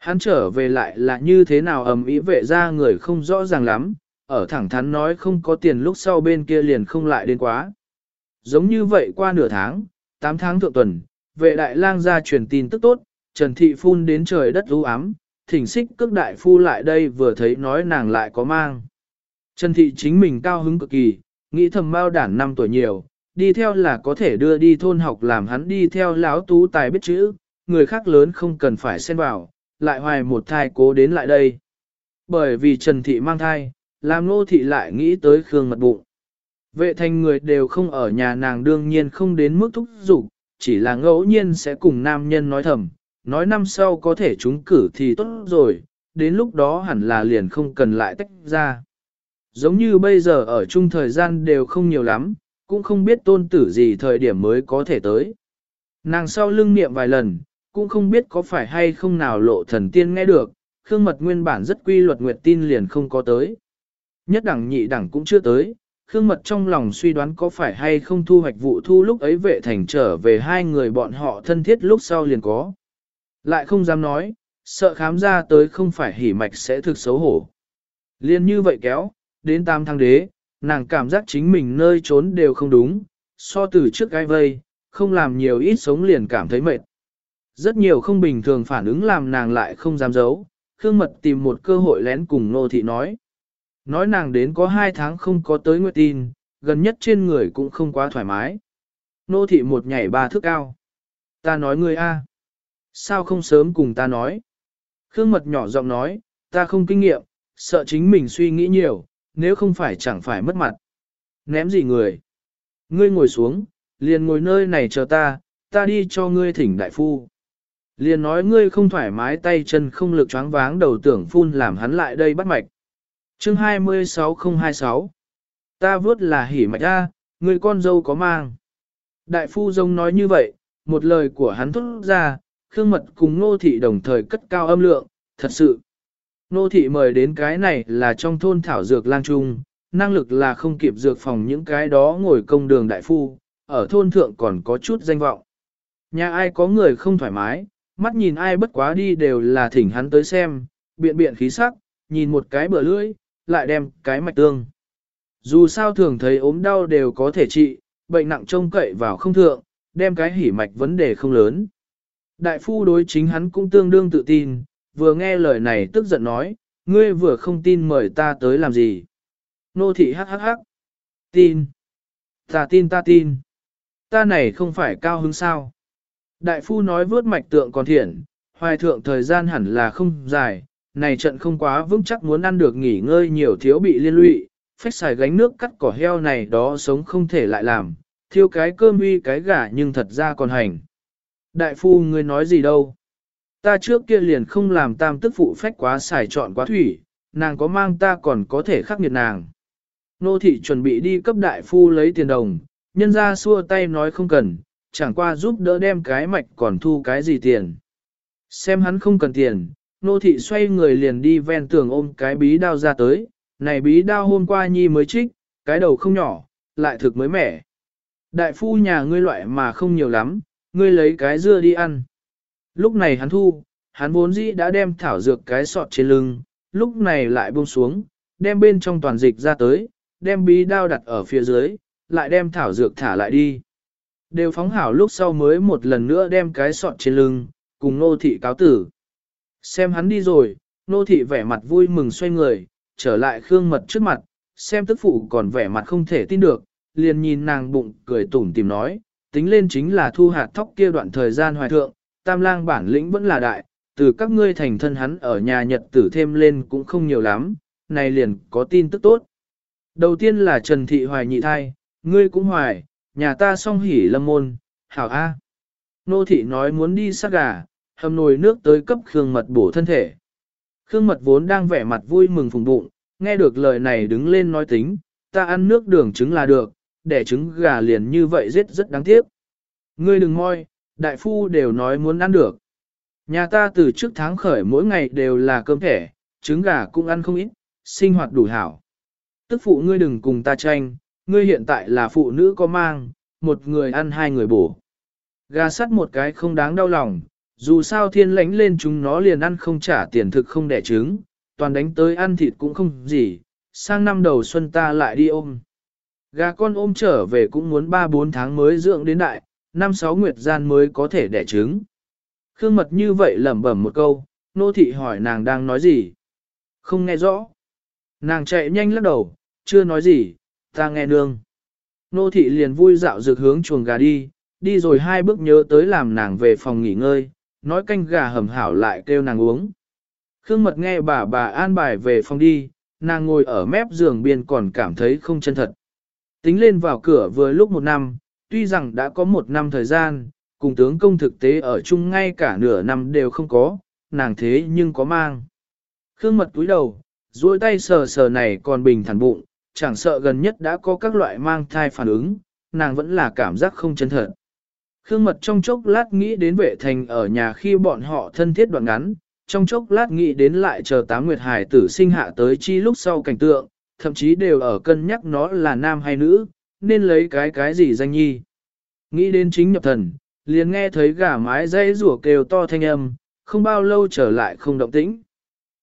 Hắn trở về lại là như thế nào ầm ý vệ ra người không rõ ràng lắm, ở thẳng thắn nói không có tiền lúc sau bên kia liền không lại đến quá. Giống như vậy qua nửa tháng, 8 tháng thượng tuần, vệ đại lang ra truyền tin tức tốt, Trần Thị phun đến trời đất u ám, thỉnh xích cước đại phu lại đây vừa thấy nói nàng lại có mang. Trần Thị chính mình cao hứng cực kỳ, nghĩ thầm bao đản năm tuổi nhiều, đi theo là có thể đưa đi thôn học làm hắn đi theo lão tú tài biết chữ, người khác lớn không cần phải xen vào, lại hoài một thai cố đến lại đây. Bởi vì Trần Thị mang thai, làm nô thị lại nghĩ tới Khương mật bụng. Vệ thành người đều không ở nhà nàng đương nhiên không đến mức thúc giục, chỉ là ngẫu nhiên sẽ cùng nam nhân nói thầm, nói năm sau có thể trúng cử thì tốt rồi, đến lúc đó hẳn là liền không cần lại tách ra. Giống như bây giờ ở chung thời gian đều không nhiều lắm, cũng không biết tôn tử gì thời điểm mới có thể tới. Nàng sau lưng niệm vài lần, cũng không biết có phải hay không nào lộ thần tiên nghe được, Khương Mật nguyên bản rất quy luật nguyệt tin liền không có tới. Nhất đẳng nhị đẳng cũng chưa tới, Khương Mật trong lòng suy đoán có phải hay không thu hoạch vụ thu lúc ấy vệ thành trở về hai người bọn họ thân thiết lúc sau liền có. Lại không dám nói, sợ khám ra tới không phải hỉ mạch sẽ thực xấu hổ. Liên như vậy kéo, đến tam tháng đế, nàng cảm giác chính mình nơi trốn đều không đúng, so từ trước gai vây, không làm nhiều ít sống liền cảm thấy mệt. Rất nhiều không bình thường phản ứng làm nàng lại không dám giấu, Khương Mật tìm một cơ hội lén cùng Nô Thị nói. Nói nàng đến có hai tháng không có tới nguyện tin, gần nhất trên người cũng không quá thoải mái. Nô Thị một nhảy ba thước cao. Ta nói ngươi a, Sao không sớm cùng ta nói? Khương Mật nhỏ giọng nói, ta không kinh nghiệm, sợ chính mình suy nghĩ nhiều, nếu không phải chẳng phải mất mặt. Ném gì người? Ngươi ngồi xuống, liền ngồi nơi này chờ ta, ta đi cho ngươi thỉnh đại phu. Liền nói ngươi không thoải mái tay chân không lực choáng váng đầu tưởng phun làm hắn lại đây bắt mạch. Chương 26026 Ta vớt là hỉ mạch ra, người con dâu có mang. Đại phu dông nói như vậy, một lời của hắn thốt ra, Khương Mật cùng Nô Thị đồng thời cất cao âm lượng, thật sự. Nô Thị mời đến cái này là trong thôn thảo dược lang trung, năng lực là không kịp dược phòng những cái đó ngồi công đường đại phu, ở thôn thượng còn có chút danh vọng. Nhà ai có người không thoải mái, mắt nhìn ai bất quá đi đều là thỉnh hắn tới xem, biện biện khí sắc, nhìn một cái bờ lưỡi, lại đem cái mạch tương. Dù sao thường thấy ốm đau đều có thể trị, bệnh nặng trông cậy vào không thượng, đem cái hỉ mạch vấn đề không lớn. Đại phu đối chính hắn cũng tương đương tự tin, vừa nghe lời này tức giận nói, ngươi vừa không tin mời ta tới làm gì. Nô thị hắc hắc hắc. Tin. Ta tin ta tin. Ta này không phải cao hứng sao. Đại phu nói vớt mạch tượng còn thiện, hoài thượng thời gian hẳn là không dài, này trận không quá vững chắc muốn ăn được nghỉ ngơi nhiều thiếu bị liên lụy, phách xài gánh nước cắt cỏ heo này đó sống không thể lại làm, thiêu cái cơm uy cái gà nhưng thật ra còn hành. Đại phu ngươi nói gì đâu? Ta trước kia liền không làm tam tức phụ phách quá xài trọn quá thủy, nàng có mang ta còn có thể khắc nghiệt nàng. Nô thị chuẩn bị đi cấp đại phu lấy tiền đồng, nhân ra xua tay nói không cần, chẳng qua giúp đỡ đem cái mạch còn thu cái gì tiền. Xem hắn không cần tiền, nô thị xoay người liền đi ven tường ôm cái bí đao ra tới, này bí đao hôm qua nhi mới trích, cái đầu không nhỏ, lại thực mới mẻ. Đại phu nhà ngươi loại mà không nhiều lắm, ngươi lấy cái dưa đi ăn. Lúc này hắn thu, hắn vốn dĩ đã đem thảo dược cái sọt trên lưng, lúc này lại buông xuống, đem bên trong toàn dịch ra tới, đem bí đao đặt ở phía dưới, lại đem thảo dược thả lại đi. Đều phóng hảo lúc sau mới một lần nữa đem cái sọt trên lưng, cùng nô thị cáo tử. Xem hắn đi rồi, nô thị vẻ mặt vui mừng xoay người, trở lại khương mật trước mặt, xem tức phụ còn vẻ mặt không thể tin được, liền nhìn nàng bụng cười tủm tìm nói, tính lên chính là thu hạt thóc kia đoạn thời gian hoài thượng, tam lang bản lĩnh vẫn là đại, từ các ngươi thành thân hắn ở nhà nhật tử thêm lên cũng không nhiều lắm, này liền có tin tức tốt. Đầu tiên là Trần Thị Hoài nhị thai, ngươi cũng hoài, nhà ta song hỉ lâm môn, hảo A. Nô Thị nói muốn đi sát gà, hầm nồi nước tới cấp Khương Mật bổ thân thể. Khương Mật vốn đang vẻ mặt vui mừng phùng bụng, nghe được lời này đứng lên nói tính, ta ăn nước đường trứng là được, để trứng gà liền như vậy rất rất đáng tiếc. Ngươi đừng moi, đại phu đều nói muốn ăn được. Nhà ta từ trước tháng khởi mỗi ngày đều là cơm thẻ, trứng gà cũng ăn không ít, sinh hoạt đủ hảo. Tức phụ ngươi đừng cùng ta tranh, ngươi hiện tại là phụ nữ có mang, một người ăn hai người bổ. Gà sắt một cái không đáng đau lòng, dù sao thiên lánh lên chúng nó liền ăn không trả tiền thực không đẻ trứng, toàn đánh tới ăn thịt cũng không gì, sang năm đầu xuân ta lại đi ôm. Gà con ôm trở về cũng muốn 3-4 tháng mới dưỡng đến đại, năm sáu nguyệt gian mới có thể đẻ trứng. Khương mật như vậy lẩm bẩm một câu, nô thị hỏi nàng đang nói gì. Không nghe rõ. Nàng chạy nhanh lắc đầu, chưa nói gì, ta nghe nương. Nô thị liền vui dạo dược hướng chuồng gà đi, đi rồi hai bước nhớ tới làm nàng về phòng nghỉ ngơi, nói canh gà hầm hảo lại kêu nàng uống. Khương mật nghe bà bà an bài về phòng đi, nàng ngồi ở mép giường biên còn cảm thấy không chân thật. Tính lên vào cửa vừa lúc một năm, tuy rằng đã có một năm thời gian, cùng tướng công thực tế ở chung ngay cả nửa năm đều không có, nàng thế nhưng có mang. Khương mật túi đầu, duỗi tay sờ sờ này còn bình thản bụng, chẳng sợ gần nhất đã có các loại mang thai phản ứng, nàng vẫn là cảm giác không chân thật. Khương mật trong chốc lát nghĩ đến vệ thành ở nhà khi bọn họ thân thiết đoạn ngắn, trong chốc lát nghĩ đến lại chờ tám nguyệt hải tử sinh hạ tới chi lúc sau cảnh tượng, thậm chí đều ở cân nhắc nó là nam hay nữ, nên lấy cái cái gì danh nhi. Nghĩ đến chính nhập thần, liền nghe thấy gà mái dây rủa kêu to thanh âm, không bao lâu trở lại không động tĩnh.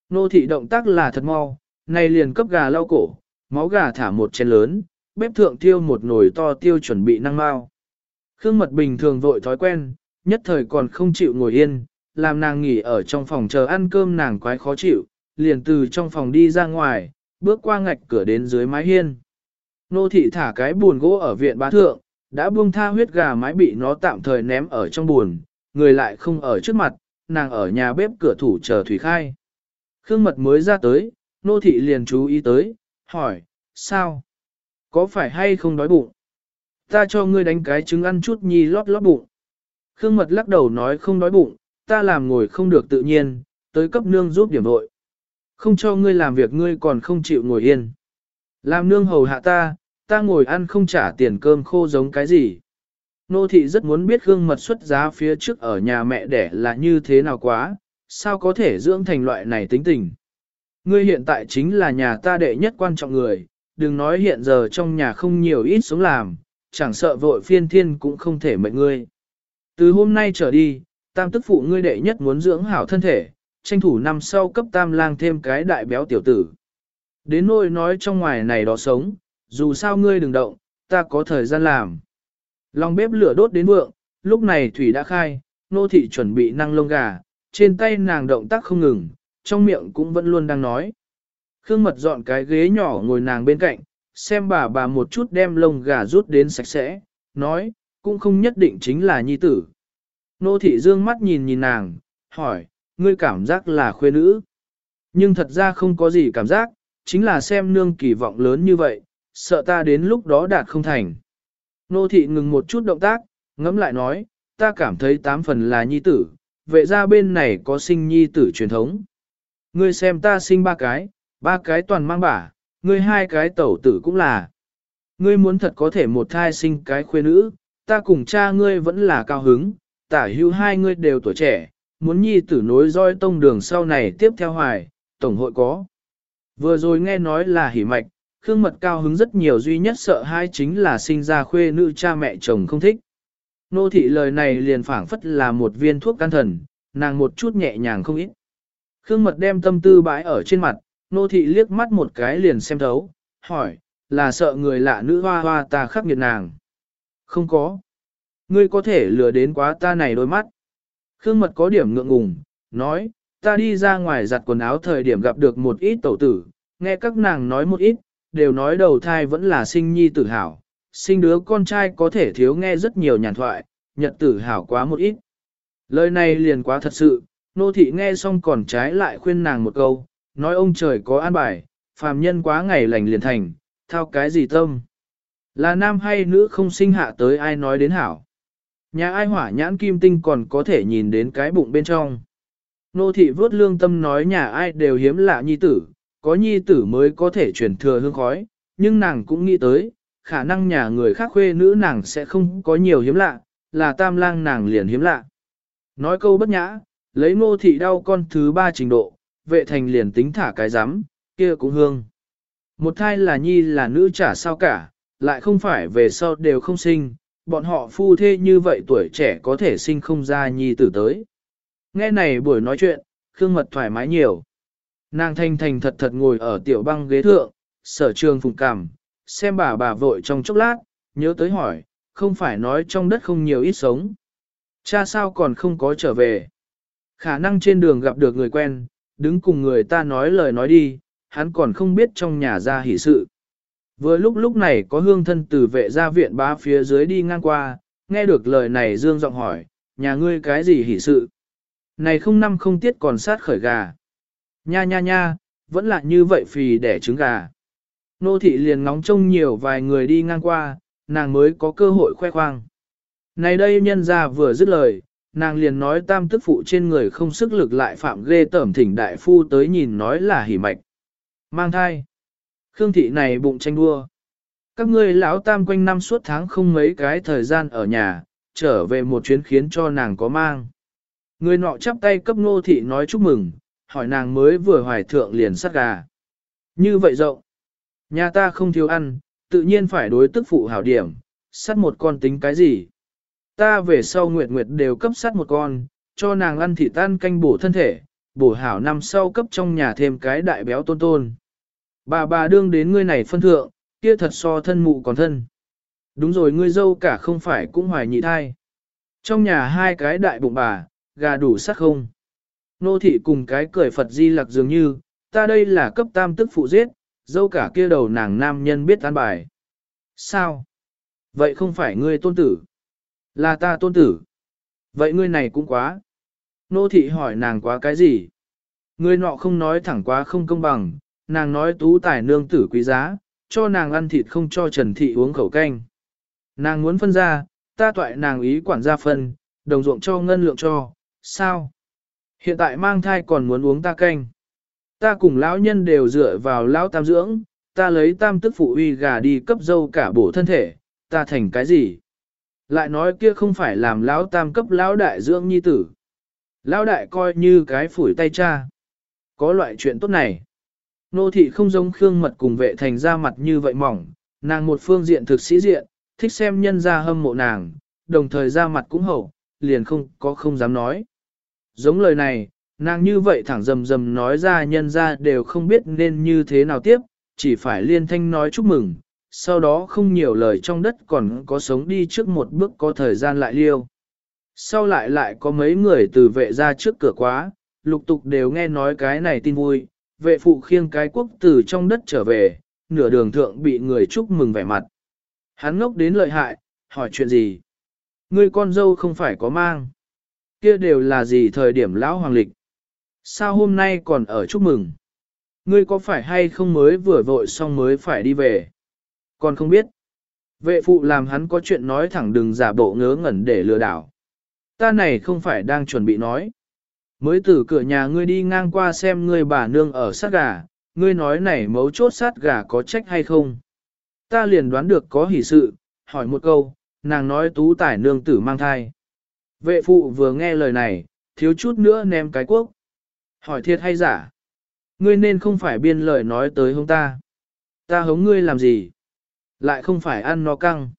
Nô thị động tác là thật mau, này liền cấp gà lau cổ, máu gà thả một chén lớn, bếp thượng tiêu một nồi to tiêu chuẩn bị năng mau. Khương mật bình thường vội thói quen, nhất thời còn không chịu ngồi yên, làm nàng nghỉ ở trong phòng chờ ăn cơm nàng quái khó chịu, liền từ trong phòng đi ra ngoài, bước qua ngạch cửa đến dưới mái hiên. Nô thị thả cái buồn gỗ ở viện bá thượng, đã buông tha huyết gà mái bị nó tạm thời ném ở trong buồn, người lại không ở trước mặt, nàng ở nhà bếp cửa thủ chờ Thủy Khai. Khương mật mới ra tới, nô thị liền chú ý tới, hỏi, sao? Có phải hay không đói bụng? Ta cho ngươi đánh cái trứng ăn chút nhi lót lót bụng. Khương mật lắc đầu nói không đói bụng, ta làm ngồi không được tự nhiên, tới cấp nương giúp điểm vội. Không cho ngươi làm việc ngươi còn không chịu ngồi yên. Làm nương hầu hạ ta, ta ngồi ăn không trả tiền cơm khô giống cái gì. Nô thị rất muốn biết gương mật xuất giá phía trước ở nhà mẹ đẻ là như thế nào quá, sao có thể dưỡng thành loại này tính tình. Ngươi hiện tại chính là nhà ta đệ nhất quan trọng người, đừng nói hiện giờ trong nhà không nhiều ít sống làm, chẳng sợ vội phiên thiên cũng không thể mệnh ngươi. Từ hôm nay trở đi, tam tức phụ ngươi đệ nhất muốn dưỡng hảo thân thể, tranh thủ năm sau cấp tam lang thêm cái đại béo tiểu tử. Đến nỗi nói trong ngoài này đó sống, dù sao ngươi đừng động, ta có thời gian làm. Lòng bếp lửa đốt đến vượng, lúc này thủy đã khai, nô thị chuẩn bị năng lông gà, trên tay nàng động tác không ngừng, trong miệng cũng vẫn luôn đang nói. Khương mật dọn cái ghế nhỏ ngồi nàng bên cạnh, xem bà bà một chút đem lông gà rút đến sạch sẽ, nói, cũng không nhất định chính là nhi tử. Nô thị dương mắt nhìn nhìn nàng, hỏi, ngươi cảm giác là khuê nữ. Nhưng thật ra không có gì cảm giác, chính là xem nương kỳ vọng lớn như vậy, sợ ta đến lúc đó đạt không thành. Nô thị ngừng một chút động tác, ngẫm lại nói, ta cảm thấy tám phần là nhi tử, vệ ra bên này có sinh nhi tử truyền thống. Ngươi xem ta sinh ba cái, ba cái toàn mang bả, ngươi hai cái tẩu tử cũng là. Ngươi muốn thật có thể một thai sinh cái khuê nữ, ta cùng cha ngươi vẫn là cao hứng, tả hữu hai ngươi đều tuổi trẻ, muốn nhi tử nối roi tông đường sau này tiếp theo hoài, tổng hội có. Vừa rồi nghe nói là hỉ mạch, Khương Mật cao hứng rất nhiều duy nhất sợ hai chính là sinh ra khuê nữ cha mẹ chồng không thích. Nô thị lời này liền phảng phất là một viên thuốc can thần, nàng một chút nhẹ nhàng không ít. Khương Mật đem tâm tư bãi ở trên mặt, nô thị liếc mắt một cái liền xem thấu, hỏi, là sợ người lạ nữ hoa hoa ta khắc nghiệt nàng. Không có. Ngươi có thể lừa đến quá ta này đôi mắt. Khương Mật có điểm ngượng ngùng, nói, ta đi ra ngoài giặt quần áo thời điểm gặp được một ít tẩu tử, nghe các nàng nói một ít, đều nói đầu thai vẫn là sinh nhi tử hảo, sinh đứa con trai có thể thiếu nghe rất nhiều nhàn thoại, nhật tử hảo quá một ít. Lời này liền quá thật sự, nô thị nghe xong còn trái lại khuyên nàng một câu, nói ông trời có an bài, phàm nhân quá ngày lành liền thành, thao cái gì tâm. Là nam hay nữ không sinh hạ tới ai nói đến hảo. Nhà ai hỏa nhãn kim tinh còn có thể nhìn đến cái bụng bên trong. Nô thị vớt lương tâm nói nhà ai đều hiếm lạ nhi tử, có nhi tử mới có thể chuyển thừa hương khói, nhưng nàng cũng nghĩ tới, khả năng nhà người khác khuê nữ nàng sẽ không có nhiều hiếm lạ, là tam lang nàng liền hiếm lạ. Nói câu bất nhã, lấy ngô thị đau con thứ ba trình độ, vệ thành liền tính thả cái giám, kia cũng hương. Một thai là nhi là nữ chả sao cả, lại không phải về sau đều không sinh, bọn họ phu thê như vậy tuổi trẻ có thể sinh không ra nhi tử tới. Nghe này buổi nói chuyện, Khương Mật thoải mái nhiều. Nàng thanh thành thật thật ngồi ở tiểu băng ghế thượng, sở trường phùng cảm, xem bà bà vội trong chốc lát, nhớ tới hỏi, không phải nói trong đất không nhiều ít sống. Cha sao còn không có trở về. Khả năng trên đường gặp được người quen, đứng cùng người ta nói lời nói đi, hắn còn không biết trong nhà ra hỷ sự. Vừa lúc lúc này có hương thân từ vệ gia viện bá phía dưới đi ngang qua, nghe được lời này dương giọng hỏi, nhà ngươi cái gì hỷ sự? Này không năm không tiết còn sát khởi gà. Nha nha nha, vẫn là như vậy phì đẻ trứng gà. Nô thị liền ngóng trông nhiều vài người đi ngang qua, nàng mới có cơ hội khoe khoang. Này đây nhân ra vừa dứt lời, nàng liền nói tam tức phụ trên người không sức lực lại phạm ghê tẩm thỉnh đại phu tới nhìn nói là hỉ mạch. Mang thai. Khương thị này bụng tranh đua. Các ngươi lão tam quanh năm suốt tháng không mấy cái thời gian ở nhà, trở về một chuyến khiến cho nàng có mang. Người nọ chắp tay cấp nô thị nói chúc mừng, hỏi nàng mới vừa hoài thượng liền sắt gà. Như vậy rộng, nhà ta không thiếu ăn, tự nhiên phải đối tức phụ hảo điểm, sắt một con tính cái gì. Ta về sau nguyệt nguyệt đều cấp sắt một con, cho nàng ăn thịt tan canh bổ thân thể, bổ hảo năm sau cấp trong nhà thêm cái đại béo tôn tôn. Bà bà đương đến ngươi này phân thượng, kia thật so thân mụ còn thân. Đúng rồi ngươi dâu cả không phải cũng hoài nhị thai. Trong nhà hai cái đại bụng bà, gà đủ sắc không. Nô thị cùng cái cười Phật di lặc dường như, ta đây là cấp tam tức phụ giết, dâu cả kia đầu nàng nam nhân biết tán bài. Sao? Vậy không phải ngươi tôn tử? Là ta tôn tử. Vậy ngươi này cũng quá. Nô thị hỏi nàng quá cái gì? Ngươi nọ không nói thẳng quá không công bằng, nàng nói tú tài nương tử quý giá, cho nàng ăn thịt không cho Trần Thị uống khẩu canh. Nàng muốn phân ra, ta toại nàng ý quản gia phân, đồng ruộng cho ngân lượng cho, sao? Hiện tại mang thai còn muốn uống ta canh. Ta cùng lão nhân đều dựa vào lão tam dưỡng, ta lấy tam tức phụ uy gà đi cấp dâu cả bổ thân thể, ta thành cái gì? Lại nói kia không phải làm lão tam cấp lão đại dưỡng nhi tử. Lão đại coi như cái phủi tay cha. Có loại chuyện tốt này. Nô thị không giống Khương Mật cùng vệ thành ra mặt như vậy mỏng, nàng một phương diện thực sĩ diện, thích xem nhân ra hâm mộ nàng, đồng thời ra mặt cũng hậu, liền không có không dám nói. Giống lời này, nàng như vậy thẳng rầm rầm nói ra nhân ra đều không biết nên như thế nào tiếp, chỉ phải liên thanh nói chúc mừng, sau đó không nhiều lời trong đất còn có sống đi trước một bước có thời gian lại liêu. Sau lại lại có mấy người từ vệ ra trước cửa quá, lục tục đều nghe nói cái này tin vui, vệ phụ khiêng cái quốc từ trong đất trở về, nửa đường thượng bị người chúc mừng vẻ mặt. Hắn ngốc đến lợi hại, hỏi chuyện gì? Ngươi con dâu không phải có mang. Kia đều là gì thời điểm lão hoàng lịch? Sao hôm nay còn ở chúc mừng? Ngươi có phải hay không mới vừa vội xong mới phải đi về? Còn không biết. Vệ phụ làm hắn có chuyện nói thẳng đừng giả bộ ngớ ngẩn để lừa đảo. Ta này không phải đang chuẩn bị nói. Mới từ cửa nhà ngươi đi ngang qua xem ngươi bà nương ở sát gà, ngươi nói này mấu chốt sát gà có trách hay không. Ta liền đoán được có hỷ sự, hỏi một câu, nàng nói tú tải nương tử mang thai. Vệ phụ vừa nghe lời này, thiếu chút nữa ném cái quốc. Hỏi thiệt hay giả? Ngươi nên không phải biên lời nói tới hông ta. Ta hống ngươi làm gì? Lại không phải ăn no căng.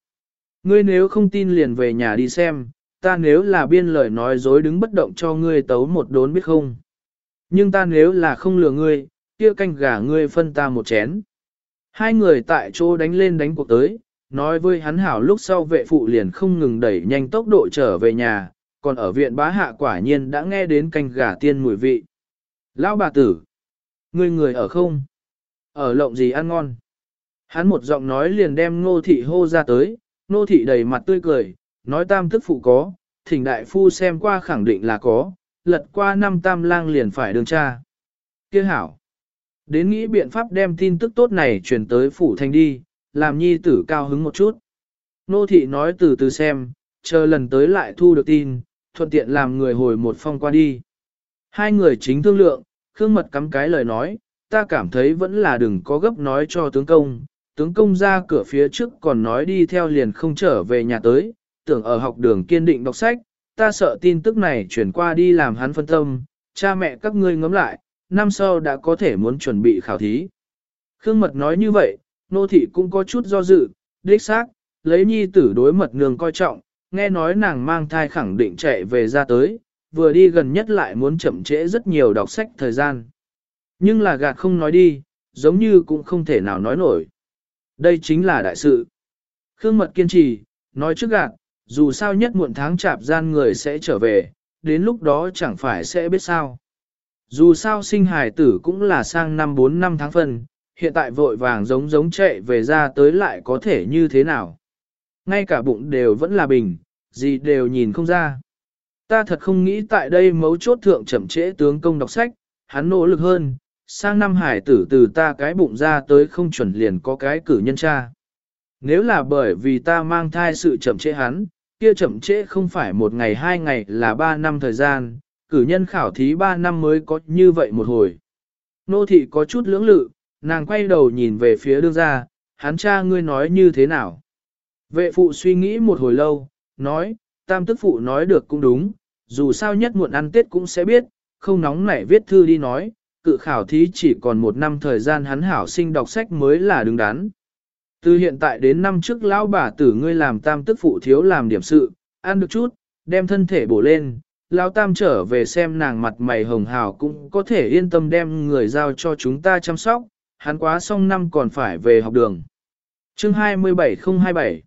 Ngươi nếu không tin liền về nhà đi xem, ta nếu là biên lời nói dối đứng bất động cho ngươi tấu một đốn biết không. Nhưng ta nếu là không lừa ngươi, kia canh gà ngươi phân ta một chén. Hai người tại chỗ đánh lên đánh cuộc tới, nói với hắn hảo lúc sau vệ phụ liền không ngừng đẩy nhanh tốc độ trở về nhà, còn ở viện bá hạ quả nhiên đã nghe đến canh gà tiên mùi vị. Lão bà tử, ngươi người ở không? Ở lộng gì ăn ngon? Hắn một giọng nói liền đem ngô thị hô ra tới, ngô thị đầy mặt tươi cười, nói tam tức phụ có, thỉnh đại phu xem qua khẳng định là có, lật qua năm tam lang liền phải đường cha. Kia hảo. Đến nghĩ biện pháp đem tin tức tốt này truyền tới phủ thanh đi, làm nhi tử cao hứng một chút. Nô thị nói từ từ xem, chờ lần tới lại thu được tin, thuận tiện làm người hồi một phong qua đi. Hai người chính thương lượng, Khương Mật cắm cái lời nói, ta cảm thấy vẫn là đừng có gấp nói cho tướng công. Tướng công ra cửa phía trước còn nói đi theo liền không trở về nhà tới, tưởng ở học đường kiên định đọc sách, ta sợ tin tức này chuyển qua đi làm hắn phân tâm, cha mẹ các ngươi ngẫm lại, năm sau đã có thể muốn chuẩn bị khảo thí. Khương Mật nói như vậy, nô thị cũng có chút do dự, đích xác, lấy nhi tử đối mật nương coi trọng, nghe nói nàng mang thai khẳng định chạy về ra tới, vừa đi gần nhất lại muốn chậm trễ rất nhiều đọc sách thời gian. Nhưng là gạt không nói đi, giống như cũng không thể nào nói nổi. Đây chính là đại sự. Khương Mật kiên trì, nói trước gạt, dù sao nhất muộn tháng chạp gian người sẽ trở về, đến lúc đó chẳng phải sẽ biết sao. Dù sao sinh hài tử cũng là sang năm 4 năm tháng phân, hiện tại vội vàng giống giống chạy về ra tới lại có thể như thế nào. Ngay cả bụng đều vẫn là bình, gì đều nhìn không ra. Ta thật không nghĩ tại đây mấu chốt thượng chậm trễ tướng công đọc sách, hắn nỗ lực hơn, sang năm hải tử từ ta cái bụng ra tới không chuẩn liền có cái cử nhân cha. Nếu là bởi vì ta mang thai sự chậm trễ hắn, kia chậm trễ không phải một ngày hai ngày là ba năm thời gian, cử nhân khảo thí ba năm mới có như vậy một hồi. Nô thị có chút lưỡng lự, nàng quay đầu nhìn về phía đương gia, hắn cha ngươi nói như thế nào. Vệ phụ suy nghĩ một hồi lâu, nói, tam tức phụ nói được cũng đúng, dù sao nhất muộn ăn tết cũng sẽ biết, không nóng nảy viết thư đi nói, cự khảo thí chỉ còn một năm thời gian hắn hảo sinh đọc sách mới là đứng đắn. Từ hiện tại đến năm trước lão bà tử ngươi làm tam tức phụ thiếu làm điểm sự, ăn được chút, đem thân thể bổ lên, lão tam trở về xem nàng mặt mày hồng hào cũng có thể yên tâm đem người giao cho chúng ta chăm sóc, hắn quá xong năm còn phải về học đường. Chương 27027